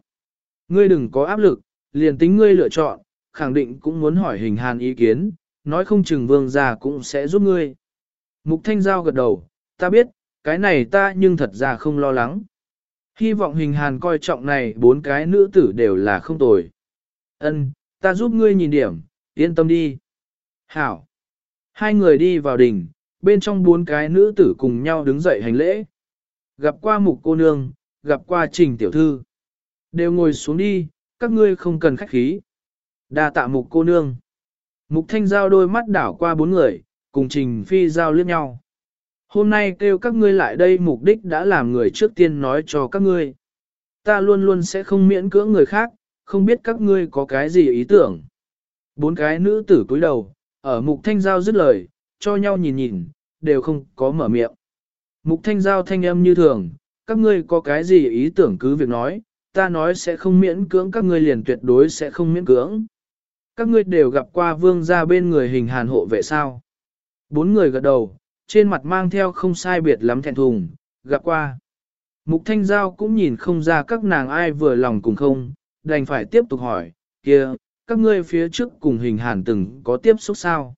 Ngươi đừng có áp lực, liền tính ngươi lựa chọn, khẳng định cũng muốn hỏi hình hàn ý kiến, nói không chừng vương gia cũng sẽ giúp ngươi. Mục Thanh Giao gật đầu, ta biết, cái này ta nhưng thật ra không lo lắng. Hy vọng hình hàn coi trọng này bốn cái nữ tử đều là không tồi. Ân, ta giúp ngươi nhìn điểm, yên tâm đi. Hảo. Hai người đi vào đỉnh, bên trong bốn cái nữ tử cùng nhau đứng dậy hành lễ. Gặp qua mục cô nương, gặp qua trình tiểu thư. Đều ngồi xuống đi, các ngươi không cần khách khí. đa tạ mục cô nương. Mục thanh giao đôi mắt đảo qua bốn người, cùng trình phi giao liếc nhau. Hôm nay kêu các ngươi lại đây mục đích đã làm người trước tiên nói cho các ngươi. Ta luôn luôn sẽ không miễn cưỡng người khác, không biết các ngươi có cái gì ý tưởng. Bốn cái nữ tử cúi đầu, ở mục thanh giao dứt lời, cho nhau nhìn nhìn, đều không có mở miệng. Mục thanh giao thanh âm như thường, các ngươi có cái gì ý tưởng cứ việc nói, ta nói sẽ không miễn cưỡng các ngươi liền tuyệt đối sẽ không miễn cưỡng. Các ngươi đều gặp qua vương gia bên người hình hàn hộ vệ sao. Bốn người gật đầu, trên mặt mang theo không sai biệt lắm thẹn thùng, gặp qua. Mục Thanh Giao cũng nhìn không ra các nàng ai vừa lòng cùng không, đành phải tiếp tục hỏi, kia, các ngươi phía trước cùng hình hàn từng có tiếp xúc sao?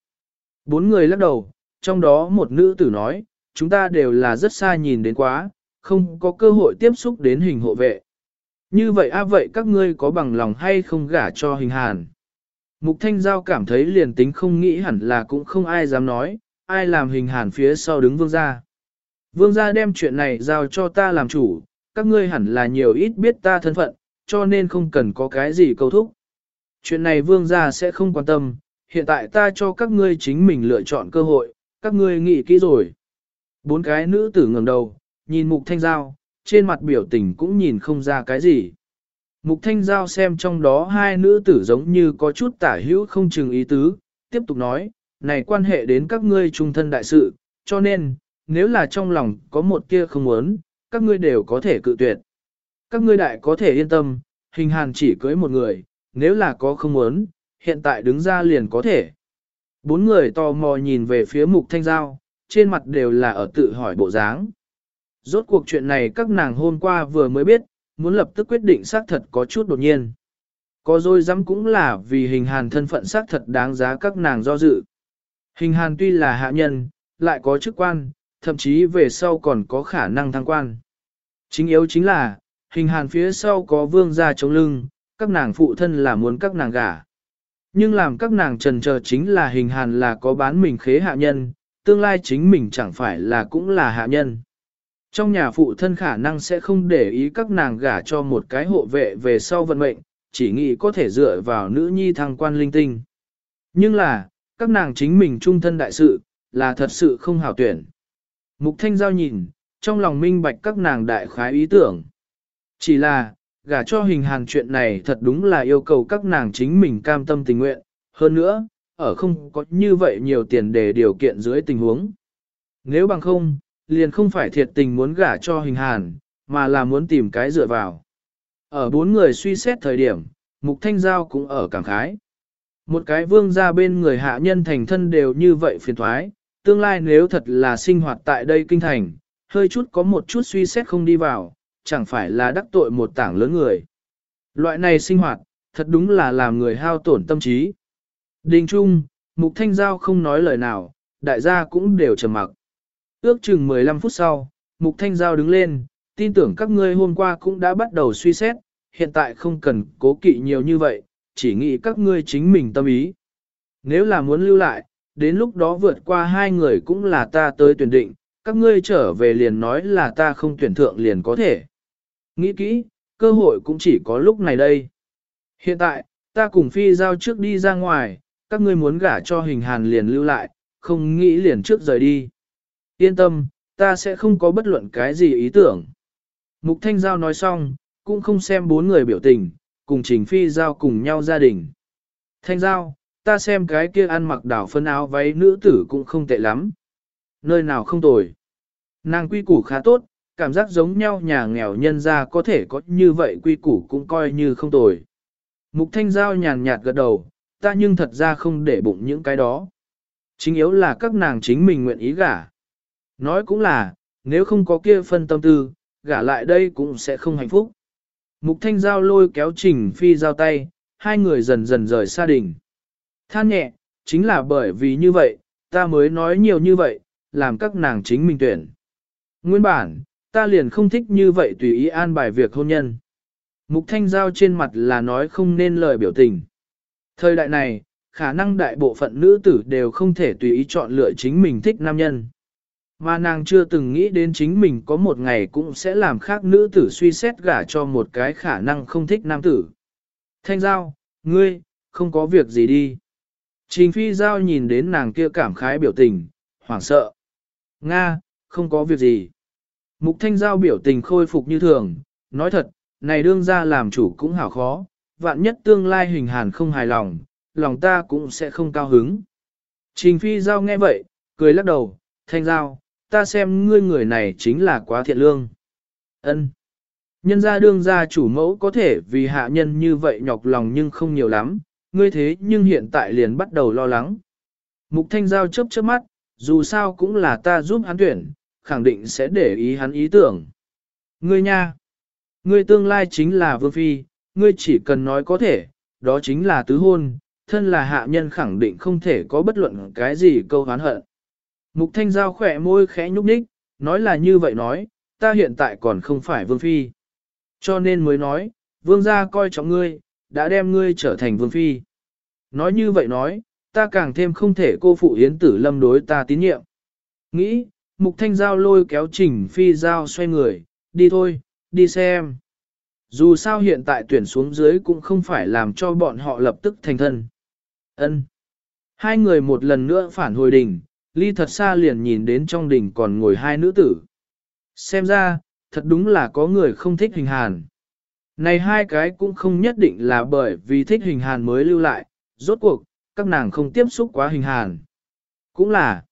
Bốn người lắc đầu, trong đó một nữ tử nói, chúng ta đều là rất xa nhìn đến quá, không có cơ hội tiếp xúc đến hình hộ vệ. Như vậy a vậy các ngươi có bằng lòng hay không gả cho hình hàn? Mục Thanh Giao cảm thấy liền tính không nghĩ hẳn là cũng không ai dám nói, ai làm hình hàn phía sau đứng vương gia. Vương gia đem chuyện này giao cho ta làm chủ, các ngươi hẳn là nhiều ít biết ta thân phận, cho nên không cần có cái gì câu thúc. Chuyện này vương gia sẽ không quan tâm, hiện tại ta cho các ngươi chính mình lựa chọn cơ hội, các ngươi nghĩ kỹ rồi. Bốn cái nữ tử ngẩng đầu, nhìn mục thanh giao, trên mặt biểu tình cũng nhìn không ra cái gì. Mục thanh giao xem trong đó hai nữ tử giống như có chút tả hữu không chừng ý tứ, tiếp tục nói, này quan hệ đến các ngươi trung thân đại sự, cho nên, nếu là trong lòng có một kia không muốn, các ngươi đều có thể cự tuyệt. Các ngươi đại có thể yên tâm, hình hàn chỉ cưới một người, nếu là có không muốn, hiện tại đứng ra liền có thể. Bốn người tò mò nhìn về phía mục thanh giao, trên mặt đều là ở tự hỏi bộ dáng. Rốt cuộc chuyện này các nàng hôm qua vừa mới biết, muốn lập tức quyết định xác thật có chút đột nhiên. Có dối dám cũng là vì hình hàn thân phận xác thật đáng giá các nàng do dự. Hình hàn tuy là hạ nhân, lại có chức quan, thậm chí về sau còn có khả năng thăng quan. Chính yếu chính là, hình hàn phía sau có vương gia chống lưng, các nàng phụ thân là muốn các nàng gả. Nhưng làm các nàng trần chờ chính là hình hàn là có bán mình khế hạ nhân, tương lai chính mình chẳng phải là cũng là hạ nhân. Trong nhà phụ thân khả năng sẽ không để ý các nàng gả cho một cái hộ vệ về sau vận mệnh, chỉ nghĩ có thể dựa vào nữ nhi thăng quan linh tinh. Nhưng là, các nàng chính mình trung thân đại sự, là thật sự không hảo tuyển. Mục Thanh Giao nhìn, trong lòng minh bạch các nàng đại khái ý tưởng. Chỉ là, gả cho hình hàn chuyện này thật đúng là yêu cầu các nàng chính mình cam tâm tình nguyện. Hơn nữa, ở không có như vậy nhiều tiền để điều kiện dưới tình huống. Nếu bằng không, liền không phải thiệt tình muốn gả cho hình hàn, mà là muốn tìm cái dựa vào. Ở bốn người suy xét thời điểm, Mục Thanh Giao cũng ở cảm khái. Một cái vương gia bên người hạ nhân thành thân đều như vậy phiền thoái, tương lai nếu thật là sinh hoạt tại đây kinh thành, hơi chút có một chút suy xét không đi vào, chẳng phải là đắc tội một tảng lớn người. Loại này sinh hoạt, thật đúng là làm người hao tổn tâm trí. Đình Trung, Mục Thanh Giao không nói lời nào, đại gia cũng đều trầm mặc. Ước chừng 15 phút sau, Mục Thanh Giao đứng lên, tin tưởng các ngươi hôm qua cũng đã bắt đầu suy xét, hiện tại không cần cố kỵ nhiều như vậy, chỉ nghĩ các ngươi chính mình tâm ý. Nếu là muốn lưu lại, đến lúc đó vượt qua hai người cũng là ta tới tuyển định, các ngươi trở về liền nói là ta không tuyển thượng liền có thể. Nghĩ kỹ, cơ hội cũng chỉ có lúc này đây. Hiện tại, ta cùng phi giao trước đi ra ngoài, các ngươi muốn gả cho hình hàn liền lưu lại, không nghĩ liền trước rời đi. Yên tâm, ta sẽ không có bất luận cái gì ý tưởng. Mục Thanh Giao nói xong, cũng không xem bốn người biểu tình, cùng Trình Phi Giao cùng nhau gia đình. Thanh Giao, ta xem cái kia ăn mặc đảo phân áo váy nữ tử cũng không tệ lắm. Nơi nào không tồi. Nàng quy củ khá tốt, cảm giác giống nhau nhà nghèo nhân ra có thể có như vậy quy củ cũng coi như không tồi. Mục Thanh Giao nhàn nhạt gật đầu, ta nhưng thật ra không để bụng những cái đó. Chính yếu là các nàng chính mình nguyện ý gả. Nói cũng là, nếu không có kia phân tâm tư, gả lại đây cũng sẽ không hạnh phúc. Mục Thanh Giao lôi kéo Trình Phi giao tay, hai người dần dần rời xa đình. Than nhẹ, chính là bởi vì như vậy, ta mới nói nhiều như vậy, làm các nàng chính mình tuyển. Nguyên bản, ta liền không thích như vậy tùy ý an bài việc hôn nhân. Mục Thanh Giao trên mặt là nói không nên lời biểu tình. Thời đại này, khả năng đại bộ phận nữ tử đều không thể tùy ý chọn lựa chính mình thích nam nhân. Mà nàng chưa từng nghĩ đến chính mình có một ngày cũng sẽ làm khác nữ tử suy xét gả cho một cái khả năng không thích nam tử. Thanh Giao, ngươi, không có việc gì đi. Trình Phi Giao nhìn đến nàng kia cảm khái biểu tình, hoảng sợ. Nga, không có việc gì. Mục Thanh Giao biểu tình khôi phục như thường, nói thật, này đương ra làm chủ cũng hảo khó, vạn nhất tương lai hình hàn không hài lòng, lòng ta cũng sẽ không cao hứng. Trình Phi Giao nghe vậy, cười lắc đầu, Thanh Giao, ta xem ngươi người này chính là quá thiện lương. Ân. Nhân gia đương gia chủ mẫu có thể vì hạ nhân như vậy nhọc lòng nhưng không nhiều lắm, ngươi thế nhưng hiện tại liền bắt đầu lo lắng. Mục Thanh Giao chớp chớp mắt, dù sao cũng là ta giúp hắn tuyển, khẳng định sẽ để ý hắn ý tưởng. Ngươi nha, ngươi tương lai chính là vương phi, ngươi chỉ cần nói có thể, đó chính là tứ hôn, thân là hạ nhân khẳng định không thể có bất luận cái gì câu hán hận. Mục Thanh Giao khỏe môi khẽ nhúc nhích, nói là như vậy nói, ta hiện tại còn không phải vương phi. Cho nên mới nói, vương gia coi trọng ngươi, đã đem ngươi trở thành vương phi. Nói như vậy nói, ta càng thêm không thể cô phụ Yến tử lâm đối ta tín nhiệm. Nghĩ, mục thanh giao lôi kéo trình phi giao xoay người, đi thôi, đi xem. Dù sao hiện tại tuyển xuống dưới cũng không phải làm cho bọn họ lập tức thành thân. Ân. Hai người một lần nữa phản hồi đỉnh, ly thật xa liền nhìn đến trong đình còn ngồi hai nữ tử. Xem ra, thật đúng là có người không thích hình hàn. Này hai cái cũng không nhất định là bởi vì thích hình hàn mới lưu lại, rốt cuộc, các nàng không tiếp xúc quá hình hàn. Cũng là,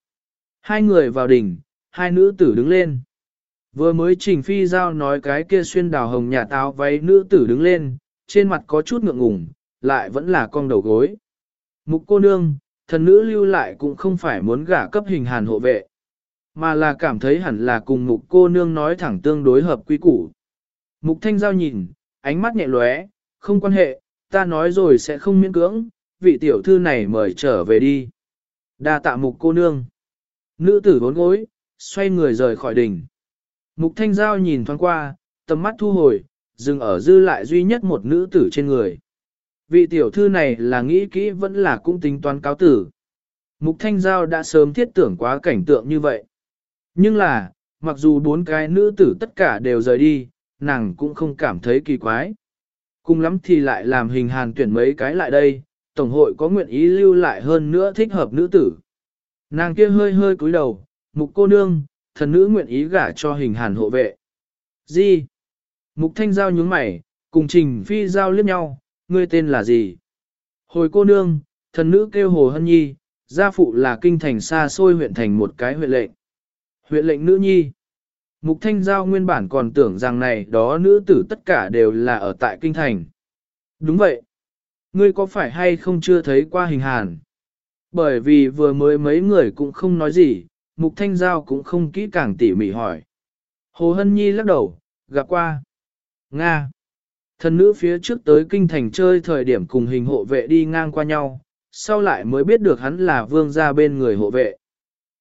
hai người vào đỉnh, hai nữ tử đứng lên. Vừa mới trình phi giao nói cái kia xuyên đào hồng nhà táo váy nữ tử đứng lên, trên mặt có chút ngượng ngùng, lại vẫn là con đầu gối. Mục cô nương, thần nữ lưu lại cũng không phải muốn gả cấp hình hàn hộ vệ, mà là cảm thấy hẳn là cùng mục cô nương nói thẳng tương đối hợp quy củ. Mục thanh giao nhìn, ánh mắt nhẹ lóe, không quan hệ, ta nói rồi sẽ không miễn cưỡng, vị tiểu thư này mời trở về đi. Đa tạ mục cô nương. Nữ tử bốn gối, xoay người rời khỏi đỉnh. Mục thanh giao nhìn thoáng qua, tầm mắt thu hồi, dừng ở dư lại duy nhất một nữ tử trên người. Vị tiểu thư này là nghĩ kỹ vẫn là cũng tính toán cáo tử. Mục thanh giao đã sớm thiết tưởng quá cảnh tượng như vậy. Nhưng là, mặc dù bốn cái nữ tử tất cả đều rời đi, nàng cũng không cảm thấy kỳ quái. Cùng lắm thì lại làm hình hàn tuyển mấy cái lại đây, Tổng hội có nguyện ý lưu lại hơn nữa thích hợp nữ tử. Nàng kia hơi hơi cúi đầu, mục cô nương, thần nữ nguyện ý gả cho hình hàn hộ vệ. Gì? Mục thanh giao nhướng mày, cùng trình phi giao liếc nhau, ngươi tên là gì? Hồi cô nương, thần nữ kêu hồ hân nhi, gia phụ là kinh thành xa xôi huyện thành một cái huyện lệnh. Huyện lệnh nữ nhi. Mục thanh giao nguyên bản còn tưởng rằng này đó nữ tử tất cả đều là ở tại kinh thành. Đúng vậy. Ngươi có phải hay không chưa thấy qua hình hàn? Bởi vì vừa mới mấy người cũng không nói gì, mục thanh giao cũng không kỹ càng tỉ mỉ hỏi. Hồ Hân Nhi lắc đầu, gặp qua. Nga. Thần nữ phía trước tới kinh thành chơi thời điểm cùng hình hộ vệ đi ngang qua nhau, sau lại mới biết được hắn là vương gia bên người hộ vệ.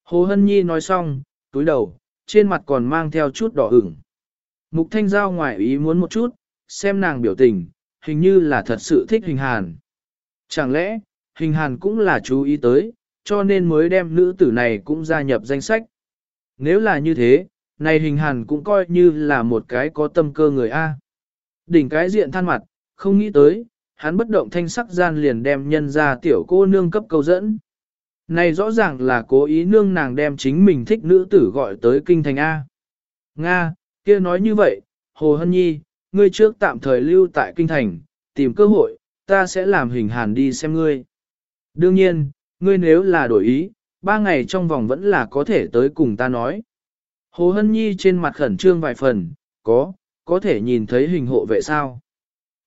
Hồ Hân Nhi nói xong, túi đầu, trên mặt còn mang theo chút đỏ ửng. Mục Thanh Giao ngoài ý muốn một chút, xem nàng biểu tình, hình như là thật sự thích hình hàn. Chẳng lẽ, hình hàn cũng là chú ý tới, cho nên mới đem nữ tử này cũng gia nhập danh sách. Nếu là như thế, này hình hàn cũng coi như là một cái có tâm cơ người A. Đỉnh cái diện than mặt, không nghĩ tới, hắn bất động thanh sắc gian liền đem nhân ra tiểu cô nương cấp câu dẫn. Này rõ ràng là cố ý nương nàng đem chính mình thích nữ tử gọi tới kinh thành A. Nga, kia nói như vậy, Hồ Hân Nhi, ngươi trước tạm thời lưu tại kinh thành, tìm cơ hội, ta sẽ làm hình hàn đi xem ngươi. Đương nhiên, ngươi nếu là đổi ý, ba ngày trong vòng vẫn là có thể tới cùng ta nói. Hồ Hân Nhi trên mặt khẩn trương vài phần, có, có thể nhìn thấy hình hộ vệ sao?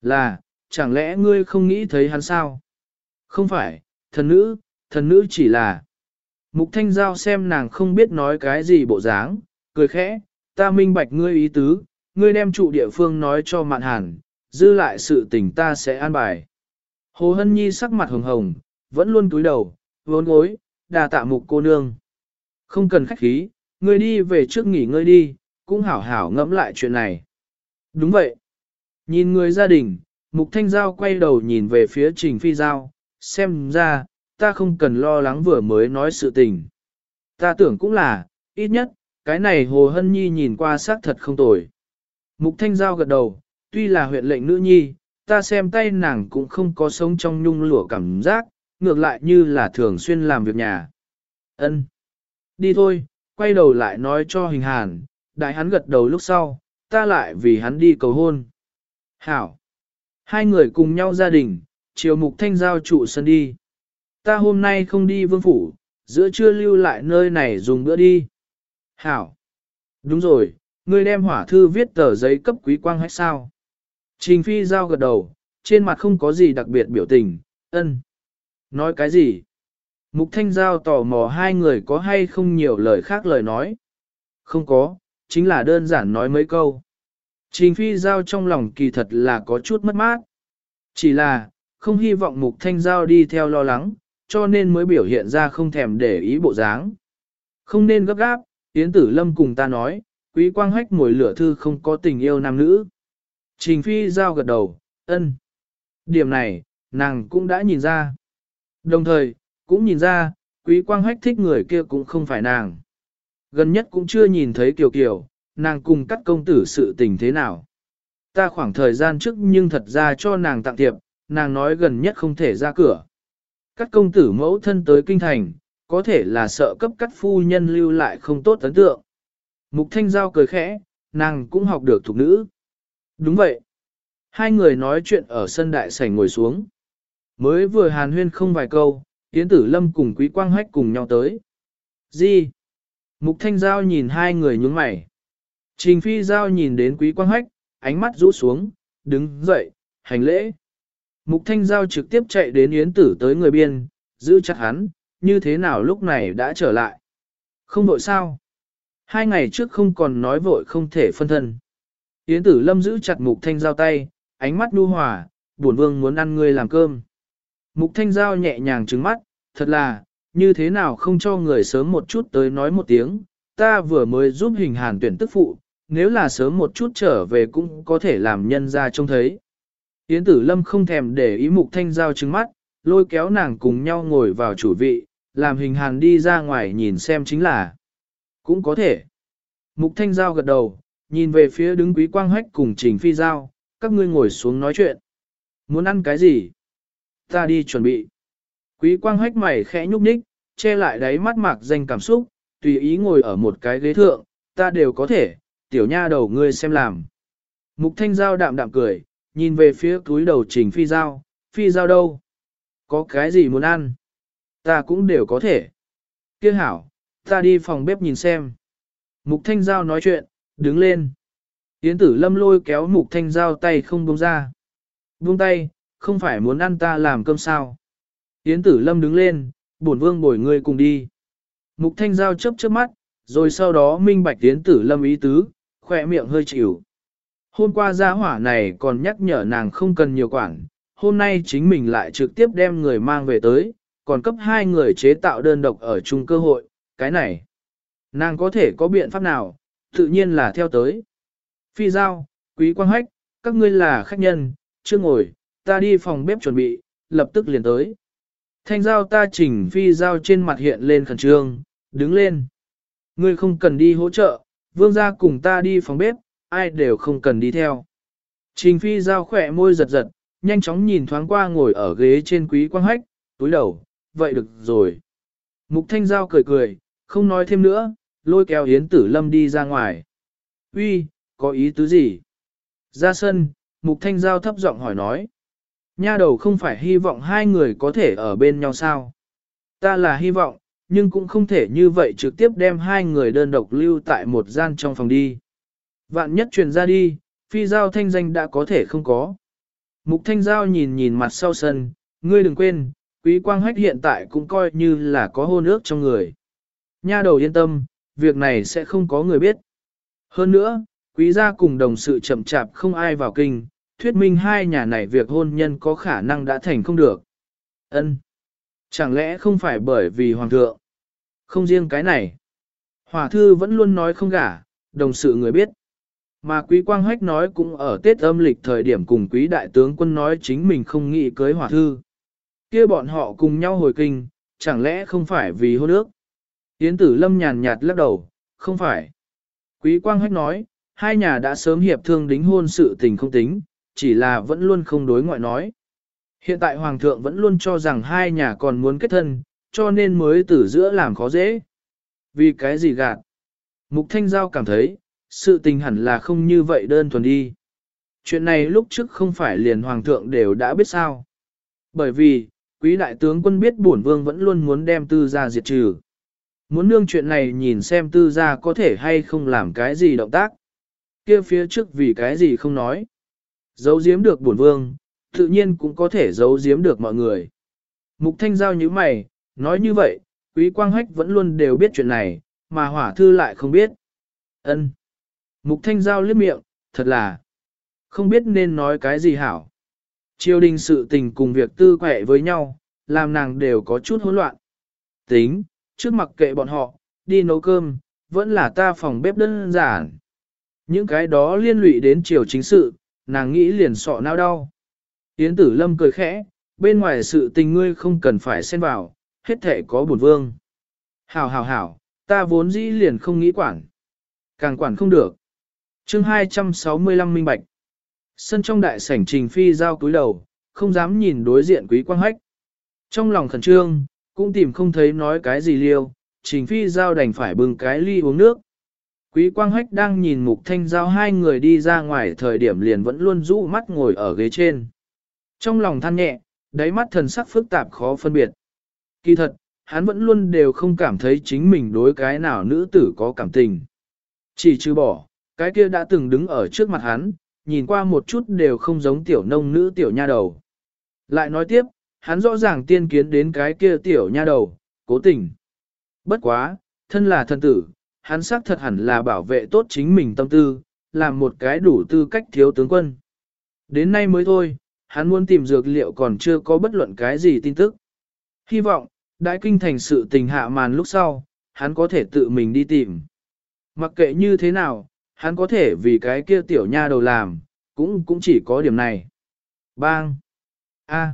Là, chẳng lẽ ngươi không nghĩ thấy hắn sao? Không phải, thần nữ, thần nữ chỉ là... Mục Thanh Giao xem nàng không biết nói cái gì bộ dáng, cười khẽ, ta minh bạch ngươi ý tứ, ngươi đem trụ địa phương nói cho mạn hàn, dư lại sự tình ta sẽ an bài. Hồ Hân Nhi sắc mặt hồng hồng, vẫn luôn cúi đầu, vốn gối, đà tạ mục cô nương. Không cần khách khí, ngươi đi về trước nghỉ ngơi đi, cũng hảo hảo ngẫm lại chuyện này. Đúng vậy. Nhìn người gia đình, Mục Thanh Giao quay đầu nhìn về phía Trình Phi Giao, xem ra, ta không cần lo lắng vừa mới nói sự tình. Ta tưởng cũng là, ít nhất, cái này Hồ Hân Nhi nhìn qua xác thật không tồi. Mục Thanh Giao gật đầu, tuy là huyện lệnh nữ nhi, ta xem tay nàng cũng không có sống trong nhung lụa cảm giác, ngược lại như là thường xuyên làm việc nhà. Ân, Đi thôi, quay đầu lại nói cho hình hàn, đại hắn gật đầu lúc sau, ta lại vì hắn đi cầu hôn. Hảo. Hai người cùng nhau gia đình, chiều mục thanh giao trụ sân đi. Ta hôm nay không đi vương phủ, giữa trưa lưu lại nơi này dùng bữa đi. Hảo. Đúng rồi, ngươi đem hỏa thư viết tờ giấy cấp quý quang hay sao? Trình phi giao gật đầu, trên mặt không có gì đặc biệt biểu tình, ân. Nói cái gì? Mục thanh giao tò mò hai người có hay không nhiều lời khác lời nói. Không có, chính là đơn giản nói mấy câu. Trình phi giao trong lòng kỳ thật là có chút mất mát. Chỉ là, không hy vọng mục thanh giao đi theo lo lắng, cho nên mới biểu hiện ra không thèm để ý bộ dáng. Không nên gấp gáp, Yến Tử Lâm cùng ta nói, quý quang hách mùi lửa thư không có tình yêu nam nữ. Trình phi giao gật đầu, ân. Điểm này, nàng cũng đã nhìn ra. Đồng thời, cũng nhìn ra, quý quang hách thích người kia cũng không phải nàng. Gần nhất cũng chưa nhìn thấy Kiều Kiều, nàng cùng các công tử sự tình thế nào. Ta khoảng thời gian trước nhưng thật ra cho nàng tặng thiệp, nàng nói gần nhất không thể ra cửa. Các công tử mẫu thân tới kinh thành, có thể là sợ cấp cắt phu nhân lưu lại không tốt ấn tượng. Mục Thanh Giao cười khẽ, nàng cũng học được thuộc nữ. Đúng vậy. Hai người nói chuyện ở sân đại sảnh ngồi xuống. Mới vừa hàn huyên không vài câu, Yến Tử Lâm cùng Quý Quang Hách cùng nhau tới. Gì? Mục Thanh Giao nhìn hai người nhướng mày. Trình Phi Giao nhìn đến Quý Quang Hách, ánh mắt rũ xuống, đứng dậy, hành lễ. Mục Thanh Giao trực tiếp chạy đến Yến Tử tới người biên, giữ chặt hắn, như thế nào lúc này đã trở lại. Không vội sao? Hai ngày trước không còn nói vội không thể phân thân. Yến Tử Lâm giữ chặt Mục Thanh Giao tay, ánh mắt nu hòa, bổn vương muốn ăn ngươi làm cơm. Mục Thanh Giao nhẹ nhàng trứng mắt, thật là, như thế nào không cho người sớm một chút tới nói một tiếng, ta vừa mới giúp hình hàn tuyển tức phụ, nếu là sớm một chút trở về cũng có thể làm nhân ra trông thấy. Yến tử lâm không thèm để ý mục thanh giao trứng mắt, lôi kéo nàng cùng nhau ngồi vào chủ vị, làm hình hàn đi ra ngoài nhìn xem chính là. Cũng có thể. Mục thanh giao gật đầu, nhìn về phía đứng quý quang hách cùng trình phi giao, các ngươi ngồi xuống nói chuyện. Muốn ăn cái gì? Ta đi chuẩn bị. Quý quang hách mày khẽ nhúc nhích, che lại đáy mắt mạc danh cảm xúc, tùy ý ngồi ở một cái ghế thượng, ta đều có thể, tiểu nha đầu ngươi xem làm. Mục thanh giao đạm đạm cười, nhìn về phía túi đầu trình phi giao, phi giao đâu? Có cái gì muốn ăn? Ta cũng đều có thể. Kia hảo, ta đi phòng bếp nhìn xem. Mục thanh giao nói chuyện, đứng lên. Yến tử lâm lôi kéo mục thanh giao tay không buông ra. Buông tay, không phải muốn ăn ta làm cơm sao. Yến tử lâm đứng lên, bổn vương bồi ngươi cùng đi. Mục thanh giao chớp chớp mắt, rồi sau đó minh bạch Yến tử lâm ý tứ, khỏe miệng hơi chịu. Hôm qua gia hỏa này còn nhắc nhở nàng không cần nhiều quản, hôm nay chính mình lại trực tiếp đem người mang về tới, còn cấp hai người chế tạo đơn độc ở chung cơ hội, cái này. Nàng có thể có biện pháp nào, tự nhiên là theo tới. Phi giao, quý quang hách, các ngươi là khách nhân, chưa ngồi, ta đi phòng bếp chuẩn bị, lập tức liền tới. Thanh giao ta chỉnh phi giao trên mặt hiện lên khẩn trương, đứng lên. Ngươi không cần đi hỗ trợ, vương gia cùng ta đi phòng bếp, ai đều không cần đi theo. Trình phi giao khỏe môi giật giật, nhanh chóng nhìn thoáng qua ngồi ở ghế trên quý quang hách, túi đầu, vậy được rồi. Mục thanh giao cười cười, không nói thêm nữa, lôi kéo Yến Tử Lâm đi ra ngoài. Uy, có ý tứ gì? Ra sân, Mục Thanh Giao thấp giọng hỏi nói. Nha đầu không phải hy vọng hai người có thể ở bên nhau sao? Ta là hy vọng, nhưng cũng không thể như vậy trực tiếp đem hai người đơn độc lưu tại một gian trong phòng đi. Vạn nhất truyền ra đi, phi giao thanh danh đã có thể không có. Mục thanh giao nhìn nhìn mặt sau sân, ngươi đừng quên, quý quang hách hiện tại cũng coi như là có hôn ước trong người. Nha đầu yên tâm, việc này sẽ không có người biết. Hơn nữa, quý gia cùng đồng sự chậm chạp không ai vào kinh, thuyết minh hai nhà này việc hôn nhân có khả năng đã thành không được. Ân, Chẳng lẽ không phải bởi vì hoàng thượng? Không riêng cái này. Hòa thư vẫn luôn nói không gả, đồng sự người biết. Mà quý quang hách nói cũng ở Tết âm lịch thời điểm cùng quý đại tướng quân nói chính mình không nghĩ cưới hòa thư. kia bọn họ cùng nhau hồi kinh, chẳng lẽ không phải vì hôn ước? Yến tử lâm nhàn nhạt lắc đầu, không phải. Quý quang hách nói, hai nhà đã sớm hiệp thương đính hôn sự tình không tính, chỉ là vẫn luôn không đối ngoại nói. Hiện tại Hoàng thượng vẫn luôn cho rằng hai nhà còn muốn kết thân, cho nên mới từ giữa làm khó dễ. Vì cái gì gạt? Mục Thanh Giao cảm thấy, sự tình hẳn là không như vậy đơn thuần đi. Chuyện này lúc trước không phải liền Hoàng thượng đều đã biết sao. Bởi vì, quý đại tướng quân biết bổn vương vẫn luôn muốn đem tư gia diệt trừ. Muốn nương chuyện này nhìn xem tư gia có thể hay không làm cái gì động tác. kia phía trước vì cái gì không nói. Giấu giếm được bổn vương, tự nhiên cũng có thể giấu giếm được mọi người. Mục thanh giao như mày, nói như vậy, quý quang hách vẫn luôn đều biết chuyện này, mà hỏa thư lại không biết. ân Mục thanh giao liếc miệng, thật là, không biết nên nói cái gì hảo. Triều đình sự tình cùng việc tư quẻ với nhau, làm nàng đều có chút hỗn loạn. Tính, trước mặc kệ bọn họ, đi nấu cơm, vẫn là ta phòng bếp đơn giản. Những cái đó liên lụy đến triều chính sự, nàng nghĩ liền sọ não đau. Yến tử lâm cười khẽ, bên ngoài sự tình ngươi không cần phải xen vào, hết thể có bổn vương. Hảo hảo hảo, ta vốn dĩ liền không nghĩ quản. Càng quản không được. chương 265 minh bạch. Sân trong đại sảnh trình phi giao cúi đầu, không dám nhìn đối diện quý quang hách. Trong lòng khẩn trương, cũng tìm không thấy nói cái gì liêu, trình phi giao đành phải bưng cái ly uống nước. Quý quang hách đang nhìn mục thanh giao hai người đi ra ngoài thời điểm liền vẫn luôn rũ mắt ngồi ở ghế trên. Trong lòng than nhẹ, đáy mắt thần sắc phức tạp khó phân biệt. Kỳ thật, hắn vẫn luôn đều không cảm thấy chính mình đối cái nào nữ tử có cảm tình. Chỉ trừ bỏ, cái kia đã từng đứng ở trước mặt hắn, nhìn qua một chút đều không giống tiểu nông nữ tiểu nha đầu. Lại nói tiếp, hắn rõ ràng tiên kiến đến cái kia tiểu nha đầu, cố tình. Bất quá, thân là thân tử, hắn xác thật hẳn là bảo vệ tốt chính mình tâm tư, làm một cái đủ tư cách thiếu tướng quân. Đến nay mới thôi, hắn muốn tìm dược liệu còn chưa có bất luận cái gì tin tức. Hy vọng, đại kinh thành sự tình hạ màn lúc sau, hắn có thể tự mình đi tìm. Mặc kệ như thế nào, hắn có thể vì cái kia tiểu nha đầu làm, cũng cũng chỉ có điểm này. Bang! A!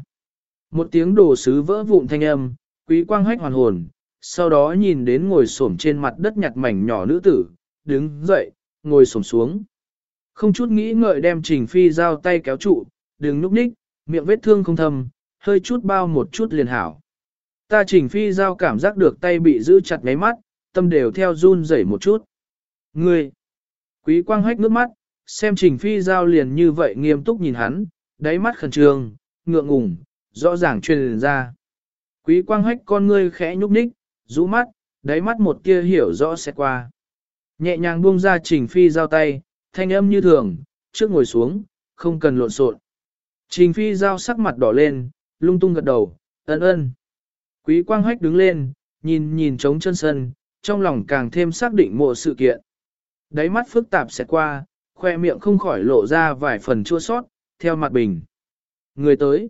Một tiếng đồ sứ vỡ vụn thanh âm, quý quang hách hoàn hồn, sau đó nhìn đến ngồi xổm trên mặt đất nhặt mảnh nhỏ nữ tử, đứng dậy, ngồi xổm xuống. Không chút nghĩ ngợi đem Trình Phi giao tay kéo trụ, đừng núp ních, miệng vết thương không thâm, hơi chút bao một chút liền hảo. Ta chỉnh Phi giao cảm giác được tay bị giữ chặt ngáy mắt, tâm đều theo run rẩy một chút. Ngươi! Quý quang hách nước mắt, xem Trình Phi giao liền như vậy nghiêm túc nhìn hắn, đáy mắt khẩn trương, ngượng ngùng, rõ ràng truyền ra. Quý quang hách con ngươi khẽ nhúc nhích, rũ mắt, đáy mắt một tia hiểu rõ sẽ qua. Nhẹ nhàng buông ra Trình Phi giao tay, thanh âm như thường, trước ngồi xuống, không cần lộn xộn. Trình Phi giao sắc mặt đỏ lên, lung tung gật đầu, ân ân. Quý quang hách đứng lên, nhìn nhìn trống chân sân, trong lòng càng thêm xác định mộ sự kiện. Đáy mắt phức tạp sẽ qua, khoe miệng không khỏi lộ ra vài phần chua sót, theo mặt bình. Người tới.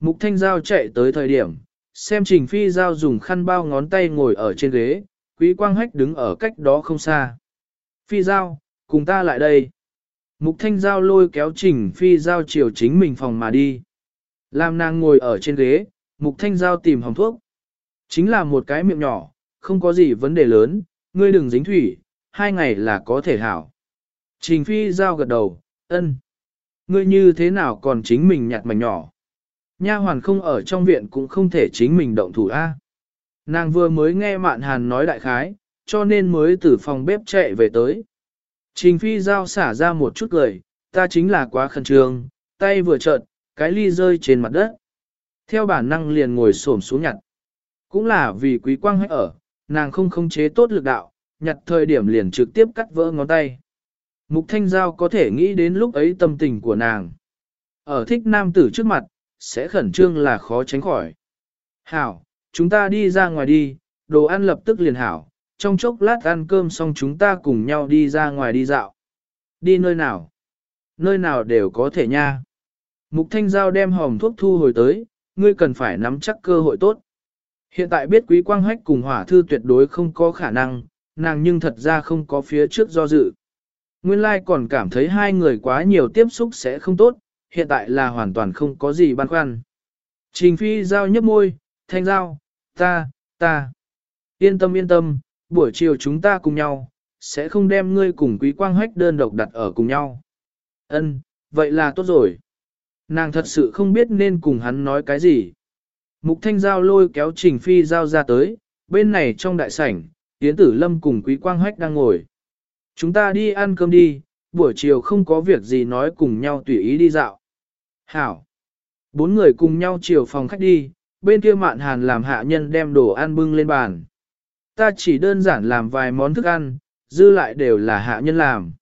Mục Thanh Giao chạy tới thời điểm, xem Trình Phi Giao dùng khăn bao ngón tay ngồi ở trên ghế, Quý Quang Hách đứng ở cách đó không xa. Phi Giao, cùng ta lại đây. Mục Thanh Giao lôi kéo Trình Phi Giao chiều chính mình phòng mà đi. Làm nàng ngồi ở trên ghế, Mục Thanh Giao tìm hồng thuốc. Chính là một cái miệng nhỏ, không có gì vấn đề lớn, ngươi đừng dính thủy, hai ngày là có thể hảo. Trình Phi Giao gật đầu, ân. Ngươi như thế nào còn chính mình nhặt mảnh nhỏ. Nha hoàn không ở trong viện cũng không thể chính mình động thủ A. Nàng vừa mới nghe Mạn Hàn nói đại khái, cho nên mới từ phòng bếp chạy về tới. Trình Phi Giao xả ra một chút cười, ta chính là quá khẩn trương, tay vừa trợn, cái ly rơi trên mặt đất. Theo bản năng liền ngồi xổm xuống nhặt. Cũng là vì quý quang hãy ở, nàng không khống chế tốt lực đạo, nhặt thời điểm liền trực tiếp cắt vỡ ngón tay. Mục Thanh Giao có thể nghĩ đến lúc ấy tâm tình của nàng. Ở thích nam tử trước mặt, sẽ khẩn trương là khó tránh khỏi. Hảo, chúng ta đi ra ngoài đi, đồ ăn lập tức liền hảo, trong chốc lát ăn cơm xong chúng ta cùng nhau đi ra ngoài đi dạo. Đi nơi nào? Nơi nào đều có thể nha. Mục Thanh Giao đem hòm thuốc thu hồi tới, ngươi cần phải nắm chắc cơ hội tốt. Hiện tại biết quý quang hách cùng hỏa thư tuyệt đối không có khả năng, nàng nhưng thật ra không có phía trước do dự. Nguyên lai còn cảm thấy hai người quá nhiều tiếp xúc sẽ không tốt, hiện tại là hoàn toàn không có gì băn khoăn. Trình phi giao nhấp môi, thanh giao, ta, ta. Yên tâm yên tâm, buổi chiều chúng ta cùng nhau, sẽ không đem ngươi cùng quý quang hách đơn độc đặt ở cùng nhau. Ân, vậy là tốt rồi. Nàng thật sự không biết nên cùng hắn nói cái gì. Mục thanh giao lôi kéo trình phi giao ra tới, bên này trong đại sảnh, Yến Tử Lâm cùng Quý Quang Hách đang ngồi. Chúng ta đi ăn cơm đi, buổi chiều không có việc gì nói cùng nhau tùy ý đi dạo. Hảo. Bốn người cùng nhau chiều phòng khách đi, bên kia mạn hàn làm hạ nhân đem đồ ăn bưng lên bàn. Ta chỉ đơn giản làm vài món thức ăn, dư lại đều là hạ nhân làm.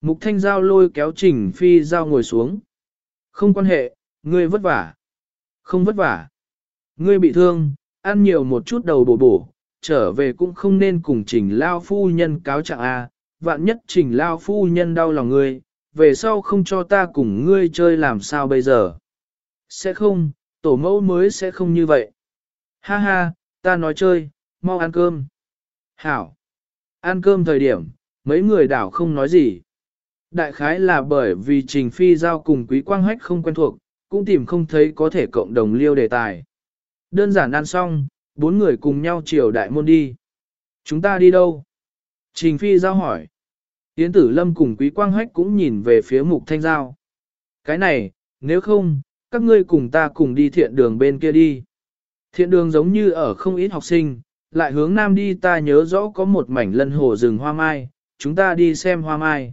Mục thanh giao lôi kéo trình phi giao ngồi xuống. Không quan hệ, ngươi vất vả. Không vất vả. Ngươi bị thương, ăn nhiều một chút đầu bổ bổ, trở về cũng không nên cùng trình lao phu nhân cáo trạng A, vạn nhất trình lao phu nhân đau lòng ngươi, về sau không cho ta cùng ngươi chơi làm sao bây giờ. Sẽ không, tổ mẫu mới sẽ không như vậy. Ha ha, ta nói chơi, mau ăn cơm. Hảo. Ăn cơm thời điểm, mấy người đảo không nói gì. Đại khái là bởi vì Trình Phi Giao cùng Quý Quang Hách không quen thuộc, cũng tìm không thấy có thể cộng đồng liêu đề tài. Đơn giản ăn xong, bốn người cùng nhau chiều đại môn đi. Chúng ta đi đâu? Trình Phi Giao hỏi. Yến Tử Lâm cùng Quý Quang Hách cũng nhìn về phía Mục Thanh Giao. Cái này, nếu không, các ngươi cùng ta cùng đi thiện đường bên kia đi. Thiện đường giống như ở không ít học sinh, lại hướng nam đi ta nhớ rõ có một mảnh lân hồ rừng hoa mai, chúng ta đi xem hoa mai.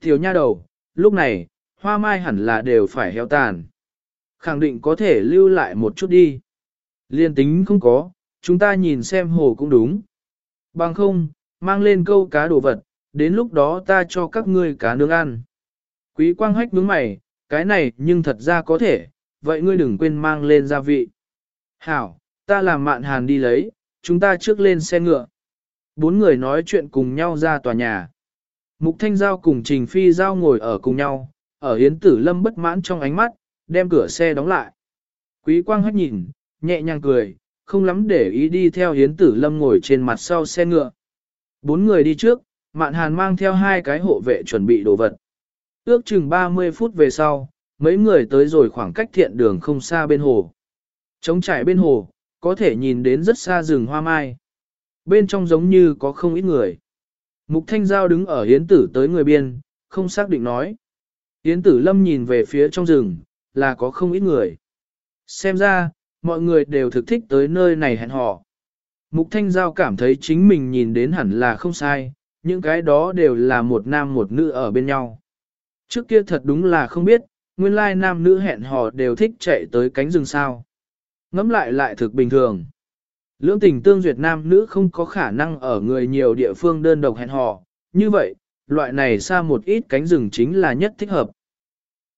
Tiểu nha đầu, lúc này, hoa mai hẳn là đều phải heo tàn. Khẳng định có thể lưu lại một chút đi. Liên tính không có, chúng ta nhìn xem hồ cũng đúng. Bằng không, mang lên câu cá đồ vật, đến lúc đó ta cho các ngươi cá nướng ăn. Quý quang hách nướng mày, cái này nhưng thật ra có thể, vậy ngươi đừng quên mang lên gia vị. Hảo, ta làm mạn hàn đi lấy, chúng ta trước lên xe ngựa. Bốn người nói chuyện cùng nhau ra tòa nhà. Mục Thanh Giao cùng Trình Phi Giao ngồi ở cùng nhau, ở hiến tử lâm bất mãn trong ánh mắt, đem cửa xe đóng lại. Quý quang hắt nhìn, nhẹ nhàng cười, không lắm để ý đi theo hiến tử lâm ngồi trên mặt sau xe ngựa. Bốn người đi trước, mạn hàn mang theo hai cái hộ vệ chuẩn bị đồ vật. Ước chừng 30 phút về sau, mấy người tới rồi khoảng cách thiện đường không xa bên hồ. Trống trải bên hồ, có thể nhìn đến rất xa rừng hoa mai. Bên trong giống như có không ít người. Mục Thanh Giao đứng ở hiến tử tới người biên, không xác định nói. Hiến tử lâm nhìn về phía trong rừng, là có không ít người. Xem ra, mọi người đều thực thích tới nơi này hẹn hò. Mục Thanh Giao cảm thấy chính mình nhìn đến hẳn là không sai, những cái đó đều là một nam một nữ ở bên nhau. Trước kia thật đúng là không biết, nguyên lai nam nữ hẹn hò đều thích chạy tới cánh rừng sao. Ngắm lại lại thực bình thường. Lưỡng tình tương duyệt nam nữ không có khả năng ở người nhiều địa phương đơn độc hẹn hò, như vậy, loại này xa một ít cánh rừng chính là nhất thích hợp.